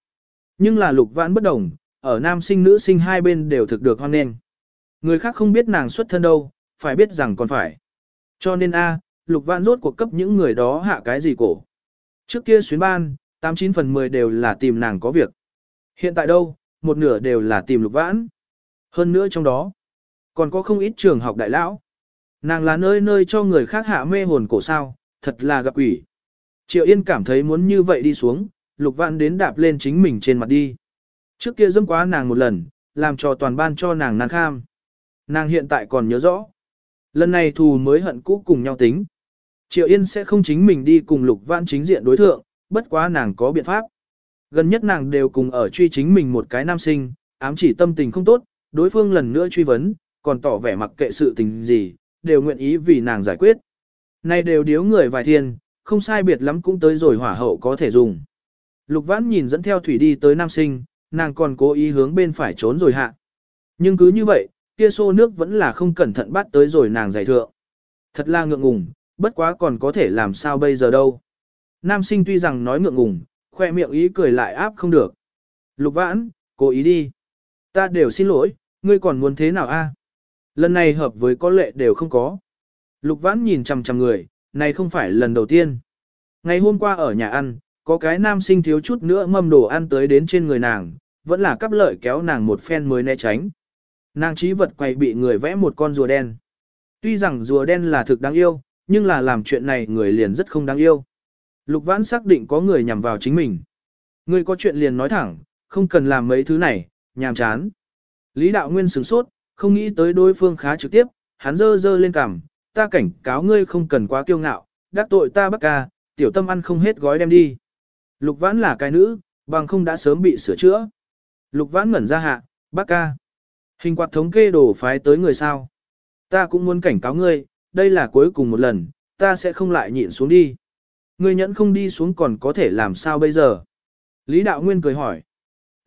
Nhưng là lục vãn bất đồng, ở nam sinh nữ sinh hai bên đều thực được hoan nghênh. Người khác không biết nàng xuất thân đâu, phải biết rằng còn phải. Cho nên a, lục vãn rốt cuộc cấp những người đó hạ cái gì cổ. Trước kia xuyến ban, 89 phần 10 đều là tìm nàng có việc. Hiện tại đâu, một nửa đều là tìm lục vãn. Hơn nữa trong đó, còn có không ít trường học đại lão. Nàng là nơi nơi cho người khác hạ mê hồn cổ sao, thật là gặp quỷ. Triệu Yên cảm thấy muốn như vậy đi xuống, lục vãn đến đạp lên chính mình trên mặt đi. Trước kia dâm quá nàng một lần, làm cho toàn ban cho nàng nàng kham. Nàng hiện tại còn nhớ rõ. Lần này thù mới hận cũ cùng nhau tính. Triệu Yên sẽ không chính mình đi cùng lục vãn chính diện đối thượng, bất quá nàng có biện pháp. Gần nhất nàng đều cùng ở truy chính mình một cái nam sinh, ám chỉ tâm tình không tốt, đối phương lần nữa truy vấn, còn tỏ vẻ mặc kệ sự tình gì, đều nguyện ý vì nàng giải quyết. Này đều điếu người vài thiên, không sai biệt lắm cũng tới rồi hỏa hậu có thể dùng. Lục vãn nhìn dẫn theo thủy đi tới nam sinh, nàng còn cố ý hướng bên phải trốn rồi hạ. Nhưng cứ như vậy, kia xô nước vẫn là không cẩn thận bắt tới rồi nàng giải thượng. Thật là ngượng ngùng, bất quá còn có thể làm sao bây giờ đâu. Nam sinh tuy rằng nói ngượng ngùng, khoe miệng ý cười lại áp không được. Lục vãn, cố ý đi. Ta đều xin lỗi, ngươi còn muốn thế nào a? Lần này hợp với có lệ đều không có. Lục vãn nhìn chằm chằm người, này không phải lần đầu tiên. Ngày hôm qua ở nhà ăn, có cái nam sinh thiếu chút nữa mâm đồ ăn tới đến trên người nàng, vẫn là cắp lợi kéo nàng một phen mới né tránh. Nàng trí vật quay bị người vẽ một con rùa đen. Tuy rằng rùa đen là thực đáng yêu, nhưng là làm chuyện này người liền rất không đáng yêu. Lục vãn xác định có người nhằm vào chính mình. Người có chuyện liền nói thẳng, không cần làm mấy thứ này, nhàm chán. Lý đạo nguyên sửng sốt, không nghĩ tới đối phương khá trực tiếp, hắn dơ dơ lên cằm, ta cảnh cáo ngươi không cần quá kiêu ngạo, đắc tội ta bắc ca, tiểu tâm ăn không hết gói đem đi. Lục vãn là cái nữ, bằng không đã sớm bị sửa chữa. Lục vãn ngẩn ra hạ, bác ca. Hình quạt thống kê đổ phái tới người sao. Ta cũng muốn cảnh cáo ngươi, đây là cuối cùng một lần, ta sẽ không lại nhịn xuống đi. Ngươi nhẫn không đi xuống còn có thể làm sao bây giờ? Lý Đạo Nguyên cười hỏi.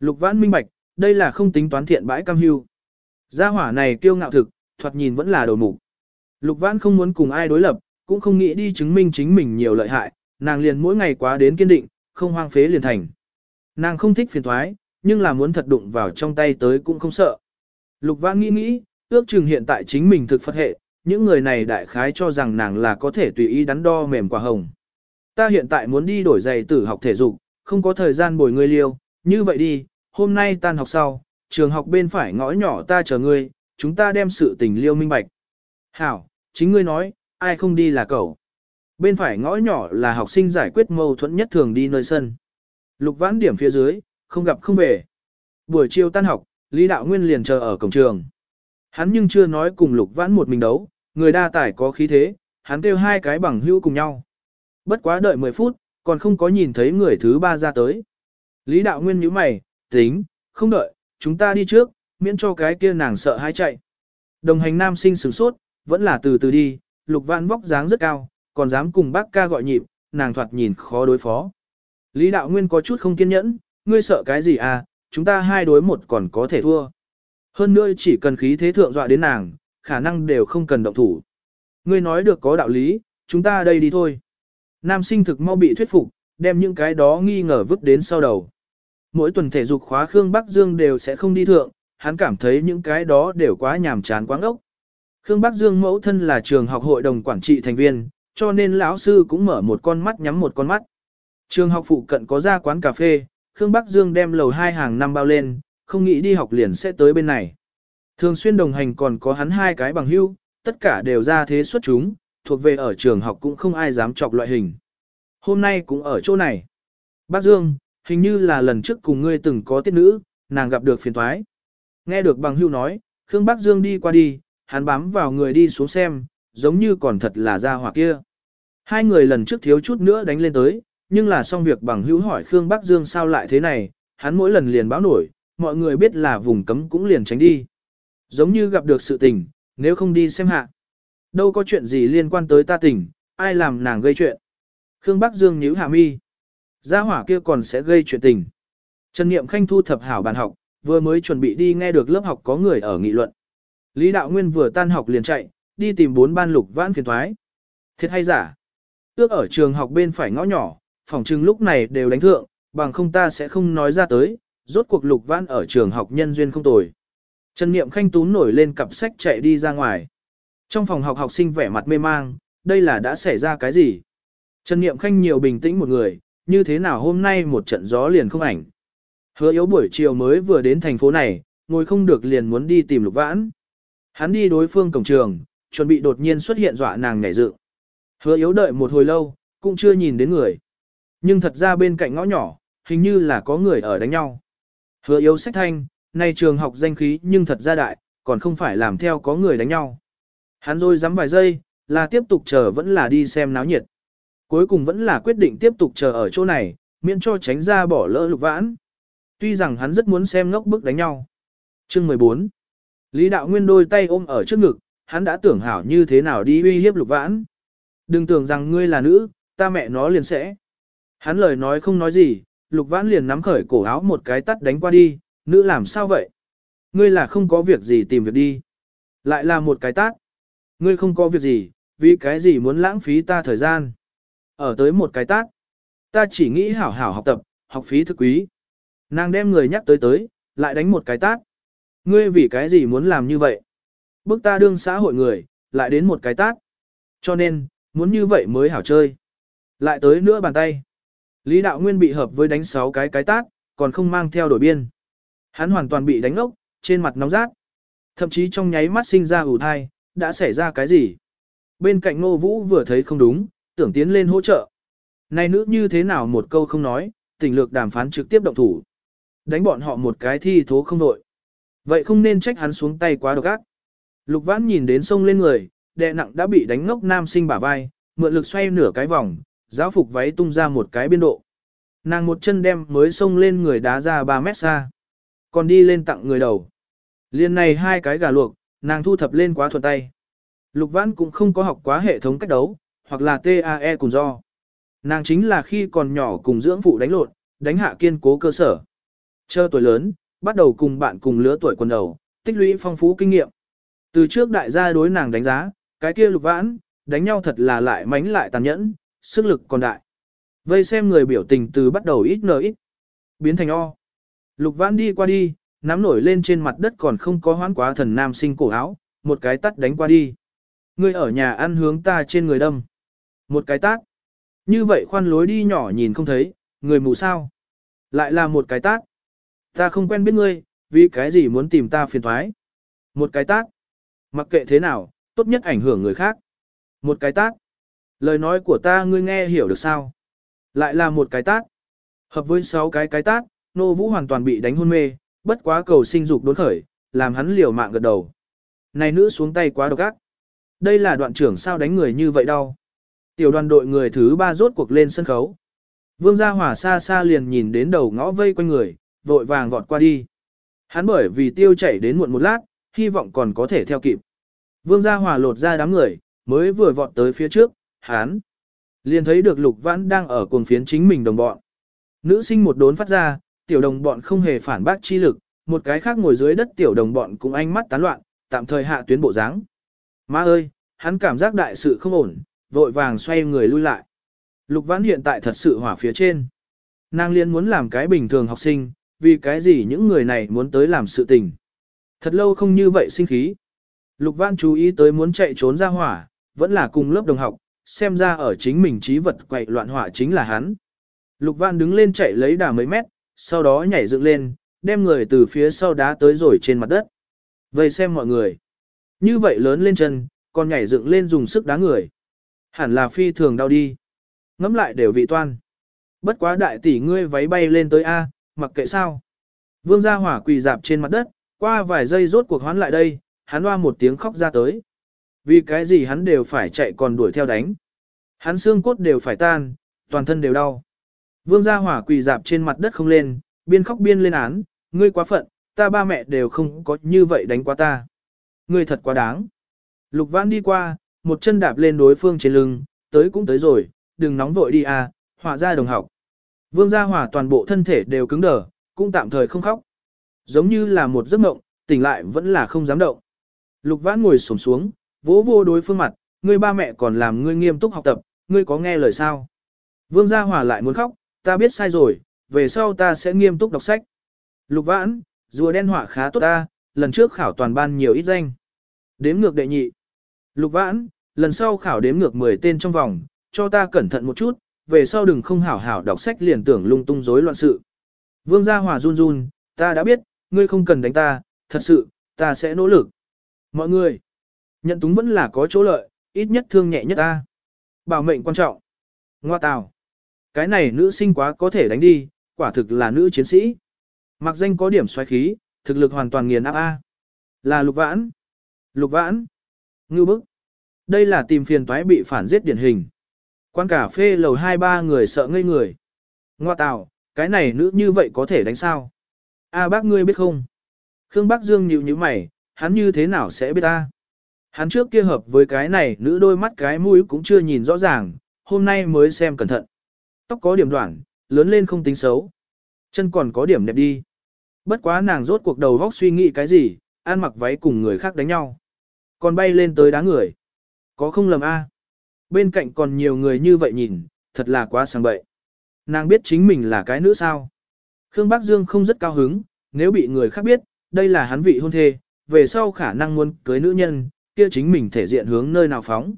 Lục vãn minh bạch, đây là không tính toán thiện bãi cam hưu. Gia hỏa này kiêu ngạo thực, thoạt nhìn vẫn là đầu mục. Lục vãn không muốn cùng ai đối lập, cũng không nghĩ đi chứng minh chính mình nhiều lợi hại, nàng liền mỗi ngày quá đến kiên định, không hoang phế liền thành. Nàng không thích phiền thoái, nhưng là muốn thật đụng vào trong tay tới cũng không sợ. Lục vãn nghĩ nghĩ, ước chừng hiện tại chính mình thực phật hệ, những người này đại khái cho rằng nàng là có thể tùy ý đắn đo mềm quả hồng. Ta hiện tại muốn đi đổi giày tử học thể dục, không có thời gian bồi ngươi liêu, như vậy đi, hôm nay tan học sau, trường học bên phải ngõ nhỏ ta chờ ngươi, chúng ta đem sự tình liêu minh bạch. Hảo, chính ngươi nói, ai không đi là cậu. Bên phải ngõ nhỏ là học sinh giải quyết mâu thuẫn nhất thường đi nơi sân. Lục vãn điểm phía dưới, không gặp không về. Buổi chiều tan học, Lý Đạo Nguyên liền chờ ở cổng trường. Hắn nhưng chưa nói cùng Lục Vãn một mình đấu, người đa tải có khí thế, hắn kêu hai cái bằng hữu cùng nhau. Bất quá đợi 10 phút, còn không có nhìn thấy người thứ ba ra tới. Lý Đạo Nguyên nhíu mày, tính, không đợi, chúng ta đi trước, miễn cho cái kia nàng sợ hãi chạy. Đồng hành nam sinh sửng sốt, vẫn là từ từ đi, Lục Vãn vóc dáng rất cao, còn dám cùng bác ca gọi nhịp, nàng thoạt nhìn khó đối phó. Lý Đạo Nguyên có chút không kiên nhẫn, ngươi sợ cái gì à, chúng ta hai đối một còn có thể thua. Hơn nữa chỉ cần khí thế thượng dọa đến nàng, khả năng đều không cần động thủ. Ngươi nói được có đạo lý, chúng ta đây đi thôi. Nam sinh thực mau bị thuyết phục, đem những cái đó nghi ngờ vứt đến sau đầu. Mỗi tuần thể dục khóa Khương Bắc Dương đều sẽ không đi thượng, hắn cảm thấy những cái đó đều quá nhàm chán quá ốc. Khương Bắc Dương mẫu thân là trường học hội đồng quản trị thành viên, cho nên lão sư cũng mở một con mắt nhắm một con mắt. Trường học phụ cận có ra quán cà phê, Khương Bắc Dương đem lầu hai hàng năm bao lên, không nghĩ đi học liền sẽ tới bên này. Thường xuyên đồng hành còn có hắn hai cái bằng hưu, tất cả đều ra thế xuất chúng, thuộc về ở trường học cũng không ai dám chọc loại hình. Hôm nay cũng ở chỗ này. Bác Dương, hình như là lần trước cùng ngươi từng có tiết nữ, nàng gặp được phiền thoái. Nghe được bằng hưu nói, Khương Bắc Dương đi qua đi, hắn bám vào người đi xuống xem, giống như còn thật là ra hỏa kia. Hai người lần trước thiếu chút nữa đánh lên tới, nhưng là xong việc bằng hữu hỏi Khương Bắc Dương sao lại thế này, hắn mỗi lần liền báo nổi, mọi người biết là vùng cấm cũng liền tránh đi. Giống như gặp được sự tình, nếu không đi xem hạ. Đâu có chuyện gì liên quan tới ta tình, ai làm nàng gây chuyện. Khương Bắc Dương nhíu hạ mi. Gia hỏa kia còn sẽ gây chuyện tình. Trần Niệm Khanh thu thập hảo bàn học, vừa mới chuẩn bị đi nghe được lớp học có người ở nghị luận. Lý Đạo Nguyên vừa tan học liền chạy, đi tìm bốn ban lục vãn phiền thoái. Thiệt hay giả? Ước ở trường học bên phải ngõ nhỏ, phòng trưng lúc này đều đánh thượng, bằng không ta sẽ không nói ra tới, rốt cuộc lục vãn ở trường học nhân duyên không tồi. Trần Niệm Khanh tún nổi lên cặp sách chạy đi ra ngoài. Trong phòng học học sinh vẻ mặt mê mang, đây là đã xảy ra cái gì? Trần Niệm Khanh nhiều bình tĩnh một người, như thế nào hôm nay một trận gió liền không ảnh. Hứa yếu buổi chiều mới vừa đến thành phố này, ngồi không được liền muốn đi tìm lục vãn. Hắn đi đối phương cổng trường, chuẩn bị đột nhiên xuất hiện dọa nàng nhảy dựng. Hứa yếu đợi một hồi lâu, cũng chưa nhìn đến người. Nhưng thật ra bên cạnh ngõ nhỏ, hình như là có người ở đánh nhau. Hứa yếu sách thanh, nay trường học danh khí nhưng thật ra đại, còn không phải làm theo có người đánh nhau. Hắn rồi dám vài giây, là tiếp tục chờ vẫn là đi xem náo nhiệt. Cuối cùng vẫn là quyết định tiếp tục chờ ở chỗ này, miễn cho tránh ra bỏ lỡ lục vãn. Tuy rằng hắn rất muốn xem ngốc bức đánh nhau. Chương 14 Lý đạo nguyên đôi tay ôm ở trước ngực, hắn đã tưởng hảo như thế nào đi uy hiếp lục vãn. Đừng tưởng rằng ngươi là nữ, ta mẹ nó liền sẽ. Hắn lời nói không nói gì, lục vãn liền nắm khởi cổ áo một cái tắt đánh qua đi, nữ làm sao vậy? Ngươi là không có việc gì tìm việc đi. Lại là một cái tát. Ngươi không có việc gì, vì cái gì muốn lãng phí ta thời gian. Ở tới một cái tát. Ta chỉ nghĩ hảo hảo học tập, học phí thực quý. Nàng đem người nhắc tới tới, lại đánh một cái tát. Ngươi vì cái gì muốn làm như vậy? Bước ta đương xã hội người, lại đến một cái tát. Cho nên, muốn như vậy mới hảo chơi. Lại tới nữa bàn tay. Lý Đạo Nguyên bị hợp với đánh 6 cái cái tát, còn không mang theo đổi biên. Hắn hoàn toàn bị đánh ốc, trên mặt nóng rát. Thậm chí trong nháy mắt sinh ra ủ thai, đã xảy ra cái gì? Bên cạnh Ngô Vũ vừa thấy không đúng, tưởng tiến lên hỗ trợ. Này nữ như thế nào một câu không nói, tình lược đàm phán trực tiếp động thủ. Đánh bọn họ một cái thi thố không đội. Vậy không nên trách hắn xuống tay quá độc ác. Lục vãn nhìn đến sông lên người, đệ nặng đã bị đánh ngốc nam sinh bả vai, mượn lực xoay nửa cái vòng, giáo phục váy tung ra một cái biên độ. Nàng một chân đem mới xông lên người đá ra 3 mét xa. Còn đi lên tặng người đầu. Liên này hai cái gà luộc, nàng thu thập lên quá thuận tay. Lục Vãn cũng không có học quá hệ thống cách đấu, hoặc là TAE cùng do. Nàng chính là khi còn nhỏ cùng dưỡng phụ đánh lộn, đánh hạ kiên cố cơ sở. Chờ tuổi lớn, bắt đầu cùng bạn cùng lứa tuổi quần đầu, tích lũy phong phú kinh nghiệm. Từ trước đại gia đối nàng đánh giá, cái kia lục vãn, đánh nhau thật là lại mánh lại tàn nhẫn, sức lực còn đại. Vây xem người biểu tình từ bắt đầu ít nở ít, biến thành o. Lục vãn đi qua đi, nắm nổi lên trên mặt đất còn không có hoán quá thần nam sinh cổ áo, một cái tắt đánh qua đi. Ngươi ở nhà ăn hướng ta trên người đâm. Một cái tát. Như vậy khoan lối đi nhỏ nhìn không thấy, người mù sao. Lại là một cái tát. Ta không quen biết ngươi, vì cái gì muốn tìm ta phiền thoái. Một cái tác, Mặc kệ thế nào, tốt nhất ảnh hưởng người khác. Một cái tác, Lời nói của ta ngươi nghe hiểu được sao? Lại là một cái tác, Hợp với sáu cái cái tác, nô vũ hoàn toàn bị đánh hôn mê, bất quá cầu sinh dục đốn khởi, làm hắn liều mạng gật đầu. Này nữ xuống tay quá độc ác. Đây là đoạn trưởng sao đánh người như vậy đâu. Tiểu đoàn đội người thứ ba rốt cuộc lên sân khấu. Vương Gia Hỏa xa xa liền nhìn đến đầu ngõ vây quanh người, vội vàng vọt qua đi. Hắn bởi vì tiêu chảy đến muộn một lát, hy vọng còn có thể theo kịp. Vương Gia Hòa lột ra đám người, mới vừa vọt tới phía trước, hắn liền thấy được Lục Vãn đang ở cuồng phiến chính mình đồng bọn. Nữ sinh một đốn phát ra, tiểu đồng bọn không hề phản bác chi lực, một cái khác ngồi dưới đất tiểu đồng bọn cũng ánh mắt tán loạn, tạm thời hạ tuyến bộ dáng. Má ơi, hắn cảm giác đại sự không ổn, vội vàng xoay người lui lại. Lục Vãn hiện tại thật sự hỏa phía trên. Nàng liên muốn làm cái bình thường học sinh, vì cái gì những người này muốn tới làm sự tình. Thật lâu không như vậy sinh khí. Lục Văn chú ý tới muốn chạy trốn ra hỏa, vẫn là cùng lớp đồng học, xem ra ở chính mình trí vật quậy loạn hỏa chính là hắn. Lục Văn đứng lên chạy lấy đà mấy mét, sau đó nhảy dựng lên, đem người từ phía sau đá tới rồi trên mặt đất. Vậy xem mọi người. Như vậy lớn lên chân, còn nhảy dựng lên dùng sức đá người. Hẳn là phi thường đau đi. Ngắm lại đều vị toan. Bất quá đại tỷ ngươi váy bay lên tới A, mặc kệ sao. Vương gia hỏa quỳ dạp trên mặt đất, qua vài giây rốt cuộc hoán lại đây, hắn hoa một tiếng khóc ra tới. Vì cái gì hắn đều phải chạy còn đuổi theo đánh. Hắn xương cốt đều phải tan, toàn thân đều đau. Vương gia hỏa quỳ dạp trên mặt đất không lên, biên khóc biên lên án, ngươi quá phận, ta ba mẹ đều không có như vậy đánh qua ta. Ngươi thật quá đáng. Lục vãn đi qua, một chân đạp lên đối phương trên lưng, tới cũng tới rồi, đừng nóng vội đi à, hỏa ra đồng học. Vương gia Hòa toàn bộ thân thể đều cứng đờ, cũng tạm thời không khóc. Giống như là một giấc mộng, tỉnh lại vẫn là không dám động. Lục vãn ngồi xổm xuống, vỗ vô đối phương mặt, ngươi ba mẹ còn làm ngươi nghiêm túc học tập, ngươi có nghe lời sao? Vương gia Hòa lại muốn khóc, ta biết sai rồi, về sau ta sẽ nghiêm túc đọc sách. Lục vãn, rùa đen họa khá tốt ta, lần trước khảo toàn ban nhiều ít danh. Đếm ngược đệ nhị. Lục vãn, lần sau khảo đếm ngược 10 tên trong vòng, cho ta cẩn thận một chút, về sau đừng không hảo hảo đọc sách liền tưởng lung tung rối loạn sự. Vương gia hòa run run, ta đã biết, ngươi không cần đánh ta, thật sự, ta sẽ nỗ lực. Mọi người, nhận túng vẫn là có chỗ lợi, ít nhất thương nhẹ nhất ta. Bảo mệnh quan trọng. Ngoa tào. Cái này nữ sinh quá có thể đánh đi, quả thực là nữ chiến sĩ. Mặc danh có điểm xoáy khí, thực lực hoàn toàn nghiền áp A. Là lục vãn. Lục vãn. Ngưu bức. Đây là tìm phiền toái bị phản giết điển hình. Quán cà phê lầu hai ba người sợ ngây người. Ngoa tào, cái này nữ như vậy có thể đánh sao? A bác ngươi biết không? Khương Bắc Dương nhíu nhíu mày, hắn như thế nào sẽ biết ta? Hắn trước kia hợp với cái này nữ đôi mắt cái mũi cũng chưa nhìn rõ ràng, hôm nay mới xem cẩn thận. Tóc có điểm đoạn, lớn lên không tính xấu. Chân còn có điểm đẹp đi. Bất quá nàng rốt cuộc đầu vóc suy nghĩ cái gì, ăn mặc váy cùng người khác đánh nhau. Còn bay lên tới đá người. Có không lầm a? Bên cạnh còn nhiều người như vậy nhìn, thật là quá sang bậy. Nàng biết chính mình là cái nữ sao. Khương Bắc Dương không rất cao hứng, nếu bị người khác biết, đây là hắn vị hôn thê, về sau khả năng muốn cưới nữ nhân, kia chính mình thể diện hướng nơi nào phóng.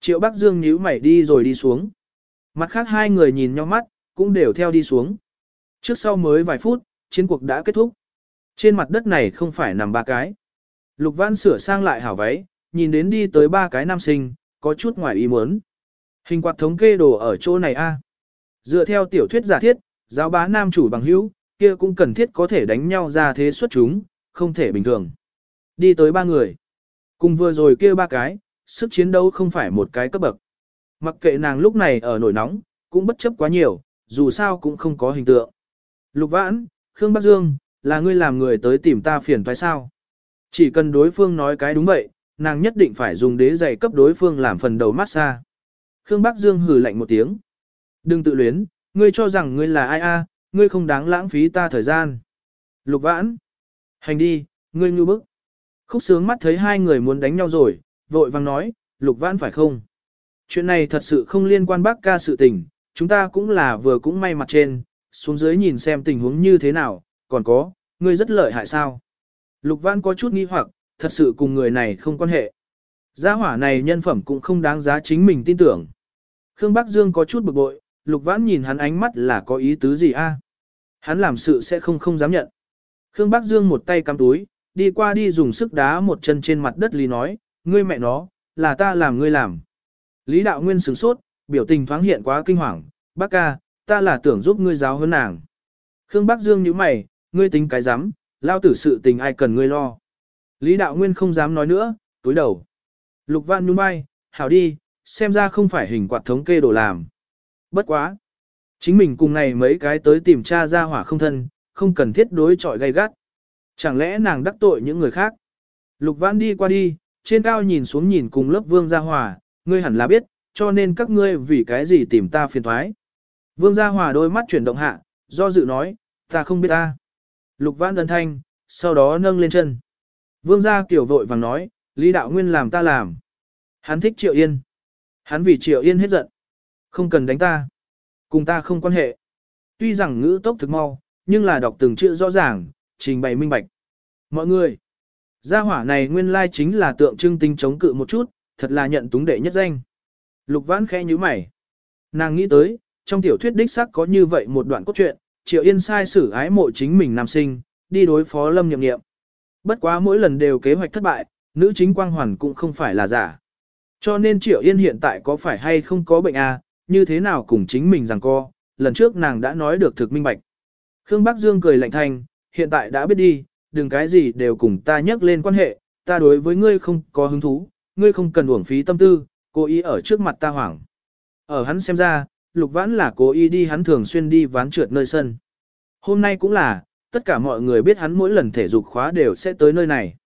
Triệu Bắc Dương nhíu mày đi rồi đi xuống. Mặt khác hai người nhìn nhau mắt, cũng đều theo đi xuống. Trước sau mới vài phút, chiến cuộc đã kết thúc. Trên mặt đất này không phải nằm ba cái. Lục Văn sửa sang lại hảo váy, nhìn đến đi tới ba cái nam sinh, có chút ngoài ý muốn. Hình quạt thống kê đồ ở chỗ này a. Dựa theo tiểu thuyết giả thiết, giáo bá nam chủ bằng hữu, kia cũng cần thiết có thể đánh nhau ra thế xuất chúng, không thể bình thường. Đi tới ba người. Cùng vừa rồi kia ba cái, sức chiến đấu không phải một cái cấp bậc. Mặc kệ nàng lúc này ở nổi nóng, cũng bất chấp quá nhiều, dù sao cũng không có hình tượng. Lục Vãn, Khương Bắc Dương, là ngươi làm người tới tìm ta phiền toái sao? Chỉ cần đối phương nói cái đúng vậy, nàng nhất định phải dùng đế giày cấp đối phương làm phần đầu massage. Khương Bắc Dương hừ lạnh một tiếng. Đừng tự luyến, ngươi cho rằng ngươi là ai a, ngươi không đáng lãng phí ta thời gian. Lục Vãn, hành đi, ngươi ngu bức. Khúc sướng mắt thấy hai người muốn đánh nhau rồi, vội vang nói, Lục Vãn phải không? Chuyện này thật sự không liên quan bác ca sự tình, chúng ta cũng là vừa cũng may mặt trên, xuống dưới nhìn xem tình huống như thế nào, còn có, ngươi rất lợi hại sao? Lục Vãn có chút nghi hoặc, thật sự cùng người này không quan hệ. Gia hỏa này nhân phẩm cũng không đáng giá chính mình tin tưởng. Khương Bắc Dương có chút bực bội, Lục Vãn nhìn hắn ánh mắt là có ý tứ gì a? Hắn làm sự sẽ không không dám nhận. Khương Bắc Dương một tay cắm túi, đi qua đi dùng sức đá một chân trên mặt đất lý nói, ngươi mẹ nó, là ta làm ngươi làm. Lý Đạo Nguyên sửng sốt, biểu tình thoáng hiện quá kinh hoàng, bác ca, ta là tưởng giúp ngươi giáo hơn nàng. Khương Bắc Dương nhíu mày, ngươi tính cái dám, lao tử sự tình ai cần ngươi lo. Lý Đạo Nguyên không dám nói nữa, túi đầu. Lục Văn nhung bay, hảo đi, xem ra không phải hình quạt thống kê đồ làm. Bất quá. Chính mình cùng này mấy cái tới tìm cha ra hỏa không thân, không cần thiết đối chọi gay gắt. Chẳng lẽ nàng đắc tội những người khác? Lục Vãn đi qua đi, trên cao nhìn xuống nhìn cùng lớp vương gia hỏa, ngươi hẳn là biết, cho nên các ngươi vì cái gì tìm ta phiền thoái. Vương gia hỏa đôi mắt chuyển động hạ, do dự nói, ta không biết ta. Lục Vãn đơn thanh, sau đó nâng lên chân. Vương gia kiểu vội vàng nói, Lý Đạo Nguyên làm ta làm. Hắn thích Triệu Yên. Hắn vì Triệu Yên hết giận. Không cần đánh ta. Cùng ta không quan hệ. Tuy rằng ngữ tốc thực mau, nhưng là đọc từng chữ rõ ràng, trình bày minh bạch. Mọi người, gia hỏa này nguyên lai chính là tượng trưng tinh chống cự một chút, thật là nhận túng đệ nhất danh. Lục vãn khẽ như mày. Nàng nghĩ tới, trong tiểu thuyết đích sắc có như vậy một đoạn cốt truyện, Triệu Yên sai xử ái mộ chính mình nam sinh, đi đối phó Lâm Nhậm Nghiệm. Bất quá mỗi lần đều kế hoạch thất bại, nữ chính quang hoàn cũng không phải là giả. Cho nên Triệu Yên hiện tại có phải hay không có bệnh à, như thế nào cùng chính mình rằng co, lần trước nàng đã nói được thực minh bạch. Khương Bắc Dương cười lạnh thanh, hiện tại đã biết đi, đừng cái gì đều cùng ta nhắc lên quan hệ, ta đối với ngươi không có hứng thú, ngươi không cần uổng phí tâm tư, cố ý ở trước mặt ta hoảng. Ở hắn xem ra, Lục Vãn là cố ý đi hắn thường xuyên đi ván trượt nơi sân. Hôm nay cũng là, tất cả mọi người biết hắn mỗi lần thể dục khóa đều sẽ tới nơi này.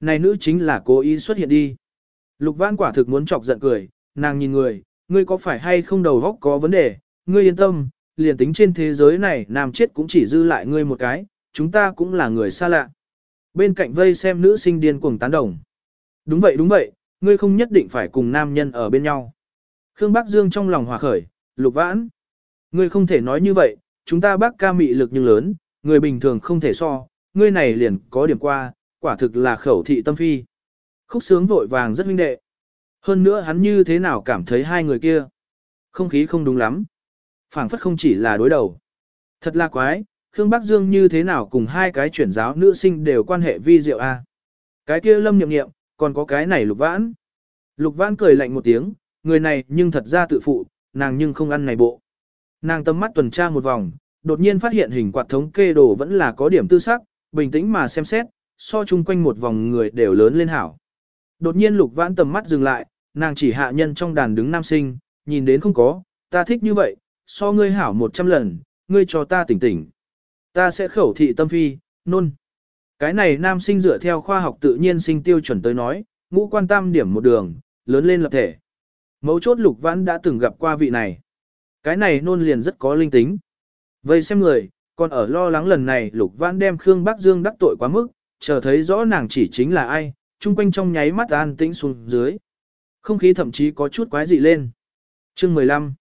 Này nữ chính là cố ý xuất hiện đi. Lục Vãn quả thực muốn chọc giận cười, nàng nhìn người, ngươi có phải hay không đầu góc có vấn đề, ngươi yên tâm, liền tính trên thế giới này nam chết cũng chỉ dư lại ngươi một cái, chúng ta cũng là người xa lạ. Bên cạnh vây xem nữ sinh điên cuồng tán đồng. Đúng vậy đúng vậy, ngươi không nhất định phải cùng nam nhân ở bên nhau. Khương Bắc Dương trong lòng hòa khởi, lục vãn. Ngươi không thể nói như vậy, chúng ta bác ca mị lực nhưng lớn, người bình thường không thể so, ngươi này liền có điểm qua, quả thực là khẩu thị tâm phi. Khúc sướng vội vàng rất huynh đệ. Hơn nữa hắn như thế nào cảm thấy hai người kia. Không khí không đúng lắm. phảng phất không chỉ là đối đầu. Thật là quái, Khương Bắc Dương như thế nào cùng hai cái chuyển giáo nữ sinh đều quan hệ vi diệu a. Cái kia lâm nhậm nghiệm, còn có cái này lục vãn. Lục vãn cười lạnh một tiếng, người này nhưng thật ra tự phụ, nàng nhưng không ăn này bộ. Nàng tâm mắt tuần tra một vòng, đột nhiên phát hiện hình quạt thống kê đồ vẫn là có điểm tư sắc, bình tĩnh mà xem xét, so chung quanh một vòng người đều lớn lên hảo. Đột nhiên lục vãn tầm mắt dừng lại, nàng chỉ hạ nhân trong đàn đứng nam sinh, nhìn đến không có, ta thích như vậy, so ngươi hảo một trăm lần, ngươi cho ta tỉnh tỉnh. Ta sẽ khẩu thị tâm phi, nôn. Cái này nam sinh dựa theo khoa học tự nhiên sinh tiêu chuẩn tới nói, ngũ quan tam điểm một đường, lớn lên lập thể. Mấu chốt lục vãn đã từng gặp qua vị này. Cái này nôn liền rất có linh tính. Vậy xem người, còn ở lo lắng lần này lục vãn đem Khương Bắc Dương đắc tội quá mức, chờ thấy rõ nàng chỉ chính là ai, chung quanh trong nháy mắt an tĩnh xuống dưới. Không khí thậm chí có chút quái dị lên. Chương 15